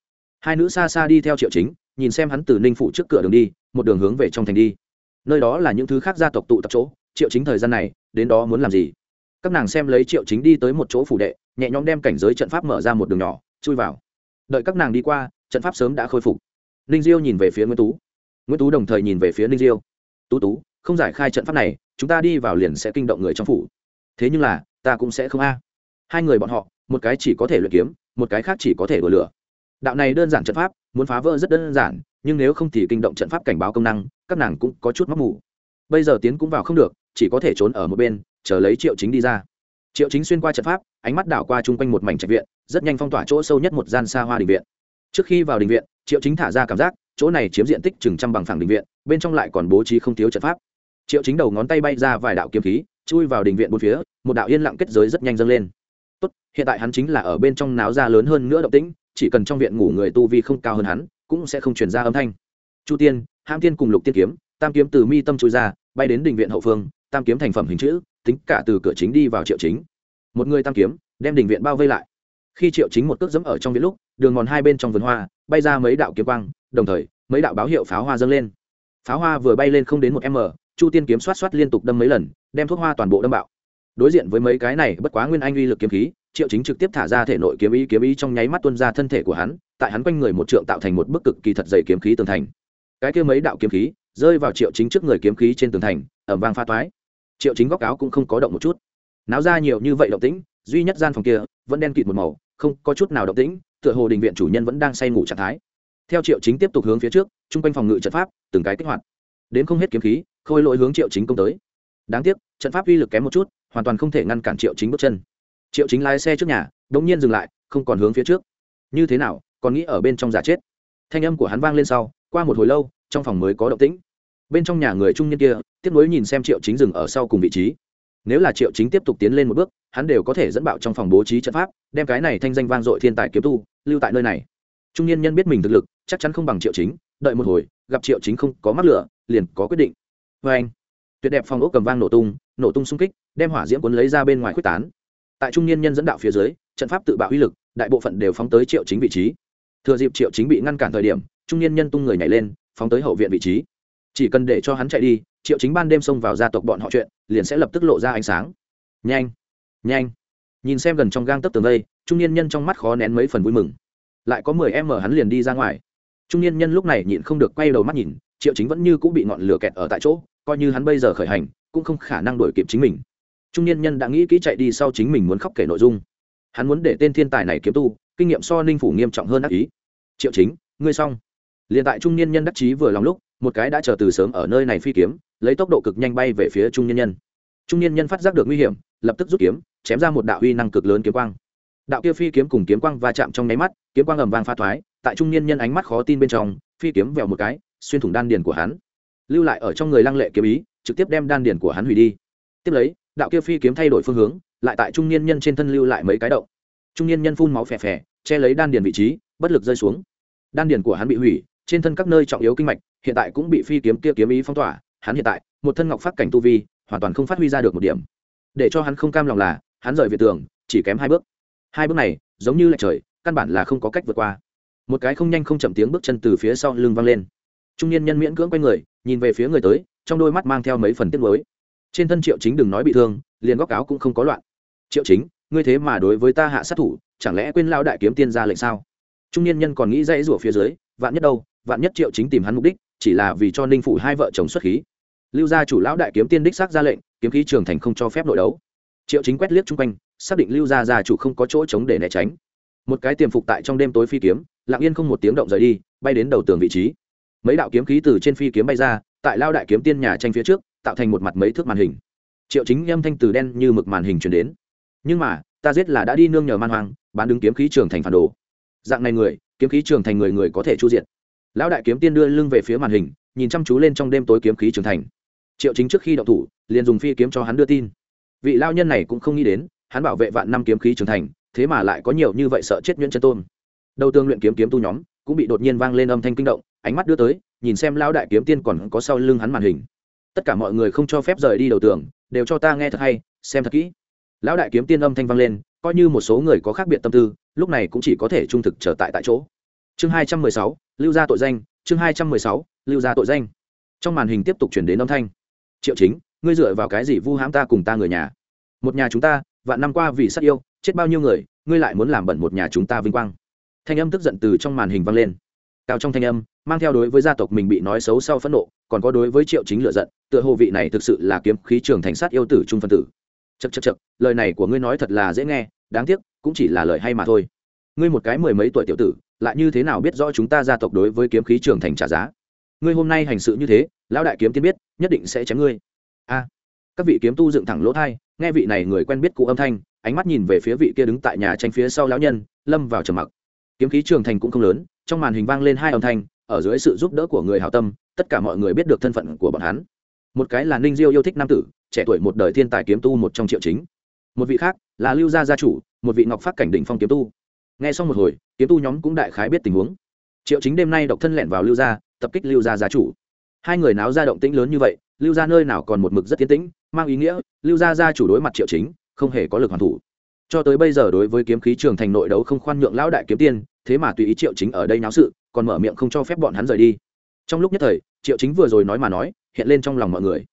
Hai nữ xa xa đi theo triệu chính, nhìn xem hắn từ ninh phủ trước cửa đường đi, một đường hướng về trong thành đi. Nơi đó là những thứ khác gia tộc tụ tập chỗ, triệu chính thời gian này, đến đó muốn làm gì? Các nàng xem lấy triệu chính đi tới một chỗ phủ đệ, nhẹ nhõm đem cảnh giới trận pháp mở ra một đường nhỏ, chui vào. Đợi các nàng đi qua trận pháp sớm đã khôi phục. Ninh diêu nhìn về phía nguyễn tú. Nguyễn tú đồng thời nhìn về phía ninh diêu. Tú tú, không giải khai trận pháp này, chúng ta đi vào liền sẽ kinh động người trong phủ. Thế nhưng là, ta cũng sẽ không a. Hai người bọn họ, một cái chỉ có thể luyện kiếm, một cái khác chỉ có thể đổ lửa. Đạo này đơn giản trận pháp, muốn phá vỡ rất đơn giản, nhưng nếu không thì kinh động trận pháp cảnh báo công năng, các nàng cũng có chút mắc mù. Bây giờ tiến cũng vào không được, chỉ có thể trốn ở một bên, chờ lấy triệu chính đi ra. Triệu chính xuyên qua trận pháp, ánh mắt đảo qua chung quanh một mảnh trạch viện, rất nhanh phong tỏa chỗ sâu nhất một gian xa hoa đình viện trước khi vào đình viện, triệu chính thả ra cảm giác, chỗ này chiếm diện tích chừng trăm bằng phẳng đình viện, bên trong lại còn bố trí không thiếu trận pháp. Triệu chính đầu ngón tay bay ra vài đạo kiếm khí, chui vào đình viện bốn phía, một đạo yên lặng kết giới rất nhanh dâng lên. Tốt, hiện tại hắn chính là ở bên trong náo ra lớn hơn nữa động tĩnh, chỉ cần trong viện ngủ người tu vi không cao hơn hắn, cũng sẽ không truyền ra âm thanh. Chu tiên ham tiên cùng lục tiên kiếm, tam kiếm từ mi tâm chui ra, bay đến đình viện hậu phương, tam kiếm thành phẩm hình chữ, tính cả từ cửa chính đi vào triệu chính. Một người tam kiếm, đem đình viện bao vây lại khi triệu chính một cước dẫm ở trong viện lúc, đường mòn hai bên trong vườn hoa, bay ra mấy đạo kiếm quang, đồng thời, mấy đạo báo hiệu pháo hoa dâng lên. Pháo hoa vừa bay lên không đến một m, chu tiên kiếm xoát xoát liên tục đâm mấy lần, đem thuốc hoa toàn bộ đâm bạo. Đối diện với mấy cái này bất quá nguyên anh uy lực kiếm khí, triệu chính trực tiếp thả ra thể nội kiếm ý kiếm ý trong nháy mắt tuân ra thân thể của hắn, tại hắn quanh người một trượng tạo thành một bức cực kỳ thật dày kiếm khí tường thành. Cái kia mấy đạo kiếm khí, rơi vào triệu chính trước người kiếm khí trên tường thành ẩm vang pha toái. Triệu chính góc áo cũng không có động một chút. Náo ra nhiều như vậy động tĩnh duy nhất gian phòng kia vẫn đen kịt một màu, không có chút nào động tĩnh, tựa hồ đình viện chủ nhân vẫn đang say ngủ trạng thái. Theo triệu chính tiếp tục hướng phía trước, chung quanh phòng ngự trận pháp, từng cái kích hoạt. Đến không hết kiếm khí, khôi lỗi hướng triệu chính công tới. Đáng tiếc, trận pháp uy lực kém một chút, hoàn toàn không thể ngăn cản triệu chính bước chân. Triệu chính lái xe trước nhà, đống nhiên dừng lại, không còn hướng phía trước. Như thế nào, còn nghĩ ở bên trong giả chết? Thanh âm của hắn vang lên sau, qua một hồi lâu, trong phòng mới có động tĩnh. Bên trong nhà người trung niên kia, tiếp nối nhìn xem triệu chính dừng ở sau cùng vị trí nếu là triệu chính tiếp tục tiến lên một bước, hắn đều có thể dẫn bạo trong phòng bố trí trận pháp, đem cái này thanh danh vang dội thiên tài kiếm tu, lưu tại nơi này. Trung niên nhân biết mình thực lực, chắc chắn không bằng triệu chính, đợi một hồi, gặp triệu chính không có mắc lửa, liền có quyết định. Vê anh, tuyệt đẹp phòng ốc cầm vang nổ tung nổ tung xung kích, đem hỏa diễm cuốn lấy ra bên ngoài quyết tán. Tại trung niên nhân dẫn đạo phía dưới, trận pháp tự bạo uy lực, đại bộ phận đều phóng tới triệu chính vị trí. Thừa dịp triệu chính bị ngăn cản thời điểm, trung niên nhân tung người nhảy lên, phóng tới hậu viện vị trí chỉ cần để cho hắn chạy đi triệu chính ban đêm xông vào gia tộc bọn họ chuyện liền sẽ lập tức lộ ra ánh sáng. Nhanh nhanh. Nhìn xem gần trong gang tấp tường đây, trung niên nhân trong mắt khó nén mấy phần vui mừng. Lại có mười em mở hắn liền đi ra ngoài. Trung niên nhân lúc này nhịn không được quay đầu mắt nhìn triệu chính vẫn như cũng bị ngọn lửa kẹt ở tại chỗ coi như hắn bây giờ khởi hành cũng không khả năng đổi kịp chính mình. Trung niên nhân đã nghĩ kỹ chạy đi sau chính mình muốn khóc kể nội dung. Hắn muốn để tên thiên tài này kiếm tu kinh nghiệm so ninh phủ nghiêm trọng hơn đắc ý. Triệu chính ngươi xong. Liền tại trung niên nhân đắc chí vừa lòng lúc một cái đã chờ từ sớm ở nơi này phi kiếm, lấy tốc độ cực nhanh bay về phía trung niên nhân. Trung niên nhân phát giác được nguy hiểm, lập tức rút kiếm, chém ra một đạo uy năng cực lớn kiếm quang. Đạo kia phi kiếm cùng kiếm quang va chạm trong nháy mắt, kiếm quang ầm vang pha thoái, tại trung niên nhân ánh mắt khó tin bên trong, phi kiếm vẹo một cái, xuyên thủng đan điền của hắn. Lưu lại ở trong người lăng lệ kiếm ý, trực tiếp đem đan điền của hắn hủy đi. Tiếp lấy, đạo kia phi kiếm thay đổi phương hướng, lại tại trung niên nhân trên thân lưu lại mấy cái động. Trung niên nhân phun máu phè phè, che lấy đan điền vị trí, bất lực rơi xuống. Đan điền của hắn bị hủy, trên thân các nơi trọng yếu kinh mạch hiện tại cũng bị phi kiếm kia kiếm ý phong tỏa, hắn hiện tại, một thân ngọc phát cảnh tu vi, hoàn toàn không phát huy ra được một điểm. Để cho hắn không cam lòng là, hắn rời về tường, chỉ kém hai bước. Hai bước này, giống như lệch trời, căn bản là không có cách vượt qua. Một cái không nhanh không chậm tiếng bước chân từ phía sau lưng vang lên. Trung niên nhân miễn cưỡng quay người, nhìn về phía người tới, trong đôi mắt mang theo mấy phần tiếc mới trên thân triệu chính đừng nói bị thương, liền góc áo cũng không có loạn. Triệu chính, ngươi thế mà đối với ta hạ sát thủ, chẳng lẽ quên lao đại kiếm tiên ra lệnh sao? Trung niên nhân còn nghĩ dãy rủa phía dưới, vạn nhất đâu, vạn nhất triệu chính tìm hắn mục đích chỉ là vì cho ninh phủ hai vợ chồng xuất khí. Lưu gia chủ lão đại kiếm tiên đích xác ra lệnh, kiếm khí trường thành không cho phép nội đấu. Triệu chính quét liếc chung quanh, xác định lưu gia gia chủ không có chỗ chống để né tránh. Một cái tiềm phục tại trong đêm tối phi kiếm, lặng yên không một tiếng động rời đi, bay đến đầu tường vị trí. Mấy đạo kiếm khí từ trên phi kiếm bay ra, tại lao đại kiếm tiên nhà tranh phía trước, tạo thành một mặt mấy thước màn hình. Triệu chính âm thanh từ đen như mực màn hình chuyển đến. Nhưng mà, ta giết là đã đi nương nhờ man hoang, bán đứng kiếm khí trường thành phản đồ. Dạng này người, kiếm khí trường thành người người có thể chu diện lão đại kiếm tiên đưa lưng về phía màn hình, nhìn chăm chú lên trong đêm tối kiếm khí trường thành. Triệu chính trước khi động thủ, liền dùng phi kiếm cho hắn đưa tin. Vị lao nhân này cũng không nghĩ đến, hắn bảo vệ vạn năm kiếm khí trường thành, thế mà lại có nhiều như vậy sợ chết nhuyễn chân tôn. Đầu tương luyện kiếm kiếm tu nhóm, cũng bị đột nhiên vang lên âm thanh kinh động, ánh mắt đưa tới, nhìn xem lão đại kiếm tiên còn có sau lưng hắn màn hình. Tất cả mọi người không cho phép rời đi đầu tường, đều cho ta nghe thật hay, xem thật kỹ. Lão đại kiếm tiên âm thanh vang lên, coi như một số người có khác biệt tâm tư, lúc này cũng chỉ có thể trung thực trở tại tại chỗ chương hai trăm mười sáu, lưu ra tội danh, chương hai trăm mười sáu, lưu ra tội danh. Trong màn hình tiếp tục chuyển đến âm thanh. Triệu chính, ngươi dựa vào cái gì vu hãm ta cùng ta người nhà? Một nhà chúng ta, vạn năm qua vì sát yêu, chết bao nhiêu người, ngươi lại muốn làm bẩn một nhà chúng ta vinh quang. Thanh âm tức giận từ trong màn hình vang lên. Cao trong thanh âm, mang theo đối với gia tộc mình bị nói xấu sau phẫn nộ, còn có đối với triệu chính lựa giận, tựa hồ vị này thực sự là kiếm khí trường thành sát yêu tử trung phân tử. Chật chật chật lời này của ngươi nói thật là dễ nghe, đáng tiếc, cũng chỉ là lời hay mà thôi. Ngươi một cái mười mấy tuổi tiểu tử lại như thế nào biết rõ chúng ta gia tộc đối với kiếm khí trường thành trả giá? Ngươi hôm nay hành sự như thế, lão đại kiếm tiên biết, nhất định sẽ chém ngươi. A. Các vị kiếm tu dựng thẳng lỗ thai, nghe vị này người quen biết cụ âm thanh, ánh mắt nhìn về phía vị kia đứng tại nhà tranh phía sau lão nhân, lâm vào trầm mặc. Kiếm khí trường thành cũng không lớn, trong màn hình vang lên hai âm thanh, ở dưới sự giúp đỡ của người hào tâm, tất cả mọi người biết được thân phận của bọn hắn. Một cái là ninh diêu yêu thích nam tử, trẻ tuổi một đời thiên tài kiếm tu một trong triệu chính. Một vị khác là lưu gia gia chủ, một vị ngọc phát cảnh đỉnh phong kiếm tu nghe xong một hồi, kiếm tu nhóm cũng đại khái biết tình huống. Triệu chính đêm nay độc thân lẹn vào lưu gia, tập kích lưu gia gia chủ. Hai người náo ra động tĩnh lớn như vậy, lưu gia nơi nào còn một mực rất tiến tĩnh, mang ý nghĩa, lưu gia gia chủ đối mặt triệu chính, không hề có lực hoàn thủ. Cho tới bây giờ đối với kiếm khí trường thành nội đấu không khoan nhượng lão đại kiếm tiên, thế mà tùy ý triệu chính ở đây náo sự, còn mở miệng không cho phép bọn hắn rời đi. Trong lúc nhất thời, triệu chính vừa rồi nói mà nói, hiện lên trong lòng mọi người.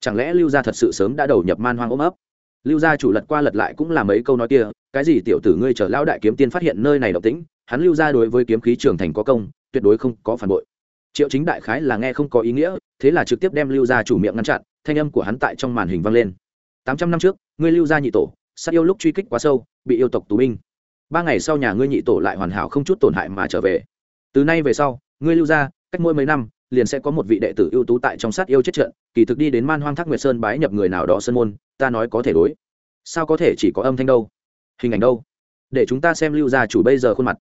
Chẳng lẽ lưu gia thật sự sớm đã đầu nhập man hoang ôm ấp? Lưu gia chủ lật qua lật lại cũng là mấy câu nói kia, cái gì tiểu tử ngươi chờ lão đại kiếm tiên phát hiện nơi này động tĩnh, hắn lưu gia đối với kiếm khí trường thành có công, tuyệt đối không có phản bội. Triệu chính đại khái là nghe không có ý nghĩa, thế là trực tiếp đem lưu gia chủ miệng ngăn chặn, thanh âm của hắn tại trong màn hình vang lên. Tám trăm năm trước, ngươi lưu gia nhị tổ, sát yêu lúc truy kích quá sâu, bị yêu tộc tù binh. Ba ngày sau nhà ngươi nhị tổ lại hoàn hảo không chút tổn hại mà trở về. Từ nay về sau, ngươi lưu gia, cách mỗi mấy năm liền sẽ có một vị đệ tử ưu tú tại trong sát yêu chết trận, kỳ thực đi đến man hoang thác nguyệt sơn bái nhập người nào đó sơn môn, ta nói có thể đối. Sao có thể chỉ có âm thanh đâu? Hình ảnh đâu? Để chúng ta xem lưu gia chủ bây giờ khuôn mặt.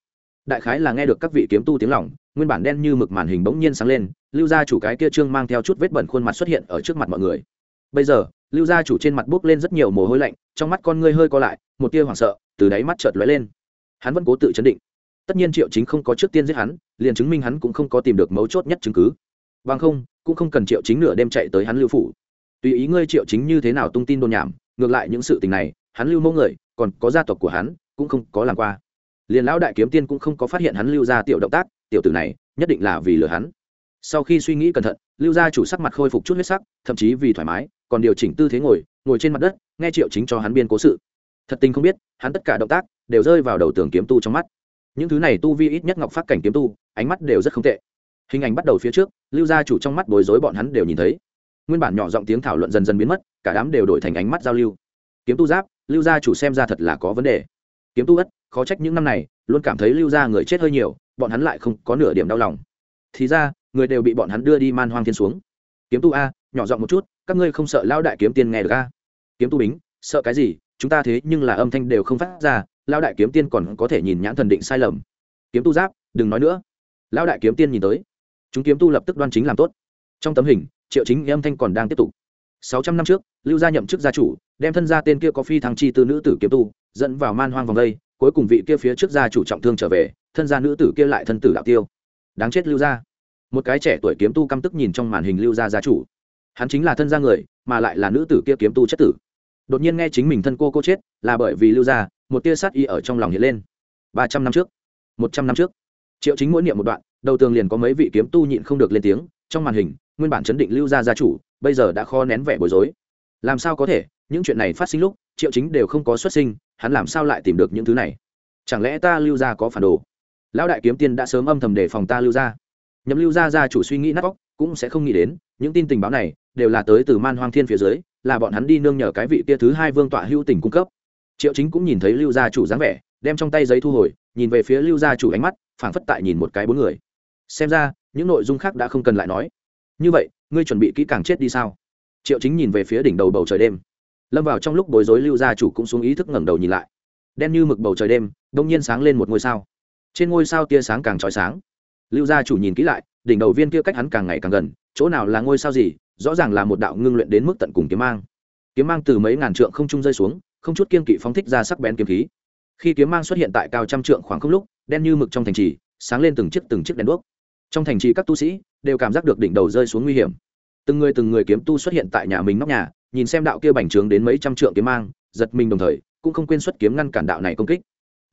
Đại khái là nghe được các vị kiếm tu tiếng lỏng nguyên bản đen như mực màn hình bỗng nhiên sáng lên, lưu gia chủ cái kia trương mang theo chút vết bẩn khuôn mặt xuất hiện ở trước mặt mọi người. Bây giờ, lưu gia chủ trên mặt buốc lên rất nhiều mồ hôi lạnh, trong mắt con ngươi hơi co lại, một tia hoảng sợ, từ đáy mắt chợt lóe lên. Hắn vẫn cố tự chấn định. Tất nhiên triệu chính không có trước tiên giết hắn liền chứng minh hắn cũng không có tìm được mấu chốt nhất chứng cứ. Bằng không, cũng không cần triệu chính nửa đêm chạy tới hắn lưu phủ. Tùy ý ngươi triệu chính như thế nào tung tin đồn nhảm, ngược lại những sự tình này, hắn lưu mẫu người, còn có gia tộc của hắn, cũng không có làm qua. Liền lão đại kiếm tiên cũng không có phát hiện hắn lưu ra tiểu động tác, tiểu tử này, nhất định là vì lừa hắn. Sau khi suy nghĩ cẩn thận, lưu gia chủ sắc mặt khôi phục chút huyết sắc, thậm chí vì thoải mái, còn điều chỉnh tư thế ngồi ngồi trên mặt đất, nghe triệu chính cho hắn biên cố sự. Thật tình không biết, hắn tất cả động tác, đều rơi vào đầu tường kiếm tu trong mắt những thứ này tu vi ít nhất ngọc phát cảnh kiếm tu, ánh mắt đều rất không tệ. Hình ảnh bắt đầu phía trước, lưu gia chủ trong mắt bối rối bọn hắn đều nhìn thấy. Nguyên bản nhỏ giọng tiếng thảo luận dần dần biến mất, cả đám đều đổi thành ánh mắt giao lưu. Kiếm tu giáp, lưu gia chủ xem ra thật là có vấn đề. Kiếm tu ất, khó trách những năm này, luôn cảm thấy lưu gia người chết hơi nhiều, bọn hắn lại không có nửa điểm đau lòng. Thì ra, người đều bị bọn hắn đưa đi man hoang thiên xuống. Kiếm tu a, nhỏ giọng một chút, các ngươi không sợ lao đại kiếm tiên nghe được a? Kiếm tu bính, sợ cái gì? Chúng ta thế nhưng là âm thanh đều không phát ra lao đại kiếm tiên còn có thể nhìn nhãn thần định sai lầm. Kiếm tu giáp, đừng nói nữa. Lao đại kiếm tiên nhìn tới. Chúng kiếm tu lập tức đoan chính làm tốt. Trong tấm hình, triệu chính âm thanh còn đang tiếp tục. Sáu trăm năm trước, lưu gia nhậm chức gia chủ, đem thân gia tên kia có phi thăng chi từ nữ tử kiếm tu, dẫn vào man hoang vòng đây, cuối cùng vị kia phía trước gia chủ trọng thương trở về, thân gia nữ tử kia lại thân tử đạo tiêu. Đáng chết lưu gia. Một cái trẻ tuổi kiếm tu căm tức nhìn trong màn hình lưu gia gia chủ. Hắn chính là thân gia người, mà lại là nữ tử kia kiếm tu chất tử. Đột nhiên nghe chính mình thân cô cô chết, là bởi vì lưu gia một tia sát y ở trong lòng hiện lên. Ba trăm năm trước, một trăm năm trước, triệu chính mỗi niệm một đoạn, đầu tường liền có mấy vị kiếm tu nhịn không được lên tiếng, trong màn hình, nguyên bản chấn định lưu gia gia chủ, bây giờ đã kho nén vẻ bối rối. Làm sao có thể, những chuyện này phát sinh lúc, triệu chính đều không có xuất sinh, hắn làm sao lại tìm được những thứ này? Chẳng lẽ ta lưu gia có phản đồ? Lão đại kiếm tiên đã sớm âm thầm đề phòng ta lưu gia. Nhậm lưu gia gia chủ suy nghĩ nát óc, cũng sẽ không nghĩ đến, những tin tình báo này đều là tới từ man hoang thiên phía dưới, là bọn hắn đi nương nhờ cái vị kia thứ hai vương tọa hữu tình cung cấp triệu chính cũng nhìn thấy lưu gia chủ dáng vẻ, đem trong tay giấy thu hồi, nhìn về phía lưu gia chủ ánh mắt, phảng phất tại nhìn một cái bốn người. Xem ra, những nội dung khác đã không cần lại nói. Như vậy, ngươi chuẩn bị kỹ càng chết đi sao? Triệu chính nhìn về phía đỉnh đầu bầu trời đêm. Lâm vào trong lúc bối rối lưu gia chủ cũng xuống ý thức ngẩng đầu nhìn lại. Đen như mực bầu trời đêm, đông nhiên sáng lên một ngôi sao. Trên ngôi sao tia sáng càng trói sáng. Lưu gia chủ nhìn kỹ lại, đỉnh đầu viên kia cách hắn càng ngày càng gần, chỗ nào là ngôi sao gì, rõ ràng là một đạo ngưng luyện đến mức tận cùng kiếm mang. Kiếm mang từ mấy ngàn trượng không trung rơi xuống không chút kiên kỵ phóng thích ra sắc bén kiếm khí. Khi kiếm mang xuất hiện tại cao trăm trượng khoảng không lúc, đen như mực trong thành trì, sáng lên từng chiếc từng chiếc đèn đuốc. Trong thành trì các tu sĩ đều cảm giác được đỉnh đầu rơi xuống nguy hiểm. Từng người từng người kiếm tu xuất hiện tại nhà mình nóc nhà, nhìn xem đạo kia bành trướng đến mấy trăm trượng kiếm mang, giật mình đồng thời, cũng không quên xuất kiếm ngăn cản đạo này công kích.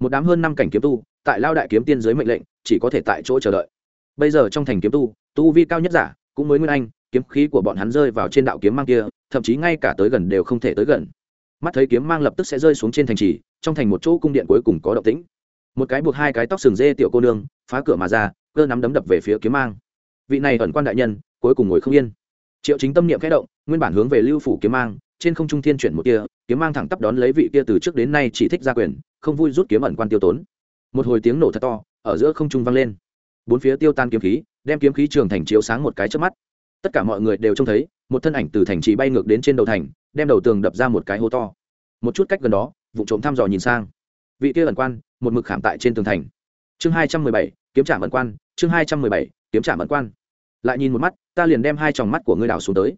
Một đám hơn năm cảnh kiếm tu, tại lao đại kiếm tiên dưới mệnh lệnh, chỉ có thể tại chỗ chờ đợi. Bây giờ trong thành kiếm tu tu vi cao nhất giả, cũng mới nguyên anh, kiếm khí của bọn hắn rơi vào trên đạo kiếm mang kia, thậm chí ngay cả tới gần đều không thể tới gần mắt thấy kiếm mang lập tức sẽ rơi xuống trên thành trì, trong thành một chỗ cung điện cuối cùng có động tĩnh. Một cái buộc hai cái tóc sừng dê tiểu cô nương, phá cửa mà ra, cơ nắm đấm đập về phía kiếm mang. Vị này ẩn quan đại nhân, cuối cùng ngồi không yên. Triệu chính tâm niệm khẽ động, nguyên bản hướng về lưu phủ kiếm mang, trên không trung thiên chuyển một kia kiếm mang thẳng tắp đón lấy vị kia từ trước đến nay chỉ thích ra quyền, không vui rút kiếm ẩn quan tiêu tốn. Một hồi tiếng nổ thật to, ở giữa không trung vang lên. Bốn phía tiêu tan kiếm khí, đem kiếm khí trường thành chiếu sáng một cái trước mắt tất cả mọi người đều trông thấy, một thân ảnh từ thành trì bay ngược đến trên đầu thành, đem đầu tường đập ra một cái hố to. Một chút cách gần đó, vụ trộm thăm dò nhìn sang. Vị kia ẩn quan, một mực khảm tại trên tường thành. Chương hai trăm mười bảy, kiếm trả ẩn quan, chương hai trăm mười bảy, kiếm trả ẩn quan. Lại nhìn một mắt, ta liền đem hai tròng mắt của ngươi đào xuống tới.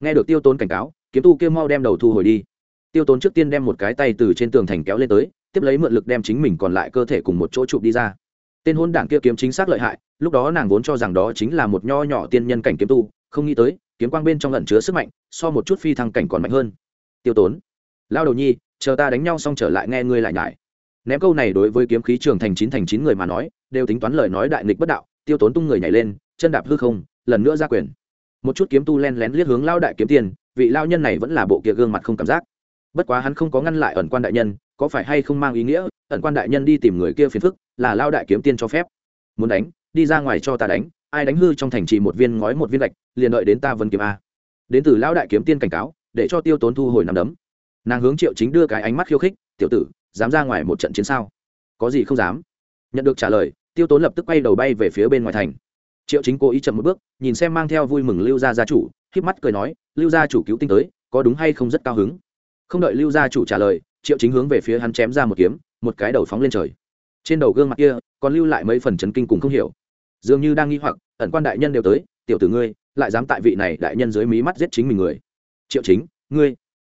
Nghe được tiêu tốn cảnh cáo, kiếm tu kia mau đem đầu thu hồi đi. Tiêu tốn trước tiên đem một cái tay từ trên tường thành kéo lên tới, tiếp lấy mượn lực đem chính mình còn lại cơ thể cùng một chỗ chụp đi ra. Tên hôn đảng kia kiếm chính xác lợi hại, lúc đó nàng vốn cho rằng đó chính là một nho nhỏ tiên nhân cảnh kiếm tu không nghĩ tới, kiếm quang bên trong lẩn chứa sức mạnh, so một chút phi thăng cảnh còn mạnh hơn. Tiêu tốn, lao đầu nhi, chờ ta đánh nhau xong trở lại nghe ngươi lại nhải. Ném câu này đối với kiếm khí trường thành chín thành chín người mà nói, đều tính toán lời nói đại nghịch bất đạo, tiêu tốn tung người nhảy lên, chân đạp hư không, lần nữa ra quyền. Một chút kiếm tu len lén liếc hướng lao đại kiếm tiền, vị lao nhân này vẫn là bộ kia gương mặt không cảm giác. Bất quá hắn không có ngăn lại ẩn quan đại nhân, có phải hay không mang ý nghĩa, ẩn quan đại nhân đi tìm người kia phiền phức, là lao đại kiếm tiên cho phép. Muốn đánh, đi ra ngoài cho ta đánh ai đánh hư trong thành trì một viên ngói một viên gạch, liền đợi đến ta vân kiếm a. Đến từ Lão đại kiếm tiên cảnh cáo, để cho tiêu tốn thu hồi nằm đấm. Nàng hướng triệu chính đưa cái ánh mắt khiêu khích, tiểu tử, dám ra ngoài một trận chiến sao? Có gì không dám. Nhận được trả lời, tiêu tốn lập tức quay đầu bay về phía bên ngoài thành. Triệu chính cố ý chậm một bước, nhìn xem mang theo vui mừng lưu gia gia chủ híp mắt cười nói, lưu gia chủ cứu tinh tới, có đúng hay không rất cao hứng? Không đợi lưu gia chủ trả lời, triệu chính hướng về phía hắn chém ra một kiếm, một cái đầu phóng lên trời. Trên đầu gương mặt kia, còn lưu lại mấy phần chấn kinh cùng không hiểu dường như đang nghi hoặc, ẩn quan đại nhân đều tới, tiểu tử ngươi, lại dám tại vị này đại nhân dưới mí mắt giết chính mình người. Triệu chính, ngươi.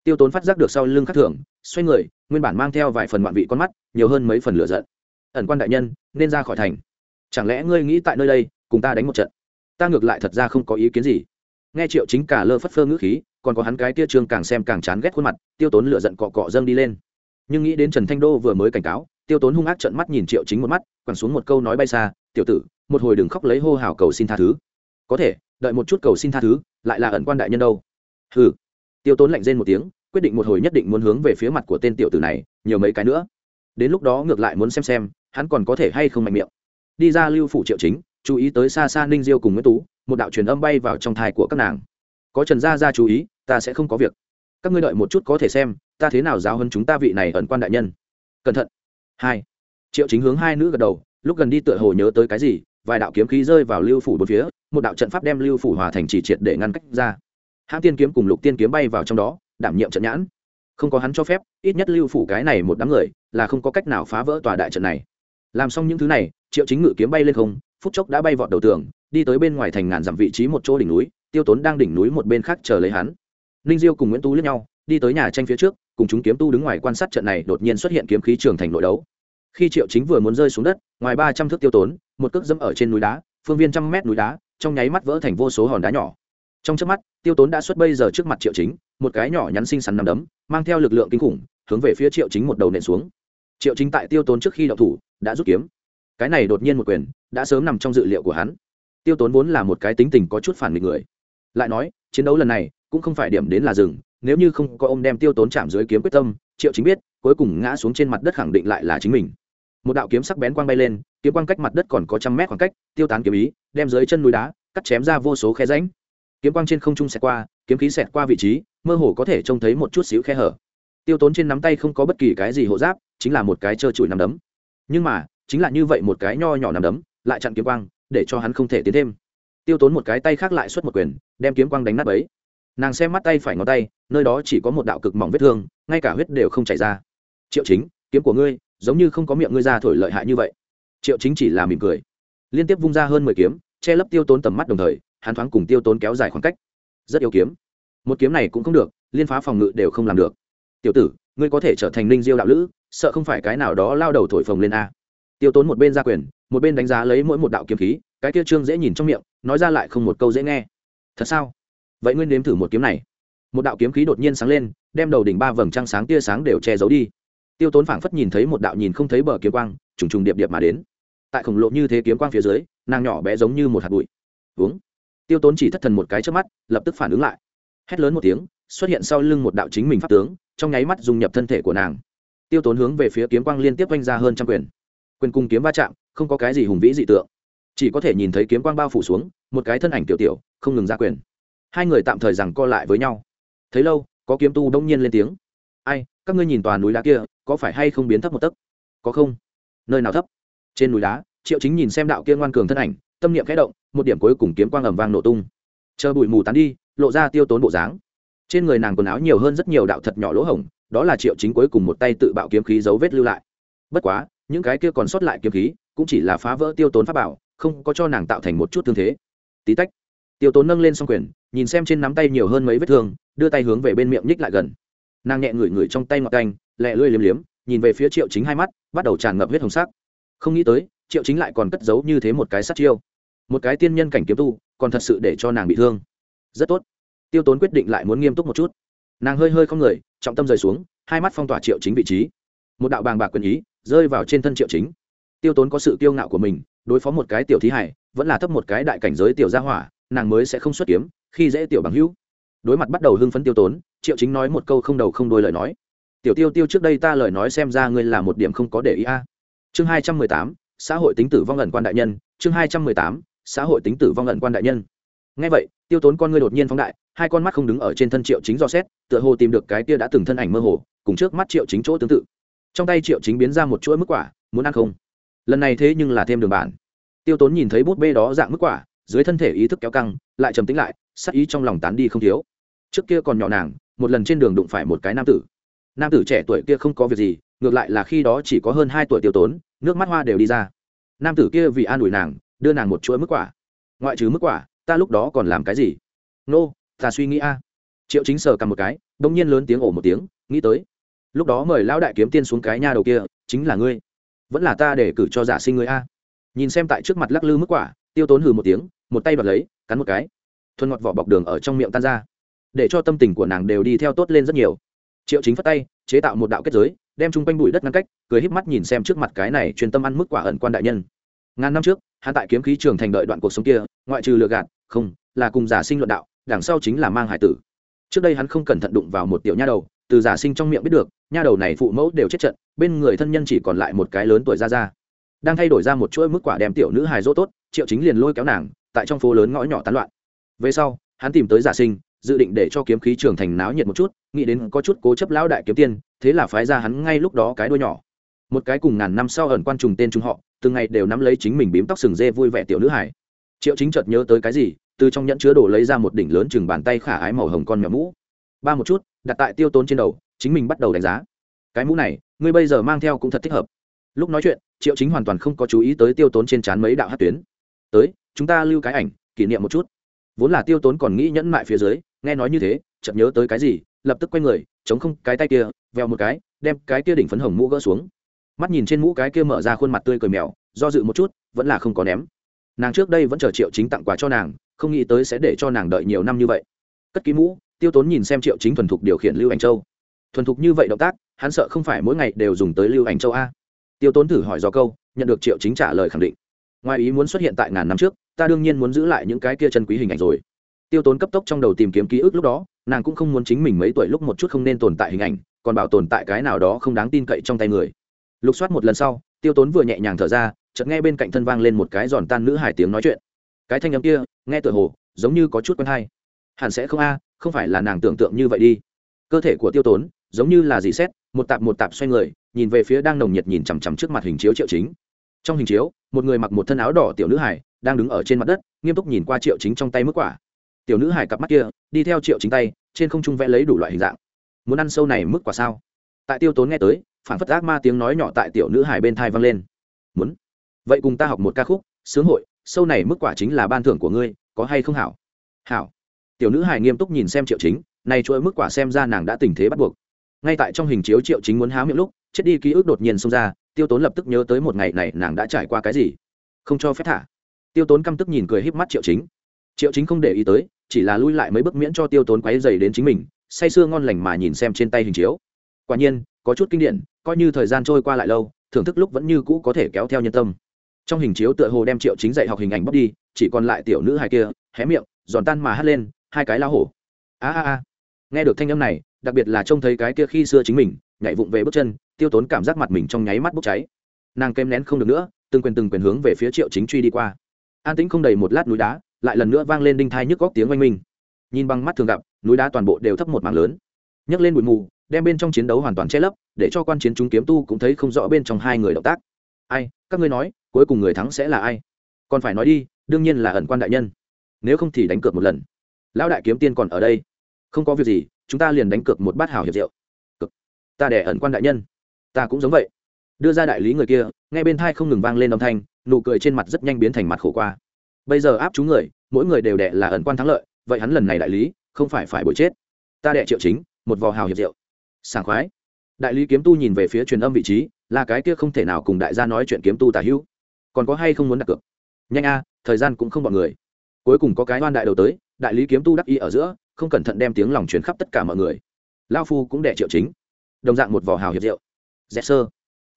Tiêu tốn phát giác được sau lưng khắc thưởng xoay người, nguyên bản mang theo vài phần ngoạn vị con mắt, nhiều hơn mấy phần lửa giận. Ẩn quan đại nhân, nên ra khỏi thành. Chẳng lẽ ngươi nghĩ tại nơi đây, cùng ta đánh một trận? Ta ngược lại thật ra không có ý kiến gì. Nghe triệu chính cả lơ phất phơ ngữ khí, còn có hắn cái tia trương càng xem càng chán ghét khuôn mặt, tiêu tốn lửa giận cọ cọ dâng đi lên. Nhưng nghĩ đến trần thanh đô vừa mới cảnh cáo, tiêu tốn hung ác trận mắt nhìn triệu chính một mắt, quẳng xuống một câu nói bay xa tiểu tử, một hồi đừng khóc lấy hô hào cầu xin tha thứ. Có thể, đợi một chút cầu xin tha thứ, lại là ẩn quan đại nhân đâu. Hừ. Tiêu tốn lạnh rên một tiếng, quyết định một hồi nhất định muốn hướng về phía mặt của tên tiểu tử này, nhiều mấy cái nữa. Đến lúc đó ngược lại muốn xem xem, hắn còn có thể hay không mạnh miệng. Đi ra lưu phủ triệu chính, chú ý tới xa xa ninh diêu cùng nguyễn tú, một đạo truyền âm bay vào trong thai của các nàng. Có trần gia ra chú ý, ta sẽ không có việc. Các ngươi đợi một chút có thể xem, ta thế nào giáo hơn chúng ta vị này ẩn quan đại nhân. Cẩn thận. Hai. Triệu chính hướng hai nữ gật đầu lúc gần đi tựa hồ nhớ tới cái gì, vài đạo kiếm khí rơi vào lưu phủ bốn phía, một đạo trận pháp đem lưu phủ hòa thành chỉ triệt để ngăn cách ra. Hãng tiên kiếm cùng lục tiên kiếm bay vào trong đó, đảm nhiệm trận nhãn. Không có hắn cho phép, ít nhất lưu phủ cái này một đám người, là không có cách nào phá vỡ tòa đại trận này. Làm xong những thứ này, triệu chính ngự kiếm bay lên không, phút chốc đã bay vọt đầu tường, đi tới bên ngoài thành ngàn dặm vị trí một chỗ đỉnh núi, tiêu tốn đang đỉnh núi một bên khác chờ lấy hắn. Ninh diêu cùng nguyễn tú lẫn nhau, đi tới nhà tranh phía trước, cùng chúng kiếm tu đứng ngoài quan sát trận này, đột nhiên xuất hiện kiếm khí trường thành nội đấu khi triệu chính vừa muốn rơi xuống đất, ngoài ba trăm thước tiêu tốn, một cước dẫm ở trên núi đá, phương viên trăm mét núi đá, trong nháy mắt vỡ thành vô số hòn đá nhỏ. Trong trước mắt, tiêu tốn đã xuất bây giờ trước mặt triệu chính, một cái nhỏ nhắn xinh xắn nằm đấm, mang theo lực lượng kinh khủng, hướng về phía triệu chính một đầu nện xuống. Triệu chính tại tiêu tốn trước khi đậu thủ, đã rút kiếm. Cái này đột nhiên một quyền, đã sớm nằm trong dự liệu của hắn. Tiêu tốn vốn là một cái tính tình có chút phản nghịch người. Lại nói, chiến đấu lần này, cũng không phải điểm đến là rừng nếu như không có ông đem tiêu tốn chạm dưới kiếm quyết tâm, triệu chính biết, cuối cùng ngã xuống trên mặt đất khẳng định lại là chính mình một đạo kiếm sắc bén quang bay lên, kiếm quang cách mặt đất còn có trăm mét khoảng cách, tiêu tán kiếm ý, đem dưới chân núi đá, cắt chém ra vô số khe ránh kiếm quang trên không trung xẹt qua, kiếm khí xẹt qua vị trí, mơ hồ có thể trông thấy một chút xíu khe hở. Tiêu tốn trên nắm tay không có bất kỳ cái gì hộ giáp, chính là một cái trơ trụi nắm đấm. Nhưng mà, chính là như vậy một cái nho nhỏ nắm đấm, lại chặn kiếm quang, để cho hắn không thể tiến thêm. Tiêu tốn một cái tay khác lại xuất một quyền, đem kiếm quang đánh nát ấy nàng xem mắt tay phải ngón tay, nơi đó chỉ có một đạo cực mỏng vết thương, ngay cả huyết đều không chảy ra. Triệu chính, kiếm của ngươi giống như không có miệng ngươi ra thổi lợi hại như vậy. Triệu chính chỉ là mỉm cười. Liên tiếp vung ra hơn mười kiếm, che lấp tiêu tốn tầm mắt đồng thời, hắn thoáng cùng tiêu tốn kéo dài khoảng cách. Rất yếu kiếm. Một kiếm này cũng không được, liên phá phòng ngự đều không làm được. Tiểu tử, ngươi có thể trở thành ninh diêu đạo lữ, sợ không phải cái nào đó lao đầu thổi phồng lên a. Tiêu tốn một bên ra quyền, một bên đánh giá lấy mỗi một đạo kiếm khí, cái kia trương dễ nhìn trong miệng, nói ra lại không một câu dễ nghe. Thật sao? Vậy ngươi nếm thử một kiếm này. Một đạo kiếm khí đột nhiên sáng lên, đem đầu đỉnh ba vầng trăng sáng tia sáng đều che giấu đi tiêu tốn phảng phất nhìn thấy một đạo nhìn không thấy bờ kiếm quang, trùng trùng điệp điệp mà đến. Tại khổng lộ như thế kiếm quang phía dưới, nàng nhỏ bé giống như một hạt bụi. Uống tiêu tốn chỉ thất thần một cái trước mắt, lập tức phản ứng lại. Hét lớn một tiếng, xuất hiện sau lưng một đạo chính mình pháp tướng, trong nháy mắt dùng nhập thân thể của nàng. Tiêu tốn hướng về phía kiếm quang liên tiếp oanh ra hơn trăm quyền. Quyền cùng kiếm va chạm, không có cái gì hùng vĩ dị tượng. Chỉ có thể nhìn thấy kiếm quang bao phủ xuống, một cái thân ảnh tiểu tiểu, không ngừng ra quyền. Hai người tạm thời rằng co lại với nhau. Thấy lâu, có kiếm tu đông nhiên lên tiếng. Ai, các ngươi nhìn tòa núi đá kia có phải hay không biến thấp một tấc? Có không? Nơi nào thấp? Trên núi đá, triệu chính nhìn xem đạo kia ngoan cường thân ảnh, tâm niệm khẽ động, một điểm cuối cùng kiếm quang ầm vang nổ tung. Chờ bụi mù tán đi, lộ ra tiêu tốn bộ dáng. Trên người nàng quần áo nhiều hơn rất nhiều đạo thật nhỏ lỗ hổng, đó là triệu chính cuối cùng một tay tự bạo kiếm khí dấu vết lưu lại. Bất quá, những cái kia còn sót lại kiếm khí, cũng chỉ là phá vỡ tiêu tốn pháp bảo, không có cho nàng tạo thành một chút thương thế. Tí tách, tiêu tốn nâng lên s o n g quyền, nhìn xem trên nắm tay nhiều hơn mấy vết thương, đưa tay hướng về bên miệng nhích lại gần. Nàng nhẹ ngửi ngửi trong tay ngọt canh lẹ lưỡi liếm liếm, nhìn về phía triệu chính hai mắt, bắt đầu tràn ngập huyết hồng sắc. Không nghĩ tới, triệu chính lại còn cất giấu như thế một cái sát chiêu. Một cái tiên nhân cảnh kiếm tu, còn thật sự để cho nàng bị thương. Rất tốt. Tiêu tốn quyết định lại muốn nghiêm túc một chút. Nàng hơi hơi không người, trọng tâm rời xuống, hai mắt phong tỏa triệu chính vị trí. Một đạo bàng bạc quyền ý, rơi vào trên thân triệu chính. Tiêu tốn có sự kiêu ngạo của mình, đối phó một cái tiểu thí hải, vẫn là thấp một cái đại cảnh giới tiểu gia hỏa, nàng mới sẽ không xuất kiếm, khi dễ tiểu bằng hữu. Đối mặt bắt đầu hưng phấn tiêu tốn, triệu chính nói một câu không đầu không đôi lời nói tiểu tiêu tiêu trước đây ta lời nói xem ra ngươi là một điểm không có để ý a. Chương hai trăm mười tám, xã hội tính tử vong ẩn quan đại nhân. Chương hai trăm mười tám, xã hội tính tử vong ẩn quan đại nhân. Ngay vậy, tiêu tốn con ngươi đột nhiên phóng đại, hai con mắt không đứng ở trên thân triệu chính do xét, tựa hồ tìm được cái kia đã từng thân ảnh mơ hồ, cùng trước mắt triệu chính chỗ tương tự. Trong tay triệu chính biến ra một chuỗi mức quả, muốn ăn không? Lần này thế nhưng là thêm đường bản. Tiêu tốn nhìn thấy bút bê đó dạng mức quả, dưới thân thể ý thức kéo căng, lại trầm tính lại, sắc ý trong lòng tán đi không thiếu. Trước kia còn nhỏ nàng, một lần trên đường đụng phải một cái nam tử nam tử trẻ tuổi kia không có việc gì ngược lại là khi đó chỉ có hơn hai tuổi tiêu tốn nước mắt hoa đều đi ra. Nam tử kia vì an ủi nàng đưa nàng một chuỗi mức quả. Ngoại trừ mức quả ta lúc đó còn làm cái gì? Nô、no, ta suy nghĩ a. Triệu chính sờ cầm một cái đ ỗ n g nhiên lớn tiếng ổ một tiếng nghĩ tới. Lúc đó mời lão đại kiếm tiên xuống cái nha đầu kia chính là ngươi. Vẫn là ta để cử cho giả sinh ngươi a. Nhìn xem tại trước mặt lắc lư mức quả tiêu tốn hừ một tiếng một tay bật lấy cắn một cái. Thuần ngọt vỏ bọc đường ở trong miệng tan ra. Để cho tâm tình của nàng đều đi theo tốt lên rất nhiều triệu chính phất tay, chế tạo một đạo kết giới, đem chung quanh bụi đất ngăn cách, cười híp mắt nhìn xem trước mặt cái này chuyên tâm ăn mức quả ẩn quan đại nhân. Ngàn năm trước, hắn tại kiếm khí trường thành đợi đoạn cuộc sống kia, ngoại trừ lừa gạt, không, là cùng giả sinh luận đạo, đằng sau chính là mang hải tử. Trước đây hắn không cẩn thận đụng vào một tiểu nha đầu, từ giả sinh trong miệng biết được, nha đầu này phụ mẫu đều chết trận, bên người thân nhân chỉ còn lại một cái lớn tuổi ra ra. Đang thay đổi ra một chuỗi mức quả đem tiểu nữ hài dỗ tốt, triệu chính liền lôi kéo nàng, tại trong phố lớn ngõ nhỏ tán loạn. Về sau, hắn tìm tới giả sinh dự định để cho kiếm khí trưởng thành náo nhiệt một chút, nghĩ đến có chút cố chấp lão đại kiếm tiên, thế là phái ra hắn ngay lúc đó cái đuôi nhỏ. Một cái cùng ngàn năm sau ẩn quan trùng tên chúng họ, từng ngày đều nắm lấy chính mình bím tóc sừng dê vui vẻ tiểu nữ hải triệu chính chợt nhớ tới cái gì, từ trong nhẫn chứa đồ lấy ra một đỉnh lớn chừng bàn tay khả ái màu hồng con mèo mũ. Ba một chút, đặt tại tiêu tốn trên đầu, chính mình bắt đầu đánh giá. Cái mũ này, ngươi bây giờ mang theo cũng thật thích hợp. Lúc nói chuyện, triệu chính hoàn toàn không có chú ý tới tiêu tốn trên trán mấy đạo hát tuyến. Tới, chúng ta lưu cái ảnh, kỷ niệm một chút. Vốn là tiêu tốn còn nghĩ nhẫn mại phía dưới nghe nói như thế, chợt nhớ tới cái gì, lập tức quay người, chống không, cái tay kia, vèo một cái, đem cái kia đỉnh phấn hồng mũ gỡ xuống. Mắt nhìn trên mũ cái kia mở ra khuôn mặt tươi cười mèo, do dự một chút, vẫn là không có ném. Nàng trước đây vẫn chờ triệu chính tặng quà cho nàng, không nghĩ tới sẽ để cho nàng đợi nhiều năm như vậy. Cất ký mũ, tiêu tốn nhìn xem triệu chính thuần thục điều khiển lưu ảnh châu. Thuần thục như vậy động tác, hắn sợ không phải mỗi ngày đều dùng tới lưu ảnh châu a. Tiêu tốn thử hỏi do câu, nhận được triệu chính trả lời khẳng định. Ngoài ý muốn xuất hiện tại ngàn năm trước, ta đương nhiên muốn giữ lại những cái kia chân quý hình ảnh rồi tiêu tốn cấp tốc trong đầu tìm kiếm ký ức lúc đó, nàng cũng không muốn chính mình mấy tuổi lúc một chút không nên tồn tại hình ảnh, còn bảo tồn tại cái nào đó không đáng tin cậy trong tay người. Lục soát một lần sau, tiêu tốn vừa nhẹ nhàng thở ra, chợt nghe bên cạnh thân vang lên một cái giòn tan nữ hải tiếng nói chuyện. Cái thanh âm kia, nghe tựa hồ, giống như có chút quen hay. Hẳn sẽ không a, không phải là nàng tưởng tượng như vậy đi. Cơ thể của tiêu tốn, giống như là dì xét, một tạp một tạp xoay người, nhìn về phía đang nồng nhiệt nhìn chằm chằm trước mặt hình chiếu triệu chính. Trong hình chiếu, một người mặc một thân áo đỏ tiểu nữ hải, đang đứng ở trên mặt đất, nghiêm túc nhìn qua triệu chính trong tay mức quả tiểu nữ hải cặp mắt kia, đi theo triệu chính tay, trên không trung vẽ lấy đủ loại hình dạng. Muốn ăn sâu này mức quả sao? Tại tiêu tốn nghe tới phản phất ác ma tiếng nói nhỏ tại tiểu nữ hải bên thai vang lên. Muốn? Vậy cùng ta học một ca khúc, sướng hội, sâu này mức quả chính là ban thưởng của ngươi, có hay không hảo? Hảo. Tiểu nữ hải nghiêm túc nhìn xem triệu chính nay chuỗi mức quả xem ra nàng đã tình thế bắt buộc. Ngay tại trong hình chiếu triệu chính muốn há miệng lúc, chết đi ký ức đột nhiên xông ra, tiêu tốn lập tức nhớ tới một ngày này nàng đã trải qua cái gì. Không cho phép thả. Tiêu tốn căm tức nhìn cười híp mắt triệu chính. Triệu chính không để ý tới chỉ là lui lại mấy bước miễn cho tiêu tốn quáy dày đến chính mình, say sưa ngon lành mà nhìn xem trên tay hình chiếu. Quả nhiên, có chút kinh điển, coi như thời gian trôi qua lại lâu, thưởng thức lúc vẫn như cũ có thể kéo theo nhân tâm. Trong hình chiếu tựa hồ đem triệu chính dạy học hình ảnh bóc đi, chỉ còn lại tiểu nữ hai kia, hé miệng, giòn tan mà hắt lên, hai cái lao hổ. A a a. Nghe được thanh âm này, đặc biệt là trông thấy cái kia khi xưa chính mình, nhảy vụng về bước chân, tiêu tốn cảm giác mặt mình trong nháy mắt bốc cháy. Nàng kem nén không được nữa, từng quyền từng quyền hướng về phía triệu chính truy đi qua. An tĩnh không đầy một lát núi đá lại lần nữa vang lên đinh thai nhức góc tiếng oanh minh. Nhìn bằng mắt thường gặp, núi đá toàn bộ đều thấp một mảng lớn. Nhấc lên bụi mù, đem bên trong chiến đấu hoàn toàn che lấp, để cho quan chiến chúng kiếm tu cũng thấy không rõ bên trong hai người động tác. Ai, các ngươi nói, cuối cùng người thắng sẽ là ai? Còn phải nói đi, đương nhiên là ẩn quan đại nhân. Nếu không thì đánh cược một lần. Lão đại kiếm tiên còn ở đây. Không có việc gì, chúng ta liền đánh cược một bát hào hiệp rượu. Cực ta để ẩn quan đại nhân. Ta cũng giống vậy. Đưa ra đại lý người kia, ngay bên thai không ngừng vang lên âm thanh, nụ cười trên mặt rất nhanh biến thành mặt khổ qua bây giờ áp chú người, mỗi người đều đệ là ẩn quan thắng lợi, vậy hắn lần này đại lý, không phải phải bội chết. Ta đệ triệu chính, một vò hào hiệp rượu. Sảng khoái. Đại lý kiếm tu nhìn về phía truyền âm vị trí, là cái kia không thể nào cùng đại gia nói chuyện kiếm tu tả hữu. Còn có hay không muốn đặt cược? Nhanh a, thời gian cũng không bọn người. Cuối cùng có cái oan đại đầu tới, đại lý kiếm tu đắc ý ở giữa, không cẩn thận đem tiếng lòng truyền khắp tất cả mọi người. Lao phu cũng đệ triệu chính. Đồng dạng một vò hào hiệp rượu. Dẹp sơ.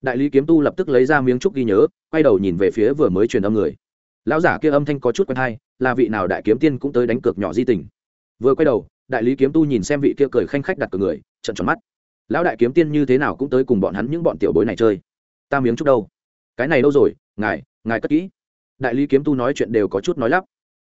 Đại lý kiếm tu lập tức lấy ra miếng trúc ghi nhớ, quay đầu nhìn về phía vừa mới truyền âm người lão giả kia âm thanh có chút quen hay là vị nào đại kiếm tiên cũng tới đánh cược nhỏ di tình. Vừa quay đầu, đại lý kiếm tu nhìn xem vị kia cười khanh khách đặt cược người trận tròn mắt. Lão đại kiếm tiên như thế nào cũng tới cùng bọn hắn những bọn tiểu bối này chơi. Ta miếng chút đâu? Cái này đâu rồi? Ngài ngài cất kỹ. Đại lý kiếm tu nói chuyện đều có chút nói lắp.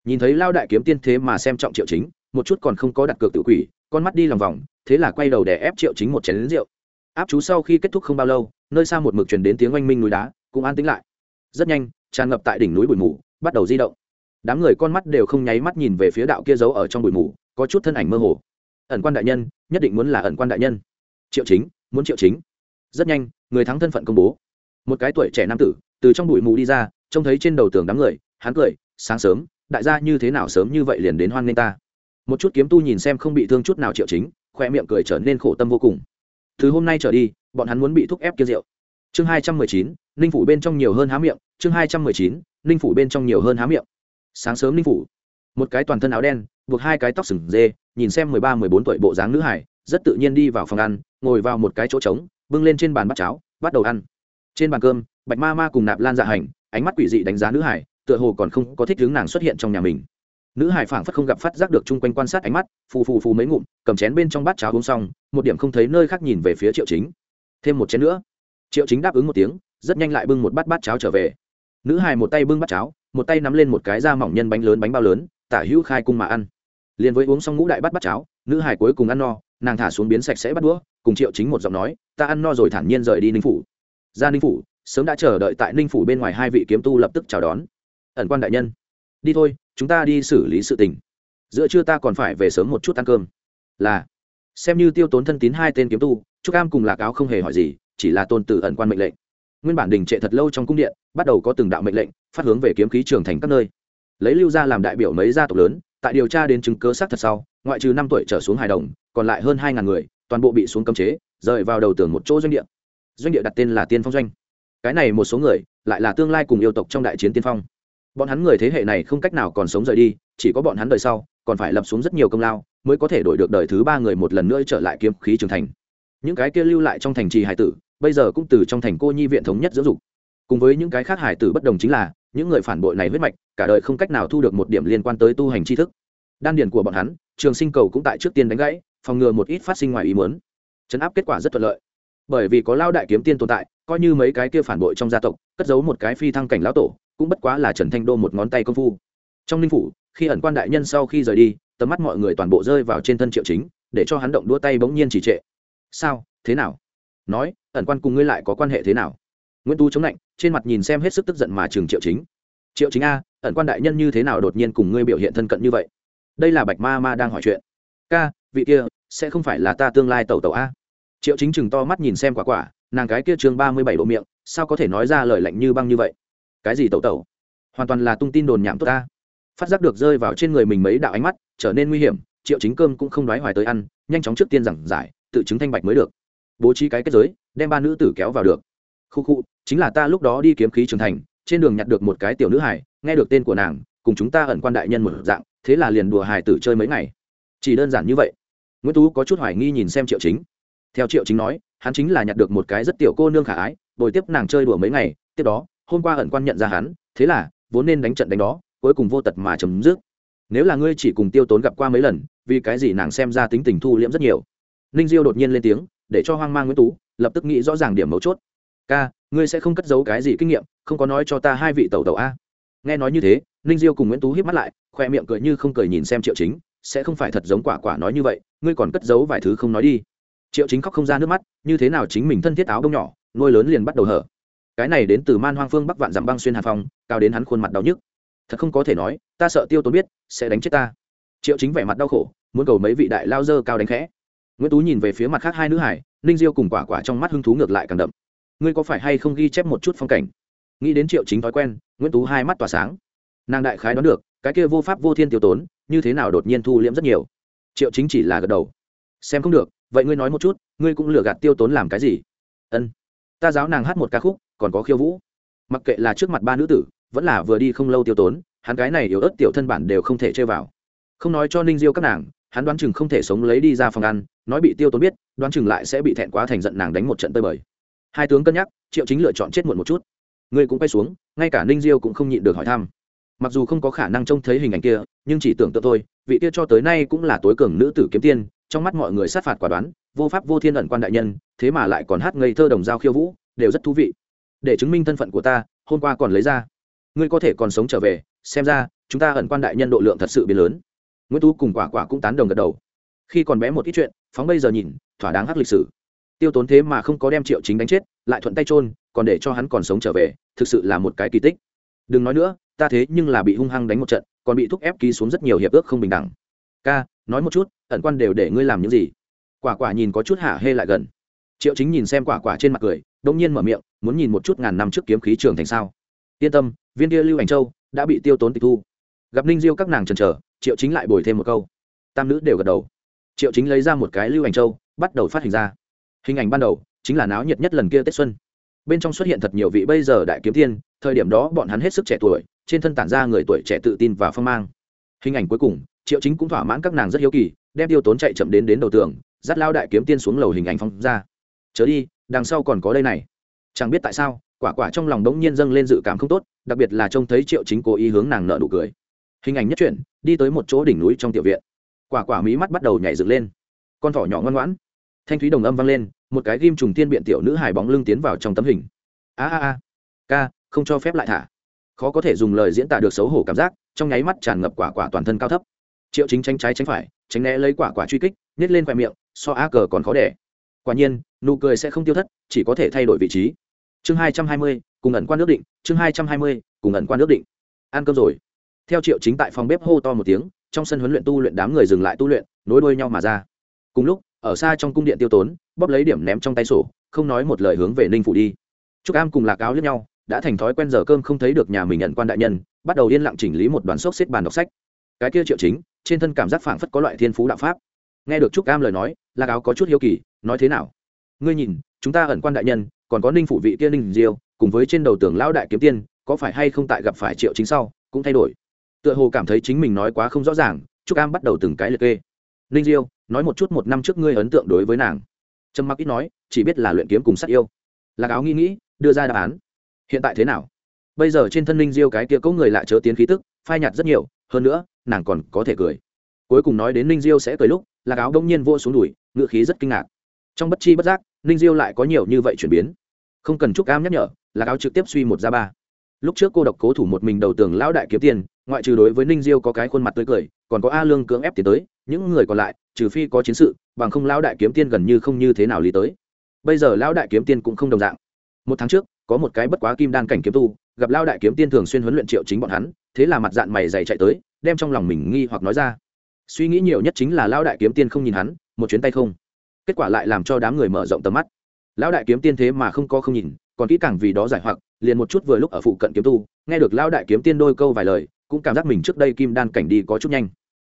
Nhìn thấy lao đại kiếm tiên thế mà xem trọng triệu chính, một chút còn không có đặt cược tự quỷ, con mắt đi lòng vòng, thế là quay đầu để ép triệu chính một chén lính rượu. Áp chú sau khi kết thúc không bao lâu, nơi xa một mực truyền đến tiếng oanh minh núi đá, cũng an tính lại. Rất nhanh tràn ngập tại đỉnh núi bụi mù, bắt đầu di động. Đám người con mắt đều không nháy mắt nhìn về phía đạo kia giấu ở trong bụi mù, có chút thân ảnh mơ hồ. Ẩn quan đại nhân, nhất định muốn là ẩn quan đại nhân. Triệu chính, muốn triệu chính. Rất nhanh, người thắng thân phận công bố. Một cái tuổi trẻ nam tử, từ trong bụi mù đi ra, trông thấy trên đầu tường đám người, hắn cười, sáng sớm, đại gia như thế nào sớm như vậy liền đến hoan nghênh ta. Một chút kiếm tu nhìn xem không bị thương chút nào triệu chính, khoe miệng cười trở nên khổ tâm vô cùng. Từ hôm nay trở đi, bọn hắn muốn bị thúc ép kia rượu. Chương hai trăm mười chín, ninh phủ bên trong nhiều hơn há miệng chương hai trăm mười chín, ninh phủ bên trong nhiều hơn há miệng. Sáng sớm ninh phủ, một cái toàn thân áo đen, buộc hai cái tóc sừng dê, nhìn xem mười ba, mười bốn tuổi bộ dáng nữ hải, rất tự nhiên đi vào phòng ăn, ngồi vào một cái chỗ trống, bưng lên trên bàn bắt cháo, bắt đầu ăn. Trên bàn cơm, bạch ma ma cùng nạp lan dạ hành, ánh mắt quỷ dị đánh giá nữ hải, tựa hồ còn không có thích hướng nàng xuất hiện trong nhà mình. Nữ hải phảng phất không gặp phát giác được chung quanh quan sát ánh mắt, phù phù phù mấy ngụm, cầm chén bên trong bát cháo uống xong, một điểm không thấy nơi khác nhìn về phía triệu chính. Thêm một chén nữa. Triệu chính đáp ứng một tiếng, rất nhanh lại bưng một bát bát cháo trở về nữ hài một tay bưng bát cháo, một tay nắm lên một cái da mỏng nhân bánh lớn bánh bao lớn, tả hữu khai cung mà ăn. Liền với uống xong ngũ đại bát bát cháo, nữ hài cuối cùng ăn no, nàng thả xuống biến sạch sẽ bắt đũa, cùng triệu chính một giọng nói, ta ăn no rồi thản nhiên rời đi ninh phủ. Ra ninh phủ, sớm đã chờ đợi tại ninh phủ bên ngoài hai vị kiếm tu lập tức chào đón. Ẩn quan đại nhân. Đi thôi, chúng ta đi xử lý sự tình. Giữa trưa ta còn phải về sớm một chút ăn cơm. Là. Xem như tiêu tốn thân tín hai tên kiếm tu, trúc am cùng lạc áo không hề hỏi gì, chỉ là tôn tử ẩn quan mệnh lệnh nguyên bản đình trệ thật lâu trong cung điện, bắt đầu có từng đạo mệnh lệnh, phát hướng về kiếm khí trường thành các nơi. Lấy lưu gia làm đại biểu mấy gia tộc lớn, tại điều tra đến chứng cớ xác thật sau, ngoại trừ năm tuổi trở xuống hài đồng, còn lại hơn hai ngàn người, toàn bộ bị xuống cấm chế, rời vào đầu tường một chỗ doanh địa. Doanh địa đặt tên là tiên phong doanh. Cái này một số người, lại là tương lai cùng yêu tộc trong đại chiến tiên phong. Bọn hắn người thế hệ này không cách nào còn sống rời đi, chỉ có bọn hắn đời sau, còn phải lập xuống rất nhiều công lao, mới có thể đổi được đời thứ ba người một lần nữa trở lại kiếm khí trưởng thành. Những cái kia lưu lại trong thành trì hải tử bây giờ cũng từ trong thành cô nhi viện thống nhất dưỡng dục. Cùng với những cái khác hải tử bất đồng chính là, những người phản bội này huyết mạch, cả đời không cách nào thu được một điểm liên quan tới tu hành tri thức. Đan điển của bọn hắn, trường sinh cầu cũng tại trước tiên đánh gãy, phòng ngừa một ít phát sinh ngoài ý muốn. Chấn áp kết quả rất thuận lợi. Bởi vì có lao đại kiếm tiên tồn tại, coi như mấy cái kia phản bội trong gia tộc, cất giấu một cái phi thăng cảnh lão tổ, cũng bất quá là trần thanh đô một ngón tay công phu. Trong ninh phủ, khi ẩn quan đại nhân sau khi rời đi, tầm mắt mọi người toàn bộ rơi vào trên thân triệu chính, để cho hắn động đua tay bỗng nhiên chỉ trệ. Sao? Thế nào? Nói, ẩn quan cùng ngươi lại có quan hệ thế nào? Nguyễn tu chống lạnh, trên mặt nhìn xem hết sức tức giận mà trường triệu chính. Triệu chính a, ẩn quan đại nhân như thế nào đột nhiên cùng ngươi biểu hiện thân cận như vậy? Đây là bạch ma ma đang hỏi chuyện. Ca, vị kia, sẽ không phải là ta tương lai tẩu tẩu a? Triệu chính chừng to mắt nhìn xem quả quả, nàng cái kia chương ba mươi bảy độ miệng, sao có thể nói ra lời lạnh như băng như vậy? Cái gì tẩu tẩu? Hoàn toàn là tung tin đồn nhảm tốt ta. Phát giác được rơi vào trên người mình mấy đạo ánh mắt, trở nên nguy hiểm, triệu chính cơm cũng không đoái hoài tới ăn, nhanh chóng trước tiên giảng giải, tự chứng thanh bạch mới được bố trí cái kết giới, đem ba nữ tử kéo vào được. Khu khu, chính là ta lúc đó đi kiếm khí trưởng thành, trên đường nhặt được một cái tiểu nữ hải nghe được tên của nàng, cùng chúng ta ẩn quan đại nhân một dạng, thế là liền đùa hải tử chơi mấy ngày. Chỉ đơn giản như vậy. Nguyễn tú có chút hoài nghi nhìn xem triệu chính. Theo triệu chính nói, hắn chính là nhặt được một cái rất tiểu cô nương khả ái, bồi tiếp nàng chơi đùa mấy ngày, tiếp đó, hôm qua ẩn quan nhận ra hắn, thế là, vốn nên đánh trận đánh đó, cuối cùng vô tật mà chấm dứt. Nếu là ngươi chỉ cùng tiêu tốn gặp qua mấy lần, vì cái gì nàng xem ra tính tình thu liễm rất nhiều? Ninh diêu đột nhiên lên tiếng để cho hoang mang nguyễn tú lập tức nghĩ rõ ràng điểm mấu chốt ca, ngươi sẽ không cất giấu cái gì kinh nghiệm, không có nói cho ta hai vị tẩu tẩu a. Nghe nói như thế, ninh diêu cùng nguyễn tú hiếp mắt lại, khoe miệng cười như không cười nhìn xem triệu chính, sẽ không phải thật giống quả quả nói như vậy, ngươi còn cất giấu vài thứ không nói đi. Triệu chính khóc không ra nước mắt, như thế nào chính mình thân thiết áo đông nhỏ, nuôi lớn liền bắt đầu hở. Cái này đến từ man hoang phương bắc vạn dặm băng xuyên hàn phong, cao đến hắn khuôn mặt đau nhức. Thật không có thể nói, ta sợ tiêu tốn biết, sẽ đánh chết ta. Triệu chính vẻ mặt đau khổ, muốn cầu mấy vị đại lao dơ cao đánh khẽ nguyễn tú nhìn về phía mặt khác hai nữ hải, ninh diêu cùng quả quả trong mắt hứng thú ngược lại càng đậm. Ngươi có phải hay không ghi chép một chút phong cảnh? Nghĩ đến triệu chính thói quen, nguyễn tú hai mắt tỏa sáng. Nàng đại khái đoán được, cái kia vô pháp vô thiên tiêu tốn, như thế nào đột nhiên thu liễm rất nhiều. Triệu chính chỉ là gật đầu. Xem không được, vậy ngươi nói một chút, ngươi cũng lừa gạt tiêu tốn làm cái gì? Ân. Ta giáo nàng hát một ca khúc, còn có khiêu vũ. Mặc kệ là trước mặt ba nữ tử, vẫn là vừa đi không lâu tiêu tốn, hắn cái này yếu ớt tiểu thân bản đều không thể chơi vào. Không nói cho ninh diêu các nàng hắn đoán chừng không thể sống lấy đi ra phòng ăn, nói bị tiêu tốn biết, đoán chừng lại sẽ bị thẹn quá thành giận nàng đánh một trận tơi bời. Hai tướng cân nhắc, triệu chính lựa chọn chết muộn một chút. Ngươi cũng quay xuống, ngay cả ninh diêu cũng không nhịn được hỏi thăm. Mặc dù không có khả năng trông thấy hình ảnh kia, nhưng chỉ tưởng tượng thôi, vị kia cho tới nay cũng là tối cường nữ tử kiếm tiên, trong mắt mọi người sát phạt quả đoán, vô pháp vô thiên ẩn quan đại nhân, thế mà lại còn hát ngây thơ đồng giao khiêu vũ, đều rất thú vị. Để chứng minh thân phận của ta, hôm qua còn lấy ra. Ngươi có thể còn sống trở về, xem ra, chúng ta ẩn quan đại nhân độ lượng thật sự biến lớn nguyễn tú cùng quả quả cũng tán đồng gật đầu. Khi còn bé một ít chuyện, phóng bây giờ nhìn, thỏa đáng hắc lịch sử. Tiêu tốn thế mà không có đem triệu chính đánh chết, lại thuận tay trôn còn để cho hắn còn sống trở về, thực sự là một cái kỳ tích. Đừng nói nữa, ta thế nhưng là bị hung hăng đánh một trận, còn bị thúc ép ký xuống rất nhiều hiệp ước không bình đẳng. Ca, nói một chút, ẩn quan đều để ngươi làm những gì? Quả quả nhìn có chút hạ hê lại gần. Triệu chính nhìn xem quả quả trên mặt cười đông nhiên mở miệng, muốn nhìn một chút ngàn năm trước kiếm khí trường thành sao. Yên tâm, viên kia lưu ảnh châu đã bị tiêu tốn tịch thu. Gặp ninh diêu các nàng trần trở triệu chính lại bồi thêm một câu. Tam nữ đều gật đầu. Triệu chính lấy ra một cái lưu ảnh châu, bắt đầu phát hình ra. Hình ảnh ban đầu chính là náo nhiệt nhất lần kia tết xuân. Bên trong xuất hiện thật nhiều vị bây giờ đại kiếm tiên, thời điểm đó bọn hắn hết sức trẻ tuổi, trên thân tản ra người tuổi trẻ tự tin và phong mang. Hình ảnh cuối cùng, triệu chính cũng thỏa mãn các nàng rất hiếu kỳ, đem tiêu tốn chạy chậm đến đến đầu tường, dắt lao đại kiếm tiên xuống lầu hình ảnh phong ra. Chớ đi, đằng sau còn có đây này. Chẳng biết tại sao, quả quả trong lòng đống nhiên dâng lên dự cảm không tốt, đặc biệt là trông thấy triệu chính cố ý hướng nàng nợ nụ cười hình ảnh nhất chuyển, đi tới một chỗ đỉnh núi trong tiểu viện. Quả quả mí mắt bắt đầu nhảy dựng lên. Con thỏ nhỏ ngoan ngoãn. Thanh thúy đồng âm vang lên, một cái ghim trùng tiên biện tiểu nữ hài bóng lưng tiến vào trong tấm hình. A a a. Ca, không cho phép lại thả. Khó có thể dùng lời diễn tả được xấu hổ cảm giác, trong nháy mắt tràn ngập quả quả toàn thân cao thấp. Triệu chính tranh trái tránh phải, tránh né lấy quả quả truy kích, nhét lên khoe miệng, so a cờ còn khó đẻ. Quả nhiên, nụ cười sẽ không tiêu thất, chỉ có thể thay đổi vị trí. Chương hai trăm hai mươi, cùng ẩn quan nước định, chương hai trăm hai mươi, cùng ẩn quan nước định. Ăn cơm rồi theo triệu chính tại phòng bếp hô to một tiếng, trong sân huấn luyện tu luyện đám người dừng lại tu luyện, nối đuôi nhau mà ra. Cùng lúc, ở xa trong cung điện tiêu tốn, bóp lấy điểm ném trong tay sổ, không nói một lời hướng về ninh phủ đi. Trúc am cùng lạc áo lẫn nhau, đã thành thói quen giờ cơm không thấy được nhà mình nhận quan đại nhân, bắt đầu yên lặng chỉnh lý một đoàn xốc xếp bàn đọc sách. Cái kia triệu chính, trên thân cảm giác phảng phất có loại thiên phú đạo pháp. Nghe được trúc am lời nói, lạc áo có chút hiếu kỳ, nói thế nào? Ngươi nhìn, chúng ta ẩn quan đại nhân, còn có ninh phủ vị kia ninh diêu, cùng với trên đầu tường lão đại kiếm tiên, có phải hay không tại gặp phải triệu chính sau, cũng thay đổi tựa hồ cảm thấy chính mình nói quá không rõ ràng, trúc am bắt đầu từng cái liệt kê. Ninh diêu, nói một chút một năm trước ngươi ấn tượng đối với nàng. Trâm mặc ít nói, chỉ biết là luyện kiếm cùng sát yêu. Lạc áo nghĩ nghĩ, đưa ra đáp án. Hiện tại thế nào? Bây giờ trên thân ninh diêu cái kia có người lại chớ tiến khí tức, phai nhạt rất nhiều, hơn nữa, nàng còn có thể cười. Cuối cùng nói đến ninh diêu sẽ cười lúc, lạc áo đông nhiên vô xuống đùi, ngựa khí rất kinh ngạc. Trong bất chi bất giác, ninh diêu lại có nhiều như vậy chuyển biến. Không cần chúc am nhắc nhở, lạc áo trực tiếp suy một ra ba. Lúc trước cô độc cố thủ một mình đầu tường lão đại kiếm tiền ngoại trừ đối với ninh diêu có cái khuôn mặt tươi cười, còn có a lương cưỡng ép tiến tới, những người còn lại, trừ phi có chiến sự, bằng không lão đại kiếm tiên gần như không như thế nào lý tới. Bây giờ lão đại kiếm tiên cũng không đồng dạng. Một tháng trước, có một cái bất quá kim đan cảnh kiếm tu, gặp lão đại kiếm tiên thường xuyên huấn luyện triệu chính bọn hắn, thế là mặt dạng mày dày chạy tới, đem trong lòng mình nghi hoặc nói ra. Suy nghĩ nhiều nhất chính là lão đại kiếm tiên không nhìn hắn, một chuyến tay không. Kết quả lại làm cho đám người mở rộng tầm mắt. Lão đại kiếm tiên thế mà không có không nhìn, còn kỹ càng vì đó giải hoặc, liền một chút vừa lúc ở phụ cận kiếm tu, nghe được lão đại kiếm tiên đôi câu vài lời cũng cảm giác mình trước đây kim đan cảnh đi có chút nhanh.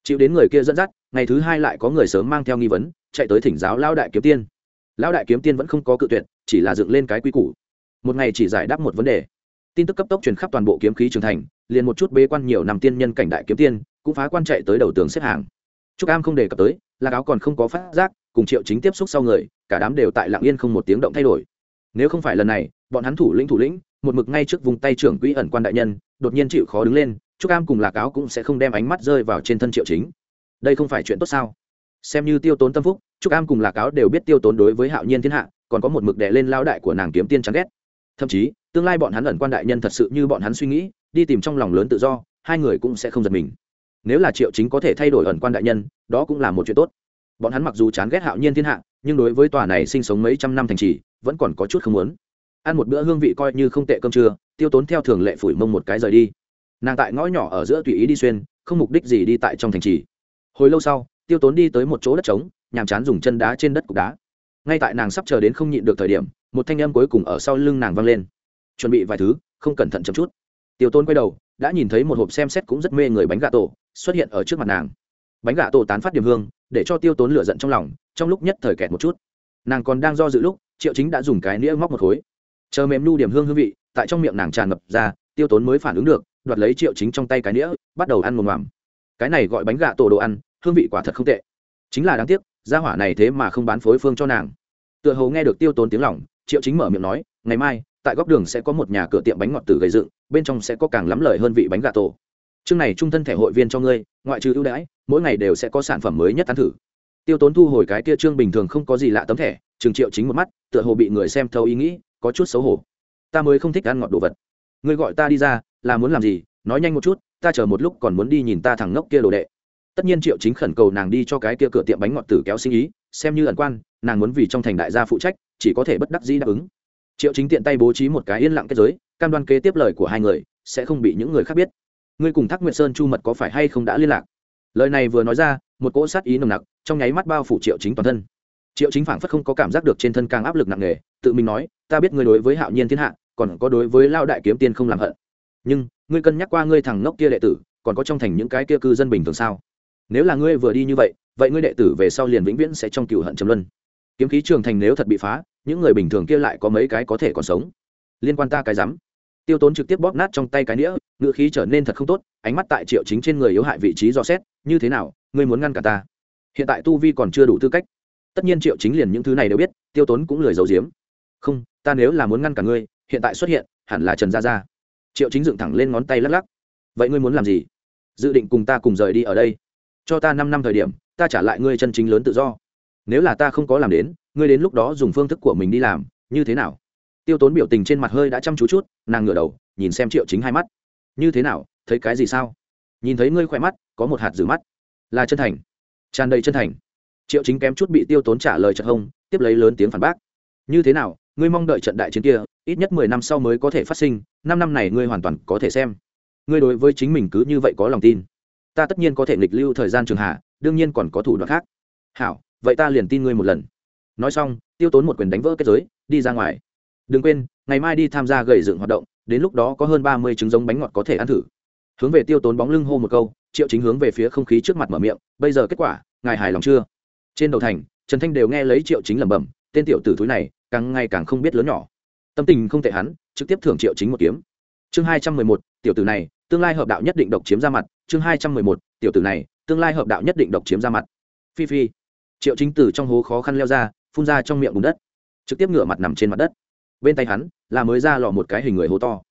Chịu đến người kia dẫn dắt, ngày thứ hai lại có người sớm mang theo nghi vấn, chạy tới thỉnh giáo lão đại kiếm tiên. Lão đại kiếm tiên vẫn không có cự tuyệt, chỉ là dựng lên cái quy củ. Một ngày chỉ giải đáp một vấn đề. Tin tức cấp tốc truyền khắp toàn bộ kiếm khí trường thành, liền một chút bế quan nhiều năm tiên nhân cảnh đại kiếm tiên, cũng phá quan chạy tới đầu tường xếp hàng. Trúc am không đề cập tới là cáo còn không có phát giác, cùng triệu chính tiếp xúc sau người, cả đám đều tại lạng yên không một tiếng động thay đổi. Nếu không phải lần này, bọn hắn thủ lĩnh thủ lĩnh, một mực ngay trước vùng tay trưởng quỹ ẩn quan đại nhân, đột nhiên chịu khó đứng lên trúc am cùng lạc áo cũng sẽ không đem ánh mắt rơi vào trên thân triệu chính. Đây không phải chuyện tốt sao? Xem như tiêu tốn tâm phúc, trúc am cùng lạc áo đều biết tiêu tốn đối với hạo nhiên thiên hạ, còn có một mực đệ lên lao đại của nàng kiếm tiên chán ghét. Thậm chí, tương lai bọn hắn ẩn quan đại nhân thật sự như bọn hắn suy nghĩ, đi tìm trong lòng lớn tự do, hai người cũng sẽ không giật mình. Nếu là triệu chính có thể thay đổi ẩn quan đại nhân, đó cũng là một chuyện tốt. Bọn hắn mặc dù chán ghét hạo nhiên thiên hạ, nhưng đối với tòa này sinh sống mấy trăm năm thành trì, vẫn còn có chút không muốn. Ăn một bữa hương vị coi như không tệ cơm trưa, tiêu tốn theo thường lệ phủi mông một cái rời đi nàng tại ngõ nhỏ ở giữa tùy ý đi xuyên, không mục đích gì đi tại trong thành trì. Hồi lâu sau, tiêu tốn đi tới một chỗ đất trống, nhàm chán dùng chân đá trên đất cục đá. Ngay tại nàng sắp chờ đến không nhịn được thời điểm, một thanh âm cuối cùng ở sau lưng nàng vang lên. Chuẩn bị vài thứ, không cẩn thận chậm chút. Tiêu tôn quay đầu, đã nhìn thấy một hộp xem xét cũng rất mê người bánh gà tổ, xuất hiện ở trước mặt nàng. Bánh gà tổ tán phát điểm hương, để cho tiêu tốn lửa giận trong lòng, trong lúc nhất thời kẹt một chút. Nàng còn đang do dự lúc, triệu chính đã dùng cái nĩa móc một khối. Chờ mềm nu điểm hương hương vị, tại trong miệng nàng tràn ngập ra, tiêu tốn mới phản ứng được đoạt lấy triệu chính trong tay cái nĩa, bắt đầu ăn mồm mòm cái này gọi bánh gà tổ đồ ăn, hương vị quả thật không tệ. Chính là đáng tiếc, gia hỏa này thế mà không bán phối phương cho nàng. Tựa hồ nghe được tiêu tốn tiếng lỏng triệu chính mở miệng nói, ngày mai, tại góc đường sẽ có một nhà cửa tiệm bánh ngọt từ gầy dựng, bên trong sẽ có càng lắm lời hơn vị bánh gà tổ. Chương này trung thân thẻ hội viên cho ngươi, ngoại trừ ưu đãi, mỗi ngày đều sẽ có sản phẩm mới nhất ăn thử. Tiêu tốn thu hồi cái kia trương bình thường không có gì lạ tấm thẻ chừng triệu chính một mắt, tựa hồ bị người xem thâu ý nghĩ, có chút xấu hổ. Ta mới không thích ăn ngọt đồ vật ngươi gọi ta đi ra, là muốn làm gì, nói nhanh một chút, ta chờ một lúc còn muốn đi nhìn ta thằng ngốc kia đồ đệ. Tất nhiên triệu chính khẩn cầu nàng đi cho cái kia cửa tiệm bánh ngọt tử kéo sinh ý, xem như ẩn quan, nàng muốn vì trong thành đại gia phụ trách, chỉ có thể bất đắc dĩ đáp ứng. Triệu chính tiện tay bố trí một cái yên lặng kết giới, cam đoan kế tiếp lời của hai người, sẽ không bị những người khác biết. Ngươi cùng thác nguyệt sơn chu mật có phải hay không đã liên lạc? Lời này vừa nói ra, một cỗ sát ý nồng nặc, trong nháy mắt bao phủ triệu chính toàn thân. Triệu chính phảng phất không có cảm giác được trên thân càng áp lực nặng nề, tự mình nói, ta biết ngươi đối với hạo nhiên thiên hạ còn có đối với lao đại kiếm tiên không làm hận. Nhưng, ngươi cân nhắc qua ngươi thằng ngốc kia đệ tử, còn có trong thành những cái kia cư dân bình thường sao? Nếu là ngươi vừa đi như vậy vậy ngươi đệ tử về sau liền vĩnh viễn sẽ trong cựu hận trầm luân. Kiếm khí trường thành nếu thật bị phá, những người bình thường kia lại có mấy cái có thể còn sống? Liên quan ta cái rắm. Tiêu tốn trực tiếp bóp nát trong tay cái nĩa ngựa khí trở nên thật không tốt, ánh mắt tại triệu chính trên người yếu hại vị trí dò xét, như thế nào, ngươi muốn ngăn cả ta? Hiện tại tu vi còn chưa đủ tư cách. Tất nhiên triệu chính liền những thứ này đều biết, tiêu tốn cũng lười giấu giếm. Không, ta nếu là muốn ngăn cả ngươi hiện tại xuất hiện, hẳn là trần gia gia. Triệu chính dựng thẳng lên ngón tay lắc lắc. Vậy ngươi muốn làm gì? Dự định cùng ta cùng rời đi ở đây. Cho ta năm năm thời điểm, ta trả lại ngươi chân chính lớn tự do. Nếu là ta không có làm đến, ngươi đến lúc đó dùng phương thức của mình đi làm, như thế nào? Tiêu tốn biểu tình trên mặt hơi đã chăm chú chút, nàng ngửa đầu, nhìn xem triệu chính hai mắt. Như thế nào? Thấy cái gì sao? Nhìn thấy ngươi khỏe mắt, có một hạt rử mắt. Là chân thành. Tràn đầy chân thành. Triệu chính kém chút bị tiêu tốn trả lời chật hông, tiếp lấy lớn tiếng phản bác. Như thế nào? Ngươi mong đợi trận đại chiến kia, ít nhất mười năm sau mới có thể phát sinh, năm năm này ngươi hoàn toàn có thể xem. Ngươi đối với chính mình cứ như vậy có lòng tin. Ta tất nhiên có thể nghịch lưu thời gian trường hạ, đương nhiên còn có thủ đoạn khác. Hảo, vậy ta liền tin ngươi một lần. Nói xong, tiêu tốn một quyền đánh vỡ kết giới, đi ra ngoài. Đừng quên, ngày mai đi tham gia gầy dựng hoạt động, đến lúc đó có hơn ba mươi trứng giống bánh ngọt có thể ăn thử. Hướng về tiêu tốn bóng lưng hô một câu, triệu chính hướng về phía không khí trước mặt mở miệng, bây giờ kết quả, ngài hài lòng chưa? Trên đầu thành, trần thanh đều nghe lấy triệu chính lẩm bẩm, tên tiểu tử thúi này càng ngày càng không biết lớn nhỏ. Tâm tình không tệ hắn, trực tiếp thưởng triệu chính một kiếm. Chương hai trăm mười một, tiểu tử này, tương lai hợp đạo nhất định độc chiếm ra mặt. Chương hai trăm mười một, tiểu tử này, tương lai hợp đạo nhất định độc chiếm ra mặt. Phi phi. Triệu chính từ trong hố khó khăn leo ra, phun ra trong miệng bùn đất. Trực tiếp ngửa mặt nằm trên mặt đất. Bên tay hắn, là mới ra lò một cái hình người hố to.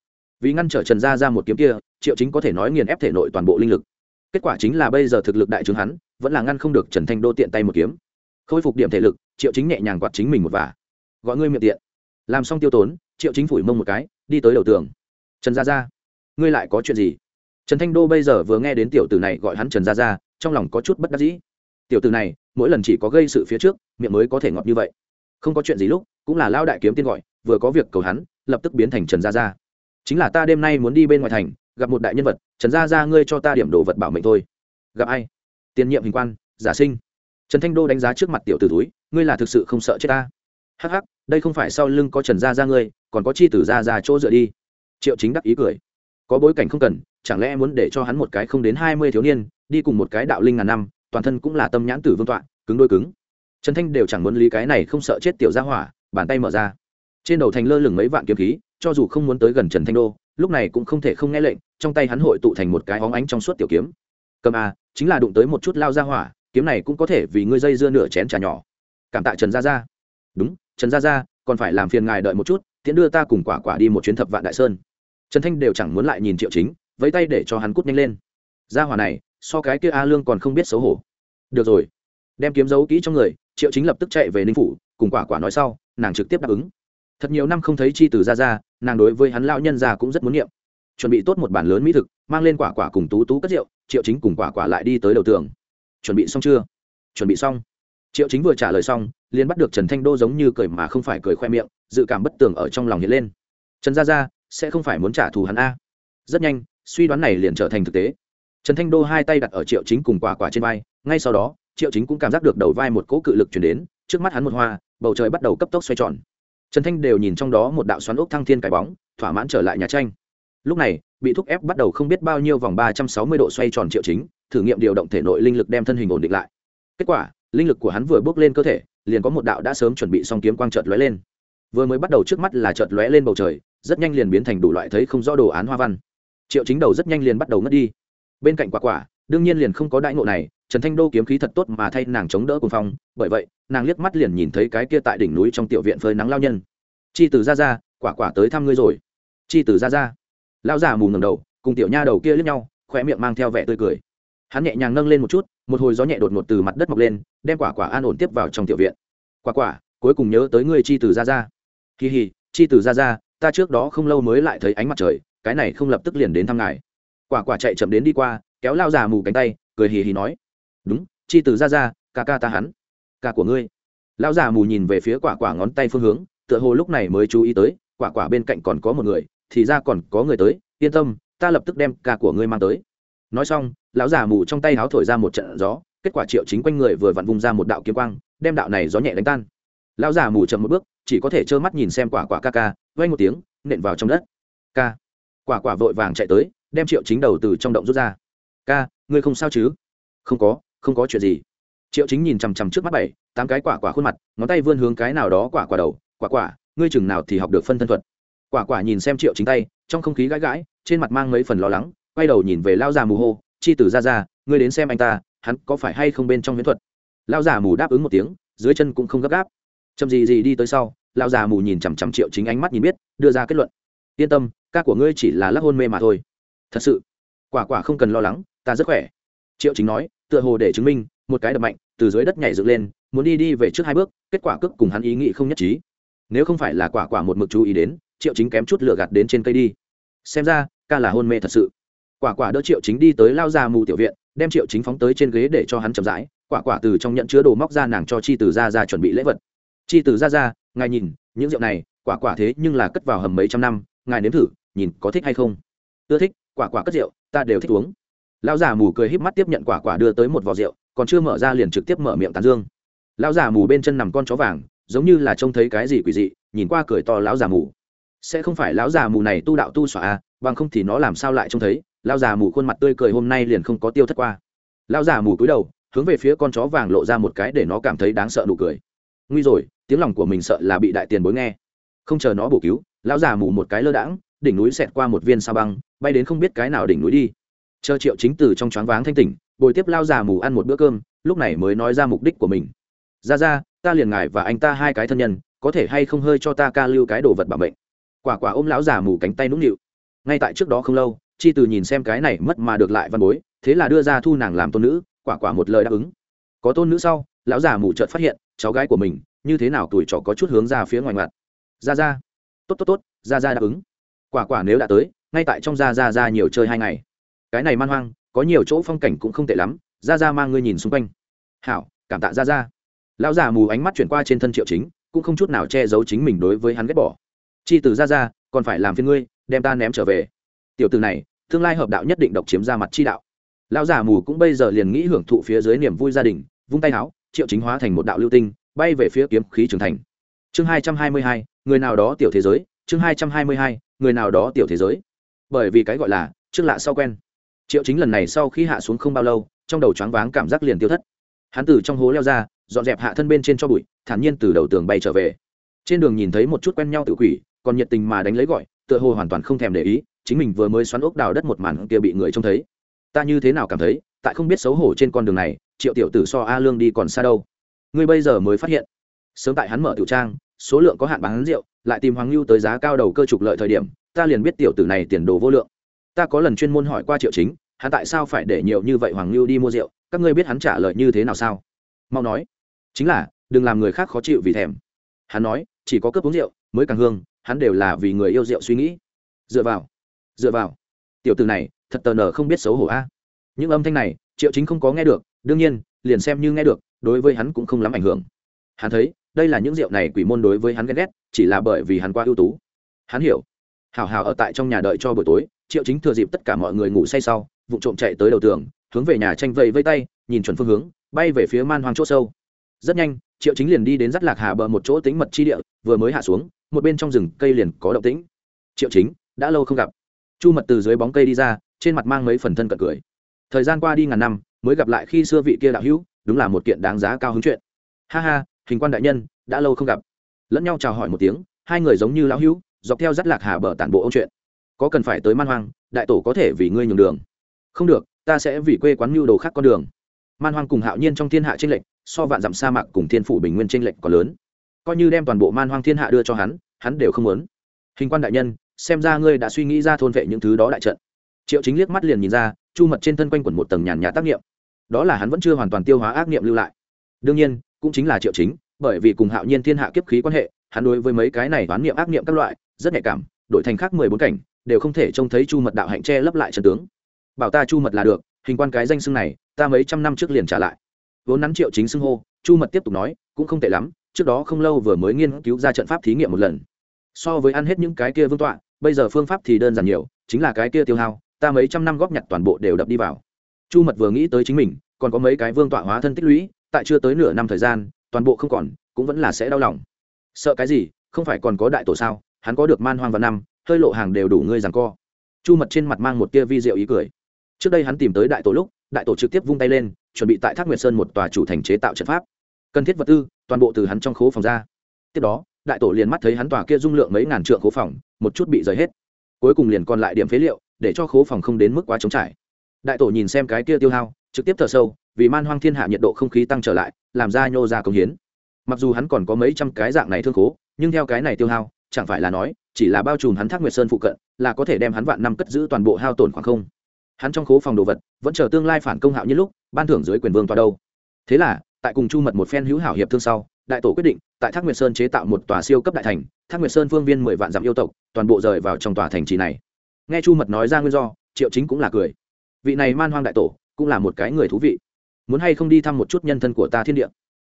Vì ngăn trở trần gia ra một kiếm kia, triệu chính có thể nói nghiền ép thể nội toàn bộ linh lực. Kết quả chính là bây giờ thực lực đại trướng hắn, vẫn là ngăn không được trần thanh đô tiện tay một kiếm. Khôi phục điểm thể lực, triệu chính nhẹ nhàng quạt chính mình một vả gọi ngươi miệng tiện. Làm xong tiêu tốn, triệu chính phủi mông một cái, đi tới đầu tường. Trần gia gia, ngươi lại có chuyện gì? Trần thanh đô bây giờ vừa nghe đến tiểu tử này gọi hắn trần gia gia, trong lòng có chút bất đắc dĩ. Tiểu tử này, mỗi lần chỉ có gây sự phía trước, miệng mới có thể ngọt như vậy. Không có chuyện gì lúc, cũng là lao đại kiếm tiên gọi, vừa có việc cầu hắn, lập tức biến thành trần gia gia. Chính là ta đêm nay muốn đi bên ngoài thành, gặp một đại nhân vật, trần gia gia ngươi cho ta điểm đồ vật bảo mệnh thôi. Gặp ai? Tiền nhiệm hình quan, giả sinh. Trần thanh đô đánh giá trước mặt tiểu t ử túi ngươi là thực sự không sợ chết ta hắc hắc, đây không phải sau lưng có trần gia ra ngươi, còn có chi tử ra ra chỗ dựa đi. Triệu chính đắc ý cười. Có bối cảnh không cần, chẳng lẽ muốn để cho hắn một cái không đến hai mươi thiếu niên, đi cùng một cái đạo linh ngàn năm, toàn thân cũng là tâm nhãn tử vương tọa, cứng đôi cứng. Trần thanh đều chẳng muốn lý cái này không sợ chết tiểu ra hỏa, bàn tay mở ra. Trên đầu thành lơ lửng mấy vạn kiếm khí, cho dù không muốn tới gần trần thanh đô, lúc này cũng không thể không nghe lệnh, trong tay hắn hội tụ thành một cái hóng ánh trong suốt tiểu kiếm. Cầm a chính là đụng tới một chút lao ra hỏa, kiếm này cũng có thể vì ngươi dây dưa nửa chén trà nhỏ. Cảm tạ trần gia gia. Đúng trần gia gia, còn phải làm phiền ngài đợi một chút, tiễn đưa ta cùng quả quả đi một chuyến thập vạn đại sơn. Trần thanh đều chẳng muốn lại nhìn triệu chính, vẫy tay để cho hắn cút nhanh lên. Gia hỏa này, so cái kia a lương còn không biết xấu hổ. Được rồi. Đem kiếm dấu kỹ trong người, triệu chính lập tức chạy về ninh phủ, cùng quả quả nói sau, nàng trực tiếp đáp ứng. Thật nhiều năm không thấy chi từ ra ra nàng đối với hắn lão nhân già cũng rất muốn niệm. Chuẩn bị tốt một bản lớn mỹ thực, mang lên quả quả cùng tú tú cất rượu, triệu chính cùng quả quả lại đi tới đầu tường. Chuẩn bị xong chưa? Chuẩn bị xong triệu chính vừa trả lời xong, liền bắt được trần thanh đô giống như cười mà không phải cười khoe miệng, dự cảm bất tường ở trong lòng hiện lên. Trần gia gia, sẽ không phải muốn trả thù hắn a? Rất nhanh, suy đoán này liền trở thành thực tế. Trần thanh đô hai tay đặt ở triệu chính cùng quả quả trên vai, ngay sau đó, triệu chính cũng cảm giác được đầu vai một cỗ cự lực chuyển đến, trước mắt hắn một hoa, bầu trời bắt đầu cấp tốc xoay tròn. Trần thanh đều nhìn trong đó một đạo xoắn ốc thăng thiên cái bóng, thỏa mãn trở lại nhà tranh. Lúc này, bị thúc ép bắt đầu không biết bao nhiêu vòng ba trăm sáu mươi độ xoay tròn triệu chính, thử nghiệm điều động thể nội linh lực đem thân hình ổn định lại. Kết quả linh lực của hắn vừa bước lên cơ thể, liền có một đạo đã sớm chuẩn bị xong kiếm quang trợt lóe lên. Vừa mới bắt đầu trước mắt là trợt lóe lên bầu trời, rất nhanh liền biến thành đủ loại thấy không rõ đồ án hoa văn. Triệu chính đầu rất nhanh liền bắt đầu ngất đi. Bên cạnh quả quả, đương nhiên liền không có đại ngộ này, trần thanh đô kiếm khí thật tốt mà thay nàng chống đỡ cùng phong, bởi vậy, nàng liếc mắt liền nhìn thấy cái kia tại đỉnh núi trong tiểu viện phơi nắng lao nhân. Chi từ ra ra quả quả tới thăm ngươi rồi. Chi từ ra ra lao già mù ngầm đầu, cùng tiểu nha đầu kia liếc nhau khoe miệng mang theo vẻ tươi cười. Hắn nhẹ nhàng nâng lên một chút, một hồi gió nhẹ đột ngột từ mặt đất mọc lên đem quả quả an ổn tiếp vào trong tiểu viện. Quả quả, cuối cùng nhớ tới ngươi chi từ ra ra kỳ hì, chi từ ra ra ta trước đó không lâu mới lại thấy ánh mặt trời, cái này không lập tức liền đến thăm ngài. Quả quả chạy chậm đến đi qua, kéo lao già mù cánh tay, cười hì hì nói. Đúng, chi từ ra ra ca ca ta hắn. Ca của ngươi. Lão già mù nhìn về phía quả quả ngón tay phương hướng, tựa hồ lúc này mới chú ý tới, quả quả bên cạnh còn có một người, thì ra còn có người tới, yên tâm, ta lập tức đem ca của ngươi mang tới. Nói xong, lão già mù trong tay háo thổi ra một trận gió kết quả triệu chính quanh người vừa vặn vung ra một đạo kiếm quang, đem đạo này gió nhẹ đánh tan. Lão già mù chậm một bước, chỉ có thể trơ mắt nhìn xem quả quả ca ca vay một tiếng, nện vào trong đất. Ca. Quả quả vội vàng chạy tới, đem triệu chính đầu từ trong động rút ra. Ca, ngươi không sao chứ? Không có không có chuyện gì. Triệu chính nhìn chằm chằm trước mắt bảy, tám cái quả quả khuôn mặt, ngón tay vươn hướng cái nào đó quả quả đầu. Quả quả, ngươi chừng nào thì học được phân thân thuật. Quả quả nhìn xem triệu chính tay, trong không khí gãi gãi, trên mặt mang mấy phần lo lắng, quay đầu nhìn về lao già mù hô, chi tử ra ra ngươi đến xem anh ta hắn có phải hay không bên trong huyễn thuật? Lão già mù đáp ứng một tiếng, dưới chân cũng không gấp gáp. Chậm gì gì đi tới sau, lão già mù nhìn chằm chằm triệu chính ánh mắt nhìn biết, đưa ra kết luận. Yên tâm, ca của ngươi chỉ là lắc hôn mê mà thôi. Thật sự, quả quả không cần lo lắng, ta rất khỏe. Triệu chính nói, tựa hồ để chứng minh, một cái đập mạnh, từ dưới đất nhảy dựng lên, muốn đi đi về trước hai bước, kết quả cước cùng hắn ý nghĩ không nhất trí. Nếu không phải là quả quả một mực chú ý đến, triệu chính kém chút lửa gạt đến trên cây đi. Xem ra, ca là hôn mê thật sự. Quả quả đỡ triệu chính đi tới lao già mù tiểu viện đem triệu chính phóng tới trên ghế để cho hắn chậm rãi, quả quả từ trong nhận chứa đồ móc ra nàng cho chi từ ra ra chuẩn bị lễ vật. Chi từ ra ra ngài nhìn, những rượu này, quả quả thế nhưng là cất vào hầm mấy trăm năm, ngài nếm thử, nhìn có thích hay không? Ưa thích, quả quả cất rượu, ta đều thích uống. Lão già mù cười híp mắt tiếp nhận quả quả đưa tới một vò rượu, còn chưa mở ra liền trực tiếp mở miệng tán dương. Lão già mù bên chân nằm con chó vàng, giống như là trông thấy cái gì quỷ dị, nhìn qua cười to lão già mù. Sẽ không phải lão già mù này tu đạo tu xỏa à bằng không thì nó làm sao lại trông thấy? Lão già mù khuôn mặt tươi cười hôm nay liền không có tiêu thất qua. Lão già mù cúi đầu, hướng về phía con chó vàng lộ ra một cái để nó cảm thấy đáng sợ nụ cười. Nguy rồi, tiếng lòng của mình sợ là bị đại tiền bối nghe. Không chờ nó bổ cứu, lão già mù một cái lơ đãng, đỉnh núi xẹt qua một viên sao băng, bay đến không biết cái nào đỉnh núi đi. Chờ triệu chính từ trong choáng váng thanh tỉnh, bồi tiếp lao già mù ăn một bữa cơm, lúc này mới nói ra mục đích của mình. Ra ra, ta liền ngài và anh ta hai cái thân nhân, có thể hay không hơi cho ta ca lưu cái đồ vật bảo mệnh. Quả quả ôm lão già mù cánh tay nũng nịu. Ngay tại trước đó không lâu chi từ nhìn xem cái này mất mà được lại văn bối, thế là đưa ra thu nàng làm tôn nữ, quả quả một lời đáp ứng. Có tôn nữ sau, lão già mù chợt phát hiện, cháu gái của mình, như thế nào tuổi trò có chút hướng ra phía ngoài mặt ra ra. Tốt tốt tốt, ra ra đáp ứng. Quả quả nếu đã tới, ngay tại trong ra ra ra nhiều chơi hai ngày. Cái này man hoang, có nhiều chỗ phong cảnh cũng không tệ lắm, ra ra mang ngươi nhìn xung quanh. Hảo, cảm tạ ra ra. Lão già mù ánh mắt chuyển qua trên thân triệu chính, cũng không chút nào che giấu chính mình đối với hắn ghét bỏ. Chi từ ra ra, còn phải làm phiên ngươi, đem ta ném trở về tiểu từ này, tương lai hợp đạo nhất định độc chiếm ra mặt chi đạo. Lão già mù cũng bây giờ liền nghĩ hưởng thụ phía dưới niềm vui gia đình, vung tay áo triệu chính hóa thành một đạo lưu tinh, bay về phía kiếm khí trưởng thành. Chương hai trăm hai mươi hai, người nào đó tiểu thế giới, chương hai trăm hai mươi hai, người nào đó tiểu thế giới. Bởi vì cái gọi là, trước lạ sau quen. Triệu chính lần này sau khi hạ xuống không bao lâu, trong đầu choáng váng cảm giác liền tiêu thất. Hắn từ trong hố leo ra, dọn dẹp hạ thân bên trên cho bụi, thản nhiên từ đầu tường bay trở về. Trên đường nhìn thấy một chút quen nhau tự quỷ, còn nhiệt tình mà đánh lấy gọi, tựa hồ hoàn toàn không thèm để ý chính mình vừa mới xoắn ốc đào đất một màn kia bị người trông thấy. Ta như thế nào cảm thấy, tại không biết xấu hổ trên con đường này, triệu tiểu tử so a lương đi còn xa đâu. Ngươi bây giờ mới phát hiện. Sớm tại hắn mở tiểu trang, số lượng có hạn bán rượu, lại tìm hoàng lưu tới giá cao đầu cơ trục lợi thời điểm, ta liền biết tiểu tử này tiền đồ vô lượng. Ta có lần chuyên môn hỏi qua triệu chính, hắn tại sao phải để nhiều như vậy hoàng lưu đi mua rượu, các ngươi biết hắn trả lời như thế nào sao? Mau nói. Chính là, đừng làm người khác khó chịu vì thèm. Hắn nói, chỉ có cướp uống rượu, mới càng hương, hắn đều là vì người yêu rượu suy nghĩ. Dựa vào dựa vào. Tiểu từ này, thật tờ nở không biết xấu hổ a. Những âm thanh này, triệu chính không có nghe được, đương nhiên, liền xem như nghe được, đối với hắn cũng không lắm ảnh hưởng. Hắn thấy, đây là những rượu này quỷ môn đối với hắn ghen ghét, chỉ là bởi vì hắn quá ưu tú. Hắn hiểu. Hào hào ở tại trong nhà đợi cho buổi tối, triệu chính thừa dịp tất cả mọi người ngủ say sau vụ trộm chạy tới đầu tường, hướng về nhà tranh vây vây tay, nhìn chuẩn phương hướng, bay về phía man hoang chỗ sâu. Rất nhanh, triệu chính liền đi đến dắt lạc hà bờ một chỗ tính mật chi địa, vừa mới hạ xuống, một bên trong rừng cây liền có động tĩnh. Triệu chính, đã lâu không gặp chu mật từ dưới bóng cây đi ra, trên mặt mang mấy phần thân cận cười. Thời gian qua đi ngàn năm, mới gặp lại khi xưa vị kia đạo hữu, đúng là một kiện đáng giá cao hứng chuyện. Ha ha, hình quan đại nhân, đã lâu không gặp. Lẫn nhau chào hỏi một tiếng, hai người giống như lão hữu, dọc theo dắt lạc hà bờ tản bộ ông chuyện. Có cần phải tới man hoang, đại tổ có thể vì ngươi nhường đường. Không được, ta sẽ vì quê quán mưu đồ khác con đường. Man hoang cùng hạo nhiên trong thiên hạ tranh lệch, so vạn dặm sa mạc cùng thiên phủ bình nguyên tranh lệch còn lớn. Coi như đem toàn bộ man hoang thiên hạ đưa cho hắn hắn đều không muốn. Hình quan đại nhân xem ra ngươi đã suy nghĩ ra thôn vệ những thứ đó đại trận. Triệu chính liếc mắt liền nhìn ra, chu mật trên thân quanh quẩn một tầng nhàn nhạt tác nghiệm đó là hắn vẫn chưa hoàn toàn tiêu hóa ác nghiệm lưu lại. Đương nhiên, cũng chính là triệu chính, bởi vì cùng hạo nhiên thiên hạ kiếp khí quan hệ, hắn đối với mấy cái này đoán niệm ác niệm các loại, rất nhạy cảm, đổi thành khác mười bốn cảnh, đều không thể trông thấy chu mật đạo hạnh che lấp lại trận tướng. Bảo ta chu mật là được, hình quan cái danh xưng này, ta mấy trăm năm trước liền trả lại. Vốn nắn triệu chính xưng hô, chu mật tiếp tục nói, cũng không tệ lắm, trước đó không lâu vừa mới nghiên cứu ra trận pháp thí nghiệm một lần. So với ăn hết những cái kia vương tọa bây giờ phương pháp thì đơn giản nhiều, chính là cái kia tiêu hao, ta mấy trăm năm góp nhặt toàn bộ đều đập đi vào. Chu mật vừa nghĩ tới chính mình, còn có mấy cái vương tọa hóa thân tích lũy, tại chưa tới nửa năm thời gian, toàn bộ không còn, cũng vẫn là sẽ đau lòng. Sợ cái gì, không phải còn có đại tổ sao, hắn có được man hoang vào năm, hơi lộ hàng đều đủ ngươi rằng co. Chu mật trên mặt mang một tia vi diệu ý cười. Trước đây hắn tìm tới đại tổ lúc, đại tổ trực tiếp vung tay lên, chuẩn bị tại thác nguyệt sơn một tòa chủ thành chế tạo trận pháp. Cần thiết vật tư, toàn bộ từ hắn trong khố phòng ra. Tiếp đó đại tổ liền mắt thấy hắn tòa kia dung lượng mấy ngàn trượng khố phòng, một chút bị rời hết. Cuối cùng liền còn lại điểm phế liệu, để cho khố phòng không đến mức quá trống trải. Đại tổ nhìn xem cái kia tiêu hao, trực tiếp thở sâu, vì man hoang thiên hạ nhiệt độ không khí tăng trở lại, làm ra nhô ra công hiến. Mặc dù hắn còn có mấy trăm cái dạng này thương khố, nhưng theo cái này tiêu hao, chẳng phải là nói, chỉ là bao trùm hắn thác nguyệt sơn phụ cận, là có thể đem hắn vạn năm cất giữ toàn bộ hao tổn khoảng không. Hắn trong khố phòng đồ vật, vẫn chờ tương lai phản công hạo như lúc, ban thưởng dưới quyền vương tòa đâu. Thế là, tại cùng chu mật một phen hữu hảo hiệp thương sau, đại tổ quyết định tại thác nguyệt sơn chế tạo một tòa siêu cấp đại thành, thác nguyệt sơn phương viên mười vạn dặm yêu tộc, toàn bộ rời vào trong tòa thành trì này. Nghe chu mật nói ra nguyên do, triệu chính cũng là cười. Vị này man hoang đại tổ, cũng là một cái người thú vị. Muốn hay không đi thăm một chút nhân thân của ta thiên địa?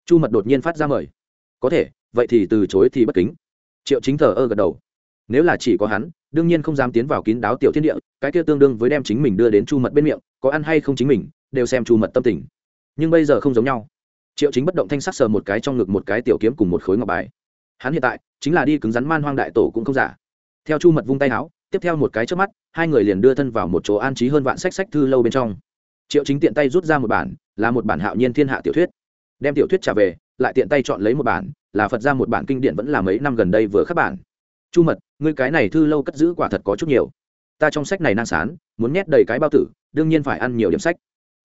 Chu mật đột nhiên phát ra mời. Có thể, vậy thì từ chối thì bất kính. Triệu chính thờ ơ gật đầu. Nếu là chỉ có hắn, đương nhiên không dám tiến vào kín đáo tiểu thiên địa, cái kia tương đương với đem chính mình đưa đến chu mật bên miệng, có ăn hay không chính mình, đều xem chu mật tâm tình. Nhưng bây giờ không giống nhau triệu chính bất động thanh sắc sờ một cái trong ngực một cái tiểu kiếm cùng một khối ngọc bài. Hắn hiện tại chính là đi cứng rắn man hoang đại tổ cũng không giả. Theo chu mật vung tay áo, tiếp theo một cái trước mắt, hai người liền đưa thân vào một chỗ an trí hơn vạn sách sách thư lâu bên trong. Triệu chính tiện tay rút ra một bản, là một bản hạo nhiên thiên hạ tiểu thuyết. Đem tiểu thuyết trả về, lại tiện tay chọn lấy một bản, là phật ra một bản kinh điển vẫn là mấy năm gần đây vừa khắc bản. Chu mật, ngươi cái này thư lâu cất giữ quả thật có chút nhiều. Ta trong sách này năng sán, muốn nhét đầy cái bao tử, đương nhiên phải ăn nhiều điểm sách.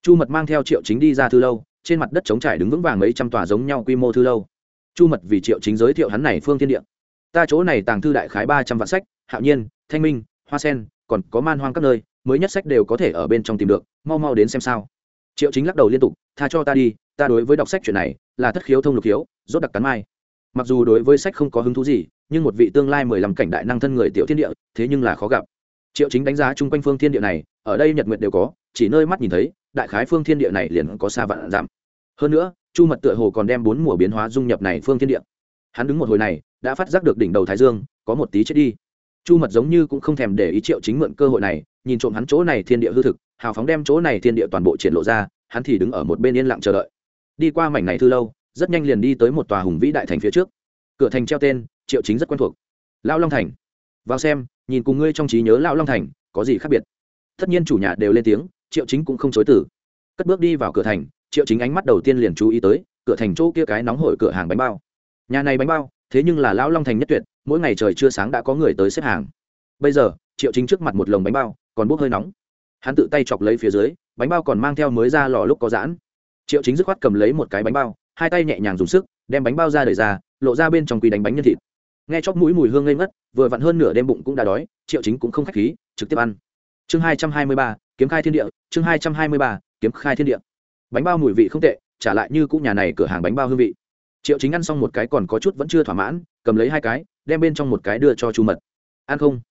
Chu mật mang theo triệu chính đi ra thư lâu trên mặt đất trống trải đứng vững vàng mấy trăm tòa giống nhau quy mô thư lâu. Chu mật vì triệu chính giới thiệu hắn này phương thiên địa. Ta chỗ này tàng thư đại khái ba trăm vạn sách, hạo nhiên, thanh minh, hoa sen, còn có man hoang các nơi, mới nhất sách đều có thể ở bên trong tìm được, mau mau đến xem sao. Triệu chính lắc đầu liên tục, tha cho ta đi, ta đối với đọc sách chuyện này là thất khiếu thông lục khiếu, rốt đặc cắn mai. Mặc dù đối với sách không có hứng thú gì, nhưng một vị tương lai mười lăm cảnh đại năng thân người tiểu thiên địa, thế nhưng là khó gặp. Triệu chính đánh giá chung quanh phương thiên địa này, ở đây nhật nguyệt đều có, chỉ nơi mắt nhìn thấy đại khái phương thiên địa này liền có xa vạn giảm. Hơn nữa, chu mật tựa hồ còn đem bốn mùa biến hóa dung nhập này phương thiên địa. Hắn đứng một hồi này, đã phát giác được đỉnh đầu thái dương, có một tí chết đi. Chu mật giống như cũng không thèm để ý triệu chính mượn cơ hội này, nhìn trộm hắn chỗ này thiên địa hư thực, hào phóng đem chỗ này thiên địa toàn bộ triển lộ ra, hắn thì đứng ở một bên yên lặng chờ đợi. Đi qua mảnh này thư lâu, rất nhanh liền đi tới một tòa hùng vĩ đại thành phía trước. Cửa thành treo tên, triệu chính rất quen thuộc. Lão long thành. Vào xem, nhìn cùng ngươi trong trí nhớ lão long thành, có gì khác biệt? Tất nhiên chủ nhà đều lên tiếng triệu chính cũng không chối từ. Cất bước đi vào cửa thành, triệu chính ánh mắt đầu tiên liền chú ý tới, cửa thành chỗ kia cái nóng hổi cửa hàng bánh bao. Nhà này bánh bao, thế nhưng là lão long thành nhất tuyệt, mỗi ngày trời chưa sáng đã có người tới xếp hàng. Bây giờ, triệu chính trước mặt một lồng bánh bao, còn bốc hơi nóng. Hắn tự tay chọc lấy phía dưới, bánh bao còn mang theo mới ra lò lúc có giãn. Triệu chính dứt khoát cầm lấy một cái bánh bao, hai tay nhẹ nhàng dùng sức, đem bánh bao ra đời ra, lộ ra bên trong quỳ đánh bánh nhân thịt. Nghe chóp mũi mùi hương ngây ngất, vừa vặn hơn nửa đêm bụng cũng đã đói, triệu chính cũng không k h á c h khí, trực tiếp ăn. Chương hai trăm hai mươi ba kiếm khai thiên địa, chương hai trăm hai mươi ba, kiếm khai thiên địa. Bánh bao mùi vị không tệ, trả lại như cũ nhà này cửa hàng bánh bao hương vị. Triệu chính ăn xong một cái còn có chút vẫn chưa thỏa mãn, cầm lấy hai cái, đem bên trong một cái đưa cho chu mật. Ăn không?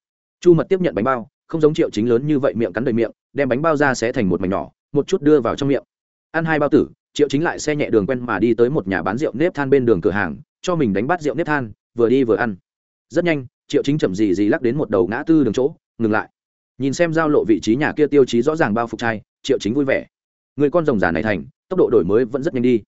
Chu mật tiếp nhận bánh bao, không giống triệu chính lớn như vậy miệng cắn đầy miệng, đem bánh bao ra xé thành một mảnh nhỏ, một chút đưa vào trong miệng. Ăn hai bao tử, triệu chính lại xe nhẹ đường quen mà đi tới một nhà bán rượu nếp than bên đường cửa hàng, cho mình đánh bắt rượu nếp than, vừa đi vừa ăn. Rất nhanh, triệu chính chậm gì gì lắc đến một đầu ngã tư đường chỗ, ngừng lại nhìn xem giao lộ vị trí nhà kia tiêu chí rõ ràng bao phục trai, triệu chính vui vẻ. Người con rồng già này thành, tốc độ đổi mới vẫn rất nhanh đi.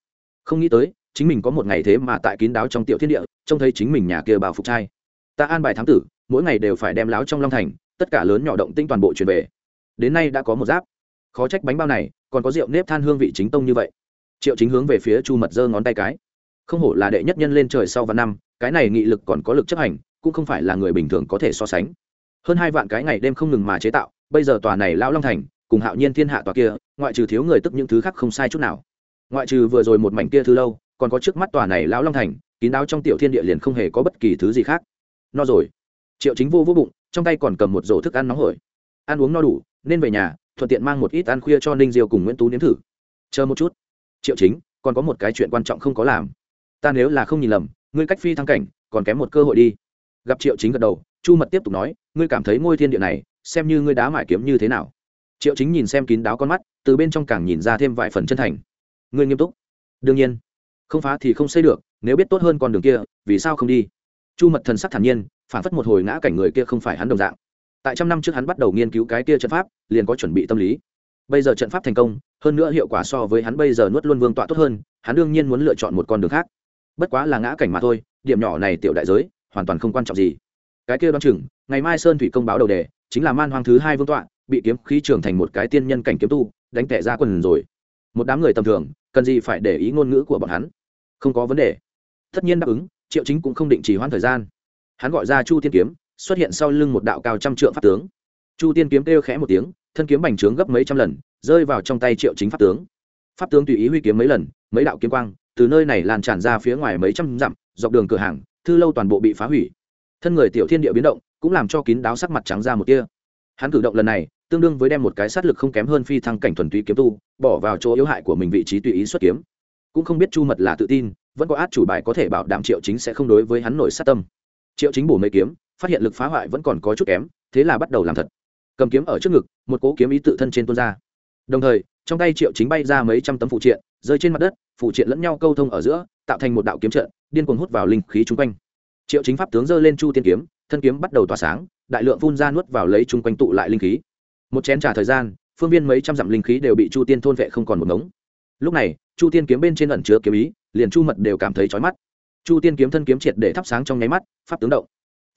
Không nghĩ tới, chính mình có một ngày thế mà tại kín đáo trong tiểu thiên địa, trông thấy chính mình nhà kia bao phục trai. Ta an bài thám tử, mỗi ngày đều phải đem láo trong long thành, tất cả lớn nhỏ động tinh toàn bộ truyền về. Đến nay đã có một giáp. Khó trách bánh bao này, còn có rượu nếp than hương vị chính tông như vậy. Triệu chính hướng về phía chu mật giơ ngón tay cái. Không hổ là đệ nhất nhân lên trời sau vạn năm, cái này nghị lực còn có lực chấp hành, cũng không phải là người bình thường có thể so sánh hơn hai vạn cái ngày đêm không ngừng mà chế tạo, bây giờ tòa này lão long thành, cùng hạo nhiên thiên hạ tòa kia, ngoại trừ thiếu người tức những thứ khác không sai chút nào. Ngoại trừ vừa rồi một mảnh kia thư lâu, còn có trước mắt tòa này lão long thành, kín đáo trong tiểu thiên địa liền không hề có bất kỳ thứ gì khác. No rồi. Triệu chính vô vô bụng, trong tay còn cầm một rổ thức ăn nóng hổi. Ăn uống no đủ, nên về nhà, thuận tiện mang một ít ăn khuya cho ninh diêu cùng nguyễn tú nếm thử. Chờ một chút. Triệu chính, còn có một cái chuyện quan trọng không có làm. Ta nếu là không nhìn lầm, ngươi cách phi thăng cảnh, còn kém một cơ hội đi. Gặp triệu chính gật đầu chu mật tiếp tục nói, ngươi cảm thấy ngôi thiên địa này, xem như ngươi đá mải kiếm như thế nào? Triệu chính nhìn xem kín đáo con mắt, từ bên trong càng nhìn ra thêm vài phần chân thành. Ngươi nghiêm túc. Đương nhiên. Không phá thì không xây được, nếu biết tốt hơn con đường kia, vì sao không đi? Chu mật thần sắc thản nhiên, phản phất một hồi ngã cảnh người kia không phải hắn đồng dạng. Tại trăm năm trước hắn bắt đầu nghiên cứu cái kia trận pháp, liền có chuẩn bị tâm lý. Bây giờ trận pháp thành công, hơn nữa hiệu quả so với hắn bây giờ nuốt luôn vương tọa tốt hơn, hắn đương nhiên muốn lựa chọn một con đường khác. Bất quá là ngã cảnh mà thôi, điểm nhỏ này tiểu đại giới, hoàn toàn không quan trọng gì cái kia đoán chừng, ngày mai sơn thủy công báo đầu đề, chính là man hoang thứ hai vương tọa, bị kiếm khí trưởng thành một cái tiên nhân cảnh kiếm tu, đánh tẻ ra quần rồi. Một đám người tầm thường, cần gì phải để ý ngôn ngữ của bọn hắn? Không có vấn đề. Tất nhiên đáp ứng, triệu chính cũng không định chỉ hoãn thời gian. Hắn gọi ra chu tiên kiếm, xuất hiện sau lưng một đạo cao trăm trượng pháp tướng. Chu tiên kiếm kêu khẽ một tiếng, thân kiếm bành trướng gấp mấy trăm lần, rơi vào trong tay triệu chính pháp tướng. Pháp tướng tùy ý huy kiếm mấy lần, mấy đạo kiếm quang, từ nơi này lan tràn ra phía ngoài mấy trăm dặm, dọc đường cửa hàng, thư lâu toàn bộ bị phá hủy thân người tiểu thiên địa biến động, cũng làm cho kín đáo sắc mặt trắng ra một kia hắn cử động lần này, tương đương với đem một cái sát lực không kém hơn phi thăng cảnh thuần túy kiếm tu, bỏ vào chỗ yếu hại của mình vị trí tùy ý xuất kiếm. Cũng không biết chu mật là tự tin, vẫn có át chủ bài có thể bảo đảm triệu chính sẽ không đối với hắn nổi sát tâm. Triệu chính bổ mấy kiếm, phát hiện lực phá hoại vẫn còn có chút kém, thế là bắt đầu làm thật. Cầm kiếm ở trước ngực, một cố kiếm ý tự thân trên tuôn ra. Đồng thời, trong tay triệu chính bay ra mấy trăm tấm phụ triện, rơi trên mặt đất, phụ triện lẫn nhau câu thông ở giữa, tạo thành một đạo kiếm trận, điên cuồng hút vào linh khí chung quanh triệu chính pháp tướng giơ lên chu tiên kiếm, thân kiếm bắt đầu tỏa sáng, đại lượng phun ra nuốt vào lấy chung quanh tụ lại linh khí. Một chén trả thời gian, phương viên mấy trăm dặm linh khí đều bị chu tiên thôn vệ không còn một ngống. Lúc này, chu tiên kiếm bên trên ẩn chứa kiếm ý, liền chu mật đều cảm thấy chói mắt. Chu tiên kiếm thân kiếm triệt để thắp sáng trong nháy mắt, pháp tướng động.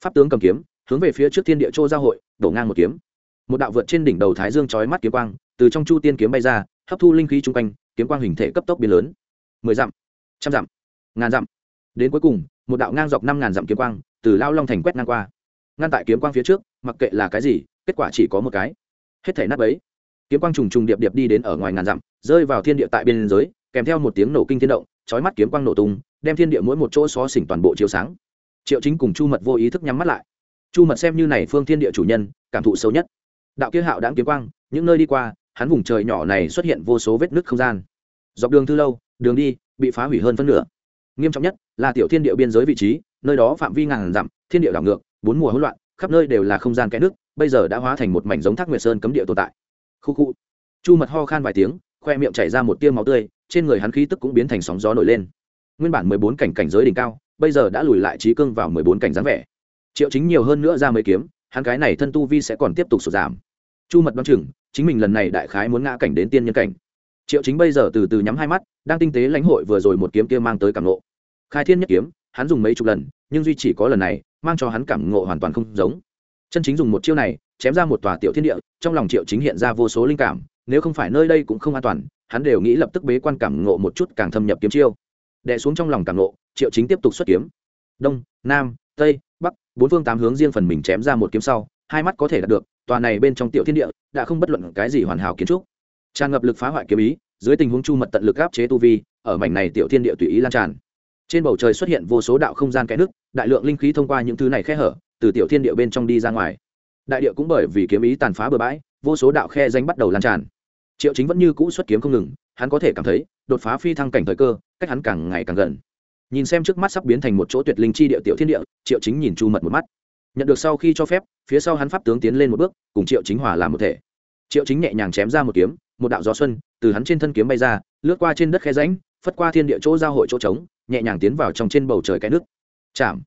Pháp tướng cầm kiếm, hướng về phía trước thiên địa châu giao hội, đổ ngang một kiếm. Một đạo vượt trên đỉnh đầu thái dương chói mắt kiếm quang, từ trong chu tiên kiếm bay ra, hấp thu linh khí chung quanh, kiếm quang hình thể cấp tốc biến lớn. Mười dặm, trăm dặm, ngàn dặm đến cuối cùng, một đạo ngang dọc năm ngàn dặm kiếm quang từ lao long thành quét ngang qua. Ngăn tại kiếm quang phía trước, mặc kệ là cái gì, kết quả chỉ có một cái. Hết thể nát ấy kiếm quang trùng trùng điệp điệp đi đến ở ngoài ngàn dặm, rơi vào thiên địa tại biên giới kèm theo một tiếng nổ kinh thiên động, chói mắt kiếm quang nổ tung, đem thiên địa mỗi một chỗ xó xỉnh toàn bộ chiếu sáng. Triệu chính cùng chu mật vô ý thức nhắm mắt lại. Chu mật xem như này phương thiên địa chủ nhân, cảm thụ sâu nhất. Đạo kia hạo đáng kiếm quang, những nơi đi qua, hắn vùng trời nhỏ này xuất hiện vô số vết nứt không gian. Dọc đường thư lâu, đường đi, bị phá hủy hơn phân nửa. Nghiêm trọng nhất là tiểu thiên địa biên giới vị trí, nơi đó phạm vi ngàn dặm, thiên địa đảo ngược, bốn mùa hỗn loạn, khắp nơi đều là không gian kẽ nước, bây giờ đã hóa thành một mảnh giống thác nguyệt sơn cấm địa tồn tại. Khu khu. Chu mật ho khan vài tiếng, khoe miệng chảy ra một tia máu tươi, trên người hắn khí tức cũng biến thành sóng gió nổi lên. Nguyên bản mười bốn cảnh cảnh giới đỉnh cao, bây giờ đã lùi lại trí cương vào mười bốn cảnh dáng vẻ. Triệu chính nhiều hơn nữa ra mấy kiếm, hắn cái này thân tu vi sẽ còn tiếp tục sụt giảm. Chu mật đoán chừng, chính mình lần này đại khái muốn ngã cảnh đến tiên nhân cảnh. Triệu chính bây giờ từ từ nhắm hai mắt, đang tinh tế lãnh hội vừa rồi một kiếm kia mang tới cảm ngộ khai thiên nhất kiếm, hắn dùng mấy chục lần, nhưng duy chỉ có lần này, mang cho hắn cảm ngộ hoàn toàn không giống. Chân chính dùng một chiêu này, chém ra một tòa tiểu thiên địa, trong lòng triệu chính hiện ra vô số linh cảm, nếu không phải nơi đây cũng không an toàn, hắn đều nghĩ lập tức bế quan cảm ngộ một chút càng thâm nhập kiếm chiêu. Đè xuống trong lòng cảm ngộ, triệu chính tiếp tục xuất kiếm. Đông, nam, tây, bắc, bốn phương tám hướng riêng phần mình chém ra một kiếm sau, hai mắt có thể đạt được, tòa này bên trong tiểu thiên địa, đã không bất luận cái gì hoàn hảo kiến trúc. Tràn ngập lực phá hoại kiếm ý, dưới tình huống chu mật tận lực áp chế tu vi, ở mảnh này tiểu thiên địa tùy ý lan tràn trên bầu trời xuất hiện vô số đạo không gian kẽ nước, đại lượng linh khí thông qua những thứ này khe hở, từ tiểu thiên địa bên trong đi ra ngoài. Đại địa cũng bởi vì kiếm ý tàn phá bừa bãi, vô số đạo khe danh bắt đầu lan tràn. Triệu chính vẫn như cũ xuất kiếm không ngừng, hắn có thể cảm thấy, đột phá phi thăng cảnh thời cơ, cách hắn càng ngày càng gần. Nhìn xem trước mắt sắp biến thành một chỗ tuyệt linh chi địa tiểu thiên địa, triệu chính nhìn chu mật một mắt. Nhận được sau khi cho phép, phía sau hắn pháp tướng tiến lên một bước, cùng triệu chính hòa làm một thể. Triệu chính nhẹ nhàng chém ra một kiếm, một đạo gió xuân, từ hắn trên thân kiếm bay ra, lướt qua trên đất khe ránh phất qua thiên địa chỗ giao hội chỗ trống, nhẹ nhàng tiến vào trong trên bầu trời cái nước. Chạm.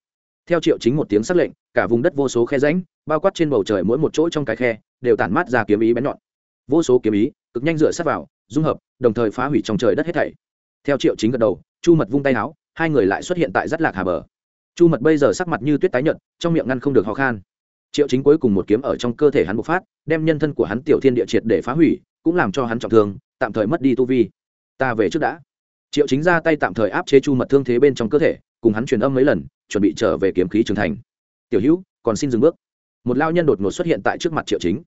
Theo triệu chính một tiếng sắc lệnh, cả vùng đất vô số khe ránh bao quát trên bầu trời mỗi một chỗ trong cái khe, đều tản mát ra kiếm ý bén nhọn. Vô số kiếm ý, cực nhanh dựa sát vào, dung hợp, đồng thời phá hủy trong trời đất hết thảy. Theo triệu chính gật đầu, chu mật vung tay áo, hai người lại xuất hiện tại rất lạc hà bờ. Chu mật bây giờ sắc mặt như tuyết tái nhợt, trong miệng ngăn không được ho khan. Triệu chính cuối cùng một kiếm ở trong cơ thể hắn bộc phát, đem nhân thân của hắn tiểu thiên địa triệt để phá hủy, cũng làm cho hắn trọng thương, tạm thời mất đi tu vi. Ta về trước đã triệu chính ra tay tạm thời áp chế chu mật thương thế bên trong cơ thể, cùng hắn truyền âm mấy lần, chuẩn bị trở về kiếm khí trưởng thành. Tiểu hữu, còn xin dừng bước. Một lao nhân đột ngột xuất hiện tại trước mặt triệu chính.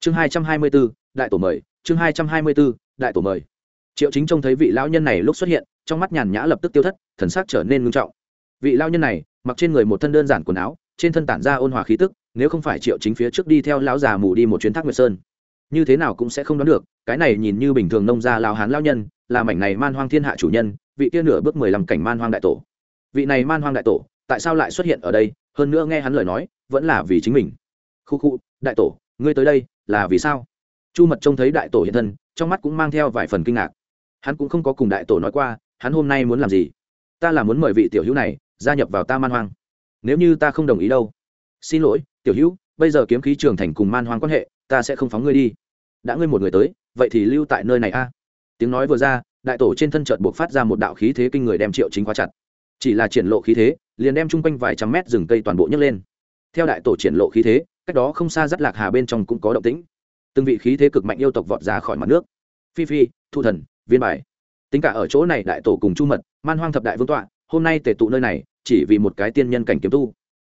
Chương hai trăm hai mươi b ố đại tổ mời, chương hai trăm hai mươi b ố đại tổ mời. Triệu chính trông thấy vị lao nhân này lúc xuất hiện, trong mắt nhàn nhã lập tức tiêu thất, thần sắc trở nên ngưng trọng. Vị lao nhân này, mặc trên người một thân đơn giản quần áo, trên thân tản ra ôn hòa khí tức, nếu không phải triệu chính phía trước đi theo lão già mù đi một chuyến thác nguyệt sơn, như thế nào cũng sẽ không đoán được, cái này nhìn như bình thường nông gia lao hán lao nhân là mảnh này man hoang thiên hạ chủ nhân, vị kia nửa bước mười lăm cảnh man hoang đại tổ. Vị này man hoang đại tổ, tại sao lại xuất hiện ở đây? Hơn nữa nghe hắn lời nói, vẫn là vì chính mình. Khu khu, đại tổ, ngươi tới đây, là vì sao? Chu mật trông thấy đại tổ hiện thân, trong mắt cũng mang theo vài phần kinh ngạc. Hắn cũng không có cùng đại tổ nói qua, hắn hôm nay muốn làm gì? Ta là muốn mời vị tiểu hữu này, gia nhập vào ta man hoang. Nếu như ta không đồng ý đâu. Xin lỗi, tiểu hữu, bây giờ kiếm khí trường thành cùng man hoang quan hệ, ta sẽ không phóng ngươi đi. Đã ngươi một người tới, vậy thì lưu tại nơi này a tiếng nói vừa ra, đại tổ trên thân trợt buộc phát ra một đạo khí thế kinh người đem triệu chính khóa chặt. Chỉ là triển lộ khí thế, liền đem chung quanh vài trăm mét rừng cây toàn bộ nhấc lên. Theo đại tổ triển lộ khí thế, cách đó không xa dắt lạc hà bên trong cũng có động tĩnh. Từng vị khí thế cực mạnh yêu tộc vọt ra khỏi mặt nước. Phi phi, thu thần, viên bài. Tính cả ở chỗ này đại tổ cùng chu mật, man hoang thập đại vương tọa, hôm nay tề tụ nơi này, chỉ vì một cái tiên nhân cảnh kiếm tu.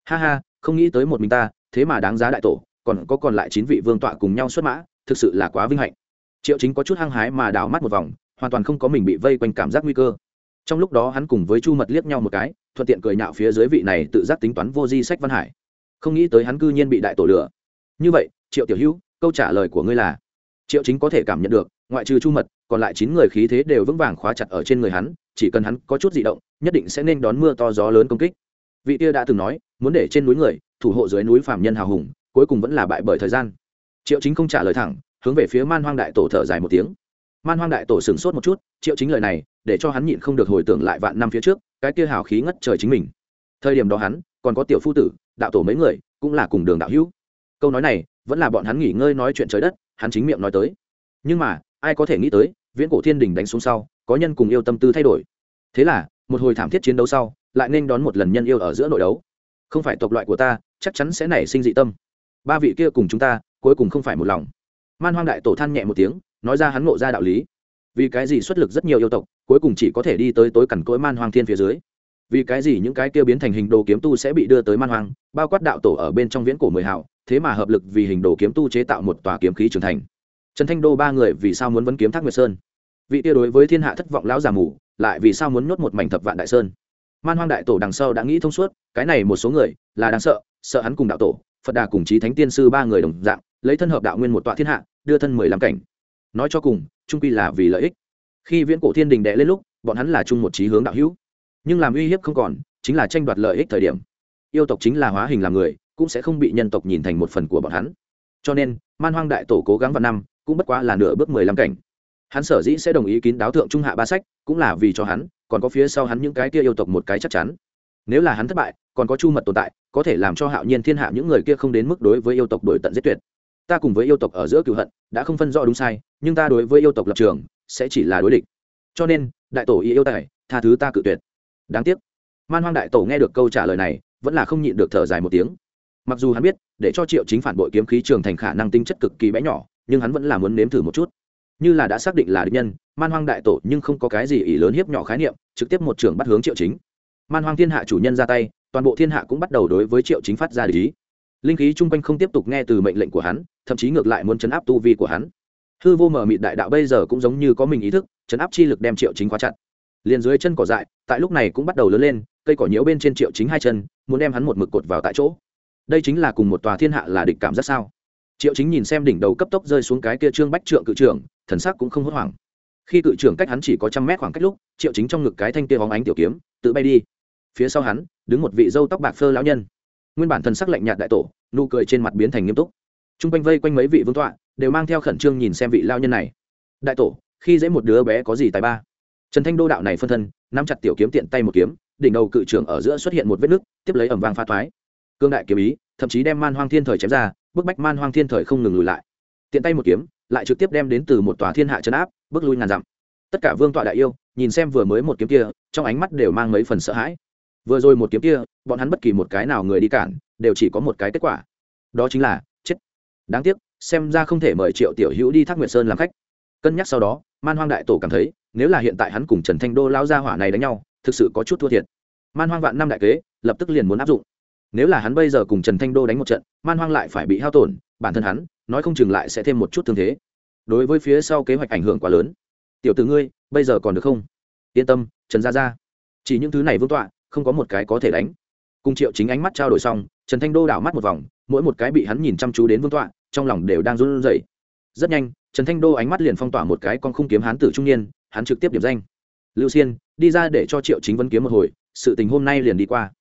Ha ha, không nghĩ tới một mình ta, thế mà đáng giá đại tổ, còn có còn lại chín vị vương tọa cùng nhau xuất mã, thực sự là quá vinh hạnh triệu chính có chút hăng hái mà đào mắt một vòng, hoàn toàn không có mình bị vây quanh cảm giác nguy cơ. Trong lúc đó hắn cùng với chu mật liếc nhau một cái, thuận tiện cười nhạo phía dưới vị này tự giác tính toán vô di sách văn hải. Không nghĩ tới hắn cư nhiên bị đại tổ lửa như vậy, triệu tiểu hữu, câu trả lời của ngươi là? Triệu chính có thể cảm nhận được, ngoại trừ chu mật, còn lại chín người khí thế đều vững vàng khóa chặt ở trên người hắn, chỉ cần hắn có chút di động, nhất định sẽ nên đón mưa to gió lớn công kích. Vị kia đã từng nói, muốn để trên núi người, thủ hộ dưới núi phạm nhân hào hùng, cuối cùng vẫn là bại bởi thời gian. Triệu chính không trả lời thẳng hướng về phía man hoang đại tổ thở dài một tiếng. Man hoang đại tổ sửng sốt một chút, triệu chính lời này, để cho hắn nhịn không được hồi tưởng lại vạn năm phía trước, cái kia hào khí ngất trời chính mình. Thời điểm đó hắn, còn có tiểu phu tử, đạo tổ mấy người, cũng là cùng đường đạo hữu. Câu nói này, vẫn là bọn hắn nghỉ ngơi nói chuyện trời đất, hắn chính miệng nói tới. Nhưng mà, ai có thể nghĩ tới, viễn cổ thiên đình đánh xuống sau, có nhân cùng yêu tâm tư thay đổi. Thế là, một hồi thảm thiết chiến đấu sau, lại nên đón một lần nhân yêu ở giữa nội đấu. Không phải tộc loại của ta, chắc chắn sẽ nảy sinh dị tâm. Ba vị kia cùng chúng ta, cuối cùng không phải một lòng man hoang đại tổ than nhẹ một tiếng, nói ra hắn ngộ ra đạo lý. Vì cái gì xuất lực rất nhiều yêu tộc, cuối cùng chỉ có thể đi tới tối cằn cỗi man hoang thiên phía dưới? Vì cái gì những cái kia biến thành hình đồ kiếm tu sẽ bị đưa tới man hoang, bao quát đạo tổ ở bên trong viễn cổ mười hào, thế mà hợp lực vì hình đồ kiếm tu chế tạo một tòa kiếm khí trưởng thành? Trần thanh đô ba người vì sao muốn vấn kiếm thác nguyệt sơn? Vị tia đối với thiên hạ thất vọng lão già mù, lại vì sao muốn nhốt một mảnh thập vạn đại sơn? Man hoang đại tổ đằng sau đã nghĩ thông suốt, cái này một số người là đáng sợ sợ hắn cùng đạo tổ, phật đà cùng chí thánh tiên sư ba người đồng dạng, lấy thân hợp đạo nguyên một tọa thiên hạ đưa thân mười lăm cảnh. Nói cho cùng, trung quy là vì lợi ích. Khi viễn cổ thiên đình đệ lên lúc, bọn hắn là chung một trí hướng đạo hữu. Nhưng làm uy hiếp không còn, chính là tranh đoạt lợi ích thời điểm. Yêu tộc chính là hóa hình làm người, cũng sẽ không bị nhân tộc nhìn thành một phần của bọn hắn. Cho nên, man hoang đại tổ cố gắng vào năm, cũng bất quá là nửa bước mười lăm cảnh. Hắn sở dĩ sẽ đồng ý kín đáo thượng trung hạ ba sách, cũng là vì cho hắn, còn có phía sau hắn những cái kia yêu tộc một cái chắc chắn. Nếu là hắn thất bại, còn có chu mật tồn tại, có thể làm cho hạo nhiên thiên hạ những người kia không đến mức đối với yêu tộc đổi tận giết tuyệt ta cùng với yêu tộc ở giữa cựu hận, đã không phân rõ đúng sai, nhưng ta đối với yêu tộc lập trường, sẽ chỉ là đối địch. Cho nên, đại tổ y yêu tài, tha thứ ta cự tuyệt. Đáng tiếc. Man hoang đại tổ nghe được câu trả lời này, vẫn là không nhịn được thở dài một tiếng. Mặc dù hắn biết, để cho triệu chính phản bội kiếm khí trường thành khả năng tinh chất cực kỳ bé nhỏ, nhưng hắn vẫn là muốn nếm thử một chút. Như là đã xác định là địch nhân, man hoang đại tổ nhưng không có cái gì ý lớn hiếp nhỏ khái niệm, trực tiếp một trường bắt hướng triệu chính. Man hoang thiên hạ chủ nhân ra tay, toàn bộ thiên hạ cũng bắt đầu đối với triệu chính phát ra ý linh khí chung quanh không tiếp tục nghe từ mệnh lệnh của hắn, thậm chí ngược lại muốn chấn áp tu vi của hắn. Hư vô mờ mịt đại đạo bây giờ cũng giống như có mình ý thức, chấn áp chi lực đem triệu chính khóa chặt. Liền dưới chân cỏ dại, tại lúc này cũng bắt đầu lớn lên, cây cỏ nhiễu bên trên triệu chính hai chân, muốn đem hắn một mực cột vào tại chỗ. Đây chính là cùng một tòa thiên hạ là địch cảm rất sao? Triệu chính nhìn xem đỉnh đầu cấp tốc rơi xuống cái kia trương bách trượng cự trưởng, thần sắc cũng không hốt hoảng. Khi cự trưởng cách hắn chỉ có trăm mét khoảng cách lúc, triệu chính trong ngực cái thanh kia hóng ánh tiểu kiếm, tự bay đi. Phía sau hắn, đứng một vị dâu tóc bạc phơ lão nhân nguyên bản thần sắc lạnh nhạt đại tổ, nụ cười trên mặt biến thành nghiêm túc. T r u n g quanh vây quanh mấy vị vương tọa, đều mang theo khẩn trương nhìn xem vị lao nhân này. Đại tổ, khi dễ một đứa bé có gì tài ba? Trần thanh đô đạo này phân thân, nắm chặt tiểu kiếm tiện tay một kiếm, đỉnh đầu cự trưởng ở giữa xuất hiện một vết nứt, tiếp lấy ẩm vàng pha thoái. Cương đại kiếm ý, thậm chí đem man hoang thiên thời chém ra, bức bách man hoang thiên thời không ngừng lùi lại. Tiện tay một kiếm, lại trực tiếp đem đến từ một tòa thiên hạ chấn áp, bước lui ngàn dặm. Tất cả vương tọa đại yêu, nhìn xem vừa mới một kiếm kia, trong ánh mắt đều mang mấy phần sợ hãi vừa rồi một kiếm kia, bọn hắn bất kỳ một cái nào người đi cản, đều chỉ có một cái kết quả. Đó chính là, chết. Đáng tiếc, xem ra không thể mời triệu tiểu hữu đi thác nguyệt sơn làm khách. Cân nhắc sau đó, man hoang đại tổ cảm thấy, nếu là hiện tại hắn cùng trần thanh đô lao ra hỏa này đánh nhau, thực sự có chút thua thiệt. Man hoang vạn năm đại kế, lập tức liền muốn áp dụng. Nếu là hắn bây giờ cùng trần thanh đô đánh một trận, man hoang lại phải bị hao tổn, bản thân hắn, nói không chừng lại sẽ thêm một chút thương thế. Đối với phía sau kế hoạch ảnh hưởng quá lớn. Tiểu từ ngươi, bây giờ còn được không? Yên tâm, trần gia gia. Chỉ những thứ này vương tọa không có một cái có thể đánh. Cùng triệu chính ánh mắt trao đổi xong, trần thanh đô đảo mắt một vòng, mỗi một cái bị hắn nhìn chăm chú đến vương tọa, trong lòng đều đang run rẩy. Rất nhanh, trần thanh đô ánh mắt liền phong tỏa một cái con khung kiếm hán tử trung niên, hắn trực tiếp điểm danh. Lưu xiên, đi ra để cho triệu chính vấn kiếm một hồi, sự tình hôm nay liền đi qua.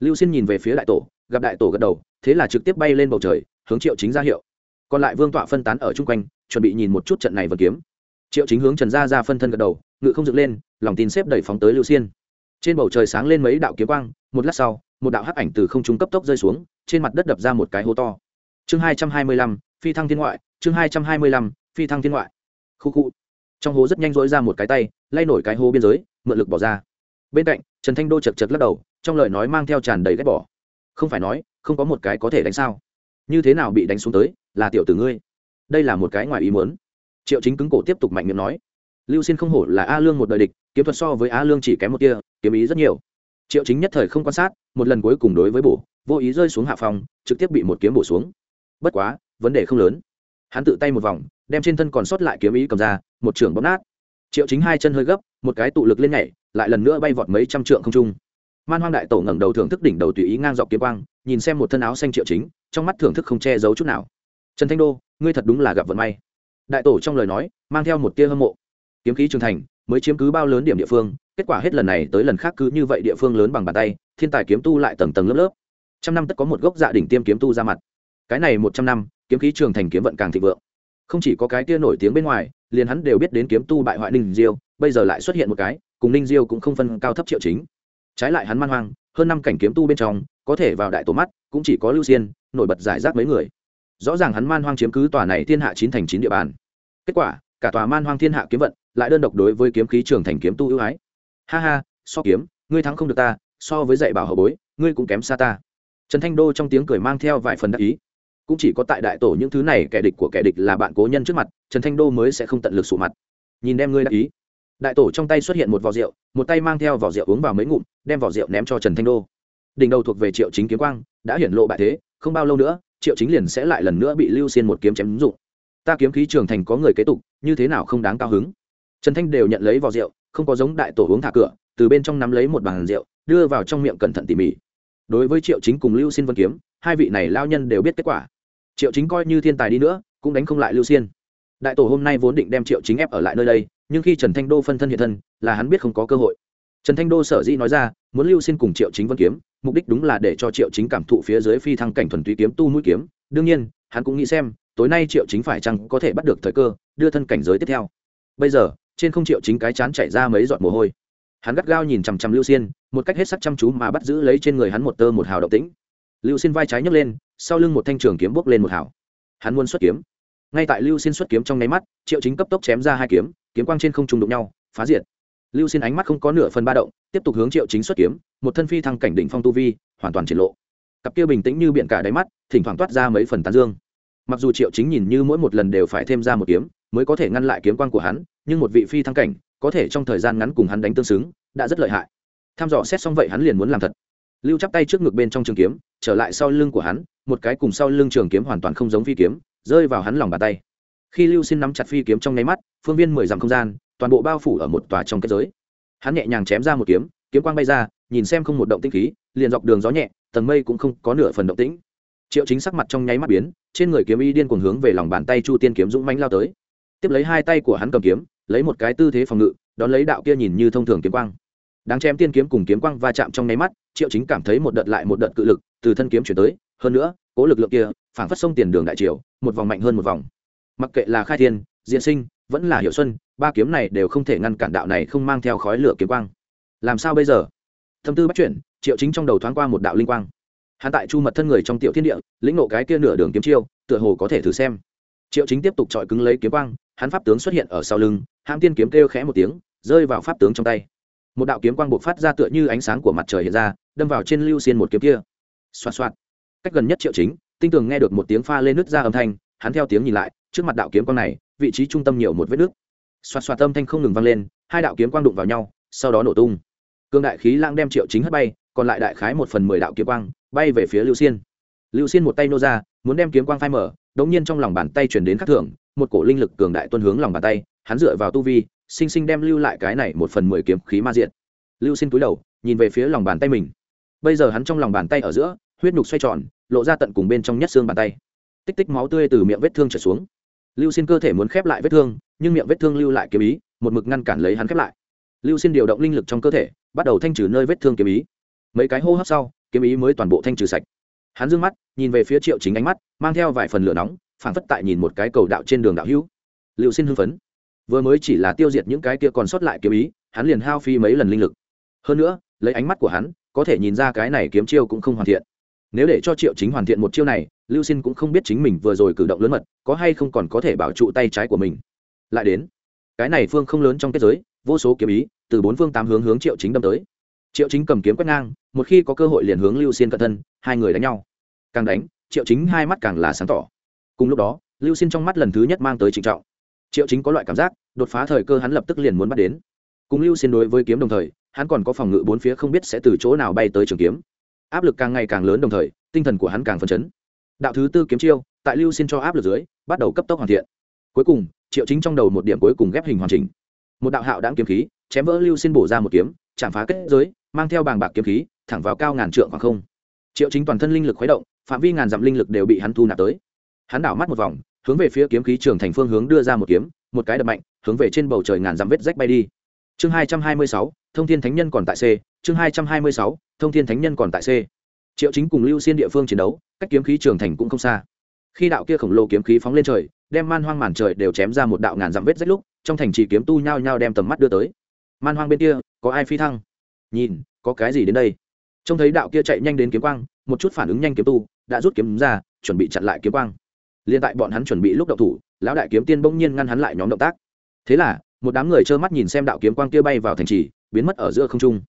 Lưu xiên nhìn về phía đại tổ, gặp đại tổ gật đầu, thế là trực tiếp bay lên bầu trời, hướng triệu chính ra hiệu. Còn lại vương tọa phân tán ở chung quanh, chuẩn bị nhìn một chút trận này vật kiếm. Triệu chính hướng trần gia ra phân thân gật đầu, ngự không dựng lên, lòng tin xếp đẩy phóng tới lưu xiên trên bầu trời sáng lên mấy đạo kiếm quang, một lát sau, một đạo hắc ảnh từ không trung cấp tốc rơi xuống, trên mặt đất đập ra một cái hố to. Chương hai trăm hai mươi lăm, phi thăng thiên ngoại, chương hai trăm hai mươi lăm, phi thăng thiên ngoại. Khu khu. Trong hố rất nhanh rỗi ra một cái tay, lay nổi cái hố biên giới, mượn lực bỏ ra. Bên cạnh, trần thanh đô chật chật lắc đầu, trong lời nói mang theo tràn đầy ghét bỏ. Không phải nói, không có một cái có thể đánh sao? Như thế nào bị đánh xuống tới, là tiểu tử ngươi? Đây là một cái ngoài ý muốn. Triệu chính cứng cổ tiếp tục mạnh miệng nói lưu xin không hổ là a lương một đời địch, kiếm thuật so với a lương chỉ kém một kia kiếm ý rất nhiều. Triệu chính nhất thời không quan sát, một lần cuối cùng đối với bổ, vô ý rơi xuống hạ phòng, trực tiếp bị một kiếm bổ xuống. Bất quá, vấn đề không lớn. Hắn tự tay một vòng, đem trên thân còn sót lại kiếm ý cầm ra, một trường bóp nát. Triệu chính hai chân hơi gấp, một cái tụ lực lên nhảy, lại lần nữa bay vọt mấy trăm trượng không trung. Man hoang đại tổ ngẩng đầu thưởng thức đỉnh đầu tùy ý ngang dọc kiếm quang, nhìn xem một thân áo xanh triệu chính, trong mắt thưởng thức không che giấu chút nào. Trần thanh đô, ngươi thật đúng là gặp vận may. Đại tổ trong lời nói, mang theo một tia hâm mộ kiếm khí Trường thành, mới chiếm cứ bao lớn điểm địa phương, kết quả hết lần này tới lần khác cứ như vậy địa phương lớn bằng bàn tay, thiên tài kiếm tu lại tầng tầng lớp lớp. Trăm năm tất có một gốc dạ đỉnh tiêm kiếm tu ra mặt. Cái này một trăm năm, kiếm khí trường thành kiếm vận càng thịnh vượng. Không chỉ có cái tia nổi tiếng bên ngoài, liền hắn đều biết đến kiếm tu bại hoại ninh diêu, bây giờ lại xuất hiện một cái, cùng ninh diêu cũng không phân cao thấp triệu chính. Trái lại hắn man hoang, hơn năm cảnh kiếm tu bên trong, có thể vào đại tổ mắt, cũng chỉ có lưu xiên, nổi bật giải rác mấy người. Rõ ràng hắn man hoang chiếm cứ tòa này thiên hạ chín thành chín địa bàn. Kết quả, cả tòa man hoang thiên hạ kiếm vận lại đơn độc đối với kiếm khí trường thành kiếm tu ưu ái. Ha ha, so kiếm, ngươi thắng không được ta, so với dạy bảo hậu bối, ngươi cũng kém xa ta. Trần thanh đô trong tiếng cười mang theo vài phần đắc ý. Cũng chỉ có tại đại tổ những thứ này, kẻ địch của kẻ địch là bạn cố nhân trước mặt, trần thanh đô mới sẽ không tận lực sụ mặt. Nhìn đem ngươi đắc ý. Đại tổ trong tay xuất hiện một vỏ rượu, một tay mang theo vỏ rượu uống vào mấy ngụm, đem vỏ rượu ném cho trần thanh đô. Đỉnh đầu thuộc về triệu chính kiếm quang, đã hiển lộ bại thế, không bao lâu nữa, triệu chính liền sẽ lại lần nữa bị lưu xiên một kiếm chém ứng dụng. Ta kiếm khí trường thành có người kế tục, như thế nào không đáng cao hứng? Trần thanh đều nhận lấy vỏ rượu, không có giống đại tổ uống thả cửa, từ bên trong nắm lấy một bàn rượu, đưa vào trong miệng cẩn thận tỉ mỉ. Đối với triệu chính cùng lưu xin vân kiếm, hai vị này lao nhân đều biết kết quả. Triệu chính coi như thiên tài đi nữa, cũng đánh không lại lưu xiên. Đại tổ hôm nay vốn định đem triệu chính ép ở lại nơi đây, nhưng khi trần thanh đô phân thân hiện thân, là hắn biết không có cơ hội. Trần thanh đô sở dĩ nói ra, muốn lưu xin cùng triệu chính vân kiếm, mục đích đúng là để cho triệu chính cảm thụ phía dưới phi thăng cảnh thuần túy kiếm tu mũi kiếm. Đương nhiên, hắn cũng nghĩ xem, tối nay triệu chính phải chăng có thể bắt được thời cơ, đưa thân cảnh giới tiếp theo. Bây giờ trên không triệu chính cái chán chảy ra mấy giọt mồ hôi. Hắn gắt gao nhìn chằm chằm lưu xiên, một cách hết sắc chăm chú mà bắt giữ lấy trên người hắn một tơ một hào động tĩnh. Lưu xiên vai trái nhấc lên, sau lưng một thanh trường kiếm bốc lên một hào. Hắn muốn xuất kiếm. Ngay tại lưu xiên xuất kiếm trong nháy mắt, triệu chính cấp tốc chém ra hai kiếm kiếm quang trên không trùng đụng nhau, phá diệt. Lưu xiên ánh mắt không có nửa phần ba động, tiếp tục hướng triệu chính xuất kiếm, một thân phi thăng cảnh đỉnh phong tu vi, hoàn toàn triển lộ. Cặp kia bình tĩnh như biển cả đáy mắt, thỉnh thoảng toát ra mấy phần tán dương. Mặc dù triệu chính nhìn như mỗi một lần đều phải thêm ra một kiếm, mới có thể ngăn lại kiếm quang của hắn nhưng một vị phi thăng cảnh, có thể trong thời gian ngắn cùng hắn đánh tương xứng, đã rất lợi hại. Tham dò xét xong vậy hắn liền muốn làm thật. Lưu chắp tay trước ngực bên trong trường kiếm, trở lại sau lưng của hắn, một cái cùng sau lưng trường kiếm hoàn toàn không giống phi kiếm, rơi vào hắn lòng bàn tay. Khi lưu xin nắm chặt phi kiếm trong nháy mắt, phương viên mười dặm không gian, toàn bộ bao phủ ở một tòa trong kết giới. Hắn nhẹ nhàng chém ra một kiếm kiếm quang bay ra, nhìn xem không một động tinh khí, liền dọc đường gió nhẹ, tầng mây cũng không có nửa phần động tĩnh. Triệu chính sắc mặt trong nháy mắt biến, trên người kiếm y điên cuồng hướng về lòng bàn tay chu tiên kiếm dũng mánh lao tới tiếp lấy hai tay của hắn cầm kiếm, lấy một cái tư thế phòng ngự, đón lấy đạo kia nhìn như thông thường kiếm quang. Đáng chém tiên kiếm cùng kiếm quang va chạm trong nháy mắt, triệu chính cảm thấy một đợt lại một đợt cự lực từ thân kiếm chuyển tới, hơn nữa, cố lực lượng kia phản phát sông tiền đường đại triều, một vòng mạnh hơn một vòng. Mặc kệ là khai thiên, diễn sinh, vẫn là hiệu xuân, ba kiếm này đều không thể ngăn cản đạo này không mang theo khói lửa kiếm quang. Làm sao bây giờ? Thâm tư bắt chuyển triệu chính trong đầu thoáng qua một đạo linh quang. Hắn tại chu mật thân người trong tiểu thiên địa, lĩnh nộ cái kia nửa đường kiếm chiêu, tựa hồ có thể thử xem. Triệu chính tiếp tục chọi cứng lấy kiếm quang hắn pháp tướng xuất hiện ở sau lưng, hãm tiên kiếm kêu khẽ một tiếng, rơi vào pháp tướng trong tay. Một đạo kiếm quang bộc phát ra tựa như ánh sáng của mặt trời hiện ra, đâm vào trên lưu xiên một kiếm kia. Xoạt xoạt. Cách gần nhất triệu chính, tinh tường nghe được một tiếng pha lên nứt ra âm thanh, hắn theo tiếng nhìn lại, trước mặt đạo kiếm quang này, vị trí trung tâm nhiều một vết nứt. Xoạt xoạt âm thanh không ngừng vang lên, hai đạo kiếm quang đụng vào nhau, sau đó nổ tung. Cương đại khí lang đem triệu chính hất bay, còn lại đại khái một phần mười đạo kiếm quang bay về phía lưu xiên. Lưu xiên một tay nô ra, muốn đem kiếm quang phai mở đống nhiên trong lòng bàn tay truyền đến khắc thường một cổ linh lực cường đại tuân hướng lòng bàn tay, hắn dựa vào tu vi, sinh sinh đem lưu lại cái này một phần mười kiếm khí ma diện. Lưu xin túi đầu, nhìn về phía lòng bàn tay mình. Bây giờ hắn trong lòng bàn tay ở giữa, huyết nhục xoay tròn, lộ ra tận cùng bên trong nhất xương bàn tay. Tích tích máu tươi từ miệng vết thương trở xuống. Lưu xin cơ thể muốn khép lại vết thương, nhưng miệng vết thương lưu lại kiếm ý, một mực ngăn cản lấy hắn khép lại. Lưu xin điều động linh lực trong cơ thể, bắt đầu thanh trừ nơi vết thương kiếm ý. Mấy cái hô hấp sau, kiếm ý mới toàn bộ thanh trừ sạch hắn d ư ơ n g mắt, nhìn về phía triệu chính ánh mắt, mang theo vài phần lửa nóng, phảng phất tại nhìn một cái cầu đạo trên đường đạo hữu. Liệu xin hưng phấn. Vừa mới chỉ là tiêu diệt những cái kia còn sót lại kiếm ý, hắn liền hao phi mấy lần linh lực. Hơn nữa, lấy ánh mắt của hắn, có thể nhìn ra cái này kiếm chiêu cũng không hoàn thiện. Nếu để cho triệu chính hoàn thiện một chiêu này, lưu xin cũng không biết chính mình vừa rồi cử động lớn mật, có hay không còn có thể bảo trụ tay trái của mình. Lại đến, cái này phương không lớn trong kết giới, vô số kiếm ý, từ bốn phương tám hướng hướng triệu chính đâm tới triệu chính cầm kiếm quét ngang, một khi có cơ hội liền hướng lưu xiên cận thân, hai người đánh nhau. Càng đánh, triệu chính hai mắt càng là sáng tỏ. Cùng lúc đó, lưu xiên trong mắt lần thứ nhất mang tới trịnh trọng. Triệu chính có loại cảm giác, đột phá thời cơ hắn lập tức liền muốn bắt đến. Cùng lưu xiên đối với kiếm đồng thời, hắn còn có phòng ngự bốn phía không biết sẽ từ chỗ nào bay tới trường kiếm. Áp lực càng ngày càng lớn đồng thời, tinh thần của hắn càng phấn chấn. Đạo thứ tư kiếm chiêu, tại lưu xin cho áp lực dưới, bắt đầu cấp tốc hoàn thiện. Cuối cùng, triệu chính trong đầu một điểm cuối cùng ghép hình hoàn chỉnh. Một đạo hạo đáng kiếm khí, chém vỡ lưu xin bổ ra một kiếm, chạm phá kết giới mang theo bàng bạc kiếm khí, thẳng vào cao ngàn trượng khoảng không. Triệu chính toàn thân linh lực khuấy động, phạm vi ngàn dặm linh lực đều bị hắn thu nạp tới. Hắn đảo mắt một vòng, hướng về phía kiếm khí trường thành phương hướng đưa ra một kiếm, một cái đập mạnh, hướng về trên bầu trời ngàn dặm vết rách bay đi. Chương hai trăm hai mươi sáu, thông thiên thánh nhân còn tại c. Chương hai trăm hai mươi sáu, thông thiên thánh nhân còn tại c. Triệu chính cùng lưu xuyên địa phương chiến đấu, cách kiếm khí trường thành cũng không xa. Khi đạo kia khổng lồ kiếm khí phóng lên trời, đem man hoang màn trời đều chém ra một đạo ngàn dặm vết rách lúc, trong thành trì kiếm tu nhao nhao đem tầm mắt đưa tới. Man hoang bên kia, có ai phi thăng? Nhìn, có cái gì đến đây? Trông thấy đạo kia chạy nhanh đến kiếm quang, một chút phản ứng nhanh kiếm tu, đã rút kiếm ra, chuẩn bị chặn lại kiếm quang. Liên tại bọn hắn chuẩn bị lúc đậu thủ, lão đại kiếm tiên bỗng nhiên ngăn hắn lại nhóm động tác. Thế là, một đám người trơ mắt nhìn xem đạo kiếm quang kia bay vào thành trì, biến mất ở giữa không trung.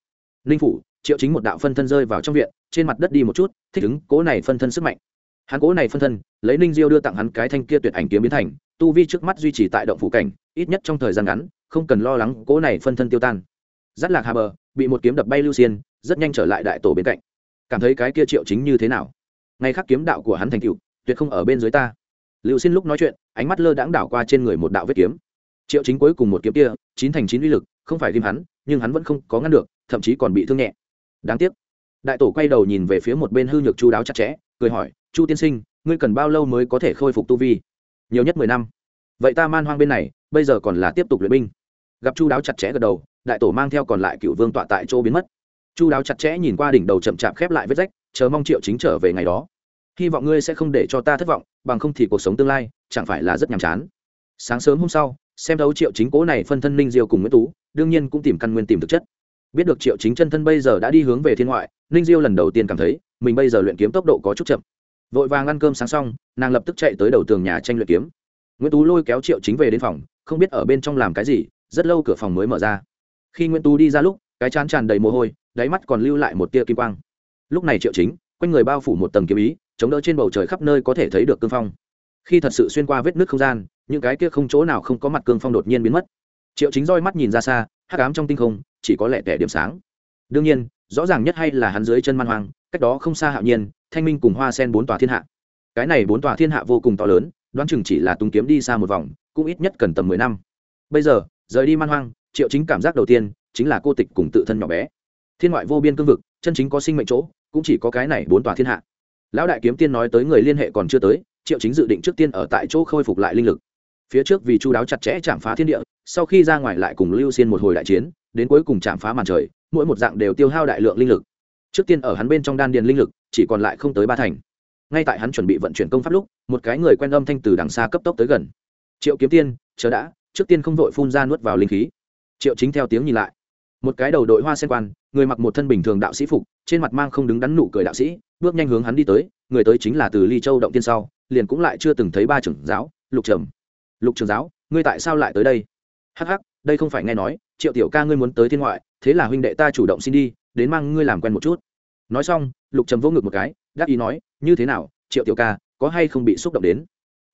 Ninh phủ, triệu chính một đạo phân thân rơi vào trong viện, trên mặt đất đi một chút, thích ứng cố này phân thân sức mạnh. Hắn cố này phân thân, lấy ninh diêu đưa tặng hắn cái thanh kia tuyệt ảnh kiếm biến thành, tu vi trước mắt duy trì tại động phủ cảnh, ít nhất trong thời gian ngắn, không cần lo lắng cố này phân thân tiêu tan. Giắt lạc hà bờ bị một kiếm đập bay lưu xiên, rất nhanh trở lại đại tổ bên cạnh. Cảm thấy cái kia triệu chính như thế nào? Ngay khắc kiếm đạo của hắn thành cựu tuyệt không ở bên dưới ta. Lưu xiên lúc nói chuyện, ánh mắt lơ đãng đảo qua trên người một đạo vết kiếm. Triệu chính cuối cùng một kiếm kia, chín thành chín uy lực, không phải ghim hắn, nhưng hắn vẫn không có ngăn được, thậm chí còn bị thương nhẹ. Đáng tiếc. Đại tổ quay đầu nhìn về phía một bên hư nhược chu đáo chặt chẽ, cười hỏi, chu tiên sinh, ngươi cần bao lâu mới có thể khôi phục tu vi? Nhiều nhất mười năm. Vậy ta man hoang bên này, bây giờ còn là tiếp tục luyện binh. Gặp chu đáo chặt chẽ gật đầu đại tổ mang theo còn lại cựu vương tọa tại chỗ biến mất. Chu đáo chặt chẽ nhìn qua đỉnh đầu chậm chạp khép lại vết rách, chờ mong triệu chính trở về ngày đó. Hy vọng ngươi sẽ không để cho ta thất vọng, bằng không thì cuộc sống tương lai chẳng phải là rất nhàm chán. Sáng sớm hôm sau, xem đấu triệu chính cố này phân thân ninh diêu cùng nguyễn tú, đương nhiên cũng tìm căn nguyên tìm thực chất. Biết được triệu chính chân thân bây giờ đã đi hướng về thiên ngoại ninh diêu lần đầu tiên cảm thấy, mình bây giờ luyện kiếm tốc độ có chút chậm. Vội vàng ăn cơm sáng xong, nàng lập tức chạy tới đầu tường nhà tranh luyện kiếm. Nguyễn tú lôi kéo triệu chính về đến phòng, không biết ở bên trong làm cái gì, rất lâu cửa phòng mới mở ra khi nguyễn tú đi ra lúc, cái chán tràn đầy mồ hôi, đáy mắt còn lưu lại một tia kim quang. Lúc này triệu chính, quanh người bao phủ một tầng kiếm ý, chống đỡ trên bầu trời khắp nơi có thể thấy được cương phong. Khi thật sự xuyên qua vết nước không gian, những cái kia không chỗ nào không có mặt cương phong đột nhiên biến mất. Triệu chính roi mắt nhìn ra xa, hắc ám trong tinh không, chỉ có lẻ tẻ điểm sáng. Đương nhiên, rõ ràng nhất hay là hắn dưới chân man hoang, cách đó không xa hạo nhiên, thanh minh cùng hoa sen bốn tòa thiên hạ. Cái này bốn tòa thiên hạ vô cùng to lớn, đoán chừng chỉ là tung kiếm đi xa một vòng, cũng ít nhất cần tầm mười năm. Bây giờ, rời đi man hoang triệu chính cảm giác đầu tiên chính là cô tịch cùng tự thân nhỏ bé. Thiên ngoại vô biên cương vực, chân chính có sinh mệnh chỗ, cũng chỉ có cái này bốn tòa thiên hạ. Lão đại kiếm tiên nói tới người liên hệ còn chưa tới, triệu chính dự định trước tiên ở tại chỗ khôi phục lại linh lực. Phía trước vì chu đáo chặt chẽ chạm phá thiên địa, sau khi ra ngoài lại cùng lưu xuyên một hồi đại chiến, đến cuối cùng chạm phá màn trời, mỗi một dạng đều tiêu hao đại lượng linh lực. Trước tiên ở hắn bên trong đan điền linh lực, chỉ còn lại không tới ba thành. Ngay tại hắn chuẩn bị vận chuyển công pháp lúc, một cái người quen âm thanh từ đằng xa cấp tốc tới gần. Triệu kiếm tiên, chờ đã, trước tiên không vội phun ra nuốt vào linh khí triệu chính theo tiếng nhìn lại. Một cái đầu đội hoa sen quan, người mặc một thân bình thường đạo sĩ phục, trên mặt mang không đứng đắn nụ cười đạo sĩ, bước nhanh hướng hắn đi tới, người tới chính là từ ly châu động tiên sau, liền cũng lại chưa từng thấy ba trưởng giáo, lục trầm. Lục Trưởng giáo, ngươi tại sao lại tới đây? Hắc hắc, đây không phải nghe nói, triệu tiểu ca ngươi muốn tới thiên ngoại, thế là huynh đệ ta chủ động xin đi, đến mang ngươi làm quen một chút. Nói xong, lục trầm vỗ ngực một cái, đáp ý nói, như thế nào, triệu tiểu ca, có hay không bị xúc động đến?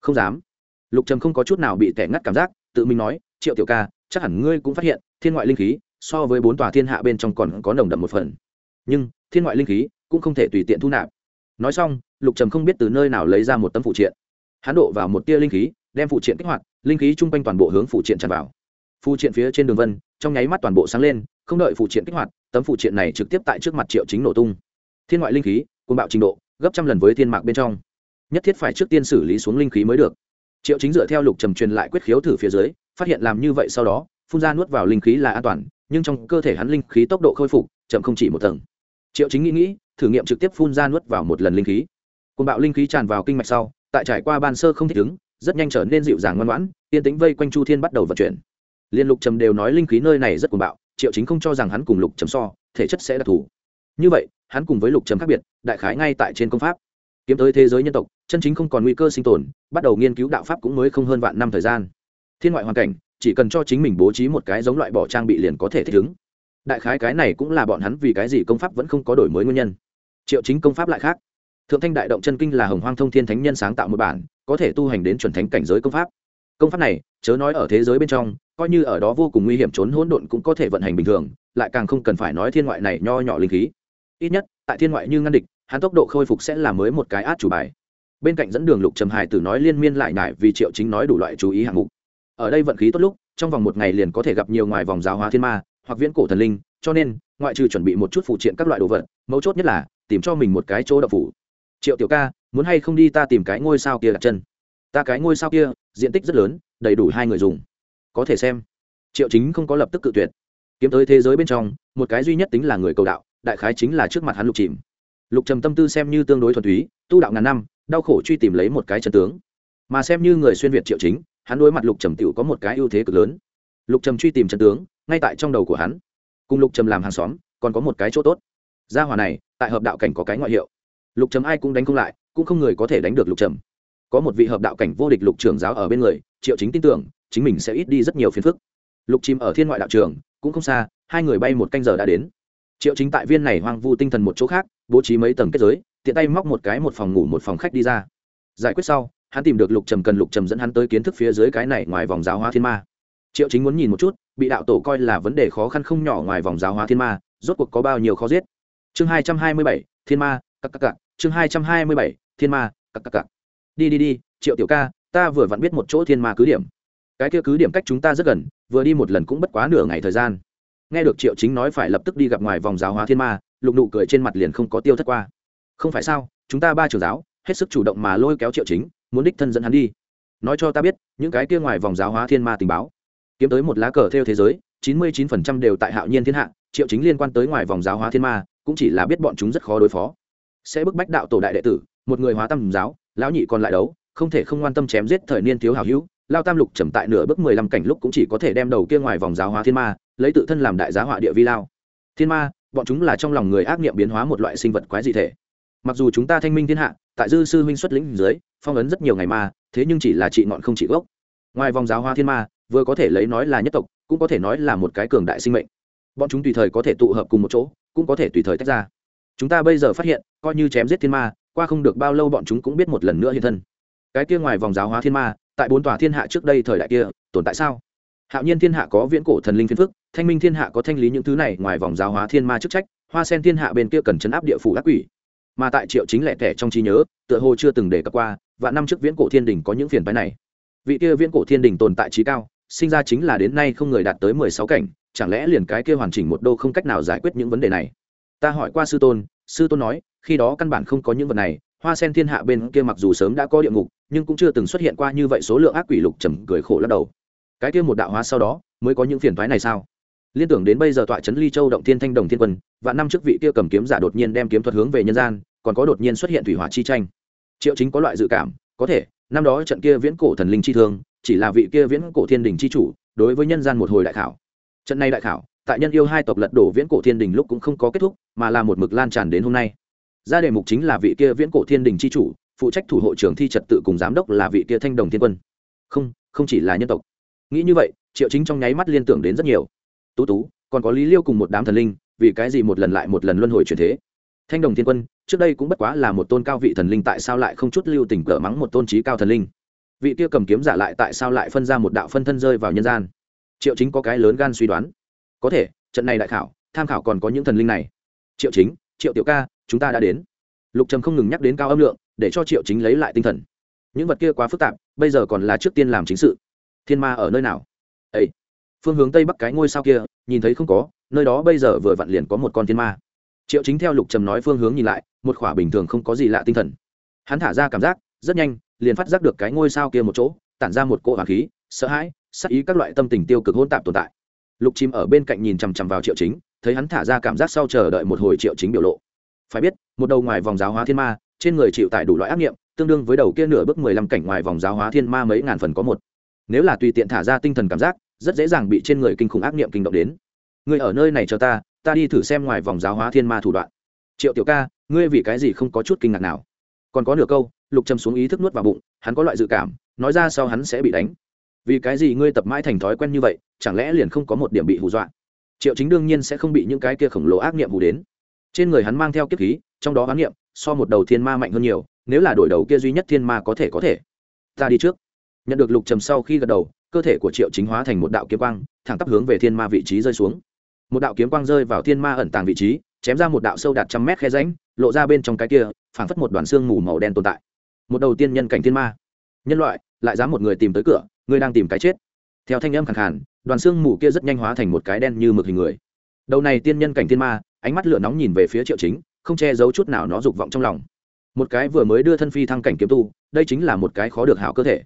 Không dám. Lục trầm không có chút nào bị tẻ ngắt cảm giác, tự mình nói, triệu tiểu ca chắc hẳn ngươi cũng phát hiện, thiên ngoại linh khí so với bốn tòa thiên hạ bên trong còn có nồng đậm một phần. Nhưng, thiên ngoại linh khí cũng không thể tùy tiện thu nạp. Nói xong, lục trầm không biết từ nơi nào lấy ra một tấm phụ triện. Hắn độ vào một tia linh khí, đem phụ triện kích hoạt, linh khí chung quanh toàn bộ hướng phụ triện tràn vào. Phụ triện phía trên đường vân, trong nháy mắt toàn bộ sáng lên, không đợi phụ triện kích hoạt, tấm phụ triện này trực tiếp tại trước mặt triệu chính nổ tung. Thiên ngoại linh khí côn bạo trình độ, gấp trăm lần với thiên mạc bên trong. Nhất thiết phải trước tiên xử lý xuống linh khí mới được. Triệu chính dựa theo lục trầm truyền lại quyết khiếu thử phía dưới phát hiện làm như vậy sau đó, phun ra nuốt vào linh khí là an toàn, nhưng trong cơ thể hắn linh khí tốc độ khôi phục, chậm không chỉ một tầng. Triệu chính nghĩ nghĩ, thử nghiệm trực tiếp phun ra nuốt vào một lần linh khí. Côn bạo linh khí tràn vào kinh mạch sau, tại trải qua ban sơ không thích ứng, rất nhanh trở nên dịu dàng ngoan ngoãn, yên tĩnh vây quanh chu thiên bắt đầu vận chuyển. Liên lục trầm đều nói linh khí nơi này rất cuồng bạo, triệu chính không cho rằng hắn cùng lục trầm so, thể chất sẽ đặc thù. Như vậy, hắn cùng với lục trầm khác biệt, đại khái ngay tại trên công pháp. Kiếm tới thế giới nhân tộc, chân chính không còn nguy cơ sinh tồn, bắt đầu nghiên cứu đạo pháp cũng mới không hơn vạn năm thời gian thiên ngoại hoàn cảnh, chỉ cần cho chính mình bố trí một cái giống loại bỏ trang bị liền có thể thích ứng. Đại khái cái này cũng là bọn hắn vì cái gì công pháp vẫn không có đổi mới nguyên nhân. Triệu chính công pháp lại khác. Thượng thanh đại động chân kinh là hồng hoang thông thiên thánh nhân sáng tạo một bản, có thể tu hành đến chuẩn thánh cảnh giới công pháp. Công pháp này, chớ nói ở thế giới bên trong, coi như ở đó vô cùng nguy hiểm trốn hỗn độn cũng có thể vận hành bình thường, lại càng không cần phải nói thiên ngoại này nho nhỏ linh khí. Ít nhất, tại thiên ngoại như ngăn địch, hắn tốc độ khôi phục sẽ là mới một cái át chủ bài. Bên cạnh dẫn đường lục trầm hải tử nói liên miên lại nải vì triệu chính nói đủ loại chú ý hạng mục ở đây vận khí tốt lúc, trong vòng một ngày liền có thể gặp nhiều ngoài vòng giáo hóa thiên ma, hoặc viễn cổ thần linh, cho nên, ngoại trừ chuẩn bị một chút phụ triện các loại đồ vật, mấu chốt nhất là, tìm cho mình một cái chỗ đậu phủ. Triệu tiểu ca, muốn hay không đi ta tìm cái ngôi sao kia đặt chân? Ta cái ngôi sao kia, diện tích rất lớn, đầy đủ hai người dùng. Có thể xem. Triệu chính không có lập tức cự tuyệt. Kiếm tới thế giới bên trong, một cái duy nhất tính là người cầu đạo, đại khái chính là trước mặt hắn lục chìm. Lục trầm tâm tư xem như tương đối thuần túy, tu đạo ngàn năm, đau khổ truy tìm lấy một cái chân tướng. Mà xem như người xuyên việt triệu chính hắn đối mặt lục trầm tiểu có một cái ưu thế cực lớn. Lục trầm truy tìm trận tướng, ngay tại trong đầu của hắn, cùng lục trầm làm hàng xóm, còn có một cái chỗ tốt. Gia hòa này, tại hợp đạo cảnh có cái ngoại hiệu. Lục trầm ai cũng đánh không lại, cũng không người có thể đánh được lục trầm. Có một vị hợp đạo cảnh vô địch lục trưởng giáo ở bên người, triệu chính tin tưởng, chính mình sẽ ít đi rất nhiều phiền phức. Lục chìm ở thiên ngoại đạo trường, cũng không xa, hai người bay một canh giờ đã đến. Triệu chính tại viên này hoang vu tinh thần một chỗ khác, bố trí mấy tầng kết giới, tiện tay móc một cái một phòng ngủ một phòng khách đi ra. Giải quyết sau hắn tìm được lục trầm cần lục trầm dẫn hắn tới kiến thức phía dưới cái này ngoài vòng giáo hóa thiên ma. Triệu chính muốn nhìn một chút, bị đạo tổ coi là vấn đề khó khăn không nhỏ ngoài vòng giáo hóa thiên ma, rốt cuộc có bao nhiêu khó giết. Chương hai trăm hai mươi bảy, thiên ma cặp cặp cặp chương hai trăm hai mươi bảy, thiên ma cặp cặp cặp đi đi đi, triệu tiểu ca, ta vừa vặn biết một chỗ thiên ma cứ điểm. Cái kia cứ điểm cách chúng ta rất gần, vừa đi một lần cũng bất quá nửa ngày thời gian. Nghe được triệu chính nói phải lập tức đi gặp ngoài vòng giáo hóa thiên ma, lục nụ cười trên mặt liền không có tiêu thất qua. Không phải sao, chúng ta ba trường giáo, hết sức chủ động mà lôi kéo triệu chính muốn đích thân dẫn hắn đi. Nói cho ta biết, những cái kia ngoài vòng giáo hóa thiên ma tình báo. Kiếm tới một lá cờ theo thế giới, chín mươi chín phần trăm đều tại hạo nhiên thiên hạ, triệu chính liên quan tới ngoài vòng giáo hóa thiên ma, cũng chỉ là biết bọn chúng rất khó đối phó. Sẽ bức bách đạo tổ đại đệ tử, một người hóa tâm giáo, lão nhị còn lại đấu, không thể không quan tâm chém giết thời niên thiếu hào hữu. Lao tam lục trầm tại nửa bước mười lăm cảnh lúc cũng chỉ có thể đem đầu kia ngoài vòng giáo hóa thiên ma, lấy tự thân làm đại giá họa địa vi lao. Thiên ma, bọn chúng là trong lòng người ác nghiệm biến hóa một loại sinh vật quái dị thể. Mặc dù chúng ta thanh minh thiên hạ tại dư sư huynh xuất lĩnh dưới, phong ấn rất nhiều ngày ma, thế nhưng chỉ là trị ngọn không trị gốc. Ngoài vòng giáo hoa thiên ma, vừa có thể lấy nói là nhất tộc, cũng có thể nói là một cái cường đại sinh mệnh. Bọn chúng tùy thời có thể tụ hợp cùng một chỗ, cũng có thể tùy thời tách ra. Chúng ta bây giờ phát hiện, coi như chém giết thiên ma, qua không được bao lâu bọn chúng cũng biết một lần nữa hiện thân. Cái kia ngoài vòng giáo hóa thiên ma, tại bốn tòa thiên hạ trước đây thời đại kia, tồn tại sao? Hạo nhiên thiên hạ có viễn cổ thần linh phiên phức, thanh minh thiên hạ có thanh lý những thứ này, ngoài vòng giáo hóa thiên ma chức trách, hoa sen thiên hạ bên kia cần chấn áp địa phủ ác quỷ mà tại triệu chính lẻ tẻ trong trí nhớ, tựa hồ chưa từng đề cập qua, và năm trước viễn cổ thiên đình có những phiền phái này. Vị kia viễn cổ thiên đình tồn tại trí cao, sinh ra chính là đến nay không người đạt tới mười sáu cảnh, chẳng lẽ liền cái kia hoàn chỉnh một đô không cách nào giải quyết những vấn đề này? Ta hỏi qua sư tôn sư tôn nói, khi đó căn bản không có những vật này, hoa sen thiên hạ bên kia mặc dù sớm đã có địa ngục, nhưng cũng chưa từng xuất hiện qua như vậy số lượng ác quỷ lục trầm cười khổ lắc đầu. Cái kia một đạo hóa sau đó, mới có những phiền thoái này sao? Liên tưởng đến bây giờ tọa trấn ly châu động thiên thanh đồng thiên quân và năm trước vị kia cầm kiếm giả đột nhiên đem kiếm thuật hướng về nhân gian, còn có đột nhiên xuất hiện thủy hỏa chi tranh. Triệu chính có loại dự cảm, có thể, năm đó trận kia viễn cổ thần linh chi thương, chỉ là vị kia viễn cổ thiên đình chi chủ, đối với nhân gian một hồi đại khảo. Trận này đại khảo, tại nhân yêu hai tộc lật đổ viễn cổ thiên đình lúc cũng không có kết thúc, mà là một mực lan tràn đến hôm nay. Ra đề mục chính là vị kia viễn cổ thiên đình chi chủ, phụ trách thủ hộ trưởng thi trật tự cùng giám đốc là vị kia thanh đồng thiên quân. Không không chỉ là nhân tộc. Nghĩ như vậy, triệu chính trong nháy mắt liên tưởng đến rất nhiều tú tú, còn có lý liêu cùng một đám thần linh, vì cái gì một lần lại một lần luân hồi chuyển thế? Thanh đồng thiên quân, trước đây cũng bất quá là một tôn cao vị thần linh, tại sao lại không chút lưu tình cỡ mắng một tôn trí cao thần linh? Vị kia cầm kiếm giả lại tại sao lại phân ra một đạo phân thân rơi vào nhân gian? Triệu chính có cái lớn gan suy đoán. Có thể, trận này đại khảo, tham khảo còn có những thần linh này. Triệu chính, triệu tiểu ca, chúng ta đã đến. Lục trầm không ngừng nhắc đến cao âm lượng, để cho triệu chính lấy lại tinh thần. Những vật kia quá phức tạp, bây giờ còn là trước tiên làm chính sự. Thiên ma ở nơi nào? Ấy phương hướng tây bắc cái ngôi sao kia, nhìn thấy không có, nơi đó bây giờ vừa vặn liền có một con thiên ma. Triệu chính theo lục trầm nói phương hướng nhìn lại, một khỏa bình thường không có gì lạ tinh thần. Hắn thả ra cảm giác, rất nhanh, liền phát giác được cái ngôi sao kia một chỗ, tản ra một cỗ hỏa khí, sợ hãi sắc ý các loại tâm tình tiêu cực hỗn tạp tồn tại. Lục chim ở bên cạnh nhìn chằm chằm vào triệu chính, thấy hắn thả ra cảm giác sau chờ đợi một hồi triệu chính biểu lộ. Phải biết, một đầu ngoài vòng giáo hóa thiên ma, trên người chịu tại đủ loại ác nghiệm, tương đương với đầu kia nửa bước mười lăm cảnh ngoài vòng giáo hóa thiên ma mấy ngàn phần có một. Nếu là tùy tiện thả ra tinh thần cảm giác rất dễ dàng bị trên người kinh khủng ác niệm kinh động đến. Ngươi ở nơi này cho ta ta đi thử xem ngoài vòng giáo hóa thiên ma thủ đoạn. Triệu tiểu ca, ngươi vì cái gì không có chút kinh ngạc nào? Còn có nửa câu, lục trầm xuống ý thức nuốt vào bụng, hắn có loại dự cảm, nói ra sau hắn sẽ bị đánh. Vì cái gì ngươi tập mãi thành thói quen như vậy, chẳng lẽ liền không có một điểm bị hù dọa? Triệu chính đương nhiên sẽ không bị những cái kia khổng lồ ác nghiệm hù đến. Trên người hắn mang theo kiếp khí, trong đó ác nghiệm so một đầu thiên ma mạnh hơn nhiều, nếu là đổi đầu kia duy nhất thiên ma có thể có thể. Ta đi trước. Nhận được lục trầm sau khi gật đầu cơ thể của triệu chính hóa thành một đạo kiếm quang, thẳng tắp hướng về thiên ma vị trí rơi xuống. Một đạo kiếm quang rơi vào thiên ma ẩn tàng vị trí, chém ra một đạo sâu đạt trăm mét khe ránh lộ ra bên trong cái kia, phảng phất một đoàn xương mù màu đen tồn tại. Một đầu tiên nhân cảnh thiên ma. Nhân loại, lại dám một người tìm tới cửa, ngươi đang tìm cái chết. Theo thanh âm khẳng khàn, đoàn xương mù kia rất nhanh hóa thành một cái đen như mực hình người. Đầu này tiên nhân cảnh thiên ma, ánh mắt lửa nóng nhìn về phía triệu chính, không che giấu chút nào nó dục vọng trong lòng. Một cái vừa mới đưa thân phi thăng cảnh kiếm tu, đây chính là một cái khó được hảo cơ thể.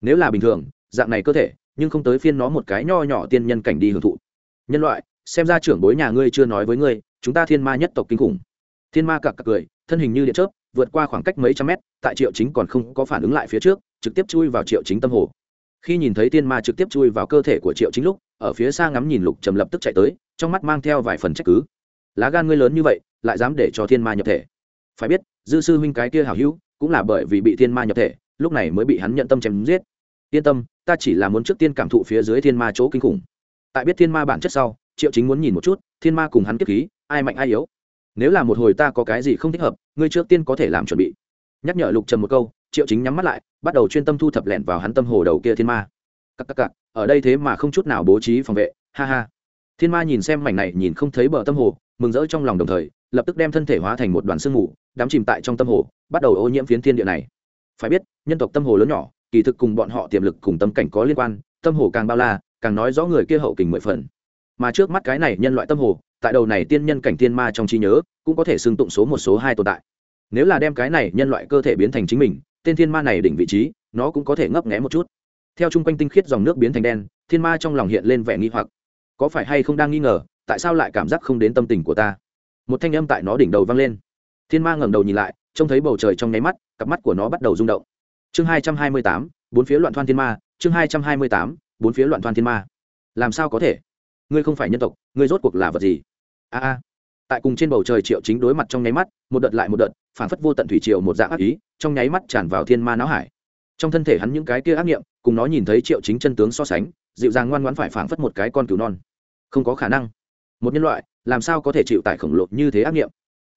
Nếu là bình thường dạng này cơ thể, nhưng không tới phiên nó một cái nho nhỏ tiên nhân cảnh đi hưởng thụ. Nhân loại, xem ra trưởng bối nhà ngươi chưa nói với ngươi, chúng ta thiên ma nhất tộc kinh khủng. Thiên ma cặc cặc cười, thân hình như điện chớp, vượt qua khoảng cách mấy trăm mét, tại triệu chính còn không có phản ứng lại phía trước, trực tiếp chui vào triệu chính tâm hồ. Khi nhìn thấy thiên ma trực tiếp chui vào cơ thể của triệu chính lúc, ở phía xa ngắm nhìn lục trầm lập tức chạy tới, trong mắt mang theo vài phần trách cứ. Lá gan ngươi lớn như vậy, lại dám để cho thiên ma nhập thể. Phải biết, dư sư huynh cái kia hảo hữu, cũng là bởi vì bị thiên ma nhập thể, lúc này mới bị hắn nhận tâm chém giết. Yên tâm ta chỉ là muốn trước tiên cảm thụ phía dưới thiên ma chỗ kinh khủng. Tại biết thiên ma bản chất sau, triệu chính muốn nhìn một chút, thiên ma cùng hắn kiếp khí, ai mạnh ai yếu. Nếu là một hồi ta có cái gì không thích hợp, ngươi trước tiên có thể làm chuẩn bị. Nhắc nhở lục trầm một câu, triệu chính nhắm mắt lại, bắt đầu chuyên tâm thu thập lẹn vào hắn tâm hồ đầu kia thiên ma. Cặp cặp cặp ở đây thế mà không chút nào bố trí phòng vệ, ha ha. Thiên ma nhìn xem mảnh này, nhìn không thấy bờ tâm hồ, mừng rỡ trong lòng đồng thời, lập tức đem thân thể hóa thành một đoàn sương mù đám chìm tại trong tâm hồ, bắt đầu ô nhiễm phiến thiên địa này. Phải biết, nhân tộc tâm hồ lớn nhỏ kỳ thực cùng bọn họ tiềm lực cùng tâm cảnh có liên quan, tâm hồ càng bao la, càng nói rõ người kia hậu kình mười phần. Mà trước mắt cái này nhân loại tâm hồ, tại đầu này tiên nhân cảnh tiên ma trong trí nhớ, cũng có thể xưng tụng số một số hai tồn tại. Nếu là đem cái này nhân loại cơ thể biến thành chính mình, tên thiên ma này đỉnh vị trí, nó cũng có thể ngấp nghé một chút. Theo chung quanh tinh khiết dòng nước biến thành đen, thiên ma trong lòng hiện lên vẻ nghi hoặc. Có phải hay không đang nghi ngờ, tại sao lại cảm giác không đến tâm tình của ta? Một thanh âm tại nó đỉnh đầu vang lên. Thiên ma ngẩng đầu nhìn lại, trông thấy bầu trời trong nháy mắt, cặp mắt của nó bắt đầu rung động chương hai trăm hai mươi tám, bốn phía loạn thoan thiên ma. Chương hai trăm hai mươi tám, bốn phía loạn thoan thiên ma. Làm sao có thể? Ngươi không phải nhân tộc, ngươi rốt cuộc là vật gì? A a. Tại cùng trên bầu trời triệu chính đối mặt trong nháy mắt, một đợt lại một đợt, phản phất vô tận thủy triều một dạng ác ý, trong nháy mắt tràn vào thiên ma não hải. Trong thân thể hắn những cái kia ác nghiệm cùng nó nhìn thấy triệu chính chân tướng so sánh, dịu dàng ngoan ngoãn phải phản phất một cái con cừu non. Không có khả năng. Một nhân loại, làm sao có thể chịu tải khổng lồ như thế ác nghiệm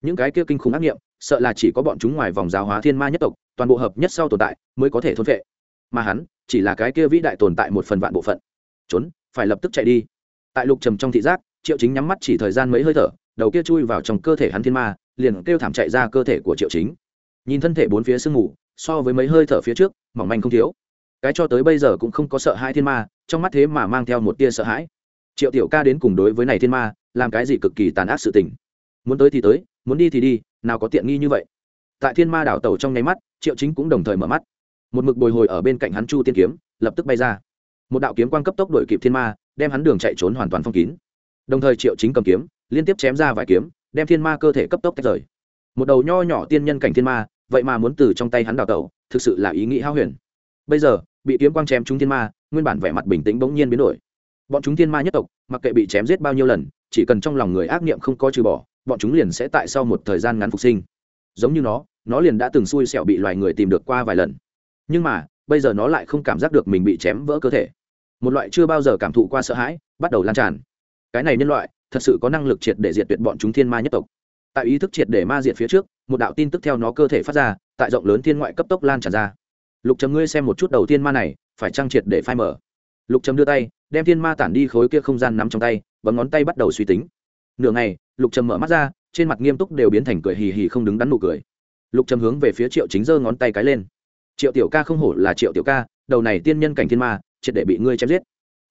những cái kia kinh khủng ác nghiệm sợ là chỉ có bọn chúng ngoài vòng giáo hóa thiên ma nhất tộc, toàn bộ hợp nhất sau tồn tại mới có thể thôn vệ mà hắn chỉ là cái kia vĩ đại tồn tại một phần vạn bộ phận. Trốn, phải lập tức chạy đi. Tại lục trầm trong thị giác, triệu chính nhắm mắt chỉ thời gian mấy hơi thở, đầu kia chui vào trong cơ thể hắn thiên ma, liền kêu thảm chạy ra cơ thể của triệu chính. Nhìn thân thể bốn phía sương mù, so với mấy hơi thở phía trước, mỏng manh không thiếu. Cái cho tới bây giờ cũng không có sợ hai thiên ma, trong mắt thế mà mang theo một tia sợ hãi. Triệu tiểu ca đến cùng đối với này thiên ma, làm cái gì cực kỳ tàn ác sự tình. Muốn tới thì tới muốn đi thì đi, nào có tiện nghi như vậy. Tại thiên ma đảo tàu trong nháy mắt, triệu chính cũng đồng thời mở mắt. Một mực bồi hồi ở bên cạnh hắn chu tiên kiếm, lập tức bay ra. Một đạo kiếm quang cấp tốc đội kịp thiên ma, đem hắn đường chạy trốn hoàn toàn phong kín. Đồng thời triệu chính cầm kiếm, liên tiếp chém ra vài kiếm, đem thiên ma cơ thể cấp tốc tách rời. Một đầu nho nhỏ tiên nhân cảnh thiên ma, vậy mà muốn từ trong tay hắn đào tẩu, thực sự là ý nghĩ hao huyền. Bây giờ, bị kiếm quang chém chúng thiên ma, nguyên bản vẻ mặt bình tĩnh bỗng nhiên biến đổi. Bọn chúng thiên ma nhất tộc, mặc kệ bị chém giết bao nhiêu lần, chỉ cần trong lòng người ác niệm không có trừ bỏ bọn chúng liền sẽ tại sau một thời gian ngắn phục sinh. Giống như nó nó liền đã từng xui xẻo bị loài người tìm được qua vài lần. Nhưng mà, bây giờ nó lại không cảm giác được mình bị chém vỡ cơ thể. Một loại chưa bao giờ cảm thụ qua sợ hãi, bắt đầu lan tràn. Cái này nhân loại, thật sự có năng lực triệt để diệt tuyệt bọn chúng thiên ma nhất tộc. Tại ý thức triệt để ma diệt phía trước, một đạo tin tức theo nó cơ thể phát ra, tại rộng lớn thiên ngoại cấp tốc lan tràn ra. Lục trầm, ngươi xem một chút đầu tiên ma này, phải trang triệt để phai mở lục trầm đưa tay, đem thiên ma tản đi khối kia không gian nắm trong tay và ngón tay bắt đầu suy tính. Nửa ngày lục trầm mở mắt ra, trên mặt nghiêm túc đều biến thành cười hì hì không đứng đắn nụ cười. Lục trầm hướng về phía triệu chính giơ ngón tay cái lên. Triệu tiểu ca không hổ là triệu tiểu ca, đầu này tiên nhân cảnh thiên ma, triệt để bị ngươi chém giết.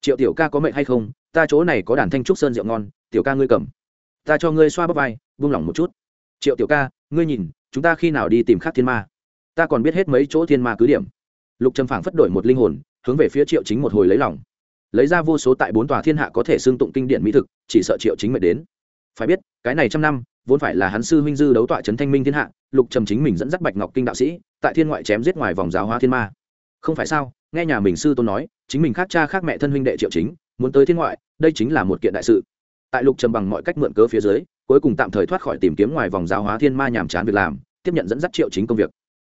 Triệu tiểu ca có mệnh hay không? Ta chỗ này có đàn thanh trúc sơn rượu ngon, tiểu ca ngươi cầm. Ta cho ngươi xoa bắp vai, vung lòng một chút. Triệu tiểu ca, ngươi nhìn, chúng ta khi nào đi tìm khắc thiên ma? Ta còn biết hết mấy chỗ thiên ma cứ điểm. Lục trầm phảng phất đổi một linh hồn, hướng về phía triệu chính một hồi lấy lòng. Lấy ra vô số tại bốn tòa thiên hạ có thể xương tụng kinh điển mỹ thực, chỉ sợ triệu chính mệt đến phải biết, cái này trăm năm, vốn phải là hắn sư huynh dư đấu tọa trấn thanh minh thiên hạ, lục trầm chính mình dẫn dắt bạch ngọc kinh đạo sĩ, tại thiên ngoại chém giết ngoài vòng giáo hóa thiên ma. Không phải sao, nghe nhà mình sư tôn nói, chính mình khác cha khác mẹ thân huynh đệ triệu chính, muốn tới thiên ngoại, đây chính là một kiện đại sự. Tại lục trầm bằng mọi cách mượn cớ phía dưới, cuối cùng tạm thời thoát khỏi tìm kiếm ngoài vòng giáo hóa thiên ma nhàm chán việc làm, tiếp nhận dẫn dắt triệu chính công việc.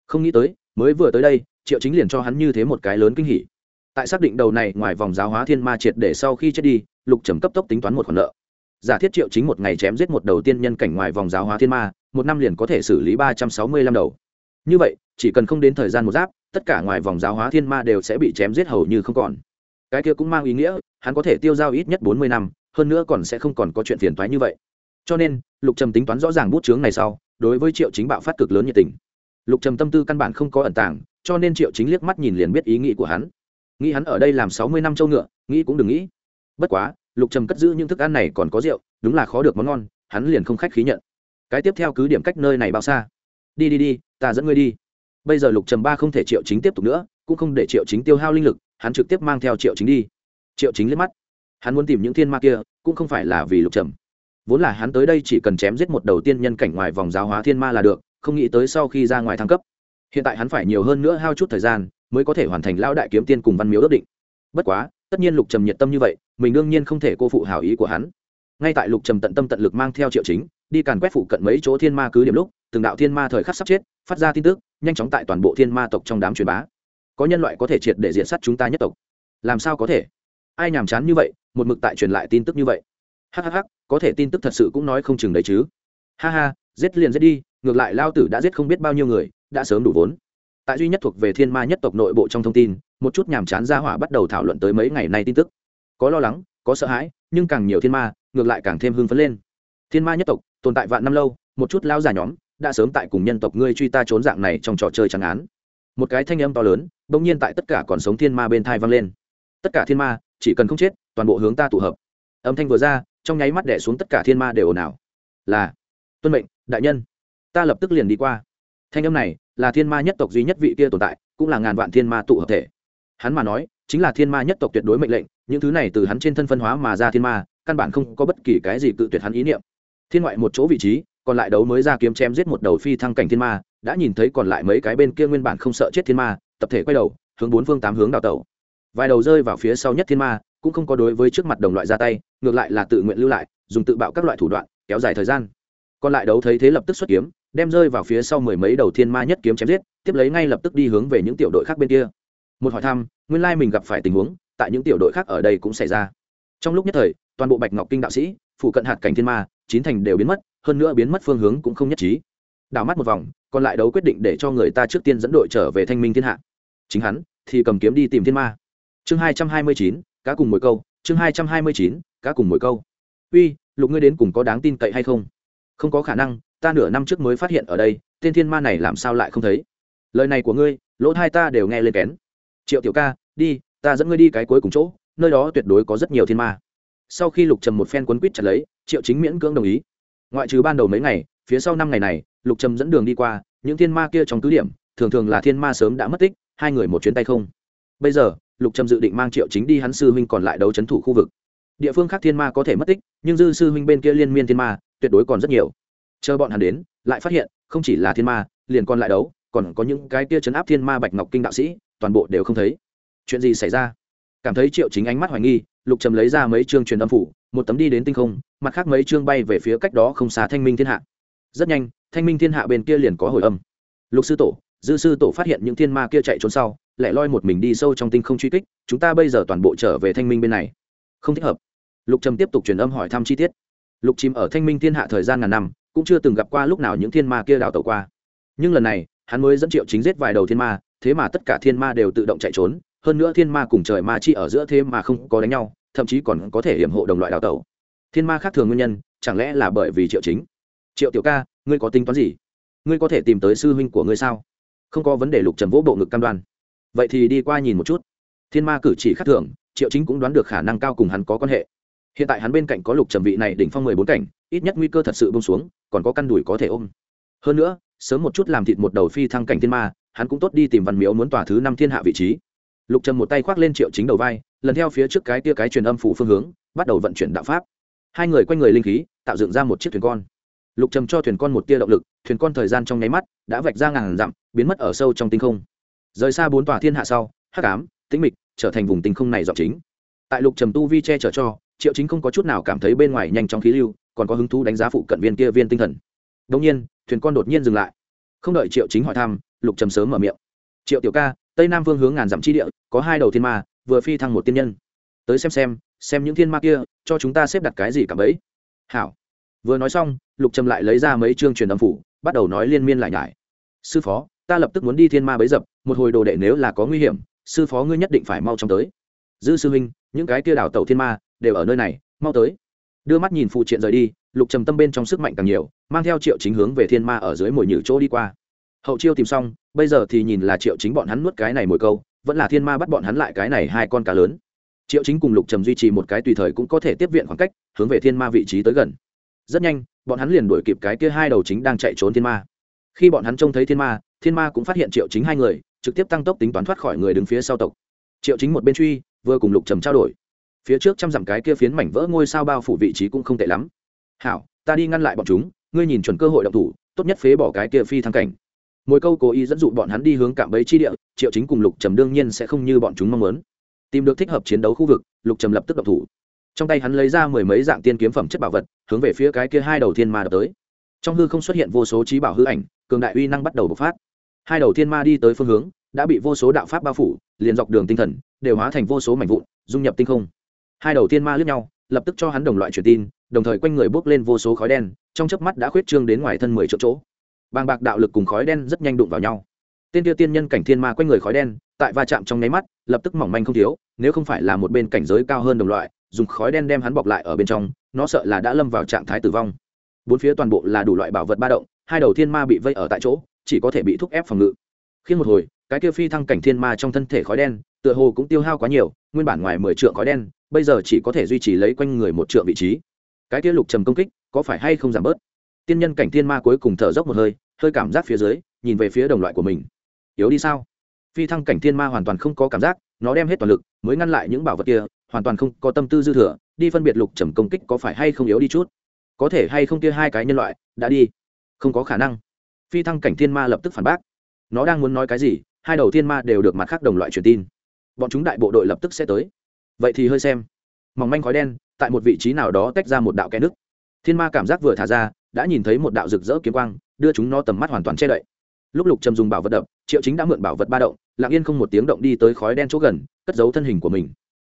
Không nghĩ tới, mới vừa tới đây, triệu chính liền cho hắn như thế một cái lớn kinh hỉ. Tại xác định đầu này ngoài vòng giáo hóa thiên ma triệt để sau khi chết đi, lục trầm cấp tốc tính toán một khoản nợ giả thiết triệu chính một ngày chém giết một đầu tiên nhân cảnh ngoài vòng giáo hóa thiên ma, một năm liền có thể xử lý ba trăm sáu mươi lăm đầu. Như vậy, chỉ cần không đến thời gian một giáp, tất cả ngoài vòng giáo hóa thiên ma đều sẽ bị chém giết hầu như không còn. Cái kia cũng mang ý nghĩa, hắn có thể tiêu dao ít nhất bốn mươi năm, hơn nữa còn sẽ không còn có chuyện phiền toái như vậy. Cho nên, lục trầm tính toán rõ ràng bút chướng này sau, đối với triệu chính bạo phát cực lớn nhiệt tình. Lục trầm tâm tư căn bản không có ẩn tàng, cho nên triệu chính liếc mắt nhìn liền biết ý nghĩ của hắn. Nghĩ hắn ở đây làm sáu mươi năm châu ngựa, nghĩ cũng đừng nghĩ. Bất quá lục trầm cất giữ những thức ăn này còn có rượu, đúng là khó được món ngon, hắn liền không khách khí nhận. Cái tiếp theo cứ điểm cách nơi này bao xa. Đi đi đi, ta dẫn ngươi đi. Bây giờ lục trầm ba không thể triệu chính tiếp tục nữa, cũng không để triệu chính tiêu hao linh lực, hắn trực tiếp mang theo triệu chính đi. Triệu chính liếc mắt. Hắn muốn tìm những thiên ma kia, cũng không phải là vì lục trầm. Vốn là hắn tới đây chỉ cần chém giết một đầu tiên nhân cảnh ngoài vòng giáo hóa thiên ma là được, không nghĩ tới sau khi ra ngoài thăng cấp. Hiện tại hắn phải nhiều hơn nữa hao chút thời gian, mới có thể hoàn thành lão đại kiếm tiên cùng văn miếu ước định. Bất quá tất nhiên lục trầm nhiệt tâm như vậy, mình đương nhiên không thể cô phụ hảo ý của hắn. Ngay tại lục trầm tận tâm tận lực mang theo triệu chính, đi càn quét phụ cận mấy chỗ thiên ma cứ điểm lúc, từng đạo thiên ma thời khắc sắp chết, phát ra tin tức, nhanh chóng tại toàn bộ thiên ma tộc trong đám truyền bá. Có nhân loại có thể triệt để diện sát chúng ta nhất tộc. Làm sao có thể? Ai nhàm chán như vậy, một mực tại truyền lại tin tức như vậy. Hhh có thể tin tức thật sự cũng nói không chừng đấy chứ. Ha ha, giết liền giết đi, ngược lại lao tử đã giết không biết bao nhiêu người, đã sớm đủ vốn. Tại duy nhất thuộc về thiên ma nhất tộc nội bộ trong thông tin một chút nhàm chán ra hỏa bắt đầu thảo luận tới mấy ngày nay tin tức. Có lo lắng, có sợ hãi, nhưng càng nhiều thiên ma, ngược lại càng thêm hưng phấn lên. Thiên ma nhất tộc, tồn tại vạn năm lâu, một chút lao già nhóm, đã sớm tại cùng nhân tộc ngươi truy ta trốn dạng này trong trò chơi trắng án. Một cái thanh âm to lớn, bỗng nhiên tại tất cả còn sống thiên ma bên thai vang lên. Tất cả thiên ma, chỉ cần không chết, toàn bộ hướng ta tụ hợp. Âm thanh vừa ra, trong nháy mắt đẻ xuống tất cả thiên ma đều ồn ào. Là, tuân mệnh, đại nhân. Ta lập tức liền đi qua. Thanh âm này là thiên ma nhất tộc duy nhất vị kia tồn tại, cũng là ngàn vạn thiên ma tụ hợp thể hắn mà nói, chính là thiên ma nhất tộc tuyệt đối mệnh lệnh, những thứ này từ hắn trên thân phân hóa mà ra thiên ma, căn bản không có bất kỳ cái gì cự tuyệt hắn ý niệm. Thiên ngoại một chỗ vị trí, còn lại đấu mới ra kiếm chém giết một đầu phi thăng cảnh thiên ma, đã nhìn thấy còn lại mấy cái bên kia nguyên bản không sợ chết thiên ma, tập thể quay đầu, hướng bốn phương tám hướng đào tẩu. Vài đầu rơi vào phía sau nhất thiên ma, cũng không có đối với trước mặt đồng loại ra tay, ngược lại là tự nguyện lưu lại, dùng tự bạo các loại thủ đoạn, kéo dài thời gian. Còn lại đấu thấy thế lập tức xuất kiếm, đem rơi vào phía sau mười mấy đầu thiên ma nhất kiếm chém giết, tiếp lấy ngay lập tức đi hướng về những tiểu đội khác bên kia một hỏi thăm, nguyên lai mình gặp phải tình huống, tại những tiểu đội khác ở đây cũng xảy ra. Trong lúc nhất thời, toàn bộ bạch ngọc kinh đạo sĩ, phụ cận hạt cảnh thiên ma, chín thành đều biến mất, hơn nữa biến mất phương hướng cũng không nhất trí. Đảo mắt một vòng, còn lại đấu quyết định để cho người ta trước tiên dẫn đội trở về thanh minh thiên hạ. Chính hắn, thì cầm kiếm đi tìm thiên ma. Chương hai trăm hai mươi chín, cá cùng mỗi câu, chương hai trăm hai mươi chín, cá cùng mỗi câu. Uy, lục ngươi đến cùng có đáng tin cậy hay không? Không có khả năng, ta nửa năm trước mới phát hiện ở đây, tên thiên ma này làm sao lại không thấy? Lời này của ngươi, lỗ hai ta đều nghe lên kén triệu tiểu ca, đi, ta dẫn ngươi đi cái cuối cùng chỗ, nơi đó tuyệt đối có rất nhiều thiên ma. Sau khi lục trầm một phen quấn quýt chặt lấy, triệu chính miễn cưỡng đồng ý. Ngoại trừ ban đầu mấy ngày, phía sau năm ngày này, lục trầm dẫn đường đi qua, những thiên ma kia trong cứ điểm, thường thường là thiên ma sớm đã mất tích, hai người một chuyến tay không. Bây giờ, lục trầm dự định mang triệu chính đi hắn sư huynh còn lại đấu c h ấ n thủ khu vực. Địa phương khác thiên ma có thể mất tích, nhưng dư sư huynh bên kia liên miên thiên ma, tuyệt đối còn rất nhiều. Chờ bọn hắn đến, lại phát hiện, không chỉ là thiên ma, liền còn lại đấu, còn có những cái kia chấn áp thiên ma bạch ngọc kinh đạo sĩ toàn bộ đều không thấy. Chuyện gì xảy ra? Cảm thấy triệu chính ánh mắt hoài nghi, lục trầm lấy ra mấy chương truyền âm phủ, một tấm đi đến tinh không, mặt khác mấy chương bay về phía cách đó không xa thanh minh thiên hạ. Rất nhanh, thanh minh thiên hạ bên kia liền có hồi âm. Lục sư tổ, dư sư tổ phát hiện những thiên ma kia chạy trốn sau lại loi một mình đi sâu trong tinh không truy kích, chúng ta bây giờ toàn bộ trở về thanh minh bên này. Không thích hợp. Lục trầm tiếp tục truyền âm hỏi thăm chi tiết. Lục chìm ở thanh minh thiên hạ thời gian ngàn năm, cũng chưa từng gặp qua lúc nào những thiên ma kia đào tẩu qua. Nhưng lần này, hắn mới dẫn triệu chính giết vài đầu thiên ma thế mà tất cả thiên ma đều tự động chạy trốn, hơn nữa thiên ma cùng trời ma chi ở giữa thế mà không có đánh nhau, thậm chí còn có thể hiểm hộ đồng loại đào tẩu. Thiên ma khác thường nguyên nhân, chẳng lẽ là bởi vì triệu chính? Triệu tiểu ca, ngươi có tính toán gì? Ngươi có thể tìm tới sư huynh của ngươi sao? Không có vấn đề lục trầm vỗ bộ ngực cam đoan. Vậy thì đi qua nhìn một chút. Thiên ma cử chỉ khác thường, triệu chính cũng đoán được khả năng cao cùng hắn có quan hệ. Hiện tại hắn bên cạnh có lục trầm vị này đỉnh phong mười bốn cảnh, ít nhất nguy cơ thật sự bông xuống, còn có căn đùi có thể ôm. Hơn nữa, sớm một chút làm thịt một đầu phi thăng cảnh thiên ma hắn cũng tốt đi tìm văn miếu muốn tòa thứ năm thiên hạ vị trí. Lục trầm một tay khoác lên triệu chính đầu vai, lần theo phía trước cái tia cái truyền âm phủ phương hướng, bắt đầu vận chuyển đạo pháp. Hai người quanh người linh khí, tạo dựng ra một chiếc thuyền con. Lục trầm cho thuyền con một tia động lực, thuyền con thời gian trong nháy mắt đã vạch ra ngàn dặm, biến mất ở sâu trong tinh không. Rời xa bốn tòa thiên hạ sau, hắc ám, tĩnh mịch trở thành vùng tinh không này dọc chính. Tại lục trầm tu vi che chở cho, triệu chính không có chút nào cảm thấy bên ngoài nhanh chóng khí lưu, còn có hứng thú đánh giá phụ cận viên kia viên tinh thần. Đông nhiên, thuyền con đột nhiên dừng lại. Không đợi triệu chính hỏi thăm lục trầm sớm mở miệng. Triệu tiểu ca, tây nam vương hướng ngàn dặm chi địa, có hai đầu thiên ma, vừa phi thăng một tiên nhân. Tới xem xem xem những thiên ma kia, cho chúng ta xếp đặt cái gì cả bấy. Hảo. Vừa nói xong, lục trầm lại lấy ra mấy chương truyền âm phủ, bắt đầu nói liên miên lại nhải. Sư phó, ta lập tức muốn đi thiên ma bấy dập, một hồi đồ đệ nếu là có nguy hiểm, sư phó ngươi nhất định phải mau chóng tới. Dư sư huynh, những cái kia đảo tàu thiên ma, đều ở nơi này, mau tới. Đưa mắt nhìn phụ triện rời đi, lục trầm tâm bên trong sức mạnh càng nhiều, mang theo triệu chính hướng về thiên ma ở dưới mồi nhử chỗ đi qua hậu chiêu tìm xong, bây giờ thì nhìn là triệu chính bọn hắn nuốt cái này mồi câu, vẫn là thiên ma bắt bọn hắn lại cái này hai con cá lớn. Triệu chính cùng lục trầm duy trì một cái tùy thời cũng có thể tiếp viện khoảng cách, hướng về thiên ma vị trí tới gần. Rất nhanh, bọn hắn liền đuổi kịp cái kia hai đầu chính đang chạy trốn thiên ma. Khi bọn hắn trông thấy thiên ma thiên ma cũng phát hiện triệu chính hai người, trực tiếp tăng tốc tính toán thoát khỏi người đứng phía sau tộc. Triệu chính một bên truy, vừa cùng lục trầm trao đổi. Phía trước trăm dặm cái kia phiến mảnh vỡ ngôi sao bao phủ vị trí cũng không tệ lắm. Hảo, ta đi ngăn lại bọn chúng, ngươi nhìn chuẩn cơ hội động thủ, tốt nhất phế bỏ cái kia phi thăng cảnh mỗi câu cố ý dẫn dụ bọn hắn đi hướng cạm bẫy chi địa, triệu chính cùng lục trầm đương nhiên sẽ không như bọn chúng mong muốn. Tìm được thích hợp chiến đấu khu vực, lục trầm lập tức động thủ. Trong tay hắn lấy ra mười mấy dạng tiên kiếm phẩm chất bảo vật, hướng về phía cái kia hai đầu thiên ma đập tới. Trong hư không xuất hiện vô số trí bảo hư ảnh, cường đại uy năng bắt đầu bộc phát. Hai đầu thiên ma đi tới phương hướng, đã bị vô số đạo pháp bao phủ, liền dọc đường tinh thần, đều hóa thành vô số mảnh vụn, dung nhập tinh không. Hai đầu thiên ma lướt nhau, lập tức cho hắn đồng loại truyền tin, đồng thời quanh người bốc lên vô số khói đen, trong chớp mắt đã khuyết trương đến ngoài thân mười chỗ chỗ bàng bạc đạo lực cùng khói đen rất nhanh đụng vào nhau. Tên tiêu tiên nhân cảnh thiên ma quanh người khói đen, tại va chạm trong nháy mắt, lập tức mỏng manh không thiếu, nếu không phải là một bên cảnh giới cao hơn đồng loại, dùng khói đen đem hắn bọc lại ở bên trong, nó sợ là đã lâm vào trạng thái tử vong. Bốn phía toàn bộ là đủ loại bảo vật ba động, hai đầu thiên ma bị vây ở tại chỗ, chỉ có thể bị thúc ép phòng ngự. Khi một hồi, cái kia phi thăng cảnh thiên ma trong thân thể khói đen, tựa hồ cũng tiêu hao quá nhiều, nguyên bản ngoài mười trượng khói đen, bây giờ chỉ có thể duy trì lấy quanh người một trượng vị trí. Cái kia lục trầm công kích, có phải hay không giảm bớt? Tiên nhân cảnh thiên ma cuối cùng thở dốc một hơi hơi cảm giác phía dưới, nhìn về phía đồng loại của mình. Yếu đi sao? Phi thăng cảnh thiên ma hoàn toàn không có cảm giác, nó đem hết toàn lực, mới ngăn lại những bảo vật kia, hoàn toàn không có tâm tư dư thừa, đi phân biệt lục trầm công kích có phải hay không yếu đi chút? Có thể hay không kia hai cái nhân loại, đã đi. Không có khả năng. Phi thăng cảnh thiên ma lập tức phản bác. Nó đang muốn nói cái gì, hai đầu thiên ma đều được mặt khác đồng loại truyền tin. Bọn chúng đại bộ đội lập tức sẽ tới. Vậy thì hơi xem. Mỏng manh khói đen, tại một vị trí nào đó tách ra một đạo kẽ nước thiên ma cảm giác vừa thả ra đã nhìn thấy một đạo rực rỡ kiếm quang, đưa chúng nó tầm mắt hoàn toàn che đậy. Lúc lục trầm dùng bảo vật đập, triệu chính đã mượn bảo vật ba động, lặng yên không một tiếng động đi tới khói đen chỗ gần, cất giấu thân hình của mình.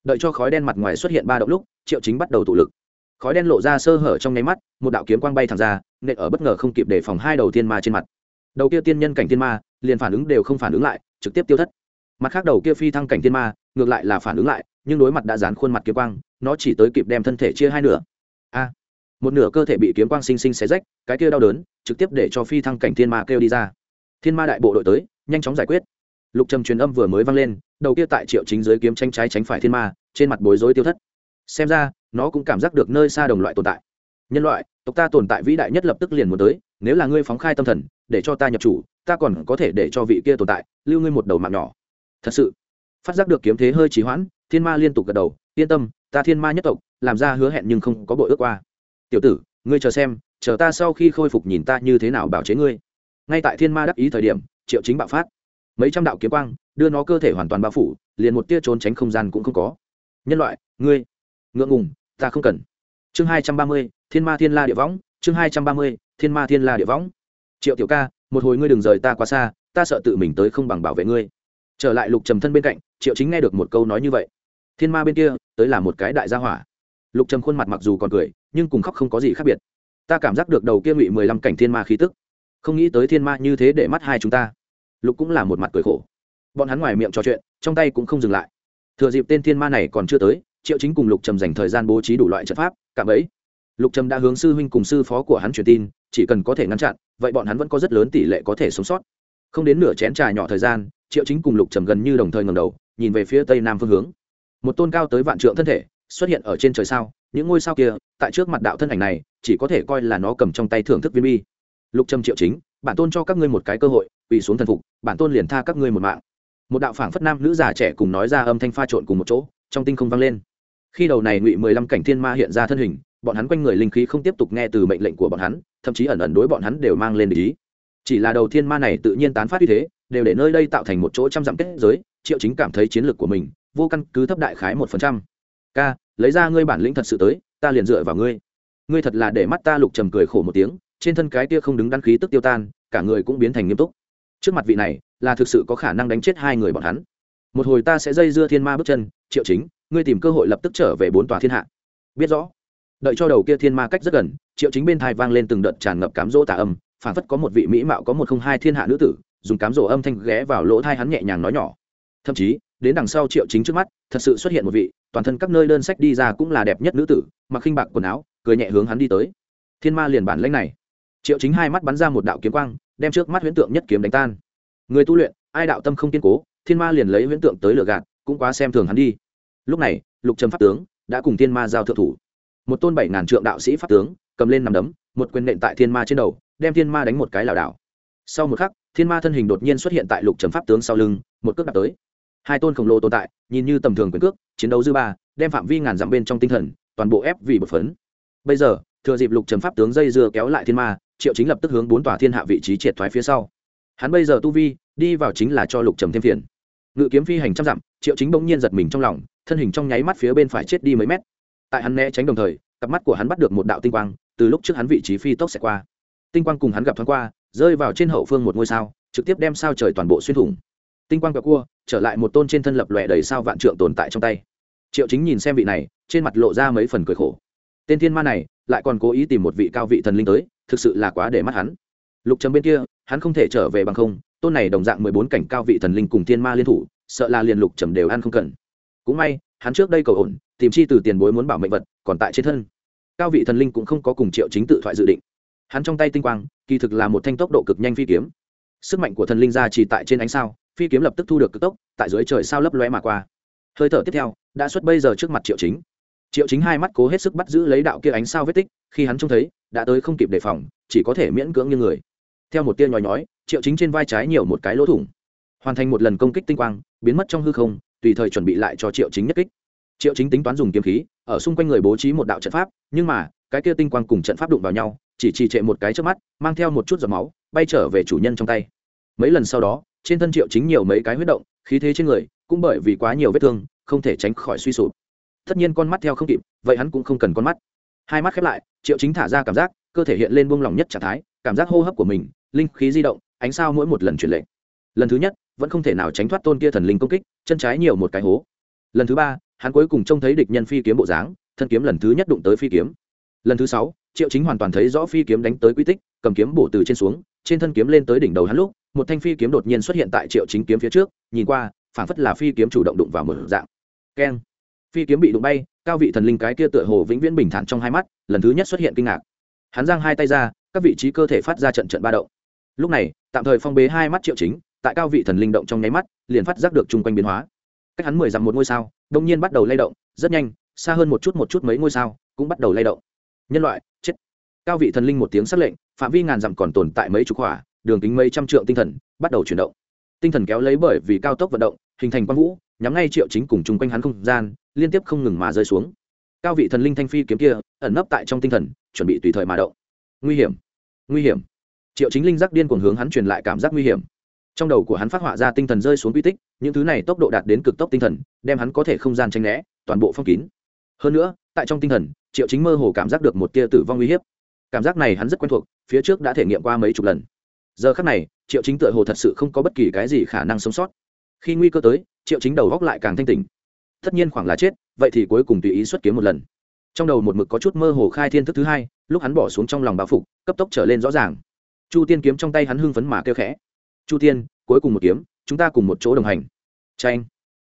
Đợi cho khói đen mặt ngoài xuất hiện ba động lúc, triệu chính bắt đầu tụ lực. Khói đen lộ ra sơ hở trong nháy mắt, một đạo kiếm quang bay thẳng ra, nện ở bất ngờ không kịp đề phòng hai đầu thiên ma trên mặt. Đầu kia tiên nhân cảnh thiên ma, liền phản ứng đều không phản ứng lại, trực tiếp tiêu thất. Mặt khác đầu kia phi thăng cảnh thiên ma, ngược lại là phản ứng lại, nhưng đối mặt đã dán khuôn mặt kiếm quang, nó chỉ tới kịp đem thân thể chia hai nửa. A! Một nửa cơ thể bị kiếm quang sinh sinh xé rách, cái kia đau đớn trực tiếp để cho phi thăng cảnh thiên ma kêu đi ra. Thiên ma đại bộ đội tới, nhanh chóng giải quyết. Lục trầm truyền âm vừa mới vang lên, đầu kia tại triệu chính dưới kiếm tranh trái tránh phải thiên ma, trên mặt bối rối tiêu thất. Xem ra, nó cũng cảm giác được nơi xa đồng loại tồn tại. Nhân loại, tộc ta tồn tại vĩ đại nhất lập tức liền muốn tới, nếu là ngươi phóng khai tâm thần, để cho ta nhập chủ, ta còn có thể để cho vị kia tồn tại lưu ngươi một đầu mạng nhỏ. Thật sự, phát giác được kiếm thế hơi trì hoãn, thiên ma liên tục gật đầu, yên tâm, ta thiên ma nhất tộc, làm ra hứa hẹn nhưng không có bội ước qua tiểu tử, ngươi chờ xem, chờ ta sau khi khôi phục nhìn ta như thế nào bảo chế ngươi. Ngay tại thiên ma đắc ý thời điểm, triệu chính bạo phát. Mấy trăm đạo kiếm quang đưa nó cơ thể hoàn toàn bao phủ, liền một tia trốn tránh không gian cũng không có. Nhân loại, ngươi, ngượng ngùng, ta không cần. Chương hai trăm ba mươi, thiên ma thiên la địa võng, chương hai trăm ba mươi, thiên ma thiên la địa võng. Triệu tiểu ca, một hồi ngươi đừng rời ta quá xa, ta sợ tự mình tới không bằng bảo vệ ngươi. Trở lại lục trầm thân bên cạnh, triệu chính nghe được một câu nói như vậy. Thiên ma bên kia, tới là một cái đại gia hỏa. Lục trầm khuôn mặt mặc dù còn cười nhưng cùng khóc không có gì khác biệt. Ta cảm giác được đầu kia ngụy mười lăm cảnh thiên ma khí tức. Không nghĩ tới thiên ma như thế để mắt hai chúng ta. Lục cũng là một mặt cười khổ. Bọn hắn ngoài miệng trò chuyện, trong tay cũng không dừng lại. Thừa dịp tên thiên ma này còn chưa tới, triệu chính cùng lục trầm dành thời gian bố trí đủ loại trận pháp, cạm ấy lục trầm đã hướng sư huynh cùng sư phó của hắn truyền tin, chỉ cần có thể ngăn chặn, vậy bọn hắn vẫn có rất lớn tỷ lệ có thể sống sót. Không đến nửa chén trà nhỏ thời gian, triệu chính cùng lục trầm gần như đồng thời ngầm đầu, nhìn về phía tây nam phương hướng. Một tôn cao tới vạn trượng thân thể, xuất hiện ở trên trời sao? Những ngôi sao kia, tại trước mặt đạo thân ảnh này, chỉ có thể coi là nó cầm trong tay thưởng thức viên bi. Lục trầm triệu chính bản tôn cho các ngươi một cái cơ hội ủy xuống thần phục bản tôn liền tha các ngươi một mạng. Một đạo phảng phất nam nữ già trẻ cùng nói ra âm thanh pha trộn cùng một chỗ, trong tinh không vang lên. Khi đầu này ngụy mười lăm cảnh thiên ma hiện ra thân hình, bọn hắn quanh người linh khí không tiếp tục nghe từ mệnh lệnh của bọn hắn, thậm chí ẩn ẩn đối bọn hắn đều mang lên ý. Chỉ là đầu thiên ma này tự nhiên tán phát như thế, đều để nơi đây tạo thành một chỗ trăm dặm kết giới, triệu chính cảm thấy chiến lược của mình vô căn cứ thấp đại khái một phần trăm k lấy ra ngươi bản lĩnh thật sự tới, ta liền dựa vào ngươi. Ngươi thật là để mắt ta. Lục trầm cười khổ một tiếng, trên thân cái tia không đứng đăng khí tức tiêu tan, cả người cũng biến thành nghiêm túc. Trước mặt vị này, là thực sự có khả năng đánh chết hai người bọn hắn. Một hồi ta sẽ dây dưa thiên ma bước chân, triệu chính, ngươi tìm cơ hội lập tức trở về bốn tòa thiên hạ. Biết rõ. Đợi cho đầu kia thiên ma cách rất gần, triệu chính bên thai vang lên từng đợt tràn ngập cám dỗ tà âm phản phất có một vị mỹ mạo, có một không hai thiên hạ nữ tử, dùng cám dỗ âm thanh ghé vào lỗ thai hắn nhẹ nhàng nói nhỏ. Thậm chí, đến đằng sau triệu chính trước mắt, thật sự xuất hiện một vị toàn thân các nơi đơn sách đi ra cũng là đẹp nhất nữ tử, mặc khinh bạc quần áo, cười nhẹ hướng hắn đi tới. Thiên ma liền bản lãnh này. Triệu chính hai mắt bắn ra một đạo kiếm quang, đem trước mắt huyễn tượng nhất kiếm đánh tan. Người tu luyện, ai đạo tâm không kiên cố, thiên ma liền lấy huyễn tượng tới lửa gạt, cũng quá xem thường hắn đi. Lúc này, lục trầm pháp tướng đã cùng thiên ma giao thượng thủ. Một tôn bảy ngàn trượng đạo sĩ pháp tướng, cầm lên nằm đấm, một quyền nện tại thiên ma trên đầu, đem thiên ma đánh một cái lảo đảo. Sau một khắc, thiên ma thân hình đột nhiên xuất hiện tại lục trầm pháp tướng sau lưng, một cước đạp tới hai tôn khổng lồ tồn tại, nhìn như tầm thường quyền cước, chiến đấu dư ba, đem phạm vi ngàn dặm bên trong tinh thần, toàn bộ ép vì bột phấn. Bây giờ, thừa dịp lục trầm pháp tướng dây dưa kéo lại thiên ma, triệu chính lập tức hướng bốn tòa thiên hạ vị trí triệt thoái phía sau. Hắn bây giờ tu vi, đi vào chính là cho lục trầm thêm phiền. Ngự kiếm phi hành trăm dặm, triệu chính bỗng nhiên giật mình trong lòng, thân hình trong nháy mắt phía bên phải chết đi mấy mét. Tại hắn né tránh đồng thời, cặp mắt của hắn bắt được một đạo tinh quang, từ lúc trước hắn vị trí phi tốc sẽ qua. Tinh quang cùng hắn gặp thoáng qua, rơi vào trên hậu phương một ngôi sao, trực tiếp đem sao trời toàn bộ xuyên thủng tinh quang quẹo cua, trở lại một tôn trên thân lập lòe đầy sao vạn trượng tồn tại trong tay. Triệu chính nhìn xem vị này, trên mặt lộ ra mấy phần cười khổ. Tên thiên ma này, lại còn cố ý tìm một vị cao vị thần linh tới, thực sự là quá để mắt hắn. Lục trầm bên kia, hắn không thể trở về bằng không, tôn này đồng dạng mười bốn cảnh cao vị thần linh cùng thiên ma liên thủ, sợ là liền lục trầm đều ăn không cần. Cũng may, hắn trước đây cầu ổn, tìm chi từ tiền bối muốn bảo mệnh vật, còn tại trên thân. Cao vị thần linh cũng không có cùng triệu chính tự thoại dự định. Hắn trong tay tinh quang, kỳ thực là một thanh tốc độ cực nhanh phi kiếm sức mạnh của thần linh ra chỉ tại trên ánh sao, phi kiếm lập tức thu được cực tốc, tại dưới trời sao lấp lóe mà qua. Hơi thở tiếp theo, đã xuất bây giờ trước mặt triệu chính. Triệu chính hai mắt cố hết sức bắt giữ lấy đạo kia ánh sao vết tích, khi hắn trông thấy, đã tới không kịp đề phòng, chỉ có thể miễn cưỡng như người. Theo một tia nhói nhói, triệu chính trên vai trái nhiều một cái lỗ thủng. Hoàn thành một lần công kích tinh quang, biến mất trong hư không, tùy thời chuẩn bị lại cho triệu chính nhất kích. Triệu chính tính toán dùng kiếm khí, ở xung quanh người bố trí một đạo trận pháp, nhưng mà, cái kia tinh quang cùng trận pháp đụng vào nhau, chỉ trì trệ một cái trước mắt, mang theo một chút giọt máu bay trở về chủ nhân trong tay. Mấy lần sau đó, trên thân triệu chính nhiều mấy cái huyết động, khí thế trên người cũng bởi vì quá nhiều vết thương, không thể tránh khỏi suy sụp. Tất nhiên con mắt theo không kịp, vậy hắn cũng không cần con mắt. Hai mắt khép lại, triệu chính thả ra cảm giác, cơ thể hiện lên buông lỏng nhất trạng thái, cảm giác hô hấp của mình, linh khí di động, ánh sao mỗi một lần chuyển lệnh lần thứ nhất, vẫn không thể nào tránh thoát tôn kia thần linh công kích, chân trái nhiều một cái hố. Lần thứ ba, hắn cuối cùng trông thấy địch nhân phi kiếm bộ dáng, thân kiếm lần thứ nhất đụng tới phi kiếm. Lần thứ sáu, triệu chính hoàn toàn thấy rõ phi kiếm đánh tới quy tích cầm kiếm bổ từ trên xuống, trên thân kiếm lên tới đỉnh đầu hắn lúc, một thanh phi kiếm đột nhiên xuất hiện tại triệu chính kiếm phía trước, nhìn qua, phảng phất là phi kiếm chủ động đụng vào một dạng. Keng. Phi kiếm bị đụng bay, cao vị thần linh cái kia tựa hồ vĩnh viễn bình thản trong hai mắt, lần thứ nhất xuất hiện kinh ngạc. Hắn giang hai tay ra, các vị trí cơ thể phát ra trận trận ba động. Lúc này, tạm thời phong bế hai mắt triệu chính, tại cao vị thần linh động trong nháy mắt, liền phát giác được chung quanh biến hóa. Cách hắn mười dặm một ngôi sao đông nhiên bắt đầu lay động, rất nhanh, xa hơn một chút một chút mấy ngôi sao, cũng bắt đầu lay động. Nhân loại, chết cao vị thần linh một tiếng s lệnh, phạm vi ngàn dặm còn tồn tại mấy chục hỏa, đường kính mấy trăm trượng tinh thần, bắt đầu chuyển động. Tinh thần kéo lấy bởi vì cao tốc vận động, hình thành quang vũ, nhắm ngay triệu chính cùng chung quanh hắn không gian, liên tiếp không ngừng mà rơi xuống. Cao vị thần linh thanh phi kiếm kia, ẩn nấp tại trong tinh thần, chuẩn bị tùy thời mà động. Nguy hiểm! Nguy hiểm! Triệu chính linh giác điên cuồng hướng hắn truyền lại cảm giác nguy hiểm. Trong đầu của hắn phát họa ra tinh thần rơi xuống quy tích, những thứ này tốc độ đạt đến cực tốc tinh thần, đem hắn có thể không gian tranh né, toàn bộ phong kín. Hơn nữa, tại trong tinh thần, triệu chính mơ hồ cảm giác được một tia tử vong uy hiếp cảm giác này hắn rất quen thuộc, phía trước đã thể nghiệm qua mấy chục lần. Giờ khắc này, triệu chính tựa hồ thật sự không có bất kỳ cái gì khả năng sống sót. Khi nguy cơ tới, triệu chính đầu góc lại càng thanh tỉnh. Tất nhiên khoảng là chết, vậy thì cuối cùng tùy ý xuất kiếm một lần. Trong đầu một mực có chút mơ hồ khai thiên thức thứ hai, lúc hắn bỏ xuống trong lòng báo phục, cấp tốc trở lên rõ ràng. Chu tiên kiếm trong tay hắn hưng phấn mà kêu khẽ. Chu tiên, cuối cùng một kiếm, chúng ta cùng một chỗ đồng hành. Tranh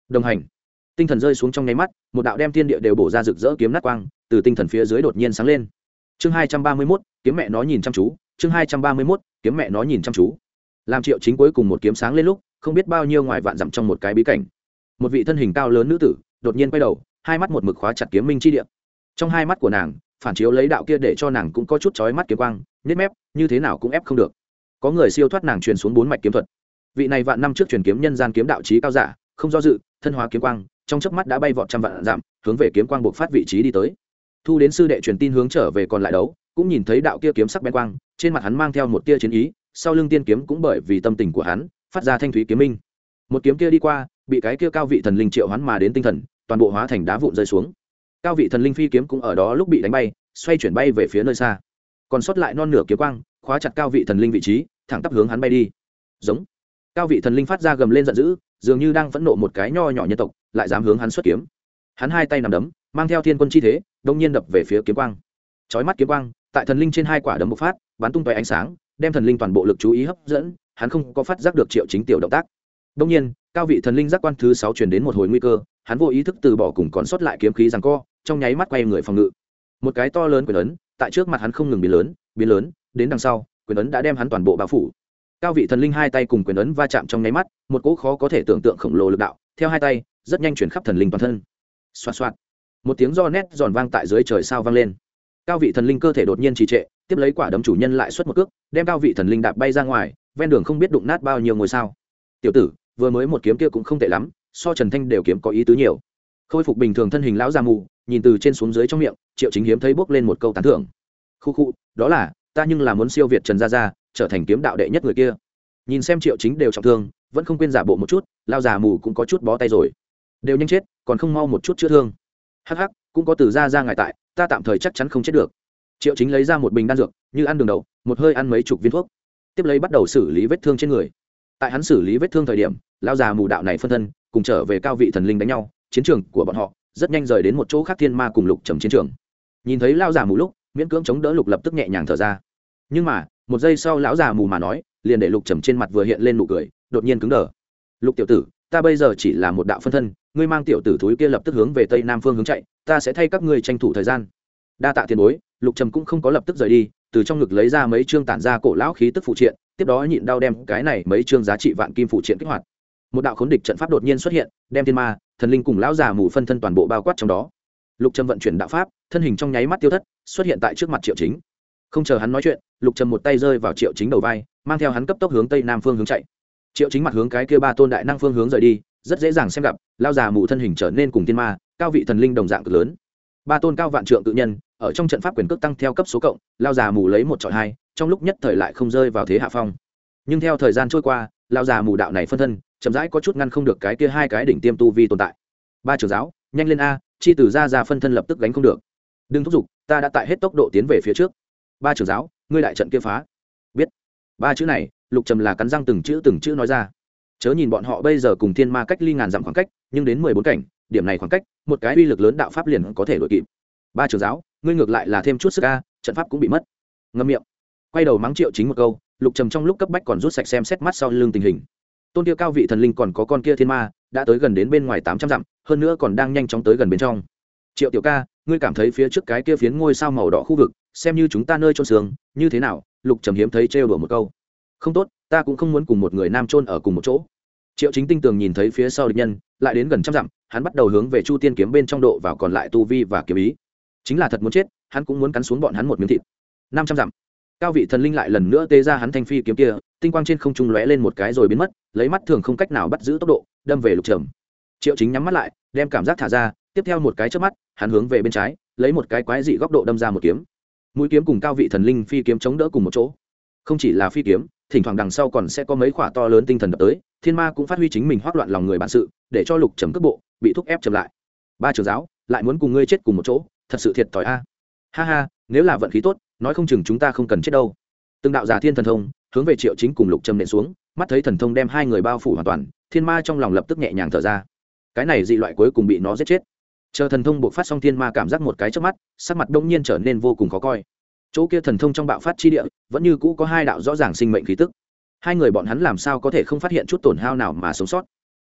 đồng hành. Tinh thần rơi xuống trong nháy mắt, một đạo đem thiên địa đều bổ ra rực rỡ kiếm nát quang, từ tinh thần phía dưới đột nhiên sáng lên chương hai trăm ba mươi mốt, kiếm mẹ nó nhìn chăm chú. Chương hai trăm ba mươi mốt, kiếm mẹ nó nhìn chăm chú. Làm triệu chính cuối cùng một kiếm sáng lên lúc, không biết bao nhiêu ngoài vạn dặm trong một cái bí cảnh. Một vị thân hình cao lớn nữ tử, đột nhiên quay đầu, hai mắt một mực khóa chặt kiếm minh chi địa. Trong hai mắt của nàng, phản chiếu lấy đạo kia để cho nàng cũng có chút chói mắt kiếm quang, nhếch mép, như thế nào cũng ép không được. Có người siêu thoát nàng truyền xuống bốn mạch kiếm thuật. Vị này vạn năm trước truyền kiếm nhân gian kiếm đạo trí cao giả, không do dự, thân hóa kiếm quang, trong chớp mắt đã bay vọt trăm vạn giảm hướng về kiếm quang buộc phát vị trí đi tới thu đến sư đệ truyền tin hướng trở về còn lại đấu, cũng nhìn thấy đạo kia kiếm sắc bén quang, trên mặt hắn mang theo một tia chiến ý, sau lưng tiên kiếm cũng bởi vì tâm tình của hắn, phát ra thanh thúy kiếm minh. Một kiếm kia đi qua, bị cái kia cao vị thần linh triệu hắn mà đến tinh thần, toàn bộ hóa thành đá vụn rơi xuống. Cao vị thần linh phi kiếm cũng ở đó lúc bị đánh bay, xoay chuyển bay về phía nơi xa. Còn sót lại non nửa kiếm quang, khóa chặt cao vị thần linh vị trí, thẳng tắp hướng hắn bay đi. Giống. Cao vị thần linh phát ra gầm lên giận dữ, dường như đang phẫn nộ một cái nho nhỏ nhân tộc, lại dám hướng hắn xuất kiếm. Hắn hai tay nằm đấm mang theo thiên quân chi thế, đông nhiên đập về phía kiếm quang. Chói mắt kiếm quang, tại thần linh trên hai quả đấm bộc phát, bắn tung tóe ánh sáng, đem thần linh toàn bộ lực chú ý hấp dẫn, hắn không có phát giác được triệu chính tiểu động tác. Đông nhiên, cao vị thần linh giác quan thứ sáu truyền đến một hồi nguy cơ, hắn vô ý thức từ bỏ cùng còn sót lại kiếm khí rằng co, trong nháy mắt quay người phòng ngự. Một cái to lớn quyền ấn, tại trước mặt hắn không ngừng biến lớn biến lớn, đến đằng sau, quyền ấn đã đem hắn toàn bộ bao phủ. Cao vị thần linh hai tay cùng quyền ấn va chạm trong nháy mắt, một cỗ khó có thể tưởng tượng khổng lồ lực đạo, theo hai tay, rất nhanh chuyển khắp thần linh toàn thân. Xoa xoa một tiếng do nét giòn vang tại dưới trời sao vang lên. Cao vị thần linh cơ thể đột nhiên trì trệ, tiếp lấy quả đấm chủ nhân lại xuất một cước, đem cao vị thần linh đạp bay ra ngoài, ven đường không biết đụng nát bao nhiêu ngôi sao. Tiểu tử, vừa mới một kiếm kia cũng không tệ lắm, so trần thanh đều kiếm có ý tứ nhiều. Khôi phục bình thường thân hình lão già mù, nhìn từ trên xuống dưới trong miệng, triệu chính hiếm thấy bốc lên một câu tán thưởng. Khu khu, đó là, ta nhưng là muốn siêu việt trần gia gia, trở thành kiếm đạo đệ nhất người kia. Nhìn xem triệu chính đều trọng thương, vẫn không quên giả bộ một chút lao già mù cũng có chút bó tay rồi. Đều nhanh chết, còn không mau một chút chữa thương hắc hắc, cũng có từ ra ra ngại tại, ta tạm thời chắc chắn không chết được. Triệu chính lấy ra một bình đan dược, như ăn đường đầu một hơi ăn mấy chục viên thuốc. Tiếp lấy bắt đầu xử lý vết thương trên người. Tại hắn xử lý vết thương thời điểm lao già mù đạo này phân thân, cùng trở về cao vị thần linh đánh nhau, chiến trường của bọn họ rất nhanh rời đến một chỗ khác thiên ma cùng lục trầm chiến trường. Nhìn thấy lao già mù lúc, miễn cưỡng chống đỡ lục lập tức nhẹ nhàng thở ra. Nhưng mà, một giây sau lão già mù mà nói, liền để lục trầm trên mặt vừa hiện lên nụ cười, đột nhiên cứng đờ. Lục tiểu tử ta bây giờ chỉ là một đạo phân thân, ngươi mang tiểu tử thúi kia lập tức hướng về tây nam phương hướng chạy, ta sẽ thay các ngươi tranh thủ thời gian. Đa tạ tiền bối, lục trầm cũng không có lập tức rời đi, từ trong ngực lấy ra mấy chương tản ra cổ lão khí tức phụ triện, tiếp đó nhịn đau đem cái này mấy chương giá trị vạn kim phụ triện kích hoạt. Một đạo khốn địch trận pháp đột nhiên xuất hiện, đem thiên ma, thần linh cùng lão già mù phân thân toàn bộ bao quát trong đó. Lục trầm vận chuyển đạo pháp, thân hình trong nháy mắt tiêu thất, xuất hiện tại trước mặt triệu chính. Không chờ hắn nói chuyện, lục trầm một tay rơi vào triệu chính đầu vai, mang theo hắn cấp tốc hướng tây nam phương hướng chạy triệu chính mặt hướng cái kia ba tôn đại năng phương hướng rời đi, rất dễ dàng xem gặp, lao già mù thân hình trở nên cùng tiên ma, cao vị thần linh đồng dạng cực lớn. Ba tôn cao vạn trượng tự nhân, ở trong trận pháp quyền cước tăng theo cấp số cộng, lao già mù lấy một trọi hai, trong lúc nhất thời lại không rơi vào thế hạ phong. Nhưng theo thời gian trôi qua, lao già mù đạo này phân thân, chậm rãi có chút ngăn không được cái kia hai cái đỉnh tiêm tu vi tồn tại. Ba trưởng giáo, nhanh lên a, chi từ ra ra phân thân lập tức gánh không được. Đừng thúc giục, ta đã tại hết tốc độ tiến về phía trước. Ba trưởng giáo, ngươi đại trận kia phá. Biết. Ba chữ này lục trầm là cắn răng từng chữ từng chữ nói ra. Chớ nhìn bọn họ bây giờ cùng thiên ma cách ly ngàn dặm khoảng cách, nhưng đến mười bốn cảnh, điểm này khoảng cách, một cái uy lực lớn đạo pháp liền có thể đội kịp. Ba trưởng giáo, ngươi ngược lại là thêm chút sức ca trận pháp cũng bị mất. Ngâm miệng. Quay đầu mắng triệu chính một câu, lục trầm trong lúc cấp bách còn rút sạch xem xét mắt sau lưng tình hình. Tôn kia cao vị thần linh còn có con kia thiên ma, đã tới gần đến bên ngoài tám trăm dặm, hơn nữa còn đang nhanh chóng tới gần bên trong. Triệu tiểu ca, ngươi cảm thấy phía trước cái kia phiến ngôi sao màu đỏ khu vực, xem như chúng ta nơi trôn sướng như thế nào? Lục trầm hiếm thấy trêu đùa một câu không tốt, ta cũng không muốn cùng một người nam trôn ở cùng một chỗ. Triệu chính tinh tường nhìn thấy phía sau địch nhân, lại đến gần trăm dặm, hắn bắt đầu hướng về chu tiên kiếm bên trong độ vào còn lại tu vi và kiếm ý. Chính là thật muốn chết, hắn cũng muốn cắn xuống bọn hắn một miếng thịt. Năm trăm dặm, cao vị thần linh lại lần nữa tê ra hắn thanh phi kiếm kia, tinh quang trên không trung lóe lên một cái rồi biến mất, lấy mắt thường không cách nào bắt giữ tốc độ, đâm về lục trầm. Triệu chính nhắm mắt lại, đem cảm giác thả ra, tiếp theo một cái trước mắt, hắn hướng về bên trái, lấy một cái quái dị góc độ đâm ra một kiếm. Mũi kiếm cùng cao vị thần linh phi kiếm chống đỡ cùng một chỗ. Không chỉ là phi kiếm thỉnh thoảng đằng sau còn sẽ có mấy khỏa to lớn tinh thần đập tới, thiên ma cũng phát huy chính mình hoác loạn lòng người bản sự, để cho lục trầm cước bộ bị thúc ép chậm lại. Ba trưởng giáo, lại muốn cùng ngươi chết cùng một chỗ, thật sự thiệt thòi a. Ha ha, nếu là vận khí tốt, nói không chừng chúng ta không cần chết đâu. Từng đạo giả thiên thần thông, hướng về triệu chính cùng lục trầm nện xuống, mắt thấy thần thông đem hai người bao phủ hoàn toàn, thiên ma trong lòng lập tức nhẹ nhàng thở ra. Cái này dị loại cuối cùng bị nó giết chết. Chờ thần thông buộc phát xong thiên ma cảm giác một cái trước mắt, sắc mặt đông nhiên trở nên vô cùng khó coi chỗ kia thần thông trong bạo phát chi địa, vẫn như cũ có hai đạo rõ ràng sinh mệnh khí tức. Hai người bọn hắn làm sao có thể không phát hiện chút tổn hao nào mà sống sót?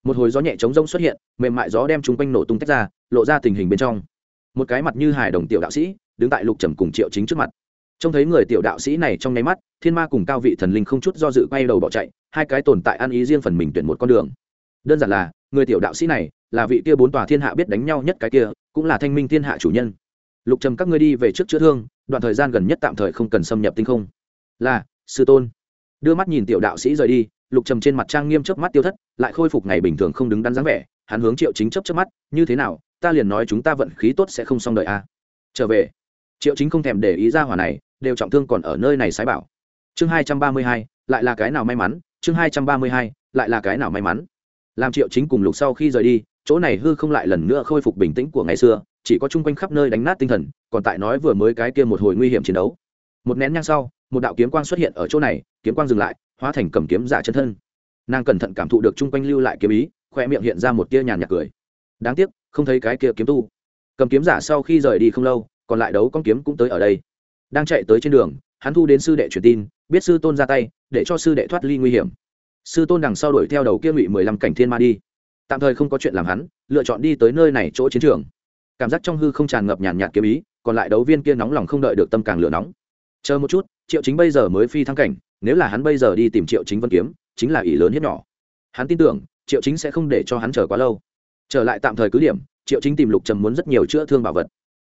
Một hồi gió nhẹ chống rông xuất hiện, mềm mại gió đem chúng quanh nổ tung tách ra, lộ ra tình hình bên trong. Một cái mặt như hài đồng tiểu đạo sĩ, đứng tại lục trầm cùng triệu chính trước mặt. Trông thấy người tiểu đạo sĩ này trong nháy mắt, thiên ma cùng cao vị thần linh không chút do dự quay đầu bỏ chạy, hai cái tồn tại ăn ý riêng phần mình tuyển một con đường. Đơn giản là, người tiểu đạo sĩ này là vị kia bốn tòa thiên hạ biết đánh nhau nhất cái kia, cũng là thanh minh thiên hạ chủ nhân lục trầm các ngươi đi về trước chữa thương, đoạn thời gian gần nhất tạm thời không cần xâm nhập tinh không. Là, sư tôn. Đưa mắt nhìn tiểu đạo sĩ rời đi, lục trầm trên mặt trang nghiêm chớp mắt tiêu thất, lại khôi phục ngày bình thường không đứng đắn dáng vẻ, hắn hướng triệu chính chớp chớp mắt, như thế nào, ta liền nói chúng ta vận khí tốt sẽ không xong đợi a. À. trở về. Triệu chính không thèm để ý ra hỏa này, đều trọng thương còn ở nơi này sái bảo. Chương hai trăm ba mươi hai, lại là cái nào may mắn, chương hai trăm ba mươi hai, lại là cái nào may mắn. Làm triệu chính cùng lục sau khi rời đi, chỗ này hư không lại lần nữa khôi phục bình tĩnh của ngày xưa chỉ có chung quanh khắp nơi đánh nát tinh thần, còn tại nói vừa mới cái kia một hồi nguy hiểm chiến đấu. Một nén nhang sau, một đạo kiếm quang xuất hiện ở chỗ này, kiếm quang dừng lại, hóa thành cầm kiếm giả chân thân. Nàng cẩn thận cảm thụ được chung quanh lưu lại kiếm ý khoe miệng hiện ra một tia nhàn nhạt cười. Đáng tiếc, không thấy cái kia kiếm tu. Cầm kiếm giả sau khi rời đi không lâu, còn lại đấu con kiếm cũng tới ở đây. Đang chạy tới trên đường, hắn thu đến sư đệ truyền tin, biết sư tôn ra tay, để cho sư đệ thoát ly nguy hiểm. Sư tôn đằng sau đuổi theo đầu kia ngụy mười lăm cảnh thiên ma đi. Tạm thời không có chuyện làm hắn, lựa chọn đi tới nơi này chỗ chiến trường cảm giác trong hư không tràn ngập nhàn nhạt kiếm ý, còn lại đấu viên kia nóng lòng không đợi được tâm càng lửa nóng. Chờ một chút, triệu chính bây giờ mới phi thăng cảnh, nếu là hắn bây giờ đi tìm triệu chính vân kiếm, chính là ỷ lớn hiếp nhỏ. Hắn tin tưởng, triệu chính sẽ không để cho hắn chờ quá lâu. Trở lại tạm thời cứ điểm, triệu chính tìm lục trầm muốn rất nhiều chữa thương bảo vật.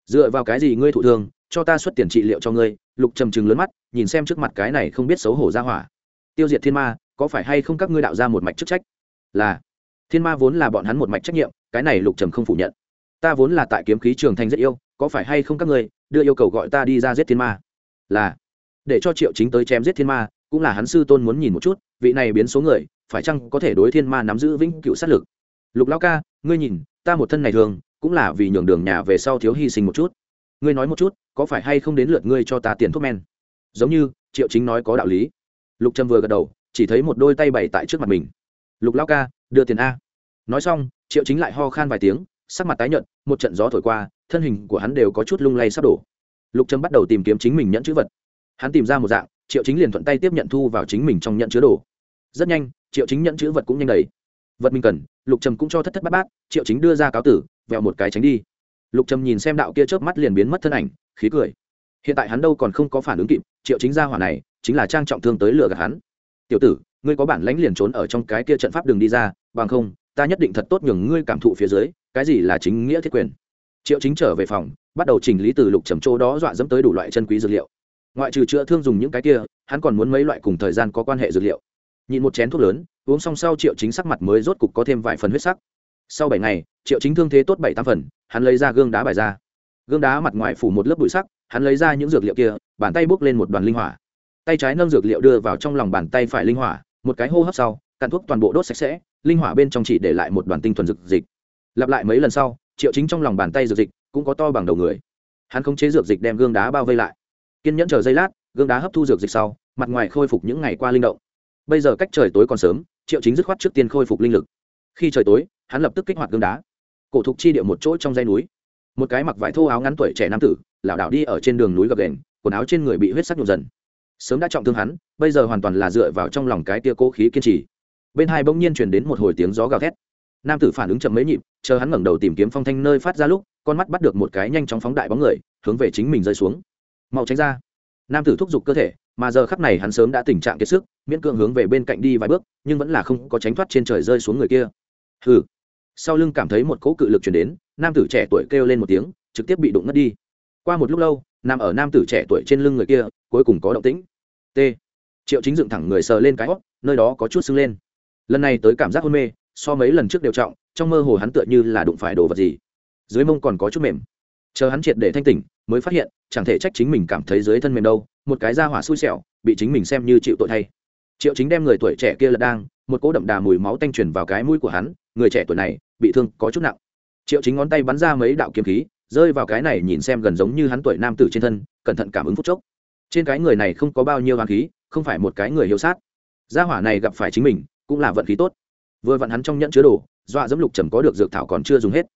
Dựa vào cái gì ngươi thụ thương, cho ta xuất tiền trị liệu cho ngươi. Lục trầm chừng lớn mắt, nhìn xem trước mặt cái này không biết xấu hổ ra hỏa. Tiêu diệt thiên ma, có phải hay không các ngươi đạo ra một mạch chức trách? Là, thiên ma vốn là bọn hắn một mạch trách nhiệm, cái này lục trầm không phủ nhận ta vốn là tại kiếm khí trường thành rất yêu, có phải hay không các ngươi, đưa yêu cầu gọi ta đi ra giết thiên ma? Là. Để cho triệu chính tới chém giết thiên ma, cũng là hắn sư tôn muốn nhìn một chút, vị này biến số người, phải chăng có thể đối thiên ma nắm giữ vĩnh cựu sát lực? Lục lao ca, ngươi nhìn, ta một thân này thường, cũng là vì nhường đường nhà về sau thiếu hy sinh một chút. Ngươi nói một chút, có phải hay không đến lượt ngươi cho ta tiền thuốc men? Giống như, triệu chính nói có đạo lý. Lục Trâm vừa gật đầu, chỉ thấy một đôi tay bày tại trước mặt mình. Lục lao ca, đưa tiền a. Nói xong, triệu chính lại ho khan vài tiếng sắc mặt tái nhợt, một trận gió thổi qua, thân hình của hắn đều có chút lung lay sắp đổ. Lục Trâm bắt đầu tìm kiếm chính mình nhẫn chữ vật. Hắn tìm ra một dạng, triệu chính liền thuận tay tiếp nhận thu vào chính mình trong nhận chứa đồ. Rất nhanh, triệu chính nhận chữ vật cũng nhanh đầy. Vật mình cần, lục trầm cũng cho thất thất bát bát, triệu chính đưa ra cáo tử, vẹo một cái tránh đi. Lục trầm nhìn xem đạo kia chớp mắt liền biến mất thân ảnh, khí cười. Hiện tại hắn đâu còn không có phản ứng kịp, triệu chính ra hỏa này, chính là trang trọng thương tới lừa gạt hắn. Tiểu tử, ngươi có bản lãnh liền trốn ở trong cái kia trận pháp đường đi ra, bằng không, ta nhất định thật tốt nhường ngươi cảm thụ phía dưới cái gì là chính nghĩa thiết quyền? Triệu chính trở về phòng, bắt đầu chỉnh lý từ lục trầm chỗ đó dọa dẫm tới đủ loại chân quý dược liệu. Ngoại trừ chữa thương dùng những cái kia, hắn còn muốn mấy loại cùng thời gian có quan hệ dược liệu. Nhịn một chén thuốc lớn, uống xong sau triệu chính sắc mặt mới rốt cục có thêm vài phần huyết sắc. Sau bảy ngày, triệu chính thương thế tốt bảy tam phần, hắn lấy ra gương đá bài ra. Gương đá mặt ngoài phủ một lớp bụi sắc, hắn lấy ra những dược liệu kia, bàn tay bốc lên một đoàn linh hỏa. Tay trái nâng dược liệu đưa vào trong lòng bàn tay phải linh hỏa, một cái hô hấp sau, cạn thuốc toàn bộ đốt sạch sẽ, linh hỏa bên trong chỉ để lại một đoàn tinh thuần dược dịch lặp lại mấy lần sau, triệu chính trong lòng bàn tay dược dịch cũng có to bằng đầu người. Hắn không chế dược dịch đem gương đá bao vây lại. Kiên nhẫn chờ giây lát, gương đá hấp thu dược dịch sau, mặt ngoài khôi phục những ngày qua linh động. Bây giờ cách trời tối còn sớm, triệu chính dứt khoát trước tiên khôi phục linh lực. Khi trời tối, hắn lập tức kích hoạt gương đá. Cổ thục chi điệu một chỗ trong dây núi. Một cái mặc vải thô áo ngắn tuổi trẻ nam tử, lảo đảo đi ở trên đường núi gập đền quần áo trên người bị huyết sắc nhộn dần. Sớm đã trọng thương hắn, bây giờ hoàn toàn là dựa vào trong lòng cái tia cố khí kiên trì. Bên hai bỗng nhiên chuyển đến một hồi tiếng gió gào thét nam tử phản ứng chậm mấy nhịp, chờ hắn ngẩng đầu tìm kiếm phong thanh nơi phát ra lúc, con mắt bắt được một cái nhanh chóng phóng đại bóng người, hướng về chính mình rơi xuống. Mau tránh ra. Nam tử thúc giục cơ thể, mà giờ khắp này hắn sớm đã tình trạng kiệt sức, miễn cưỡng hướng về bên cạnh đi vài bước, nhưng vẫn là không có tránh thoát trên trời rơi xuống người kia. Hừ. Sau lưng cảm thấy một cỗ cự lực chuyển đến, nam tử trẻ tuổi kêu lên một tiếng, trực tiếp bị đụng ngất đi. Qua một lúc lâu, nằm ở nam tử trẻ tuổi trên lưng người kia, cuối cùng có động tĩnh. T. Triệu chính dựng thẳng người sờ lên cái hót nơi đó có chút sưng lên. Lần này tới cảm giác hôn mê so mấy lần trước đều trọng, trong mơ hồ hắn tựa như là đụng phải đồ vật gì. Dưới mông còn có chút mềm. Chờ hắn triệt để thanh tỉnh, mới phát hiện, chẳng thể trách chính mình cảm thấy dưới thân mềm đâu, một cái da hỏa xui xẻo, bị chính mình xem như chịu tội thay. Triệu chính đem người tuổi trẻ kia lật đang, một cỗ đậm đà mùi máu tanh truyền vào cái mũi của hắn, người trẻ tuổi này, bị thương, có chút nặng. Triệu chính ngón tay bắn ra mấy đạo kiếm khí, rơi vào cái này nhìn xem gần giống như hắn tuổi nam tử trên thân, cẩn thận cảm ứng phút chốc. Trên cái người này không có bao nhiêu hoàng khí, không phải một cái người hiếu sát. Gia hỏa này gặp phải chính mình, cũng là vận khí tốt vừa vặn hắn trong nhẫn chứa đồ, dọa dẫm lục trầm có được dược thảo còn chưa dùng hết.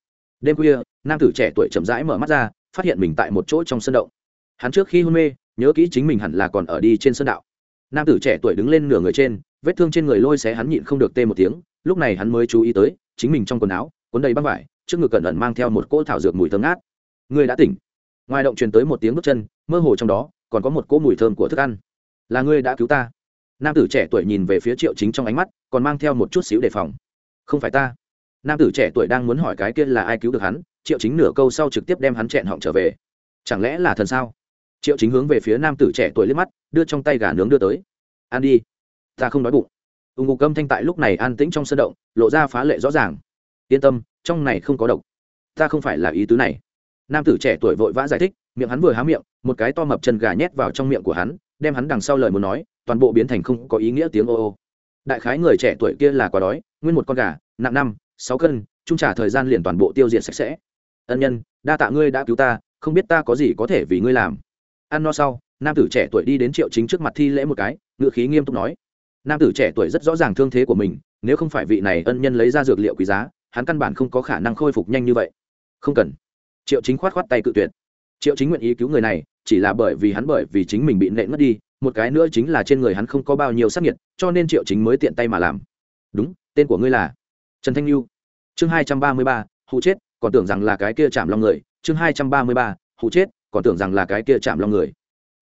Đêm khuya, nam tử trẻ tuổi chậm rãi mở mắt ra, phát hiện mình tại một chỗ trong sân động. Hắn trước khi hôn mê, nhớ kỹ chính mình hẳn là còn ở đi trên sân đạo. Nam tử trẻ tuổi đứng lên nửa người trên, vết thương trên người lôi xé hắn nhịn không được tê một tiếng, lúc này hắn mới chú ý tới, chính mình trong quần áo, cuốn đầy băng vải, trước ngực cẩn thận mang theo một cỗ thảo dược mùi thơm ngát. Người đã tỉnh. Ngoài động truyền tới một tiếng bước chân, mơ hồ trong đó, còn có một cỗ mùi thơm của thức ăn. Là ngươi đã cứu ta nam tử trẻ tuổi nhìn về phía triệu chính trong ánh mắt, còn mang theo một chút xíu đề phòng. Không phải ta. Nam tử trẻ tuổi đang muốn hỏi cái kia là ai cứu được hắn, triệu chính nửa câu sau trực tiếp đem hắn chẹn họng trở về. Chẳng lẽ là thần sao? Triệu chính hướng về phía nam tử trẻ tuổi liếc mắt, đưa trong tay gà nướng đưa tới. Ăn đi. Ta không đói bụng. Ù ngục âm thanh tại lúc này an tĩnh trong sân động, lộ ra phá lệ rõ ràng. Yên tâm, trong này không có độc. Ta không phải là ý tứ này. Nam tử trẻ tuổi vội vã giải thích, miệng hắn vừa há miệng, một cái to mập chân gà nhét vào trong miệng của hắn, đem hắn đằng sau lời muốn nói toàn bộ biến thành không có ý nghĩa tiếng ô ô. Đại khái người trẻ tuổi kia là quá đói, nguyên một con gà, nặng năm, sáu cân, trung trả thời gian liền toàn bộ tiêu diệt sạch sẽ. Ân nhân, đa tạ ngươi đã cứu ta, không biết ta có gì có thể vì ngươi làm. Ăn no sau, nam tử trẻ tuổi đi đến triệu chính trước mặt thi lễ một cái ngự khí nghiêm túc nói. Nam tử trẻ tuổi rất rõ ràng thương thế của mình, nếu không phải vị này ân nhân lấy ra dược liệu quý giá, hắn căn bản không có khả năng khôi phục nhanh như vậy. Không cần. Triệu chính khoát khoát tay cự tuyệt. Triệu chính nguyện ý cứu người này, chỉ là bởi vì hắn bởi vì chính mình bị nện mất đi một cái nữa chính là trên người hắn không có bao nhiêu sắc nhiệt, cho nên triệu chính mới tiện tay mà làm. Đúng, tên của ngươi là trần thanh lưu chương hai trăm ba mươi ba hụ chết, còn tưởng rằng là cái kia chạm lòng người. Chương hai trăm ba mươi ba hụ chết, còn tưởng rằng là cái kia chạm lòng người.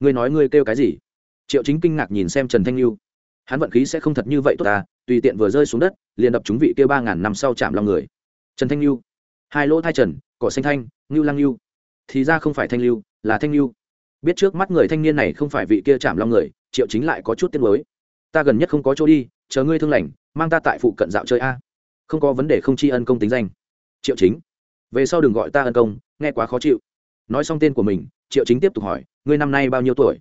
Ngươi nói ngươi kêu cái gì? Triệu chính kinh ngạc nhìn xem trần thanh lưu hắn vận khí sẽ không thật như vậy tốt ta tùy tiện vừa rơi xuống đất, liền đập chúng vị kia ba ngàn năm sau chạm lòng người. Trần thanh lưu hai lỗ thai trần, cỏ xanh thanh ngưu lang lưu thì ra không phải thanh lưu, là thanh lưu biết trước mắt người thanh niên này không phải vị kia chạm long người, triệu chính lại có chút tiếc mới ta gần nhất không có chỗ đi, chờ ngươi thương lành, mang ta tại phụ cận dạo chơi a. Không có vấn đề không tri ân công tính danh. Triệu chính, về sau đừng gọi ta ân công, nghe quá khó chịu. Nói xong tên của mình, triệu chính tiếp tục hỏi, ngươi năm nay bao nhiêu tuổi?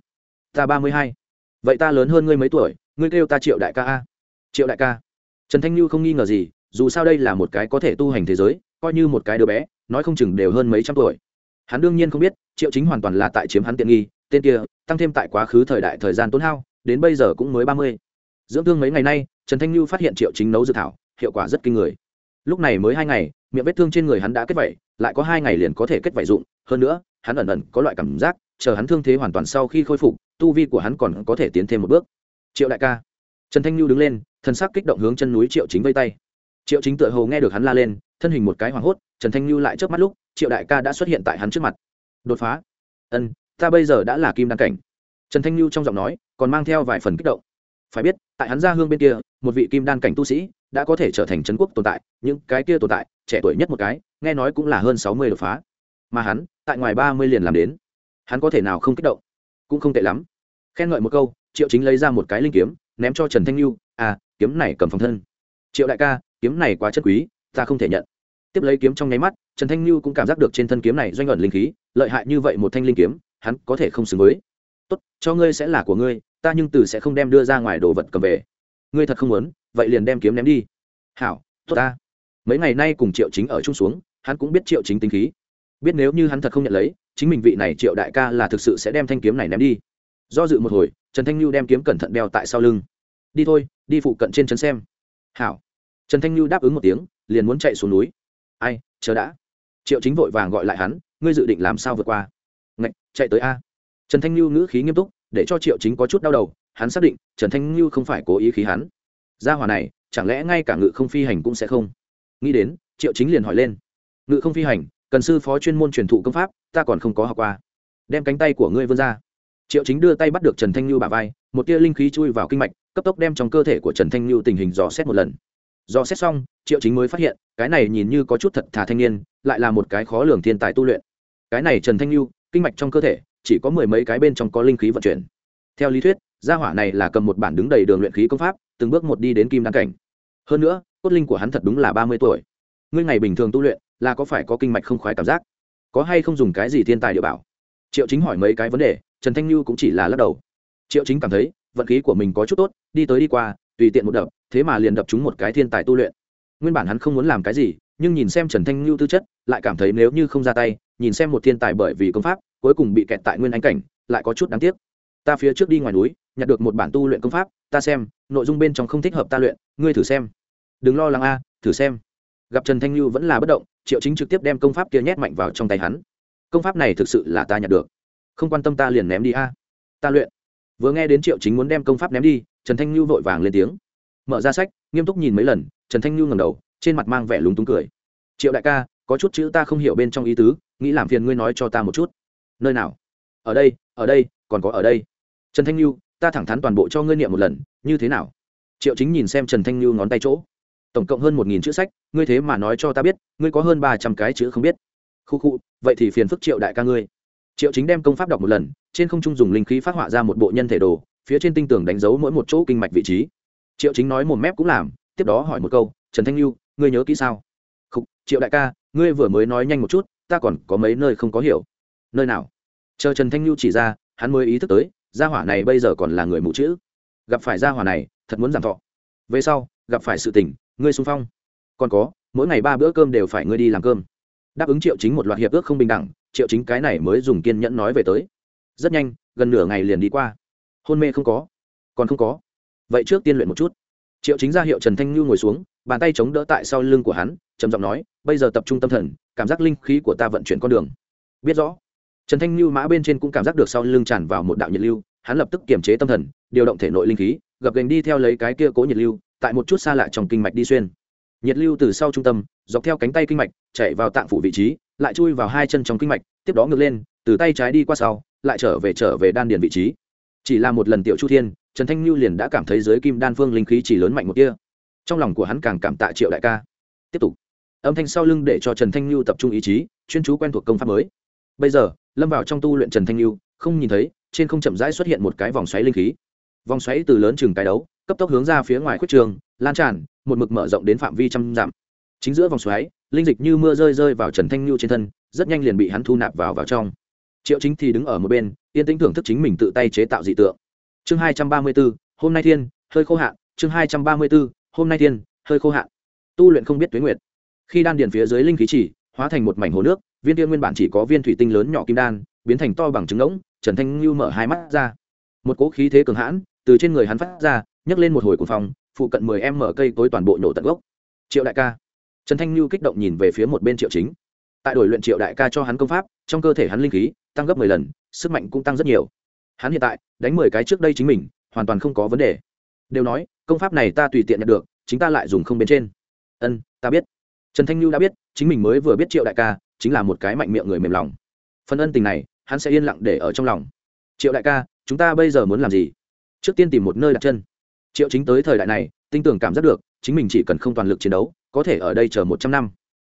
Ta ba mươi hai. Vậy ta lớn hơn ngươi mấy tuổi, ngươi kêu ta triệu đại ca a. Triệu đại ca. Trần thanh lưu không nghi ngờ gì, dù sao đây là một cái có thể tu hành thế giới, coi như một cái đứa bé, nói không chừng đều hơn mấy trăm tuổi hắn đương nhiên không biết, triệu chính hoàn toàn là tại chiếm hắn tiện nghi, tên kia, tăng thêm tại quá khứ thời đại thời gian tốn hao, đến bây giờ cũng mới ba mươi. Dưỡng thương mấy ngày nay, trần thanh lưu phát hiện triệu chính nấu dự thảo, hiệu quả rất kinh người. Lúc này mới hai ngày, miệng vết thương trên người hắn đã kết vẩy lại có hai ngày liền có thể kết vẩy dụng hơn nữa, hắn ẩn ẩn có loại cảm giác, chờ hắn thương thế hoàn toàn sau khi khôi phục, tu vi của hắn còn có thể tiến thêm một bước. Triệu đại ca. Trần thanh lưu đứng lên thân xác kích động hướng chân núi triệu chính vây tay. Triệu chính tựa hồ nghe được hắn la lên, thân hình một cái hoảng hốt, trần thanh lưu lại trước mắt lúc triệu đại ca đã xuất hiện tại hắn trước mặt. Đột phá. Ân, ta bây giờ đã là kim đan cảnh. Trần thanh lưu trong giọng nói còn mang theo vài phần kích động. Phải biết, tại hắn gia hương bên kia, một vị kim đan cảnh tu sĩ đã có thể trở thành trấn quốc tồn tại, những cái kia tồn tại, trẻ tuổi nhất một cái, nghe nói cũng là hơn sáu mươi đột phá. Mà hắn, tại ngoài ba mươi liền làm đến. Hắn có thể nào không kích động? Cũng không tệ lắm. Khen ngợi một câu, triệu chính lấy ra một cái linh kiếm, ném cho trần thanh lưu à kiếm này cầm phòng thân. Triệu đại ca, kiếm này quá chất quý, ta không thể nhận tiếp lấy kiếm trong nháy mắt, trần thanh lưu cũng cảm giác được trên thân kiếm này doanh ẩn linh khí, lợi hại như vậy một thanh linh kiếm, hắn có thể không xứng với. Tốt, cho ngươi sẽ là của ngươi, ta nhưng từ sẽ không đem đưa ra ngoài đồ vật cầm về. Ngươi thật không muốn, vậy liền đem kiếm ném đi. Hảo, tốt ta. Mấy ngày nay cùng triệu chính ở chung xuống, hắn cũng biết triệu chính tính khí. Biết nếu như hắn thật không nhận lấy, chính mình vị này triệu đại ca là thực sự sẽ đem thanh kiếm này ném đi. Do dự một hồi, trần thanh lưu đem kiếm cẩn thận đeo tại sau lưng. Đi thôi, đi phụ cận trên trấn xem. Hảo. Trần thanh lưu đáp ứng một tiếng, liền muốn chạy xuống núi ai, chờ đã. Triệu chính vội vàng gọi lại hắn, ngươi dự định làm sao vượt qua? Ngạch, chạy tới a. Trần thanh lưu ngữ khí nghiêm túc, để cho triệu chính có chút đau đầu, hắn xác định, trần thanh lưu không phải cố ý khí hắn. Gia hỏa này, chẳng lẽ ngay cả ngự không phi hành cũng sẽ không? Nghĩ đến, triệu chính liền hỏi lên. Ngự không phi hành, cần sư phó chuyên môn truyền thụ công pháp, ta còn không có học qua. Đem cánh tay của ngươi vươn ra. Triệu chính đưa tay bắt được trần thanh lưu bà vai, một tia linh khí chui vào kinh mạch, cấp tốc đem trong cơ thể của trần thanh lưu tình hình dò xét một lần do xét xong, triệu chính mới phát hiện, cái này nhìn như có chút thật thà thanh niên, lại là một cái khó lường thiên tài tu luyện. Cái này trần thanh lưu kinh mạch trong cơ thể, chỉ có mười mấy cái bên trong có linh khí vận chuyển. Theo lý thuyết, gia hỏa này là cầm một bản đứng đầy đường luyện khí công pháp, từng bước một đi đến kim đăng cảnh. Hơn nữa, cốt linh của hắn thật đúng là ba mươi tuổi. Ngươi ngày bình thường tu luyện, là có phải có kinh mạch không khoái cảm giác? Có hay không dùng cái gì thiên tài địa bảo? Triệu chính hỏi mấy cái vấn đề, trần thanh lưu cũng chỉ là lắc đầu. Triệu chính cảm thấy, vận khí của mình có chút tốt, đi tới đi qua tùy tiện một đập, thế mà liền đập chúng một cái thiên tài tu luyện. Nguyên bản hắn không muốn làm cái gì, nhưng nhìn xem trần thanh lưu tư chất, lại cảm thấy nếu như không ra tay, nhìn xem một thiên tài bởi vì công pháp, cuối cùng bị kẹt tại nguyên anh cảnh, lại có chút đáng tiếc. Ta phía trước đi ngoài núi, nhặt được một bản tu luyện công pháp, ta xem, nội dung bên trong không thích hợp ta luyện, ngươi thử xem. Đừng lo lắng a, thử xem. Gặp trần thanh lưu vẫn là bất động, triệu chính trực tiếp đem công pháp kia nhét mạnh vào trong tay hắn. Công pháp này thực sự là ta nhặt được. Không quan tâm ta liền ném đi a. Ta luyện. Vừa nghe đến triệu chính muốn đem công pháp ném đi trần thanh lưu vội vàng lên tiếng. Mở ra sách, nghiêm túc nhìn mấy lần, trần thanh lưu ngầm đầu, trên mặt mang vẻ lúng túng cười. Triệu đại ca, có chút chữ ta không hiểu bên trong ý tứ, nghĩ làm phiền ngươi nói cho ta một chút. Nơi nào? Ở đây ở đây, còn có ở đây. Trần thanh lưu ta thẳng thắn toàn bộ cho ngươi niệm một lần, như thế nào? Triệu chính nhìn xem trần thanh lưu ngón tay chỗ. Tổng cộng hơn một nghìn chữ sách, ngươi thế mà nói cho ta biết, ngươi có hơn ba trăm cái chữ không biết. Khu khu, vậy thì phiền phức triệu đại ca ngươi. Triệu chính đem công pháp đọc một lần, trên không trung dùng linh khí phát họa ra một bộ nhân thể đồ phía trên tinh tường đánh dấu mỗi một chỗ kinh mạch vị trí. Triệu chính nói một mép cũng làm tiếp đó hỏi một câu trần thanh lưu ngươi nhớ kỹ sao? Khúc, triệu đại ca ngươi vừa mới nói nhanh một chút ta còn có mấy nơi không có hiểu. Nơi nào? Chờ trần thanh lưu chỉ ra hắn mới ý thức tới gia hỏa này bây giờ còn là người mụ chữ. Gặp phải gia hỏa này thật muốn giảm thọ. Về sau gặp phải sự tình ngươi xung phong. Còn có mỗi ngày ba bữa cơm đều phải ngươi đi làm cơm. Đáp ứng triệu chính một loạt hiệp ước không bình đẳng triệu chính cái này mới dùng kiên nhẫn nói về tới. Rất nhanh gần nửa ngày liền đi qua hôn mê không có, còn không có. Vậy trước tiên luyện một chút. Triệu chính ra hiệu trần thanh như ngồi xuống, bàn tay chống đỡ tại sau lưng của hắn, trầm giọng nói, bây giờ tập trung tâm thần, cảm giác linh khí của ta vận chuyển con đường. Biết rõ, trần thanh như mã bên trên cũng cảm giác được sau lưng tràn vào một đạo nhiệt lưu, hắn lập tức kiềm chế tâm thần, điều động thể nội linh khí, gập gành đi theo lấy cái kia cố nhiệt lưu, tại một chút xa lạ trong kinh mạch đi xuyên. Nhiệt lưu từ sau trung tâm, dọc theo cánh tay kinh mạch, chạy vào tạng phủ vị trí, lại chui vào hai chân trong kinh mạch, tiếp đó ngược lên, từ tay trái đi qua sau, lại trở về trở về đan điền vị trí chỉ là một lần tiểu chu thiên, trần thanh lưu liền đã cảm thấy giới kim đan phương linh khí chỉ lớn mạnh một kia trong lòng của hắn càng cảm tạ triệu đại ca. Tiếp tục. Âm thanh sau lưng để cho trần thanh lưu tập trung ý chí, chuyên chú quen thuộc công pháp mới. Bây giờ, lâm vào trong tu luyện trần thanh lưu không nhìn thấy, trên không chậm rãi xuất hiện một cái vòng xoáy linh khí. Vòng xoáy từ lớn chừng cái đấu, cấp tốc hướng ra phía ngoài khuất trường, lan tràn, một mực mở rộng đến phạm vi trăm dặm. Chính giữa vòng xoáy, linh dịch như mưa rơi rơi vào trần thanh lưu trên thân, rất nhanh liền bị hắn thu nạp vào vào trong. Triệu chính thì đứng ở một bên yên tĩnh thưởng thức chính mình tự tay chế tạo dị tượng. Chương hai trăm ba mươi b ố hôm nay thiên, hơi khô hạn. Chương hai trăm ba mươi b ố hôm nay thiên, hơi khô hạn. Tu luyện không biết tuyến nguyệt. Khi đan điền phía dưới linh khí chỉ, hóa thành một mảnh hồ nước, viên tiên nguyên bản chỉ có viên thủy tinh lớn nhỏ kim đan, biến thành to bằng trứng ngỗng, trần thanh lưu mở hai mắt ra. Một cỗ khí thế cường hãn, từ trên người hắn phát ra, nhấc lên một hồi cuồng phòng phụ cận mười em mở cây tối toàn bộ nổ tận gốc. Triệu đại ca. Trần thanh lưu kích động nhìn về phía một bên triệu chính. Tại đổi luyện triệu đại ca cho hắn công pháp, trong cơ thể hắn linh khí tăng gấp mười lần, sức mạnh cũng tăng rất nhiều. Hắn hiện tại, đánh mười cái trước đây chính mình, hoàn toàn không có vấn đề. Đều nói, công pháp này ta tùy tiện nhận được, chính ta lại dùng không bên trên. Ân, ta biết. Trần thanh lưu đã biết, chính mình mới vừa biết triệu đại ca, chính là một cái mạnh miệng người mềm lòng. Phần ân tình này, hắn sẽ yên lặng để ở trong lòng. Triệu đại ca, chúng ta bây giờ muốn làm gì? Trước tiên tìm một nơi đặt chân. Triệu chính tới thời đại này, tinh tưởng cảm giác được, chính mình chỉ cần không toàn lực chiến đấu, có thể ở đây chờ một trăm năm.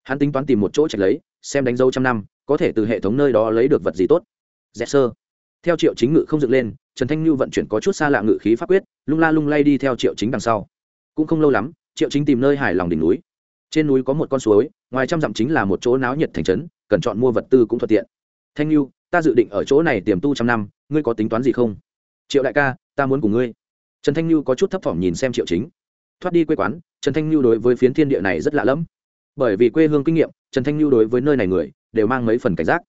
Hắn tính toán tìm một chỗ trạch lấy, xem đánh dấu trăm năm có thể từ hệ thống nơi đó lấy được vật gì tốt. Dễ sơ. Theo triệu chính ngự không dựng lên, trần thanh như vận chuyển có chút xa lạ ngự khí pháp quyết, lung la lung lay đi theo triệu chính đằng sau. Cũng không lâu lắm, triệu chính tìm nơi hài lòng đỉnh núi. Trên núi có một con suối, ngoài trăm dặm chính là một chỗ náo nhiệt thành trấn, cần chọn mua vật tư cũng thuận tiện. Thanh như ta dự định ở chỗ này tiềm tu trăm năm, ngươi có tính toán gì không? Triệu đại ca, ta muốn cùng ngươi. Trần thanh như có chút thấp thỏm nhìn xem triệu chính. Thoát đi quê quán, trần thanh như đối với phiến thiên địa này rất lạ lẫm. Bởi vì quê hương kinh nghiệm, trần thanh như đối với nơi này người đều mang mấy phần cảnh giác.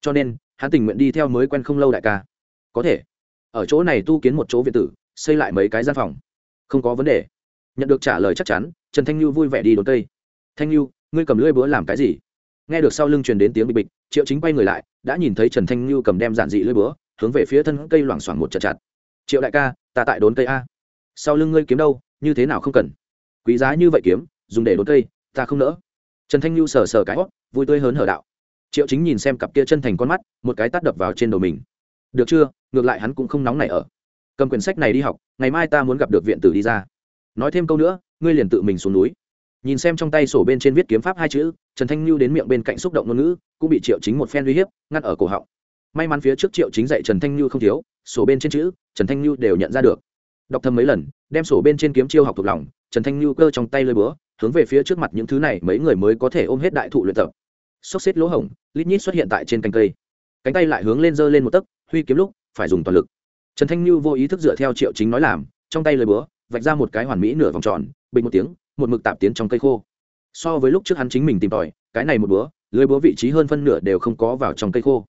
Cho nên, hắn tình nguyện đi theo mới quen không lâu đại ca. Có thể. Ở chỗ này tu kiến một chỗ viện tử, xây lại mấy cái gian phòng. Không có vấn đề. Nhận được trả lời chắc chắn, trần thanh lưu vui vẻ đi đốn cây. Thanh lưu ngươi cầm lưỡi búa làm cái gì? Nghe được sau lưng truyền đến tiếng bịch bịch, triệu chính quay người lại, đã nhìn thấy trần thanh lưu cầm đem giản dị lưỡi búa, hướng về phía thân cây loảng xoảng một chặt chặt. Triệu đại ca, ta tại đốn cây a. Sau lưng ngươi kiếm đâu, như thế nào không cần. Quý giá như vậy kiếm, dùng để đốn cây, ta không nỡ. Trần thanh lưu sờ sờ cái hót vui tươi hớn hở đạo triệu chính nhìn xem cặp kia chân thành con mắt, một cái tắt đập vào trên đầu mình. Được chưa? Ngược lại hắn cũng không nóng này ở. Cầm quyển sách này đi học, ngày mai ta muốn gặp được viện tử đi ra. Nói thêm câu nữa, ngươi liền tự mình xuống núi. Nhìn xem trong tay sổ bên trên viết kiếm pháp hai chữ, trần thanh lưu đến miệng bên cạnh xúc động ngôn ngữ, cũng bị triệu chính một phen uy hiếp ngăn ở cổ họng. May mắn phía trước triệu chính dạy trần thanh lưu không thiếu, sổ bên trên chữ, trần thanh lưu đều nhận ra được. Đọc thầm mấy lần, đem sổ bên trên kiếm chiêu học thuộc lòng, trần thanh lưu cơ trong tay lơi búa, hướng về phía trước mặt những thứ này mấy người mới có thể ôm hết đại thụ luyện tập xốc xếp lỗ hổng, lít nhít xuất hiện tại trên cành cây. Cánh tay lại hướng lên giơ lên một tấc, huy kiếm lúc, phải dùng toàn lực. Trần thanh như vô ý thức dựa theo triệu chính nói làm, trong tay lời búa, vạch ra một cái hoàn mỹ nửa vòng tròn, bình một tiếng, một mực tạp tiến trong cây khô. So với lúc trước hắn chính mình tìm tòi, cái này một búa lưới búa vị trí hơn phân nửa đều không có vào trong cây khô.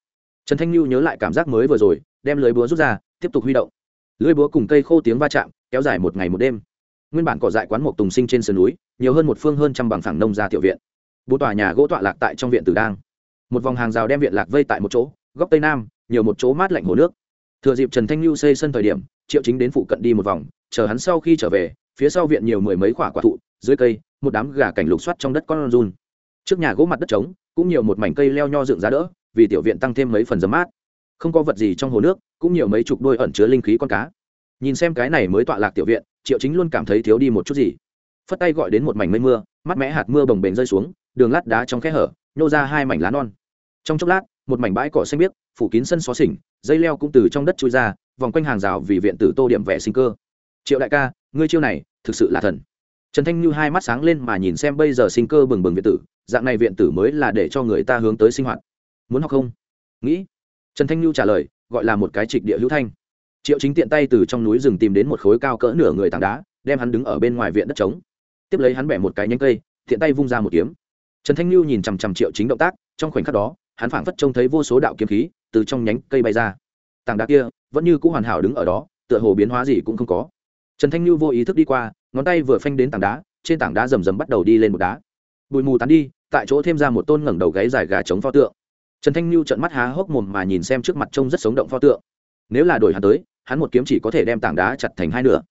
Trần thanh lưu nhớ lại cảm giác mới vừa rồi, đem lưới búa rút ra, tiếp tục huy động. Lưới búa cùng cây khô tiếng va chạm, kéo dài một ngày một đêm. Nguyên bản cỏ dại quán một tùng sinh trên sườn núi, nhiều hơn một phương hơn trăm bằng phẳng nông ra tiểu viện bốn tòa nhà gỗ tọa lạc tại trong viện tử đang. Một vòng hàng rào đem viện lạc vây tại một chỗ, góc tây nam, nhiều một chỗ mát lạnh hồ nước. Thừa dịp trần thanh lưu xây sân thời điểm, triệu chính đến phụ cận đi một vòng, chờ hắn sau khi trở về, phía sau viện nhiều mười mấy quả quả thụ, dưới cây, một đám gà cảnh lục soát trong đất con run. Trước nhà gỗ mặt đất trống, cũng nhiều một mảnh cây leo nho dựng giá đỡ, vì tiểu viện tăng thêm mấy phần giấm mát. Không có vật gì trong hồ nước, cũng nhiều mấy chục đôi ẩn chứa linh khí con cá. Nhìn xem cái này mới tọa lạc tiểu viện, triệu chính luôn cảm thấy thiếu đi một chút gì. Phất tay gọi đến một mảnh mây mưa mắt mẽ hạt mưa bồng bềnh rơi xuống đường lát đá trong khe hở, nhô ra hai mảnh lá non. Trong chốc lát, một mảnh bãi cỏ xanh biếc, phủ kín sân xó xỉnh, dây leo cũng từ trong đất trôi ra, vòng quanh hàng rào vì viện tử tô điểm vẻ sinh cơ. Triệu đại ca, ngươi chiêu này, thực sự là thần. Trần thanh như hai mắt sáng lên mà nhìn xem bây giờ sinh cơ bừng bừng viện tử, dạng này viện tử mới là để cho người ta hướng tới sinh hoạt. Muốn học không? Nghĩ. Trần thanh như trả lời, gọi là một cái trịch địa hữu thanh. Triệu chính tiện tay từ trong núi rừng tìm đến một khối cao cỡ nửa người tảng đá, đem hắn đứng ở bên ngoài viện đất trống. Tiếp lấy hắn bẻ một cái nhánh cây, tiện tay vung ra một kiếm trần thanh lưu nhìn chằm chằm triệu chính động tác, trong khoảnh khắc đó, hắn phảng phất trông thấy vô số đạo kiếm khí từ trong nhánh cây bay ra. Tảng đá kia vẫn như cũ hoàn hảo đứng ở đó, tựa hồ biến hóa gì cũng không có. Trần thanh lưu vô ý thức đi qua, ngón tay vừa phanh đến tảng đá, trên tảng đá rầm rầm bắt đầu đi lên một đá. Bụi mù tán đi, tại chỗ thêm ra một tôn ngẩng đầu gáy dài gà chống pho tượng. Trần thanh lưu trợn mắt há hốc mồm mà nhìn xem trước mặt trông rất sống động pho tượng. Nếu là đổi hắn tới, hắn một kiếm chỉ có thể đem tảng đá chặt thành hai nửa.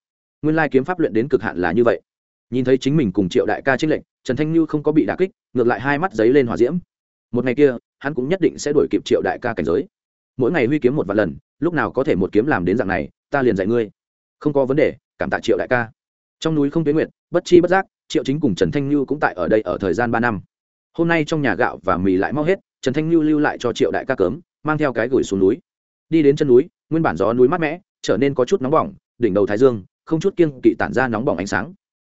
Nguyên lai kiếm pháp luyện đến cực hạn là như vậy nhìn thấy chính mình cùng triệu đại ca trinh lệnh trần thanh như không có bị đà kích, ngược lại hai mắt giấy lên hòa diễm. Một ngày kia, hắn cũng nhất định sẽ đuổi kịp triệu đại ca cảnh giới. Mỗi ngày huy kiếm một vài lần, lúc nào có thể một kiếm làm đến dạng này, ta liền dạy ngươi. Không có vấn đề, cảm tạ triệu đại ca. Trong núi không tuyến nguyện bất chi bất giác, triệu chính cùng trần thanh như cũng tại ở đây ở thời gian ba năm. Hôm nay trong nhà gạo và mì lại mau hết, trần thanh như lưu lại cho triệu đại ca cớm mang theo cái gửi xuống núi. Đi đến chân núi, nguyên bản gió núi mát mẻ, trở nên có chút nóng bỏng, đỉnh đầu thái dương, không chút kiêng kỵ tản ra nóng bỏng ánh sáng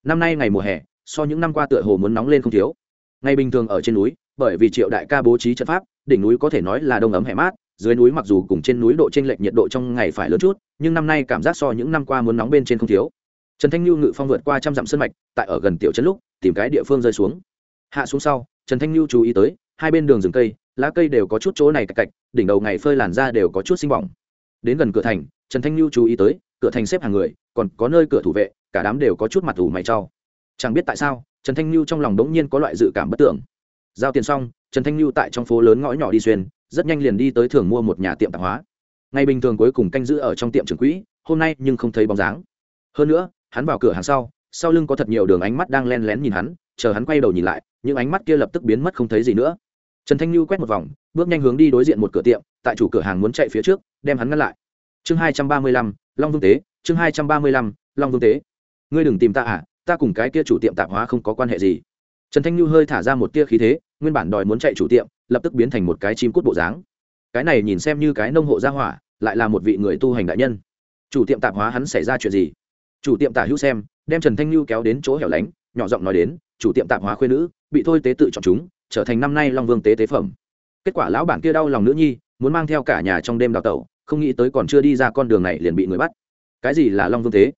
năm nay ngày mùa hè, so những năm qua tựa hồ muốn nóng lên không thiếu. Ngày bình thường ở trên núi, bởi vì triệu đại ca bố trí trận pháp, đỉnh núi có thể nói là đông ấm hẻ mát, dưới núi mặc dù cùng trên núi độ t r ê n lệch nhiệt độ trong ngày phải lớn chút, nhưng năm nay cảm giác so những năm qua muốn nóng bên trên không thiếu. Trần thanh lưu ngự phong vượt qua trăm dặm sân mạch, tại ở gần tiểu trấn lúc, tìm cái địa phương rơi xuống. Hạ xuống sau, trần thanh lưu chú ý tới, hai bên đường rừng cây, lá cây đều có chút chỗ này cạch cạch, đỉnh đầu ngày phơi làn ra đều có chút sinh bỏng. Đến gần cửa thành, trần thanh lưu chú ý tới, cửa thành xếp hàng người, còn có nơi cửa thủ vệ cả đám đều có chút mặt ủ mày cho, chẳng biết tại sao trần thanh lưu trong lòng đống nhiên có loại dự cảm bất tưởng. Giao tiền xong trần thanh lưu tại trong phố lớn ngõ nhỏ đi xuyên rất nhanh liền đi tới thường mua một nhà tiệm tạp hóa. Ngày bình thường cuối cùng canh giữ ở trong tiệm trường quỹ hôm nay nhưng không thấy bóng dáng. Hơn nữa hắn vào cửa hàng sau sau lưng có thật nhiều đường ánh mắt đang len lén nhìn hắn chờ hắn quay đầu nhìn lại những ánh mắt kia lập tức biến mất không thấy gì nữa. Trần thanh lưu quét một vòng bước nhanh hướng đi đối diện một cửa tiệm tại chủ cửa hàng muốn chạy phía trước đem hắn ngăn lại. Chương hai trăm ba mươi lăm long vương tế chương hai trăm ba mươi lăm long vương tế ngươi đừng tìm ta à ta cùng cái kia chủ tiệm tạp hóa không có quan hệ gì. Trần thanh nhu hơi thả ra một tia khí thế, nguyên bản đòi muốn chạy chủ tiệm, lập tức biến thành một cái chim cút bộ dáng. Cái này nhìn xem như cái nông hộ gia hỏa, lại là một vị người tu hành đại nhân. Chủ tiệm tạp hóa hắn xảy ra chuyện gì? Chủ tiệm tả hữu xem, đem trần thanh nhu kéo đến chỗ hẻo lánh, nhỏ giọng nói đến, chủ tiệm tạp hóa khuyên nữ, bị thôi tế tự chọn chúng, trở thành năm nay long vương tế tế phẩm. Kết quả lão bản kia đau lòng nữ nhi, muốn mang theo cả nhà trong đêm đào tẩu, không nghĩ tới còn chưa đi ra con đường này liền bị người bắt. Cái gì là long vương tế?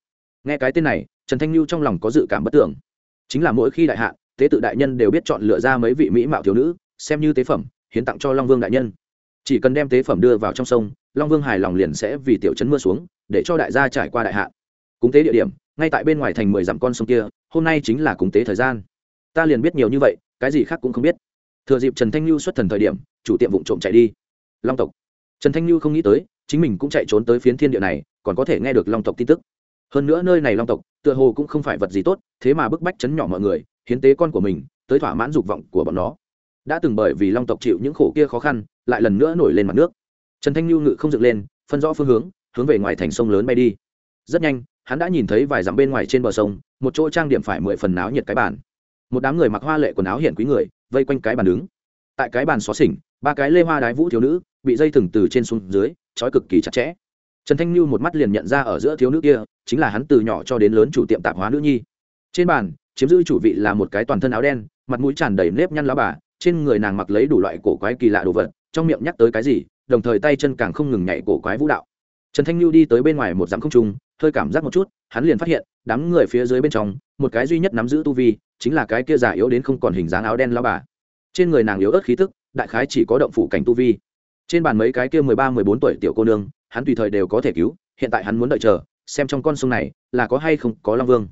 Nghe cái tên này trần thanh lưu trong lòng có dự cảm bất tưởng chính là mỗi khi đại hạ, tế tự đại nhân đều biết chọn lựa ra mấy vị mỹ mạo thiếu nữ, xem như tế phẩm, hiến tặng cho long vương đại nhân. Chỉ cần đem tế phẩm đưa vào trong sông, long vương hài lòng liền sẽ vì tiểu chấn mưa xuống, để cho đại gia trải qua đại hạ. cúng tế địa điểm, ngay tại bên ngoài thành mười dặm con sông kia, hôm nay chính là cúng tế thời gian. Ta liền biết nhiều như vậy, cái gì khác cũng không biết. Thừa dịp trần thanh lưu xuất thần thời điểm, chủ tiệm vụ trộm chạy đi. Long tộc. Trần thanh lưu không nghĩ tới, chính mình cũng chạy trốn tới phiến thiên địa này, còn có thể nghe được long tộc tin tức hơn nữa nơi này long tộc, tựa hồ cũng không phải vật gì tốt, thế mà bức bách chấn nhỏ mọi người, hiến tế con của mình, tới thỏa mãn dục vọng của bọn nó. Đã từng bởi vì long tộc chịu những khổ kia khó khăn, lại lần nữa nổi lên mặt nước. Trần thanh lưu ngự không dựng lên, phân rõ phương hướng hướng về ngoài thành sông lớn bay đi. Rất nhanh, hắn đã nhìn thấy vài dặm bên ngoài trên bờ sông, một chỗ trang điểm phải mười phần náo nhiệt cái bàn. Một đám người mặc hoa lệ quần áo hiện quý người, vây quanh cái bàn đứng. Tại cái bàn xó xỉnh, ba cái lê hoa đái vũ thiếu nữ, bị dây thừng từ trên xuống dưới, trói cực kỳ chặt chẽ trần thanh lưu một mắt liền nhận ra ở giữa thiếu nữ kia, chính là hắn từ nhỏ cho đến lớn chủ tiệm tạp hóa nữ nhi. Trên bàn, chiếm giữ chủ vị là một cái toàn thân áo đen, mặt mũi tràn đầy nếp nhăn lá bà, trên người nàng mặc lấy đủ loại cổ quái kỳ lạ đồ vật, trong miệng nhắc tới cái gì, đồng thời tay chân càng không ngừng nhảy cổ quái vũ đạo. Trần thanh lưu đi tới bên ngoài một dặm không trung, hơi cảm giác một chút, hắn liền phát hiện, đám người phía dưới bên trong, một cái duy nhất nắm giữ tu vi, chính là cái kia già yếu đến không còn hình dáng áo đen lao bà. Trên người nàng yếu ớt khí tức, đại khái chỉ có động phủ cảnh tu vi. Trên bàn mấy cái kia mười ba, mười bốn tuổi tiểu cô nương hắn tùy thời đều có thể cứu, hiện tại hắn muốn đợi chờ, xem trong con sông này là có hay không có long vương.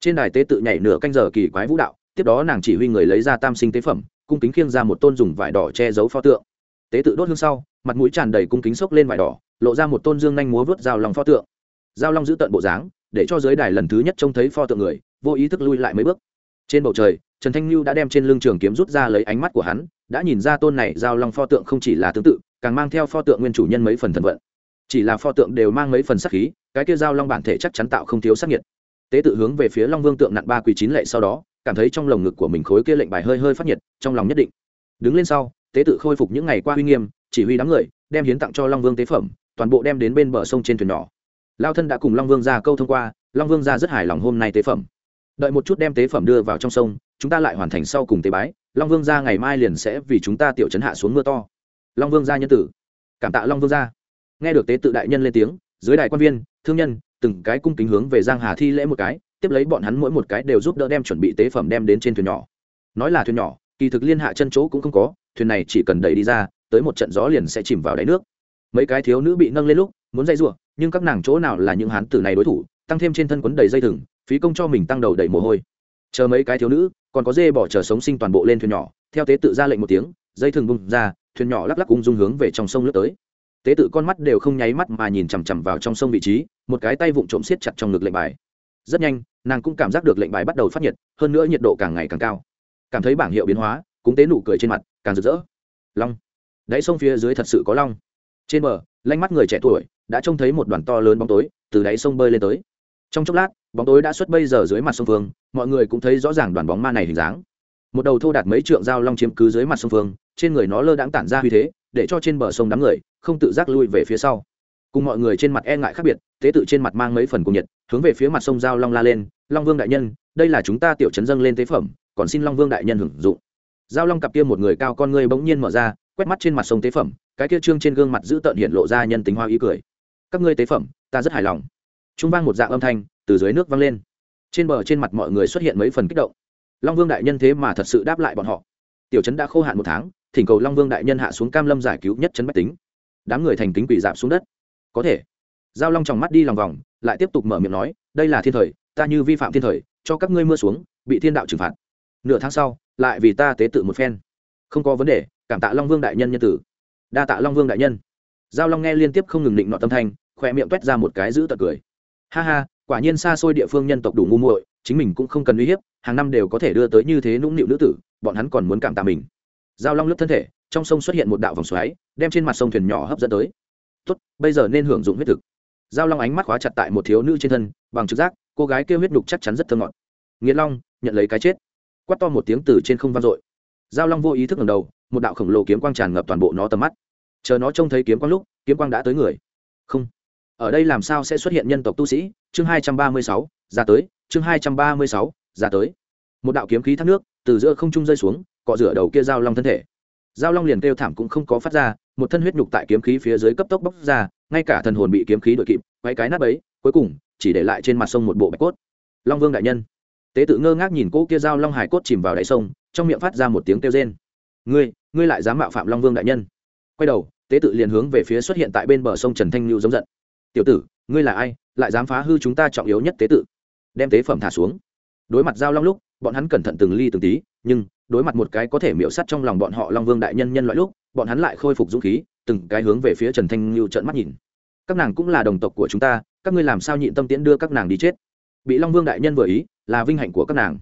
Trên đài tế tự nhảy nửa canh giờ kỳ quái vũ đạo, tiếp đó nàng chỉ huy người lấy ra tam sinh tế phẩm, cung kính khiêng ra một tôn dùng vải đỏ che giấu pho tượng. Tế tự đốt hương sau, mặt mũi tràn đầy cung kính xốc lên vải đỏ, lộ ra một tôn dương nhanh múa vớt dao lòng pho tượng. Dao long giữ tận bộ dáng, để cho giới đài lần thứ nhất trông thấy pho tượng người, vô ý thức lui lại mấy bước. Trên bầu trời, trần thanh lưu đã đem trên lưng trường kiếm rút ra lấy ánh mắt của hắn, đã nhìn ra tôn này giao long pho tượng không chỉ là tương tự, càng mang theo pho tượng nguyên chủ nhân mấy phần thần vận chỉ là pho tượng đều mang mấy phần sắc khí, cái kia giao long bản thể chắc chắn tạo không thiếu sắc nhiệt. Tế tự hướng về phía long vương tượng nặng ba quỳ chín lệ sau đó, cảm thấy trong lồng ngực của mình khối kia lệnh bài hơi hơi phát nhiệt, trong lòng nhất định. Đứng lên sau, tế tự khôi phục những ngày qua uy nghiêm, chỉ huy đám người, đem hiến tặng cho long vương tế phẩm, toàn bộ đem đến bên bờ sông trên thuyền nhỏ. Lao thân đã cùng long vương ra câu thông qua, long vương ra rất hài lòng hôm nay tế phẩm. Đợi một chút đem tế phẩm đưa vào trong sông, chúng ta lại hoàn thành sau cùng tế bái, long vương ra ngày mai liền sẽ vì chúng ta tiểu chấn hạ xuống mưa to. Long vương gia nhân tử. Cảm tạ long vương gia nghe được tế tự đại nhân lên tiếng, dưới đại quan viên, thương nhân, từng cái cung kính hướng về giang hà thi lễ một cái, tiếp lấy bọn hắn mỗi một cái đều giúp đỡ đem chuẩn bị tế phẩm đem đến trên thuyền nhỏ. Nói là thuyền nhỏ, kỳ thực liên hạ chân chỗ cũng không có, thuyền này chỉ cần đẩy đi ra, tới một trận gió liền sẽ chìm vào đáy nước. Mấy cái thiếu nữ bị nâng lên lúc, muốn dây giụa nhưng các nàng chỗ nào là những hán tử này đối thủ, tăng thêm trên thân quấn đầy dây thừng, phí công cho mình tăng đầu đầy mồ hôi. Chờ mấy cái thiếu nữ, còn có dê bỏ chờ sống sinh toàn bộ lên thuyền nhỏ, theo tế tự ra lệnh một tiếng, dây thừng bung ra, thuyền nhỏ lắc lắc ung dung hướng về trong sông lướt tới tế tự con mắt đều không nháy mắt mà nhìn chằm chằm vào trong sông vị trí, một cái tay vụng trộm siết chặt trong ngực lệnh bài. Rất nhanh, nàng cũng cảm giác được lệnh bài bắt đầu phát nhiệt, hơn nữa nhiệt độ càng ngày càng cao. Cảm thấy bảng hiệu biến hóa, cũng tế nụ cười trên mặt, càng rực rỡ. Long. Đáy sông phía dưới thật sự có long. Trên bờ, lanh mắt người trẻ tuổi đã trông thấy một đoàn to lớn bóng tối, từ đáy sông bơi lên tới. Trong chốc lát, bóng tối đã xuất bây giờ dưới mặt sông phương, mọi người cũng thấy rõ ràng đoàn bóng ma này hình dáng. Một đầu thô đạt mấy trượng dao long chiếm cứ dưới mặt sông phương, trên người nó lơ đãng tản ra uy thế, để cho trên bờ sông đám người không tự giác lui về phía sau. Cùng mọi người trên mặt e ngại khác biệt, tế tự trên mặt mang mấy phần cùng nhiệt, hướng về phía mặt sông giao long la lên, long vương đại nhân, đây là chúng ta tiểu chấn dâng lên tế phẩm, còn xin long vương đại nhân hưởng dụng. Giao long cặp kia một người cao con ngươi bỗng nhiên mở ra, quét mắt trên mặt sông tế phẩm, cái kia trương trên gương mặt giữ tợn hiện lộ ra nhân tính hoa ý cười. Các ngươi tế phẩm, ta rất hài lòng. Trung vang một dạng âm thanh từ dưới nước vang lên. Trên bờ trên mặt mọi người xuất hiện mấy phần kích động. Long vương đại nhân thế mà thật sự đáp lại bọn họ. Tiểu trấn đã khô hạn một tháng, thỉnh cầu long vương đại nhân hạ xuống cam lâm giải cứu nhất trấn bách tính đám người thành kính quỳ dạp xuống đất. Có thể. Giao long trong mắt đi lòng vòng, lại tiếp tục mở miệng nói, đây là thiên thời, ta như vi phạm thiên thời, cho các ngươi mưa xuống, bị thiên đạo trừng phạt. Nửa tháng sau, lại vì ta tế tự một phen. Không có vấn đề, cảm tạ long vương đại nhân nhân tử. Đa tạ long vương đại nhân. Giao long nghe liên tiếp không ngừng định nọ tâm thanh khoe miệng quét ra một cái giữ tật cười. Ha ha, quả nhiên xa xôi địa phương nhân tộc đủ ngu muội, chính mình cũng không cần uy hiếp, hàng năm đều có thể đưa tới như thế nũng nịu nữ tử, bọn hắn còn muốn cảm tạ mình. Giao long lướt thân thể trong sông xuất hiện một đạo vòng xoáy, đem trên mặt sông thuyền nhỏ hấp dẫn tới. Tốt, bây giờ nên hưởng dụng huyết thực. Giao long ánh mắt khóa chặt tại một thiếu nữ trên thân, bằng trực giác, cô gái kêu huyết đục chắc chắn rất thơ ngọt. Nghĩa long, nhận lấy cái chết. Quát to một tiếng từ trên không vang dội. Giao long vô ý thức ngầm đầu, một đạo khổng lồ kiếm quang tràn ngập toàn bộ nó tầm mắt. Chờ nó trông thấy kiếm quang lúc, kiếm quang đã tới người. Không. Ở đây làm sao sẽ xuất hiện nhân tộc tu sĩ? Chương hai trăm ba mươi sáu, ra tới. Chương hai trăm ba mươi sáu, ra tới. Một đạo kiếm khí thác nước từ giữa không trung rơi xuống, cọ rửa đầu kia giao long thân thể giao long liền kêu thảm cũng không có phát ra, một thân huyết nhục tại kiếm khí phía dưới cấp tốc bốc ra, ngay cả thần hồn bị kiếm khí đội kịp quay cái nắp ấy cuối cùng, chỉ để lại trên mặt sông một bộ bạch cốt. Long vương đại nhân. Tế tự ngơ ngác nhìn cỗ kia giao long hải cốt chìm vào đáy sông, trong miệng phát ra một tiếng kêu rên. Ngươi ngươi lại dám mạo phạm long vương đại nhân? Quay đầu, tế tự liền hướng về phía xuất hiện tại bên bờ sông trần thanh lưu giống giận. Tiểu tử, ngươi là ai, lại dám phá hư chúng ta trọng yếu nhất tế tự? Đem tế phẩm thả xuống. Đối mặt giao long lúc, bọn hắn cẩn thận từng ly từng tí, nhưng đối mặt một cái có thể miễu sắt trong lòng bọn họ long vương đại nhân nhân loại lúc, bọn hắn lại khôi phục dũng khí, từng cái hướng về phía trần thanh lưu trợn mắt nhìn. Các nàng cũng là đồng tộc của chúng ta, các ngươi làm sao nhịn tâm tiễn đưa các nàng đi chết? Bị long vương đại nhân vừa ý, là vinh hạnh của các nàng.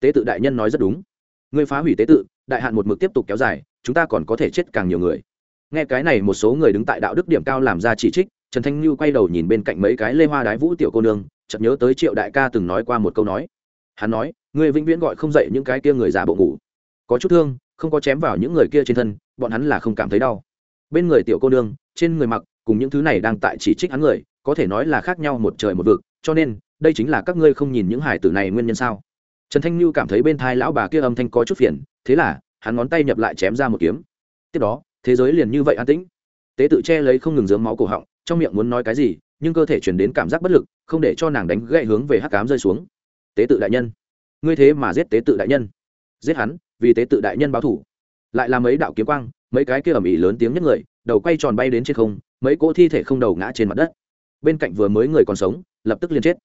Tế tự đại nhân nói rất đúng. Ngươi phá hủy tế tự, đại hạn một mực tiếp tục kéo dài, chúng ta còn có thể chết càng nhiều người. Nghe cái này một số người đứng tại đạo đức điểm cao làm ra chỉ trích, trần thanh lưu quay đầu nhìn bên cạnh mấy cái lê hoa đái vũ tiểu cô nương, chợt nhớ tới triệu đại ca từng nói qua một câu nói. Hắn nói, ngươi vĩnh viễn gọi không dậy những cái kia người già bộ ngủ có chút thương, không có chém vào những người kia trên thân, bọn hắn là không cảm thấy đau. Bên người tiểu cô nương, trên người mặc, cùng những thứ này đang tại chỉ trích hắn người, có thể nói là khác nhau một trời một vực, cho nên, đây chính là các ngươi không nhìn những hải tử này nguyên nhân sao? Trần thanh lưu cảm thấy bên thai lão bà kia âm thanh có chút phiền, thế là, hắn ngón tay nhập lại chém ra một kiếm. Tiếp đó, thế giới liền như vậy an tĩnh. Tế tự che lấy không ngừng dướng máu cổ họng, trong miệng muốn nói cái gì, nhưng cơ thể chuyển đến cảm giác bất lực, không để cho nàng đánh gậy hướng về hắc cám rơi xuống. Tế tự đại nhân. Ngươi thế mà giết tế tự đại nhân giết hắn, vì tế tự đại nhân báo thủ. Lại là mấy đạo kiếm quang, mấy cái kia ầm ĩ lớn tiếng nhất người, đầu quay tròn bay đến trên không, mấy cỗ thi thể không đầu ngã trên mặt đất. Bên cạnh vừa mới người còn sống, lập tức liền chết.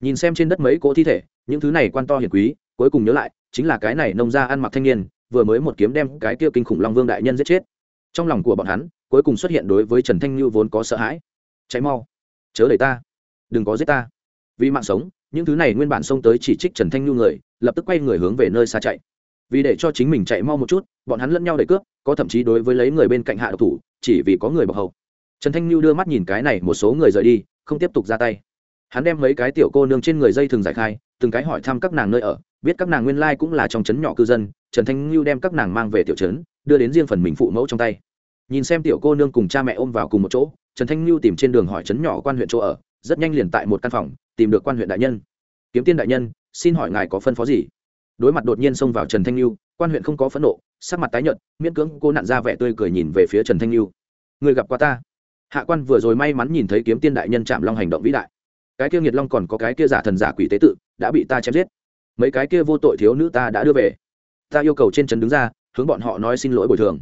Nhìn xem trên đất mấy cỗ thi thể, những thứ này quan to hiền quý, cuối cùng nhớ lại, chính là cái này nông ra ăn mặc thanh niên, vừa mới một kiếm đem cái kia kinh khủng long vương đại nhân giết chết. Trong lòng của bọn hắn, cuối cùng xuất hiện đối với trần thanh như vốn có sợ hãi. Cháy mau, chớ đẩy ta, đừng có giết ta. Vì mạng sống, những thứ này nguyên bản xông tới chỉ trích trần thanh nhu người, lập tức quay người hướng về nơi xa chạy vì để cho chính mình chạy mau một chút, bọn hắn lẫn nhau đẩy cướp, có thậm chí đối với lấy người bên cạnh hạ độc thủ, chỉ vì có người bọc hậu. Trần thanh nhu đưa mắt nhìn cái này một số người rời đi, không tiếp tục ra tay. Hắn đem mấy cái tiểu cô nương trên người dây thường giải khai, từng cái hỏi thăm các nàng nơi ở, biết các nàng nguyên lai cũng là trong trấn nhỏ cư dân, trần thanh nhu đem các nàng mang về tiểu trấn, đưa đến riêng phần mình phụ mẫu trong tay. Nhìn xem tiểu cô nương cùng cha mẹ ôm vào cùng một chỗ, trần thanh nhu tìm trên đường hỏi trấn nhỏ quan huyện chỗ ở, rất nhanh liền tại một căn phòng, tìm được quan huyện đại nhân. Kiếm tiên đại nhân, xin hỏi ngài có phân phó gì? Đối mặt đột nhiên xông vào trần thanh lưu quan huyện không có phẫn nộ, sắc mặt tái nhợt, miễn cưỡng cô nặn ra vẻ tươi cười nhìn về phía trần thanh lưu người gặp qua ta? Hạ quan vừa rồi may mắn nhìn thấy kiếm tiên đại nhân chạm long hành động vĩ đại. Cái kia nghiệt long còn có cái kia giả thần giả quỷ tế tự, đã bị ta chém giết. Mấy cái kia vô tội thiếu nữ ta đã đưa về. Ta yêu cầu trên trần đứng ra, hướng bọn họ nói xin lỗi bồi thường.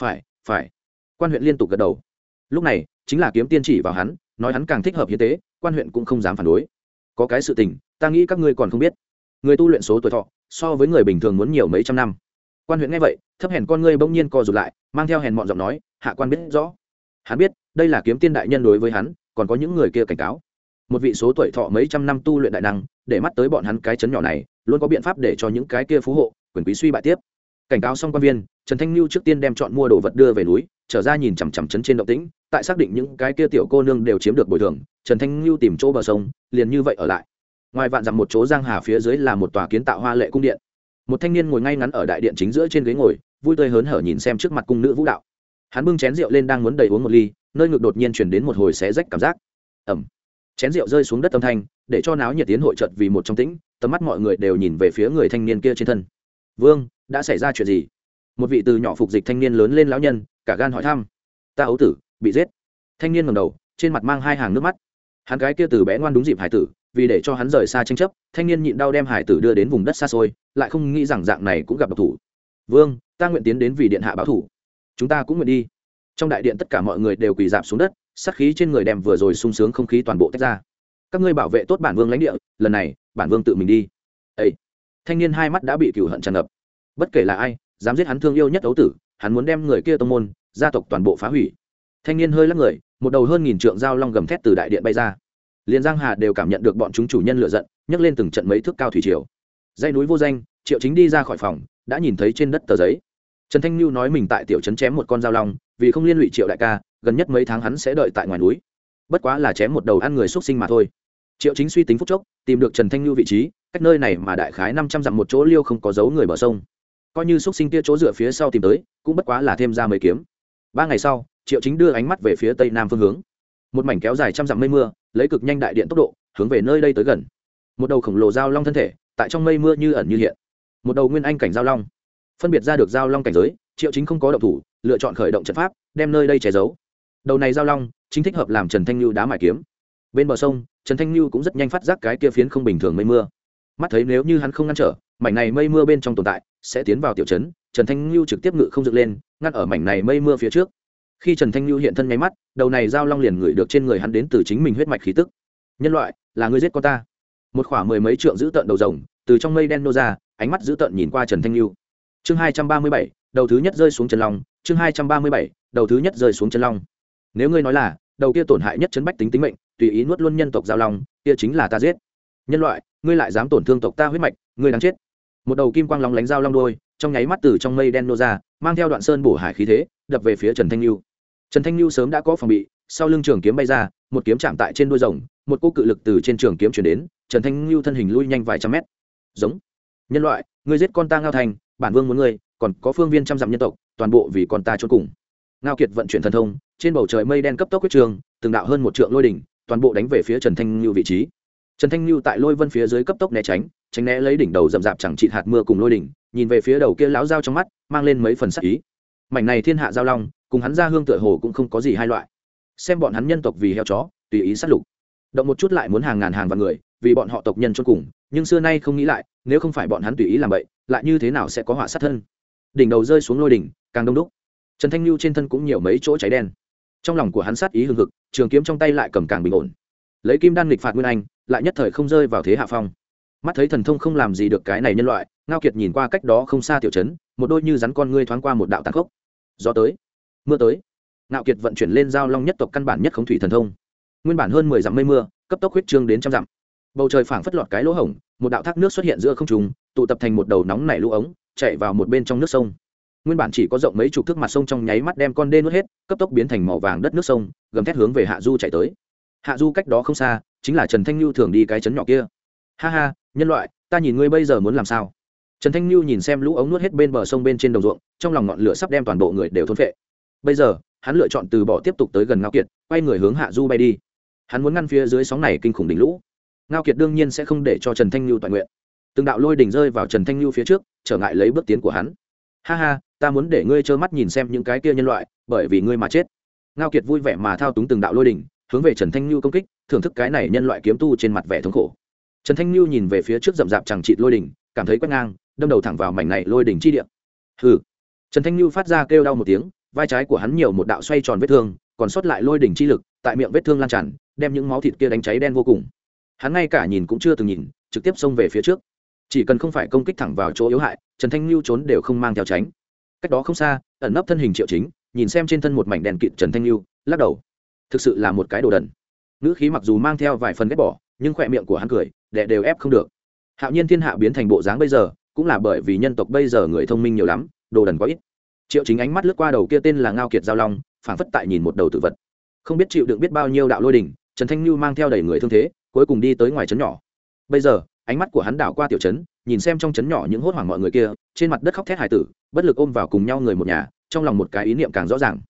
Phải phải. Quan huyện liên tục gật đầu. Lúc này, chính là kiếm tiên chỉ vào hắn, nói hắn càng thích hợp hiến tế, quan huyện cũng không dám phản đối. Có cái sự tình, ta nghĩ các ngươi còn không biết. Người tu luyện số tuổi thọ so với người bình thường muốn nhiều mấy trăm năm. Quan huyện nghe vậy, thấp hèn con ngươi bỗng nhiên co rụt lại, mang theo hèn mọn giọng nói, hạ quan biết rõ. Hắn biết, đây là kiếm tiên đại nhân đối với hắn, còn có những người kia cảnh cáo. Một vị số tuổi thọ mấy trăm năm tu luyện đại năng, để mắt tới bọn hắn cái chấn nhỏ này, luôn có biện pháp để cho những cái kia phú hộ, quyền quý suy bại tiếp. Cảnh cáo xong quan viên, trần thanh lưu trước tiên đem chọn mua đồ vật đưa về núi, trở ra nhìn chằm chằm chấn trên động tĩnh, tại xác định những cái kia tiểu cô nương đều chiếm được bồi thường, trần thanh lưu tìm chỗ bờ sông, liền như vậy ở lại ngoài vạn dặm một chỗ giang hà phía dưới là một tòa kiến tạo hoa lệ cung điện. Một thanh niên ngồi ngay ngắn ở đại điện chính giữa trên ghế ngồi, vui tươi hớn hở nhìn xem trước mặt cung nữ vũ đạo. Hắn bưng chén rượu lên đang muốn đầy uống một ly, nơi ngực đột nhiên chuyển đến một hồi xé rách cảm giác. Ẩm chén rượu rơi xuống đất âm thanh, để cho náo nhiệt tiến hội trợt vì một trong tĩnh, tầm mắt mọi người đều nhìn về phía người thanh niên kia trên thân. Vương, đã xảy ra chuyện gì? Một vị từ nhỏ phục dịch thanh niên lớn lên lão nhân, cả gan hỏi thăm. Ta ấu tử, bị giết. Thanh niên ngầm đầu, trên mặt mang hai hàng nước mắt. Hắn gái kia từ bé ngoan đúng dịp hải tử vì để cho hắn rời xa tranh chấp, thanh niên nhịn đau đem hải tử đưa đến vùng đất xa xôi, lại không nghĩ rằng dạng này cũng gặp độc thủ. Vương, ta nguyện tiến đến vì điện hạ báo thủ. Chúng ta cũng nguyện đi. Trong đại điện tất cả mọi người đều quỳ dạp xuống đất sắc khí trên người đem vừa rồi sung sướng không khí toàn bộ tách ra. Các ngươi bảo vệ tốt bản vương lãnh địa, lần này, bản vương tự mình đi. Ây thanh niên hai mắt đã bị cửu hận tràn ngập. Bất kể là ai, dám giết hắn thương yêu nhất ấu tử, hắn muốn đem người kia tông môn, gia tộc toàn bộ phá hủy. Thanh niên hơi lắc người, một đầu hơn nghìn trượng dao long gầm thét từ đại điện bay ra liền giang hà đều cảm nhận được bọn chúng chủ nhân lựa giận, nhấc lên từng trận mấy thước cao thủy triều. Dây núi vô danh, triệu chính đi ra khỏi phòng, đã nhìn thấy trên đất tờ giấy. Trần thanh lưu nói mình tại tiểu trấn chém một con dao long, vì không liên lụy triệu đại ca, gần nhất mấy tháng hắn sẽ đợi tại ngoài núi. Bất quá là chém một đầu ăn người xuất sinh mà thôi. Triệu chính suy tính phúc chốc, tìm được trần thanh lưu vị trí, cách nơi này mà đại khái năm trăm dặm một chỗ liêu không có dấu người bờ sông. Coi như xuất sinh kia chỗ dựa phía sau tìm tới, cũng bất quá là thêm ra mấy kiếm. Ba ngày sau, triệu chính đưa ánh mắt về phía tây nam phương hướng một mảnh kéo dài trăm dặm mây mưa, lấy cực nhanh đại điện tốc độ, hướng về nơi đây tới gần. Một đầu khổng lồ giao long thân thể, tại trong mây mưa như ẩn như hiện. Một đầu nguyên anh cảnh giao long. Phân biệt ra được giao long cảnh giới, triệu chính không có động thủ, lựa chọn khởi động trận pháp, đem nơi đây che giấu. Đầu này giao long, chính thích hợp làm trần thanh lưu đá mải kiếm. Bên bờ sông, trần thanh lưu cũng rất nhanh phát giác cái kia phiến không bình thường mây mưa. Mắt thấy nếu như hắn không ngăn trở, mảnh này mây mưa bên trong tồn tại, sẽ tiến vào tiểu trấn, trần thanh lưu trực tiếp ngự không dựng lên, ngăn ở mảnh này mây mưa phía trước khi trần thanh lưu hiện thân nháy mắt, đầu này dao long liền ngửi được trên người hắn đến từ chính mình huyết mạch khí tức. Nhân loại, là người giết con ta? Một khoảng mười mấy trượng giữ tợn đầu rồng, từ trong mây đen nô ra, ánh mắt giữ tợn nhìn qua trần thanh lưu chương hai trăm ba mươi bảy, đầu thứ nhất rơi xuống chân long, chương hai trăm ba mươi bảy, đầu thứ nhất rơi xuống chân long. Nếu ngươi nói là, đầu kia tổn hại nhất chấn bách tính tính mệnh, tùy ý nuốt luôn nhân tộc giao long, kia chính là ta giết. Nhân loại, ngươi lại dám tổn thương tộc ta huyết mạch, ngươi đáng chết. Một đầu kim quang lóng lánh dao long đôi trong nháy mắt từ trong mây đen nô ra, mang theo đoạn sơn bổ hải khí thế, đập về phía trần thanh lưu trần thanh lưu sớm đã có phòng bị, sau lưng trường kiếm bay ra, một kiếm chạm tại trên đuôi rồng, một cô cự lực từ trên trường kiếm chuyển đến, trần thanh lưu thân hình lui nhanh vài trăm mét. Giống. Nhân loại, ngươi giết con ta ngao thành, bản vương muốn ngươi, còn có phương viên trăm dặm nhân tộc, toàn bộ vì con ta trốn cùng. Ngao kiệt vận chuyển thần thông, trên bầu trời mây đen cấp tốc quyết trường, từng đạo hơn một trượng lôi đỉnh, toàn bộ đánh về phía trần thanh lưu vị trí. Trần thanh lưu tại lôi vân phía dưới cấp tốc né tránh tránh né lấy đỉnh đầu rậm rạp chẳng trị hạt mưa cùng lôi đỉnh, nhìn về phía đầu kia lão dao trong mắt, mang lên mấy phần sắc ý. Mảnh này thiên hạ giao long cùng hắn ra hương tựa hồ cũng không có gì hai loại. Xem bọn hắn nhân tộc vì heo chó, tùy ý sát lục. Động một chút lại muốn hàng ngàn hàng vạn người, vì bọn họ tộc nhân cho cùng, nhưng xưa nay không nghĩ lại, nếu không phải bọn hắn tùy ý làm vậy lại như thế nào sẽ có họa sát thân? Đỉnh đầu rơi xuống lôi đỉnh, càng đông đúc. Trần thanh lưu trên thân cũng nhiều mấy chỗ cháy đen. Trong lòng của hắn sát ý hừng hực, trường kiếm trong tay lại cầm càng bình ổn. Lấy kim đan nghịch phạt nguyên anh, lại nhất thời không rơi vào thế hạ phong. Mắt thấy thần thông không làm gì được cái này nhân loại, ngao kiệt nhìn qua cách đó không xa tiểu trấn, một đôi như rắn con ngươi thoáng qua một đạo tàn khốc. Do tới mưa tới. Ngạo kiệt vận chuyển lên giao long nhất tộc căn bản nhất khống thủy thần thông. Nguyên bản hơn mười dặm mây mưa, cấp tốc huyết trương đến trăm dặm. Bầu trời phảng phất lọt cái lỗ hổng, một đạo thác nước xuất hiện giữa không trùng tụ tập thành một đầu nóng nảy lũ ống, chạy vào một bên trong nước sông. Nguyên bản chỉ có rộng mấy chục thước mặt sông trong nháy mắt đem con đê nuốt hết, cấp tốc biến thành màu vàng đất nước sông, gầm thét hướng về hạ du chạy tới. Hạ du cách đó không xa, chính là trần thanh lưu thường đi cái chấn nhỏ kia. Ha ha, nhân loại, ta nhìn ngươi bây giờ muốn làm sao? Trần thanh lưu nhìn xem lũ ống nuốt hết bên bờ sông bên trên đồng ruộng, trong lòng ngọn lửa sắp đem toàn bộ người đều thôn phệ bây giờ, hắn lựa chọn từ bỏ tiếp tục tới gần ngao kiệt, quay người hướng hạ du bay đi. Hắn muốn ngăn phía dưới sóng này kinh khủng đỉnh lũ. Ngao kiệt đương nhiên sẽ không để cho trần thanh lưu toàn nguyện. Từng đạo lôi đỉnh rơi vào trần thanh lưu phía trước, trở ngại lấy bước tiến của hắn. Ha ha, ta muốn để ngươi trơ mắt nhìn xem những cái kia nhân loại, bởi vì ngươi mà chết. Ngao kiệt vui vẻ mà thao túng từng đạo lôi đỉnh, hướng về trần thanh lưu công kích, thưởng thức cái này nhân loại kiếm tu trên mặt vẻ thống khổ. Trần thanh lưu nhìn về phía trước rậm rạp chẳng trịt lôi đỉnh, cảm thấy quét ngang, đâm đầu thẳng vào mảnh này lôi đỉnh chi điện hừ. Trần thanh lưu phát ra kêu đau một tiếng vai trái của hắn nhiều một đạo xoay tròn vết thương, còn sót lại lôi đỉnh chi lực, tại miệng vết thương lan tràn, đem những máu thịt kia đánh cháy đen vô cùng. Hắn ngay cả nhìn cũng chưa từng nhìn, trực tiếp xông về phía trước. Chỉ cần không phải công kích thẳng vào chỗ yếu hại, trần thanh lưu trốn đều không mang theo tránh. Cách đó không xa, ẩn nấp thân hình triệu chính, nhìn xem trên thân một mảnh đèn kịt trần thanh lưu, lắc đầu. Thực sự là một cái đồ đần. Ngữ khí mặc dù mang theo vài phần ghét bỏ, nhưng khỏe miệng của hắn cười đệ đều ép không được. Hạo nhiên thiên hạ biến thành bộ dáng bây giờ, cũng là bởi vì nhân tộc bây giờ người thông minh nhiều lắm, đồ đần quá ít triệu chính ánh mắt lướt qua đầu kia tên là ngao kiệt giao long, phảng phất tại nhìn một đầu tự vật. Không biết chịu đựng biết bao nhiêu đạo lôi đình, trần thanh như mang theo đầy người thương thế, cuối cùng đi tới ngoài trấn nhỏ. Bây giờ, ánh mắt của hắn đảo qua tiểu trấn, nhìn xem trong trấn nhỏ những hốt hoảng mọi người kia, trên mặt đất khóc thét hải tử, bất lực ôm vào cùng nhau người một nhà, trong lòng một cái ý niệm càng rõ ràng.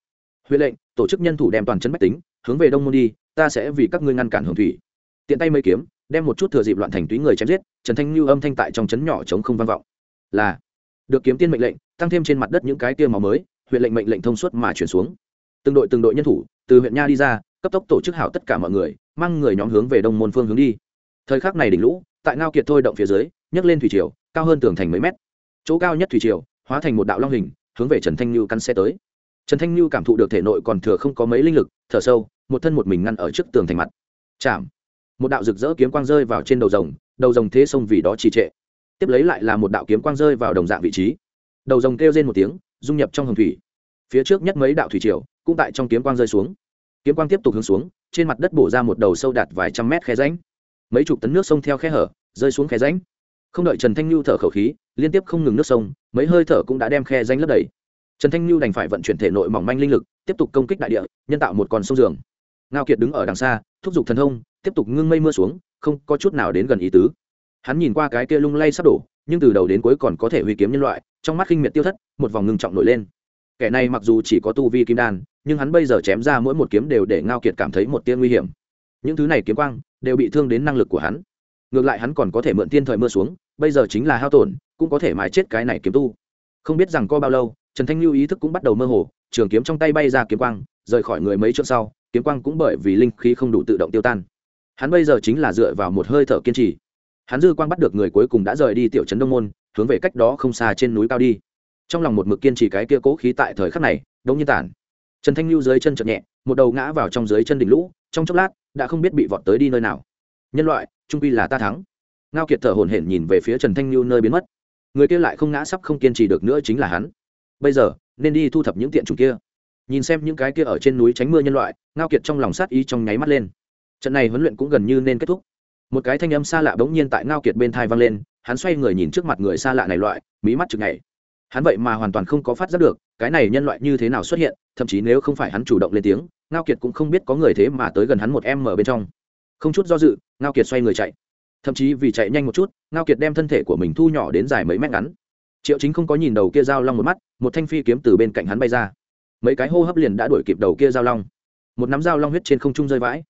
Huệ lệnh, tổ chức nhân thủ đem toàn trấn bách tính, hướng về đông môn đi, ta sẽ vì các ngươi ngăn cản hưởng thủy. Tiện tay mây kiếm, đem một chút thừa dịp loạn thành túy người chém giết, trần thanh như âm thanh tại trong trấn nhỏ chống không vang vọng. Là được kiếm tiên mệnh lệnh, tăng thêm trên mặt đất những cái tiêu màu mới, huyện lệnh mệnh lệnh thông suốt mà chuyển xuống. Từng đội từng đội nhân thủ, từ huyện nha đi ra, cấp tốc tổ chức hảo tất cả mọi người, mang người nhóm hướng về đông môn phương hướng đi. Thời khắc này đỉnh lũ, tại ngao kiệt thôi động phía dưới, nhấc lên thủy triều, cao hơn tường thành mấy mét. Chỗ cao nhất thủy triều, hóa thành một đạo long hình, hướng về trần thanh lưu căn xe tới. Trần thanh lưu cảm thụ được thể nội còn thừa không có mấy linh lực, thở sâu, một thân một mình ngăn ở trước tường thành mặt. Chạm! Một đạo rực rỡ kiếm quang rơi vào trên đầu rồng đầu rồng thế sông vì đó trì trệ tiếp lấy lại là một đạo kiếm quang rơi vào đồng dạng vị trí. Đầu rồng kêu lên một tiếng, dung nhập trong hồng thủy. Phía trước nhất mấy đạo thủy triều cũng tại trong kiếm quang rơi xuống. Kiếm quang tiếp tục hướng xuống, trên mặt đất bổ ra một đầu sâu đạt vài trăm mét khe ránh mấy chục tấn nước sông theo khe hở, rơi xuống khe ránh không đợi trần thanh lưu thở khẩu khí, liên tiếp không ngừng nước sông, mấy hơi thở cũng đã đem khe ránh lấp đầy. Trần thanh lưu đành phải vận chuyển thể nội mỏng manh linh lực, tiếp tục công kích đại địa, nhân tạo một con sông giường. Ngao kiệt đứng ở đằng xa, thúc giục thần thông, tiếp tục ngưng mây mưa xuống, không có chút nào đến gần ý tứ hắn nhìn qua cái kia lung lay sắp đổ, nhưng từ đầu đến cuối còn có thể huy kiếm nhân loại, trong mắt khinh miệt tiêu thất, một vòng ngưng trọng nổi lên. Kẻ này mặc dù chỉ có tu vi kim đan, nhưng hắn bây giờ chém ra mỗi một kiếm đều để ngao kiệt cảm thấy một tia nguy hiểm. Những thứ này kiếm quang đều bị thương đến năng lực của hắn. Ngược lại hắn còn có thể mượn tiên thời mưa xuống, bây giờ chính là hao tổn, cũng có thể mái chết cái này kiếm tu. Không biết rằng có bao lâu, trần thanh lưu ý thức cũng bắt đầu mơ hồ, trường kiếm trong tay bay ra kiếm quang, rời khỏi người mấy chỗ sau, kiếm quang cũng bởi vì linh khí không đủ tự động tiêu tan. Hắn bây giờ chính là dựa vào một hơi thở kiên trì hắn dư quang bắt được người cuối cùng đã rời đi tiểu trấn đông môn, hướng về cách đó không xa trên núi cao đi. Trong lòng một mực kiên trì cái kia cố khí tại thời khắc này đông nhiên tản. Trần thanh lưu dưới chân chậm nhẹ, một đầu ngã vào trong dưới chân đỉnh lũ, trong chốc lát, đã không biết bị vọt tới đi nơi nào. Nhân loại, trung quy là ta thắng. Ngao kiệt thở hổn hển nhìn về phía trần thanh lưu nơi biến mất. Người kia lại không ngã sắp không kiên trì được nữa chính là hắn. Bây giờ, nên đi thu thập những tiện chủng kia. Nhìn xem những cái kia ở trên núi tránh mưa nhân loại, ngao kiệt trong lòng sát ý trong nháy mắt lên. Trận này huấn luyện cũng gần như nên kết thúc một cái thanh âm xa lạ bỗng nhiên tại ngao kiệt bên thai vang lên, hắn xoay người nhìn trước mặt người xa lạ này loại, mí mắt chực này hắn vậy mà hoàn toàn không có phát giác được, cái này nhân loại như thế nào xuất hiện, thậm chí nếu không phải hắn chủ động lên tiếng, ngao kiệt cũng không biết có người thế mà tới gần hắn một em ở bên trong. Không chút do dự, ngao kiệt xoay người chạy. Thậm chí vì chạy nhanh một chút, ngao kiệt đem thân thể của mình thu nhỏ đến dài mấy mét ngắn. Triệu chính không có nhìn đầu kia dao long một mắt, một thanh phi kiếm từ bên cạnh hắn bay ra. Mấy cái hô hấp liền đã đuổi kịp đầu kia dao long. Một nắm dao long huyết trên không trung rơi vãi.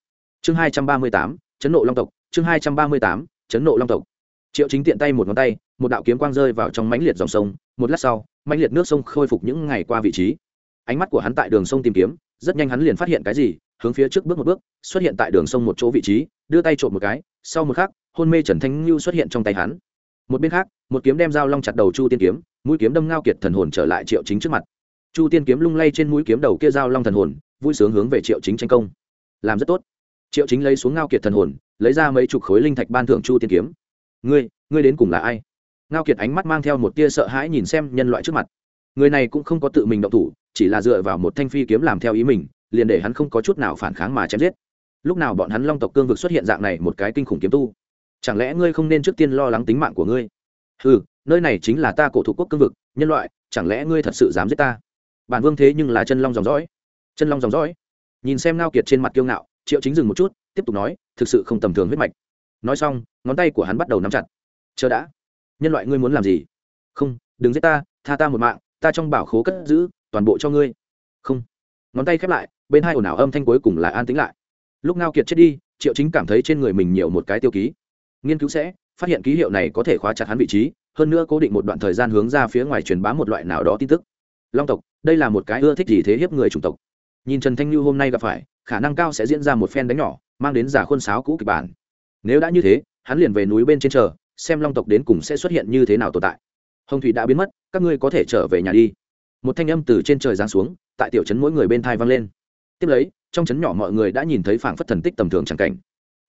Chương hai trăm ba mươi tám, chấn nộ long tộc chương hai trăm ba mươi tám, chấn nộ long tộc. Triệu chính tiện tay một ngón tay, một đạo kiếm quang rơi vào trong mãnh liệt dòng sông, một lát sau, mãnh liệt nước sông khôi phục những ngày qua vị trí. Ánh mắt của hắn tại đường sông tìm kiếm, rất nhanh hắn liền phát hiện cái gì, hướng phía trước bước một bước, xuất hiện tại đường sông một chỗ vị trí, đưa tay trộm một cái, sau một khắc, hôn mê trần thanh lưu xuất hiện trong tay hắn. Một bên khác, một kiếm đem dao long chặt đầu chu tiên kiếm, mũi kiếm đâm ngao kiệt thần hồn trở lại triệu chính trước mặt. Chu tiên kiếm lung lay trên mũi kiếm đầu kia dao long thần hồn, vui sướng hướng về triệu chính tranh công. Làm rất tốt. Triệu chính lấy xuống ngao kiệt thần hồn lấy ra mấy chục khối linh thạch ban thưởng chu tiên kiếm. Ngươi ngươi đến cùng là ai? Ngao kiệt ánh mắt mang theo một tia sợ hãi nhìn xem nhân loại trước mặt. Người này cũng không có tự mình động thủ, chỉ là dựa vào một thanh phi kiếm làm theo ý mình, liền để hắn không có chút nào phản kháng mà chém giết. Lúc nào bọn hắn long tộc cương vực xuất hiện dạng này một cái kinh khủng kiếm tu? Chẳng lẽ ngươi không nên trước tiên lo lắng tính mạng của ngươi? Ừ nơi này chính là ta cổ thụ quốc cương vực, nhân loại, chẳng lẽ ngươi thật sự dám giết ta? Bản vương thế nhưng là chân long dòng dõi. Chân long dòng dõi. Nhìn xem ngao kiệt trên mặt kiêu ngạo triệu chính dừng một chút, tiếp tục nói, thực sự không tầm thường huyết mạch. Nói xong, ngón tay của hắn bắt đầu nắm chặt. Chờ đã. Nhân loại ngươi muốn làm gì? Không, đừng giết ta, tha ta một mạng, ta trong bảo khố cất giữ, toàn bộ cho ngươi. Không. Ngón tay khép lại, bên hai ồn ào âm thanh cuối cùng là an tính lại. Lúc ngao kiệt chết đi, triệu chính cảm thấy trên người mình nhiều một cái tiêu ký. Nghiên cứu sẽ, phát hiện ký hiệu này có thể khóa chặt hắn vị trí, hơn nữa cố định một đoạn thời gian hướng ra phía ngoài truyền bá một loại nào đó tin tức. Long tộc, đây là một cái ưa thích gì thế hiếp người chủng tộc. Nhìn trần thanh như hôm nay gặp phải khả năng cao sẽ diễn ra một phen đánh nhỏ, mang đến giả khuôn sáo cũ kịch bản. Nếu đã như thế, hắn liền về núi bên trên chờ, xem long tộc đến cùng sẽ xuất hiện như thế nào tồn tại. Hồng thủy đã biến mất, các ngươi có thể trở về nhà đi. Một thanh âm từ trên trời giáng xuống, tại tiểu trấn mỗi người bên thai vang lên. Tiếp lấy, trong trấn nhỏ mọi người đã nhìn thấy phảng phất thần tích tầm thường chẳng cảnh.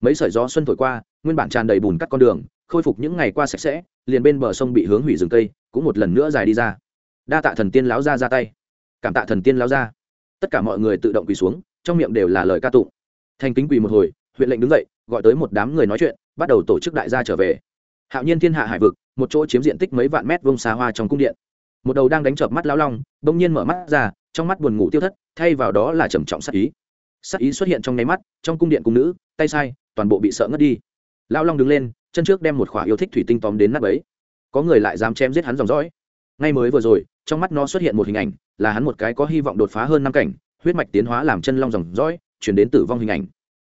Mấy sợi gió xuân thổi qua, nguyên bản tràn đầy bùn cắt con đường, khôi phục những ngày qua sạch sẽ, liền bên bờ sông bị hướng hủy rừng cây, cũng một lần nữa dài đi ra. Đa tạ thần tiên láo ra ra tay. Cảm tạ thần tiên láo ra tất cả mọi người tự động quỳ xuống trong miệng đều là lời ca tụng. Thành kính quỳ một hồi, huyện lệnh đứng dậy, gọi tới một đám người nói chuyện, bắt đầu tổ chức đại gia trở về. Hạo nhiên thiên hạ hải vực, một chỗ chiếm diện tích mấy vạn mét vông xa hoa trong cung điện. Một đầu đang đánh chợp mắt lão long, bỗng nhiên mở mắt ra, trong mắt buồn ngủ tiêu thất, thay vào đó là trầm trọng sắc ý. Sắc ý xuất hiện trong nháy mắt, trong cung điện cung nữ, tay sai, toàn bộ bị sợ ngất đi. Lão long đứng lên, chân trước đem một khỏa yêu thích thủy tinh tóm đến nắp ấy. Có người lại dám chém giết hắn dòng dõi. Ngay mới vừa rồi, trong mắt nó xuất hiện một hình ảnh, là hắn một cái có hy vọng đột phá hơn năm cảnh huyết mạch tiến hóa làm chân long dòng dõi, chuyển đến tử vong hình ảnh.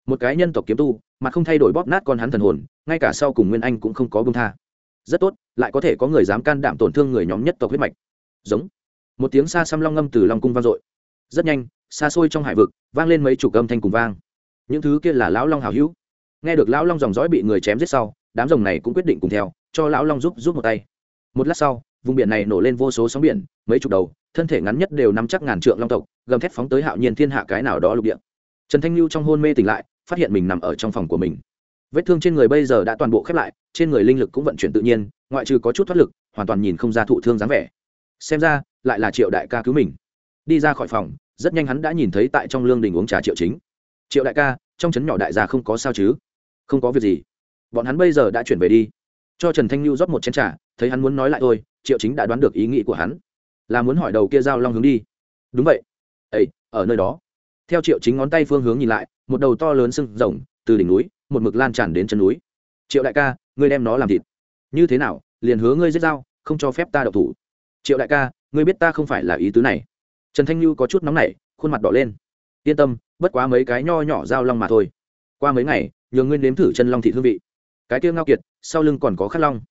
Một cái nhân tộc kiếm tu, mà không thay đổi bóp nát con hắn thần hồn, ngay cả sau cùng nguyên anh cũng không có bông tha. Rất tốt, lại có thể có người dám can đảm tổn thương người nhóm nhất tộc huyết mạch. Giống. Một tiếng xa xăm long ngâm từ long cung vang dội. Rất nhanh, xa xôi trong hải vực, vang lên mấy chục âm thanh cùng vang. Những thứ kia là lão long hào hữu. Nghe được lão long dòng dõi bị người chém giết sau, đám rồng này cũng quyết định cùng theo, cho lão long giúp giúp một tay. Một lát sau vùng biển này nổ lên vô số sóng biển, mấy chục đầu, thân thể ngắn nhất đều nắm chắc ngàn trượng long tộc, gầm thét phóng tới hạo nhiên thiên hạ cái nào đó lục địa. Trần thanh lưu trong hôn mê tỉnh lại, phát hiện mình nằm ở trong phòng của mình. Vết thương trên người bây giờ đã toàn bộ khép lại, trên người linh lực cũng vận chuyển tự nhiên, ngoại trừ có chút thoát lực, hoàn toàn nhìn không ra thụ thương dáng vẻ. Xem ra, lại là triệu đại ca cứu mình. Đi ra khỏi phòng, rất nhanh hắn đã nhìn thấy tại trong lương đình uống trà triệu chính. Triệu đại ca, trong trấn nhỏ đại gia không có sao chứ? Không có việc gì. Bọn hắn bây giờ đã chuyển về đi. Cho trần thanh lưu rót một chén trà, thấy hắn muốn nói lại thôi triệu chính đã đoán được ý nghĩ của hắn, là muốn hỏi đầu kia giao long hướng đi. Đúng vậy. Ấy ở nơi đó. Theo triệu chính ngón tay phương hướng nhìn lại, một đầu to lớn sưng rồng từ đỉnh núi, một mực lan tràn đến chân núi. Triệu đại ca, ngươi đem nó làm thịt. Như thế nào, liền hứa ngươi giết dao không cho phép ta đậu thủ. Triệu đại ca, ngươi biết ta không phải là ý tứ này. Trần thanh lưu có chút nóng nảy, khuôn mặt đỏ lên. Yên tâm, bất quá mấy cái nho nhỏ dao long mà thôi. Qua mấy ngày nhường ngươi nếm thử chân long thị hương vị. Cái kia ngao kiệt, sau lưng còn có khát long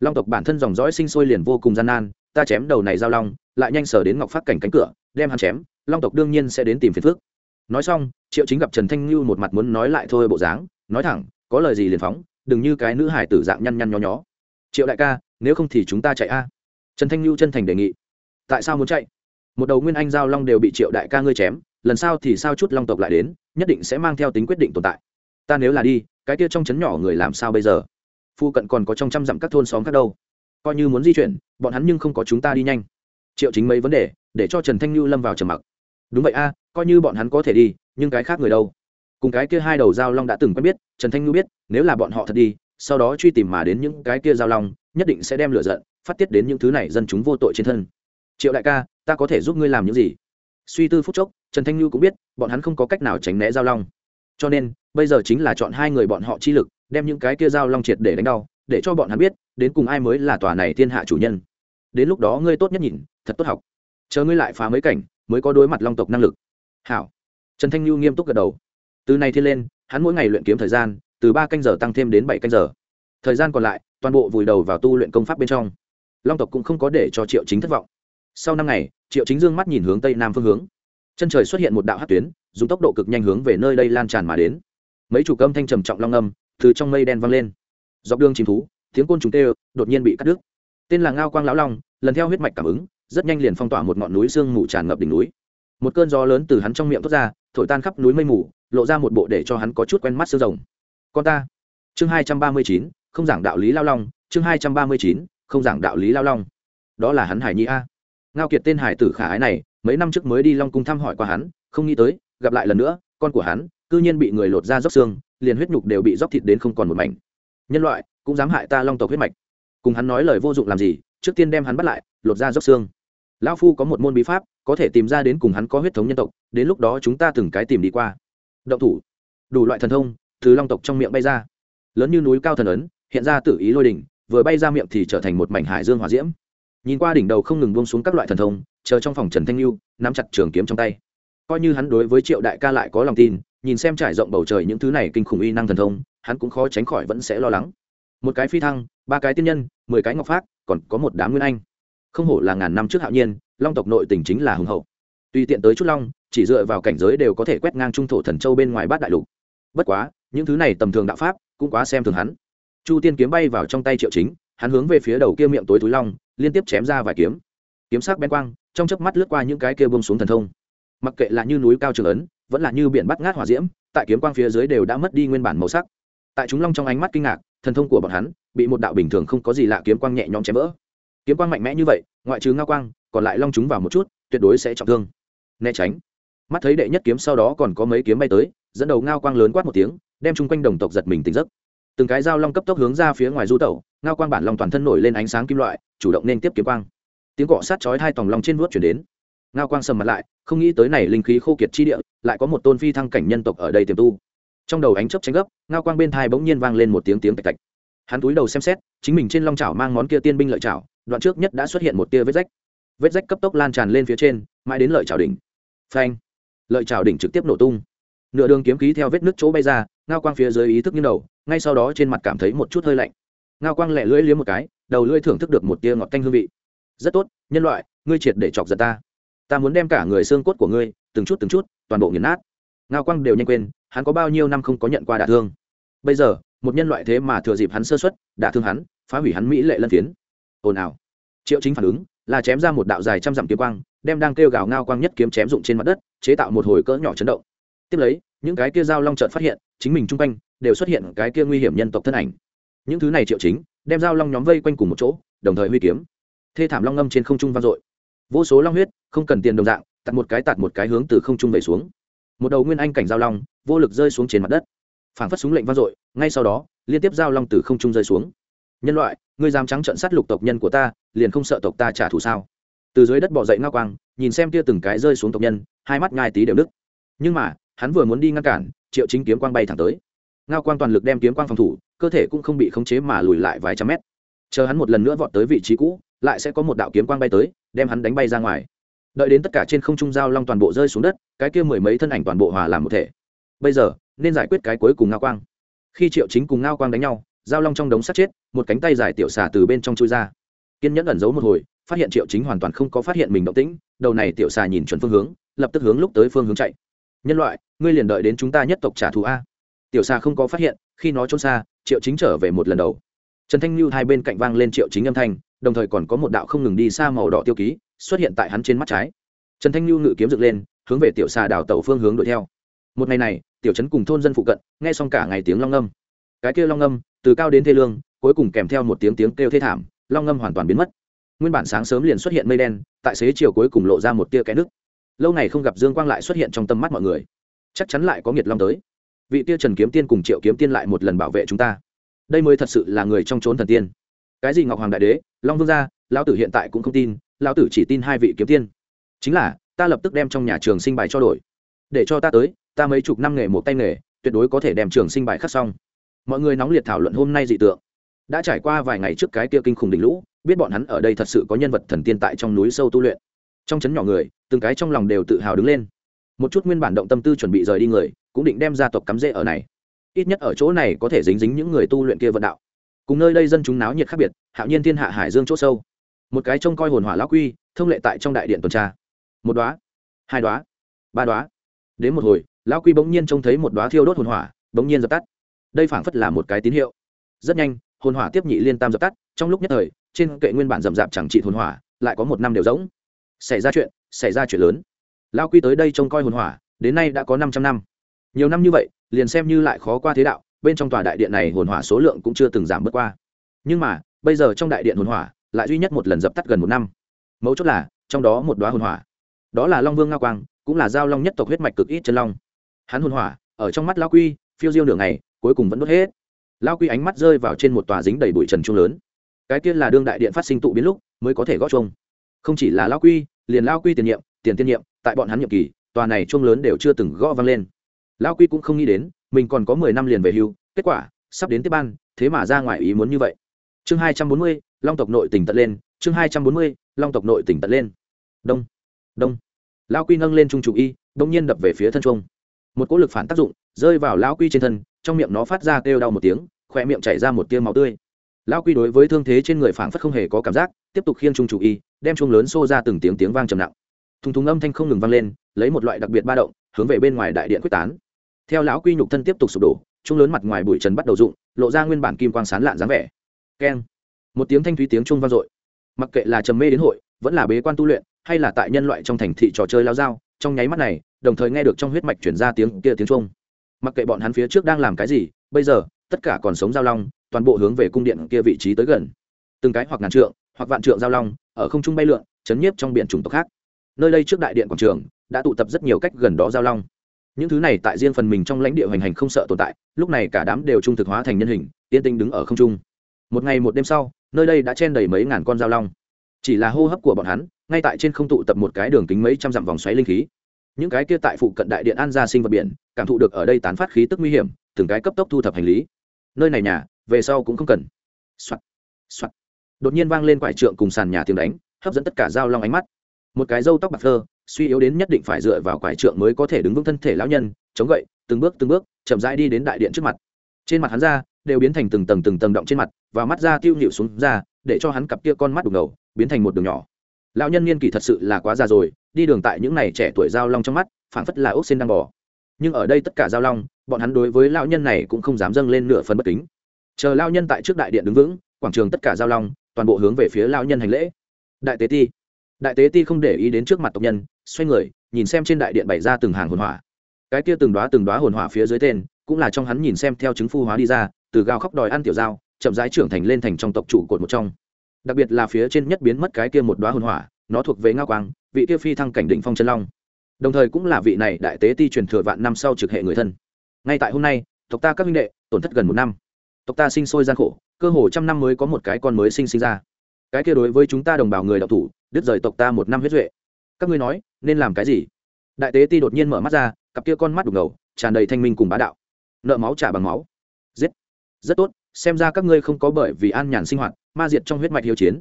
long tộc bản thân dòng dõi sinh sôi liền vô cùng gian nan, ta chém đầu này giao long, lại nhanh sở đến ngọc phát cảnh cánh cửa, đem hắn chém, long tộc đương nhiên sẽ đến tìm phiền phước nói xong, triệu chính gặp trần thanh lưu một mặt muốn nói lại thôi bộ dáng, nói thẳng, có lời gì liền phóng, đừng như cái nữ hải tử dạng nhăn nhăn nho nhó. Triệu đại ca, nếu không thì chúng ta chạy a. Trần thanh lưu chân thành đề nghị. Tại sao muốn chạy? Một đầu nguyên anh giao long đều bị triệu đại ca ngươi chém, lần sau thì sao chút long tộc lại đến, nhất định sẽ mang theo tính quyết định tồn tại. Ta nếu là đi, cái kia trong trấn nhỏ người làm sao bây giờ? Phu cận còn có trong trăm dặm các thôn xóm khác đâu. Coi như muốn di chuyển, bọn hắn nhưng không có chúng ta đi nhanh. Triệu chính mấy vấn đề, để cho trần thanh lưu lâm vào trầm mặc. Đúng vậy a, coi như bọn hắn có thể đi, nhưng cái khác người đâu? Cùng cái kia hai đầu giao long đã từng quen biết, trần thanh lưu biết, nếu là bọn họ thật đi, sau đó truy tìm mà đến những cái kia giao long, nhất định sẽ đem lửa giận, phát tiết đến những thứ này dân chúng vô tội trên thân. Triệu đại ca, ta có thể giúp ngươi làm những gì? Suy tư phút chốc, trần thanh lưu cũng biết, bọn hắn không có cách nào tránh né giao long. Cho nên, bây giờ chính là chọn hai người bọn họ chi lực đem những cái kia dao long triệt để đánh đau, để cho bọn hắn biết, đến cùng ai mới là tòa này thiên hạ chủ nhân. Đến lúc đó ngươi tốt nhất nhìn, thật tốt học. Chờ ngươi lại phá mấy cảnh, mới có đối mặt long tộc năng lực. Hảo. Trần thanh lưu nghiêm túc gật đầu. Từ nay thiên lên, hắn mỗi ngày luyện kiếm thời gian, từ ba canh giờ tăng thêm đến bảy canh giờ. Thời gian còn lại, toàn bộ vùi đầu vào tu luyện công pháp bên trong. Long tộc cũng không có để cho triệu chính thất vọng. Sau năm ngày, triệu chính dương mắt nhìn hướng tây nam phương hướng. Chân trời xuất hiện một đạo hát tuyến, dùng tốc độ cực nhanh hướng về nơi đây lan tràn mà đến. Mấy chủ cơm thanh trầm trọng long âm từ trong mây đen văng lên. Dọc đường chìm thú, tiếng côn trùng tê, đột nhiên bị cắt đứt. Tên là ngao quang lão long, lần theo huyết mạch cảm ứng, rất nhanh liền phong tỏa một ngọn núi sương mù tràn ngập đỉnh núi. Một cơn gió lớn từ hắn trong miệng thoát ra, thổi tan khắp núi mây mù, lộ ra một bộ để cho hắn có chút quen mắt sương rồng. Con ta. Chương hai trăm ba mươi chín, không giảng đạo lý lao long, chương hai trăm ba mươi chín, không giảng đạo lý lao long. Đó là hắn hải nhi a. Ngao kiệt tên hải tử khả ái này, mấy năm trước mới đi long cung thăm hỏi qua hắn, không nghĩ tới, gặp lại lần nữa, con của hắn, cư nhiên bị người lột ra dốc xương liền huyết nhục đều bị róc thịt đến không còn một mảnh. Nhân loại cũng dám hại ta long tộc huyết mạch. Cùng hắn nói lời vô dụng làm gì, trước tiên đem hắn bắt lại, lột ra dốc xương. Lão phu có một môn bí pháp, có thể tìm ra đến cùng hắn có huyết thống nhân tộc, đến lúc đó chúng ta từng cái tìm đi qua. Động thủ. Đủ loại thần thông từ long tộc trong miệng bay ra. Lớn như núi cao thần ấn, hiện ra tự ý lôi đỉnh, vừa bay ra miệng thì trở thành một mảnh hải dương hòa diễm. Nhìn qua đỉnh đầu không ngừng buông xuống các loại thần thông, chờ trong phòng trần thanh lưu nắm chặt trường kiếm trong tay. Coi như hắn đối với triệu đại ca lại có lòng tin nhìn xem trải rộng bầu trời những thứ này kinh khủng uy năng thần thông, hắn cũng khó tránh khỏi vẫn sẽ lo lắng. Một cái phi thăng, ba cái tiên nhân, mười cái ngọc phát còn có một đám nguyên anh. Không hổ là ngàn năm trước hạo nhiên, long tộc nội tình chính là hùng hậu. Tùy tiện tới chút long, chỉ dựa vào cảnh giới đều có thể quét ngang trung thổ thần châu bên ngoài bát đại lục. Bất quá, những thứ này tầm thường đạo pháp cũng quá xem thường hắn. Chu tiên kiếm bay vào trong tay triệu chính, hắn hướng về phía đầu kia miệng tối túi long, liên tiếp chém ra vài kiếm. Kiếm sắc bén quang, trong chớp mắt lướt qua những cái kia bông xuống thần thông. Mặc kệ là như núi cao trường ấn vẫn là như biển bắt ngát hỏa diễm, tại kiếm quang phía dưới đều đã mất đi nguyên bản màu sắc. Tại chúng long trong ánh mắt kinh ngạc, thần thông của bọn hắn bị một đạo bình thường không có gì lạ kiếm quang nhẹ nhõm chém vỡ. Kiếm quang mạnh mẽ như vậy, ngoại trừ ngao quang, còn lại long chúng vào một chút, tuyệt đối sẽ trọng thương. Né tránh. Mắt thấy đệ nhất kiếm sau đó còn có mấy kiếm bay tới, dẫn đầu ngao quang lớn quát một tiếng, đem chung quanh đồng tộc giật mình tỉnh giấc. Từng cái dao long cấp tốc hướng ra phía ngoài du tẩu, ngao quang bản long toàn thân nổi lên ánh sáng kim loại, chủ động nên tiếp kiếm quang. Tiếng cọ sát chói hai tòng long trên vuốt chuyển đến ngao quang sầm mặt lại, không nghĩ tới này linh khí khô kiệt chi địa, lại có một tôn phi thăng cảnh nhân tộc ở đây tiềm tu. Trong đầu ánh chấp tranh gấp, ngao quang bên thai bỗng nhiên vang lên một tiếng tiếng tạch tạch. Hắn túi đầu xem xét, chính mình trên long chảo mang món kia tiên binh lợi chảo, đoạn trước nhất đã xuất hiện một tia vết rách. Vết rách cấp tốc lan tràn lên phía trên, mãi đến lợi chảo đỉnh. Phanh! Lợi chảo đỉnh trực tiếp nổ tung. Nửa đường kiếm khí theo vết nước chỗ bay ra, ngao quang phía dưới ý thức như đầu, ngay sau đó trên mặt cảm thấy một chút hơi lạnh. Ngao quang lẹ lưỡi liếm một cái, đầu lưỡi thưởng thức được một tia ngọt canh hương vị. Rất tốt, nhân loại, ngươi triệt để chọc giật ta ta muốn đem cả người xương cốt của ngươi, từng chút từng chút, toàn bộ nghiền nát. Ngao quang đều nhanh quên, hắn có bao nhiêu năm không có nhận qua đả thương. Bây giờ, một nhân loại thế mà thừa dịp hắn sơ xuất đả thương hắn, phá hủy hắn mỹ lệ lân phiến. Ồn ào. Triệu chính phản ứng, là chém ra một đạo dài trăm dặm kiếm quang, đem đang kêu gào ngao quang nhất kiếm chém dụng trên mặt đất, chế tạo một hồi cỡ nhỏ chấn động. Tiếp lấy, những cái kia dao long trợn phát hiện, chính mình chung quanh, đều xuất hiện cái kia nguy hiểm nhân tộc thân ảnh. Những thứ này triệu chính, đem dao long nhóm vây quanh cùng một chỗ, đồng thời huy kiếm. Thê thảm long ngâm trên không trung vang dội vô số long huyết, không cần tiền đồng dạng, tạt một cái tạt một cái hướng từ không trung về xuống. Một đầu nguyên anh cảnh giao long, vô lực rơi xuống trên mặt đất. Phảng phất súng lệnh vang dội, ngay sau đó, liên tiếp giao long từ không trung rơi xuống. Nhân loại, ngươi dám trắng trận sát lục tộc nhân của ta, liền không sợ tộc ta trả thù sao? Từ dưới đất bỏ dậy ngao quang, nhìn xem tia từng cái rơi xuống tộc nhân, hai mắt ngai tí đều đứt nhưng mà, hắn vừa muốn đi ngăn cản, triệu chính kiếm quang bay thẳng tới. Ngao quang toàn lực đem kiếm quang phòng thủ, cơ thể cũng không bị khống chế mà lùi lại vài trăm mét. Chờ hắn một lần nữa vọt tới vị trí cũ lại sẽ có một đạo kiếm quang bay tới, đem hắn đánh bay ra ngoài. Đợi đến tất cả trên không trung giao long toàn bộ rơi xuống đất, cái kia mười mấy thân ảnh toàn bộ hòa làm một thể. Bây giờ, nên giải quyết cái cuối cùng ngao quang. Khi triệu chính cùng ngao quang đánh nhau, giao long trong đống sắt chết, một cánh tay dài tiểu xà từ bên trong chui ra. Kiên nhẫn ẩn giấu một hồi, phát hiện triệu chính hoàn toàn không có phát hiện mình động tĩnh, đầu này tiểu xà nhìn chuẩn phương hướng, lập tức hướng lúc tới phương hướng chạy. Nhân loại, ngươi liền đợi đến chúng ta nhất tộc trả thù a. Tiểu xà không có phát hiện, khi nó trốn xa, triệu chính trở về một lần đầu. Trần thanh lưu hai bên cạnh vang lên triệu chính âm thanh đồng thời còn có một đạo không ngừng đi xa màu đỏ tiêu ký xuất hiện tại hắn trên mắt trái. Trần thanh lưu ngự kiếm dựng lên, hướng về tiểu xà đảo tẩu phương hướng đuổi theo. Một ngày này, tiểu trấn cùng thôn dân phụ cận, nghe xong cả ngày tiếng long âm cái kia long âm từ cao đến thê lương, cuối cùng kèm theo một tiếng tiếng kêu thê thảm, long âm hoàn toàn biến mất. Nguyên bản sáng sớm liền xuất hiện mây đen, tại xế chiều cuối cùng lộ ra một tia cái nước lâu ngày không gặp dương quang lại xuất hiện trong tâm mắt mọi người. Chắc chắn lại có nghiệt long tới. Vị tia trần kiếm tiên cùng triệu kiếm tiên lại một lần bảo vệ chúng ta. Đây mới thật sự là người trong trốn thần tiên cái gì ngọc hoàng đại đế, long vương gia, lão tử hiện tại cũng không tin, lão tử chỉ tin hai vị kiếm tiên. Chính là, ta lập tức đem trong nhà trường sinh bài cho đổi. Để cho ta tới, ta mấy chục năm nghề một tay nghề, tuyệt đối có thể đem trường sinh bài khắc xong. Mọi người nóng liệt thảo luận hôm nay dị tượng. Đã trải qua vài ngày trước cái kia kinh khủng đỉnh lũ, biết bọn hắn ở đây thật sự có nhân vật thần tiên tại trong núi sâu tu luyện. Trong chấn nhỏ người, từng cái trong lòng đều tự hào đứng lên. Một chút nguyên bản động tâm tư chuẩn bị rời đi người, cũng định đem gia tộc cắm rễ ở này. Ít nhất ở chỗ này có thể dính dính những người tu luyện kia vận đạo cùng nơi đây dân chúng náo nhiệt khác biệt, hạo nhiên thiên hạ hải dương chỗ sâu. Một cái trông coi hồn hỏa lão quy, thông lệ tại trong đại điện tuần tra. Một đoá hai đoá ba đoá đến một hồi, lão quy bỗng nhiên trông thấy một đoá thiêu đốt hồn hỏa, bỗng nhiên dập tắt. Đây phảng phất là một cái tín hiệu. Rất nhanh, hồn hỏa tiếp nhị liên tam dập tắt, trong lúc nhất thời, trên kệ nguyên bản rậm rạp chẳng trị hồn hỏa, lại có một năm đều rỗng. Xảy ra chuyện, xảy ra chuyện lớn. Lao quy tới đây trông coi hồn hỏa, đến nay đã có năm trăm năm. Nhiều năm như vậy, liền xem như lại khó qua thế đạo bên trong tòa đại điện này hồn hỏa số lượng cũng chưa từng giảm bớt qua. Nhưng mà, bây giờ trong đại điện hồn hỏa lại duy nhất một lần dập tắt gần một năm. Mấu chốt là, trong đó một đoá hồn hỏa. Đó là long vương ngao quang, cũng là giao long nhất tộc huyết mạch cực ít chân long. Hắn hồn hỏa, ở trong mắt lao quy, phiêu diêu nửa ngày, cuối cùng vẫn đốt hết. Lao quy ánh mắt rơi vào trên một tòa dính đầy bụi trần trung lớn. Cái kia là đương đại điện phát sinh tụ biến lúc, mới có thể gõ chung không chỉ là lao quy, liền lao quy tiền nhiệm, tiền tiên nhiệm, tại bọn hắn nhiệm kỳ, tòa này chung lớn đều chưa từng gõ vang lên. Lao quy cũng không nghĩ đến mình còn có mười năm liền về hưu, kết quả, sắp đến tiếp ban, thế mà ra ngoài ý muốn như vậy. Chương hai trăm bốn mươi, long tộc nội tỉnh tận lên, chương hai trăm bốn mươi, long tộc nội tỉnh tận lên. Đông đông. Lao quy nâng lên trung chủ y, đông nhiên đập về phía thân trung một cỗ lực phản tác dụng, rơi vào lao quy trên thân, trong miệng nó phát ra kêu đau một tiếng khỏe miệng chảy ra một tia máu tươi. Lao quy đối với thương thế trên người phản phất không hề có cảm giác, tiếp tục khiêng trung chủ y, đem chuông lớn xô ra từng tiếng tiếng vang trầm nặng. Thùng thùng âm thanh không ngừng vang lên, lấy một loại đặc biệt ba động, hướng về bên ngoài đại điện quyết tán theo lão quy nhục thân tiếp tục sụp đổ chung lớn mặt ngoài bụi trần bắt đầu rụng lộ ra nguyên bản kim quang sán lạn dáng vẻ. Keng. Một tiếng thanh thúy tiếng trung vang dội. Mặc kệ là trầm mê đến hội vẫn là bế quan tu luyện hay là tại nhân loại trong thành thị trò chơi lao dao trong nháy mắt này đồng thời nghe được trong huyết mạch chuyển ra tiếng kia tiếng trung, mặc kệ bọn hắn phía trước đang làm cái gì bây giờ tất cả còn sống giao long toàn bộ hướng về cung điện kia vị trí tới gần. Từng cái hoặc ngàn trượng hoặc vạn trượng giao long ở không trung bay lượn chấn nhiếp trong biển chủng tộc khác. Nơi đây trước đại điện quảng trường đã tụ tập rất nhiều cách gần đó giao long những thứ này tại riêng phần mình trong lãnh địa hoành hành không sợ tồn tại, lúc này cả đám đều trung thực hóa thành nhân hình tiên tinh đứng ở không trung. Một ngày một đêm sau, nơi đây đã chen đầy mấy ngàn con dao long. Chỉ là hô hấp của bọn hắn, ngay tại trên không tụ tập một cái đường kính mấy trăm dặm vòng xoáy linh khí. Những cái kia tại phụ cận đại điện an gia sinh vật biển, cảm thụ được ở đây tán phát khí tức nguy hiểm, từng cái cấp tốc thu thập hành lý. Nơi này nhà, về sau cũng không cần. Soạn. Soạn. đột nhiên vang lên quải trượng cùng sàn nhà tiếng đánh, hấp dẫn tất cả dao long ánh mắt. Một cái râu tóc bạc phơ suy yếu đến nhất định phải dựa vào quải trượng mới có thể đứng vững thân thể lão nhân, chống gậy, từng bước từng bước, chậm rãi đi đến đại điện trước mặt. Trên mặt hắn ra, đều biến thành từng tầng từng tầng động trên mặt, và mắt ra tiêu nhịu xuống ra, để cho hắn cặp kia con mắt đục ngầu, biến thành một đường nhỏ. Lão nhân niên kỷ thật sự là quá già rồi, đi đường tại những này trẻ tuổi giao long trong mắt, phảng phất là ốc xin đang bò. Nhưng ở đây tất cả giao long, bọn hắn đối với lão nhân này cũng không dám dâng lên nửa phần bất kính. Chờ lão nhân tại trước đại điện đứng vững, quảng trường tất cả giao long, toàn bộ hướng về phía lão nhân hành lễ. Đại tế ti đại tế ti không để ý đến trước mặt tộc nhân, xoay người, nhìn xem trên đại điện bày ra từng hàng hồn hỏa. Cái kia từng đoá từng đoá hồn hỏa phía dưới tên, cũng là trong hắn nhìn xem theo chứng phu hóa đi ra, từ gao khóc đòi ăn tiểu dao, chậm rãi trưởng thành lên thành trong tộc trụ cột một trong. Đặc biệt là phía trên nhất biến mất cái kia một đoá hồn hỏa, nó thuộc về ngao quang, vị kia phi thăng cảnh định phong chân long. Đồng thời cũng là vị này đại tế ti truyền thừa vạn năm sau trực hệ người thân. Ngay tại hôm nay, tộc ta các minh đệ, tổn thất gần một năm. Tộc ta sinh sôi gian khổ, cơ hồ trăm năm mới có một cái con mới sinh sinh ra cái kia đối với chúng ta đồng bào người đạo thủ, đứt rời tộc ta một năm huyết duệ. Các ngươi nói, nên làm cái gì? Đại tế ti đột nhiên mở mắt ra, cặp kia con mắt đục ngầu, tràn đầy thanh minh cùng bá đạo. Nợ máu trả bằng máu. Giết. Rất tốt, xem ra các ngươi không có bởi vì an nhàn sinh hoạt, ma diệt trong huyết mạch hiếu chiến.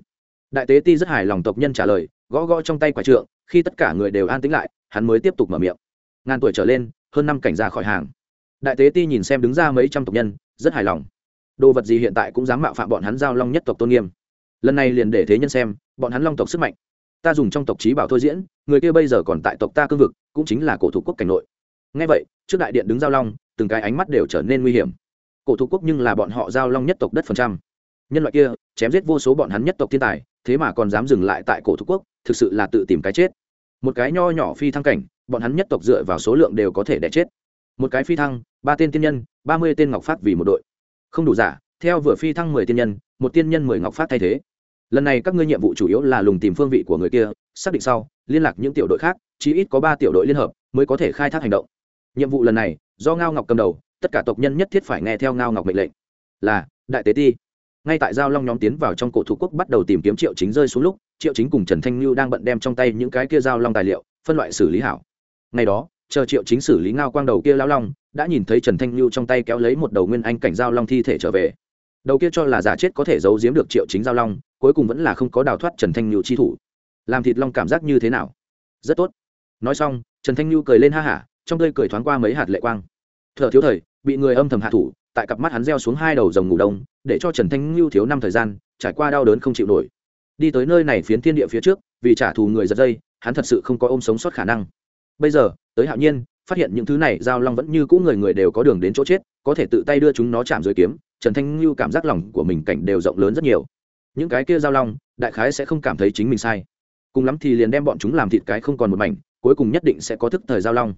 Đại tế ti rất hài lòng tộc nhân trả lời, gõ gõ trong tay quả trượng, khi tất cả người đều an tĩnh lại, hắn mới tiếp tục mở miệng. Ngàn tuổi trở lên, hơn năm cảnh ra khỏi hàng. Đại tế ti nhìn xem đứng ra mấy trăm tộc nhân, rất hài lòng. Đồ vật gì hiện tại cũng dám mạo phạm bọn hắn giao long nhất tộc tôn nghiêm lần này liền để thế nhân xem, bọn hắn long tộc sức mạnh. Ta dùng trong tộc trí bảo thôi diễn, người kia bây giờ còn tại tộc ta cương vực, cũng chính là cổ thủ quốc cảnh nội. Ngay vậy, trước đại điện đứng giao long, từng cái ánh mắt đều trở nên nguy hiểm. Cổ thủ quốc nhưng là bọn họ giao long nhất tộc đất phần trăm. Nhân loại kia, chém giết vô số bọn hắn nhất tộc thiên tài, thế mà còn dám dừng lại tại cổ thủ quốc, thực sự là tự tìm cái chết. Một cái nho nhỏ phi thăng cảnh, bọn hắn nhất tộc dựa vào số lượng đều có thể đẻ chết. Một cái phi thăng, ba tên tiên nhân, ba mươi tên ngọc phát vì một đội. Không đủ giả, theo vừa phi thăng mười tiên nhân, một tiên nhân mười ngọc phát thay thế lần này các ngươi nhiệm vụ chủ yếu là lùng tìm phương vị của người kia, xác định sau, liên lạc những tiểu đội khác, chí ít có ba tiểu đội liên hợp, mới có thể khai thác hành động. Nhiệm vụ lần này, do ngao ngọc cầm đầu, tất cả tộc nhân nhất thiết phải nghe theo ngao ngọc mệnh lệnh. Là, đại tế ti. Ngay tại giao long nhóm tiến vào trong cổ thủ quốc bắt đầu tìm kiếm triệu chính rơi xuống lúc, triệu chính cùng trần thanh lưu đang bận đem trong tay những cái kia giao long tài liệu, phân loại xử lý hảo. Ngày đó, chờ triệu chính xử lý ngao quang đầu kia lao long, đã nhìn thấy trần thanh lưu trong tay kéo lấy một đầu nguyên anh cảnh giao long thi thể trở về. Đầu kia cho là giả chết có thể giấu giếm được triệu chính giao long cuối cùng vẫn là không có đào thoát trần thanh nhu chi thủ. Làm thịt long cảm giác như thế nào? Rất tốt. Nói xong, trần thanh nhu cười lên ha hả, trong tơi cười thoáng qua mấy hạt lệ quang. Thợ thiếu thời, bị người âm thầm hạ thủ, tại cặp mắt hắn gieo xuống hai đầu rồng ngủ đông, để cho trần thanh nhu thiếu năm thời gian, trải qua đau đớn không chịu nổi. Đi tới nơi này phiến thiên địa phía trước, vì trả thù người giật dây, hắn thật sự không có ôm sống sót khả năng. Bây giờ, tới hạo nhiên, phát hiện những thứ này giao long vẫn như cũ người người đều có đường đến chỗ chết, có thể tự tay đưa chúng nó chạm dưới kiếm, trần thanh lưu cảm giác lòng của mình cảnh đều rộng lớn rất nhiều những cái kia giao long, đại khái sẽ không cảm thấy chính mình sai. Cùng lắm thì liền đem bọn chúng làm thịt cái không còn một mảnh, cuối cùng nhất định sẽ có thức thời giao long.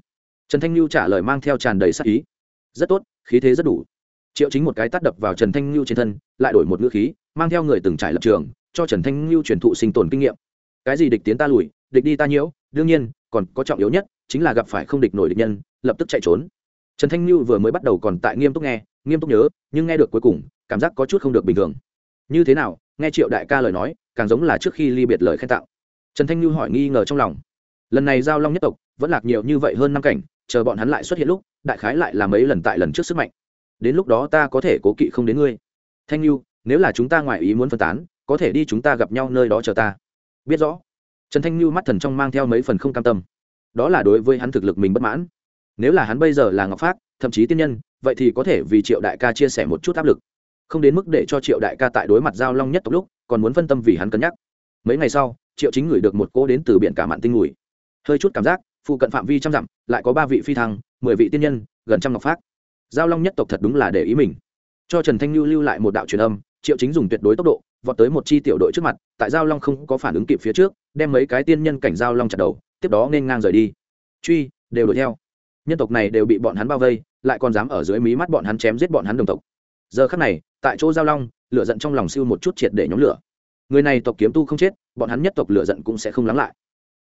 Trần thanh lưu trả lời mang theo tràn đầy sắc ý. Rất tốt, khí thế rất đủ. Triệu chính một cái tắt đập vào trần thanh lưu trên thân, lại đổi một ngữ khí, mang theo người từng trải lập trường, cho trần thanh lưu truyền thụ sinh tồn kinh nghiệm. Cái gì địch tiến ta lùi, địch đi ta nhiễu, đương nhiên, còn có trọng yếu nhất, chính là gặp phải không địch nổi địch nhân, lập tức chạy trốn. Trần thanh lưu vừa mới bắt đầu còn tại nghiêm túc nghe, nghiêm túc nhớ, nhưng nghe được cuối cùng, cảm giác có chút không được bình thường. Như thế nào nghe triệu đại ca lời nói, càng giống là trước khi ly biệt lời khen tạo trần thanh lưu hỏi nghi ngờ trong lòng. Lần này giao long nhất tộc, vẫn lạc nhiều như vậy hơn năm cảnh, chờ bọn hắn lại xuất hiện lúc, đại khái lại là mấy lần tại lần trước sức mạnh. Đến lúc đó ta có thể cố kỵ không đến ngươi. Thanh lưu nếu là chúng ta ngoài ý muốn phân tán, có thể đi chúng ta gặp nhau nơi đó chờ ta. Biết rõ. Trần thanh lưu mắt thần trong mang theo mấy phần không cam tâm. Đó là đối với hắn thực lực mình bất mãn. Nếu là hắn bây giờ là ngọc pháp thậm chí tiên nhân, vậy thì có thể vì triệu đại ca chia sẻ một chút áp lực không đến mức để cho triệu đại ca tại đối mặt giao long nhất tộc lúc, còn muốn phân tâm vì hắn cân nhắc. Mấy ngày sau, triệu chính ngửi được một cô đến từ biển cả mạn tinh ngùi hơi chút cảm giác, phụ cận phạm vi trăm dặm, lại có ba vị phi thăng, mười vị tiên nhân, gần trăm ngọc phát giao long nhất tộc thật đúng là để ý mình. Cho trần thanh lưu lưu lại một đạo truyền âm, triệu chính dùng tuyệt đối tốc độ, vọt tới một chi tiểu đội trước mặt, tại giao long không có phản ứng kịp phía trước, đem mấy cái tiên nhân cảnh giao long chặt đầu, tiếp đó nên ngang rời đi. Truy, đều đuổi theo. Nhân tộc này đều bị bọn hắn bao vây, lại còn dám ở dưới mí mắt bọn hắn chém giết bọn hắn đồng tộc giờ khắc này, tại chỗ giao long, lửa giận trong lòng siêu một chút triệt để nhóm lửa. Người này tộc kiếm tu không chết, bọn hắn nhất tộc lửa giận cũng sẽ không lắng lại.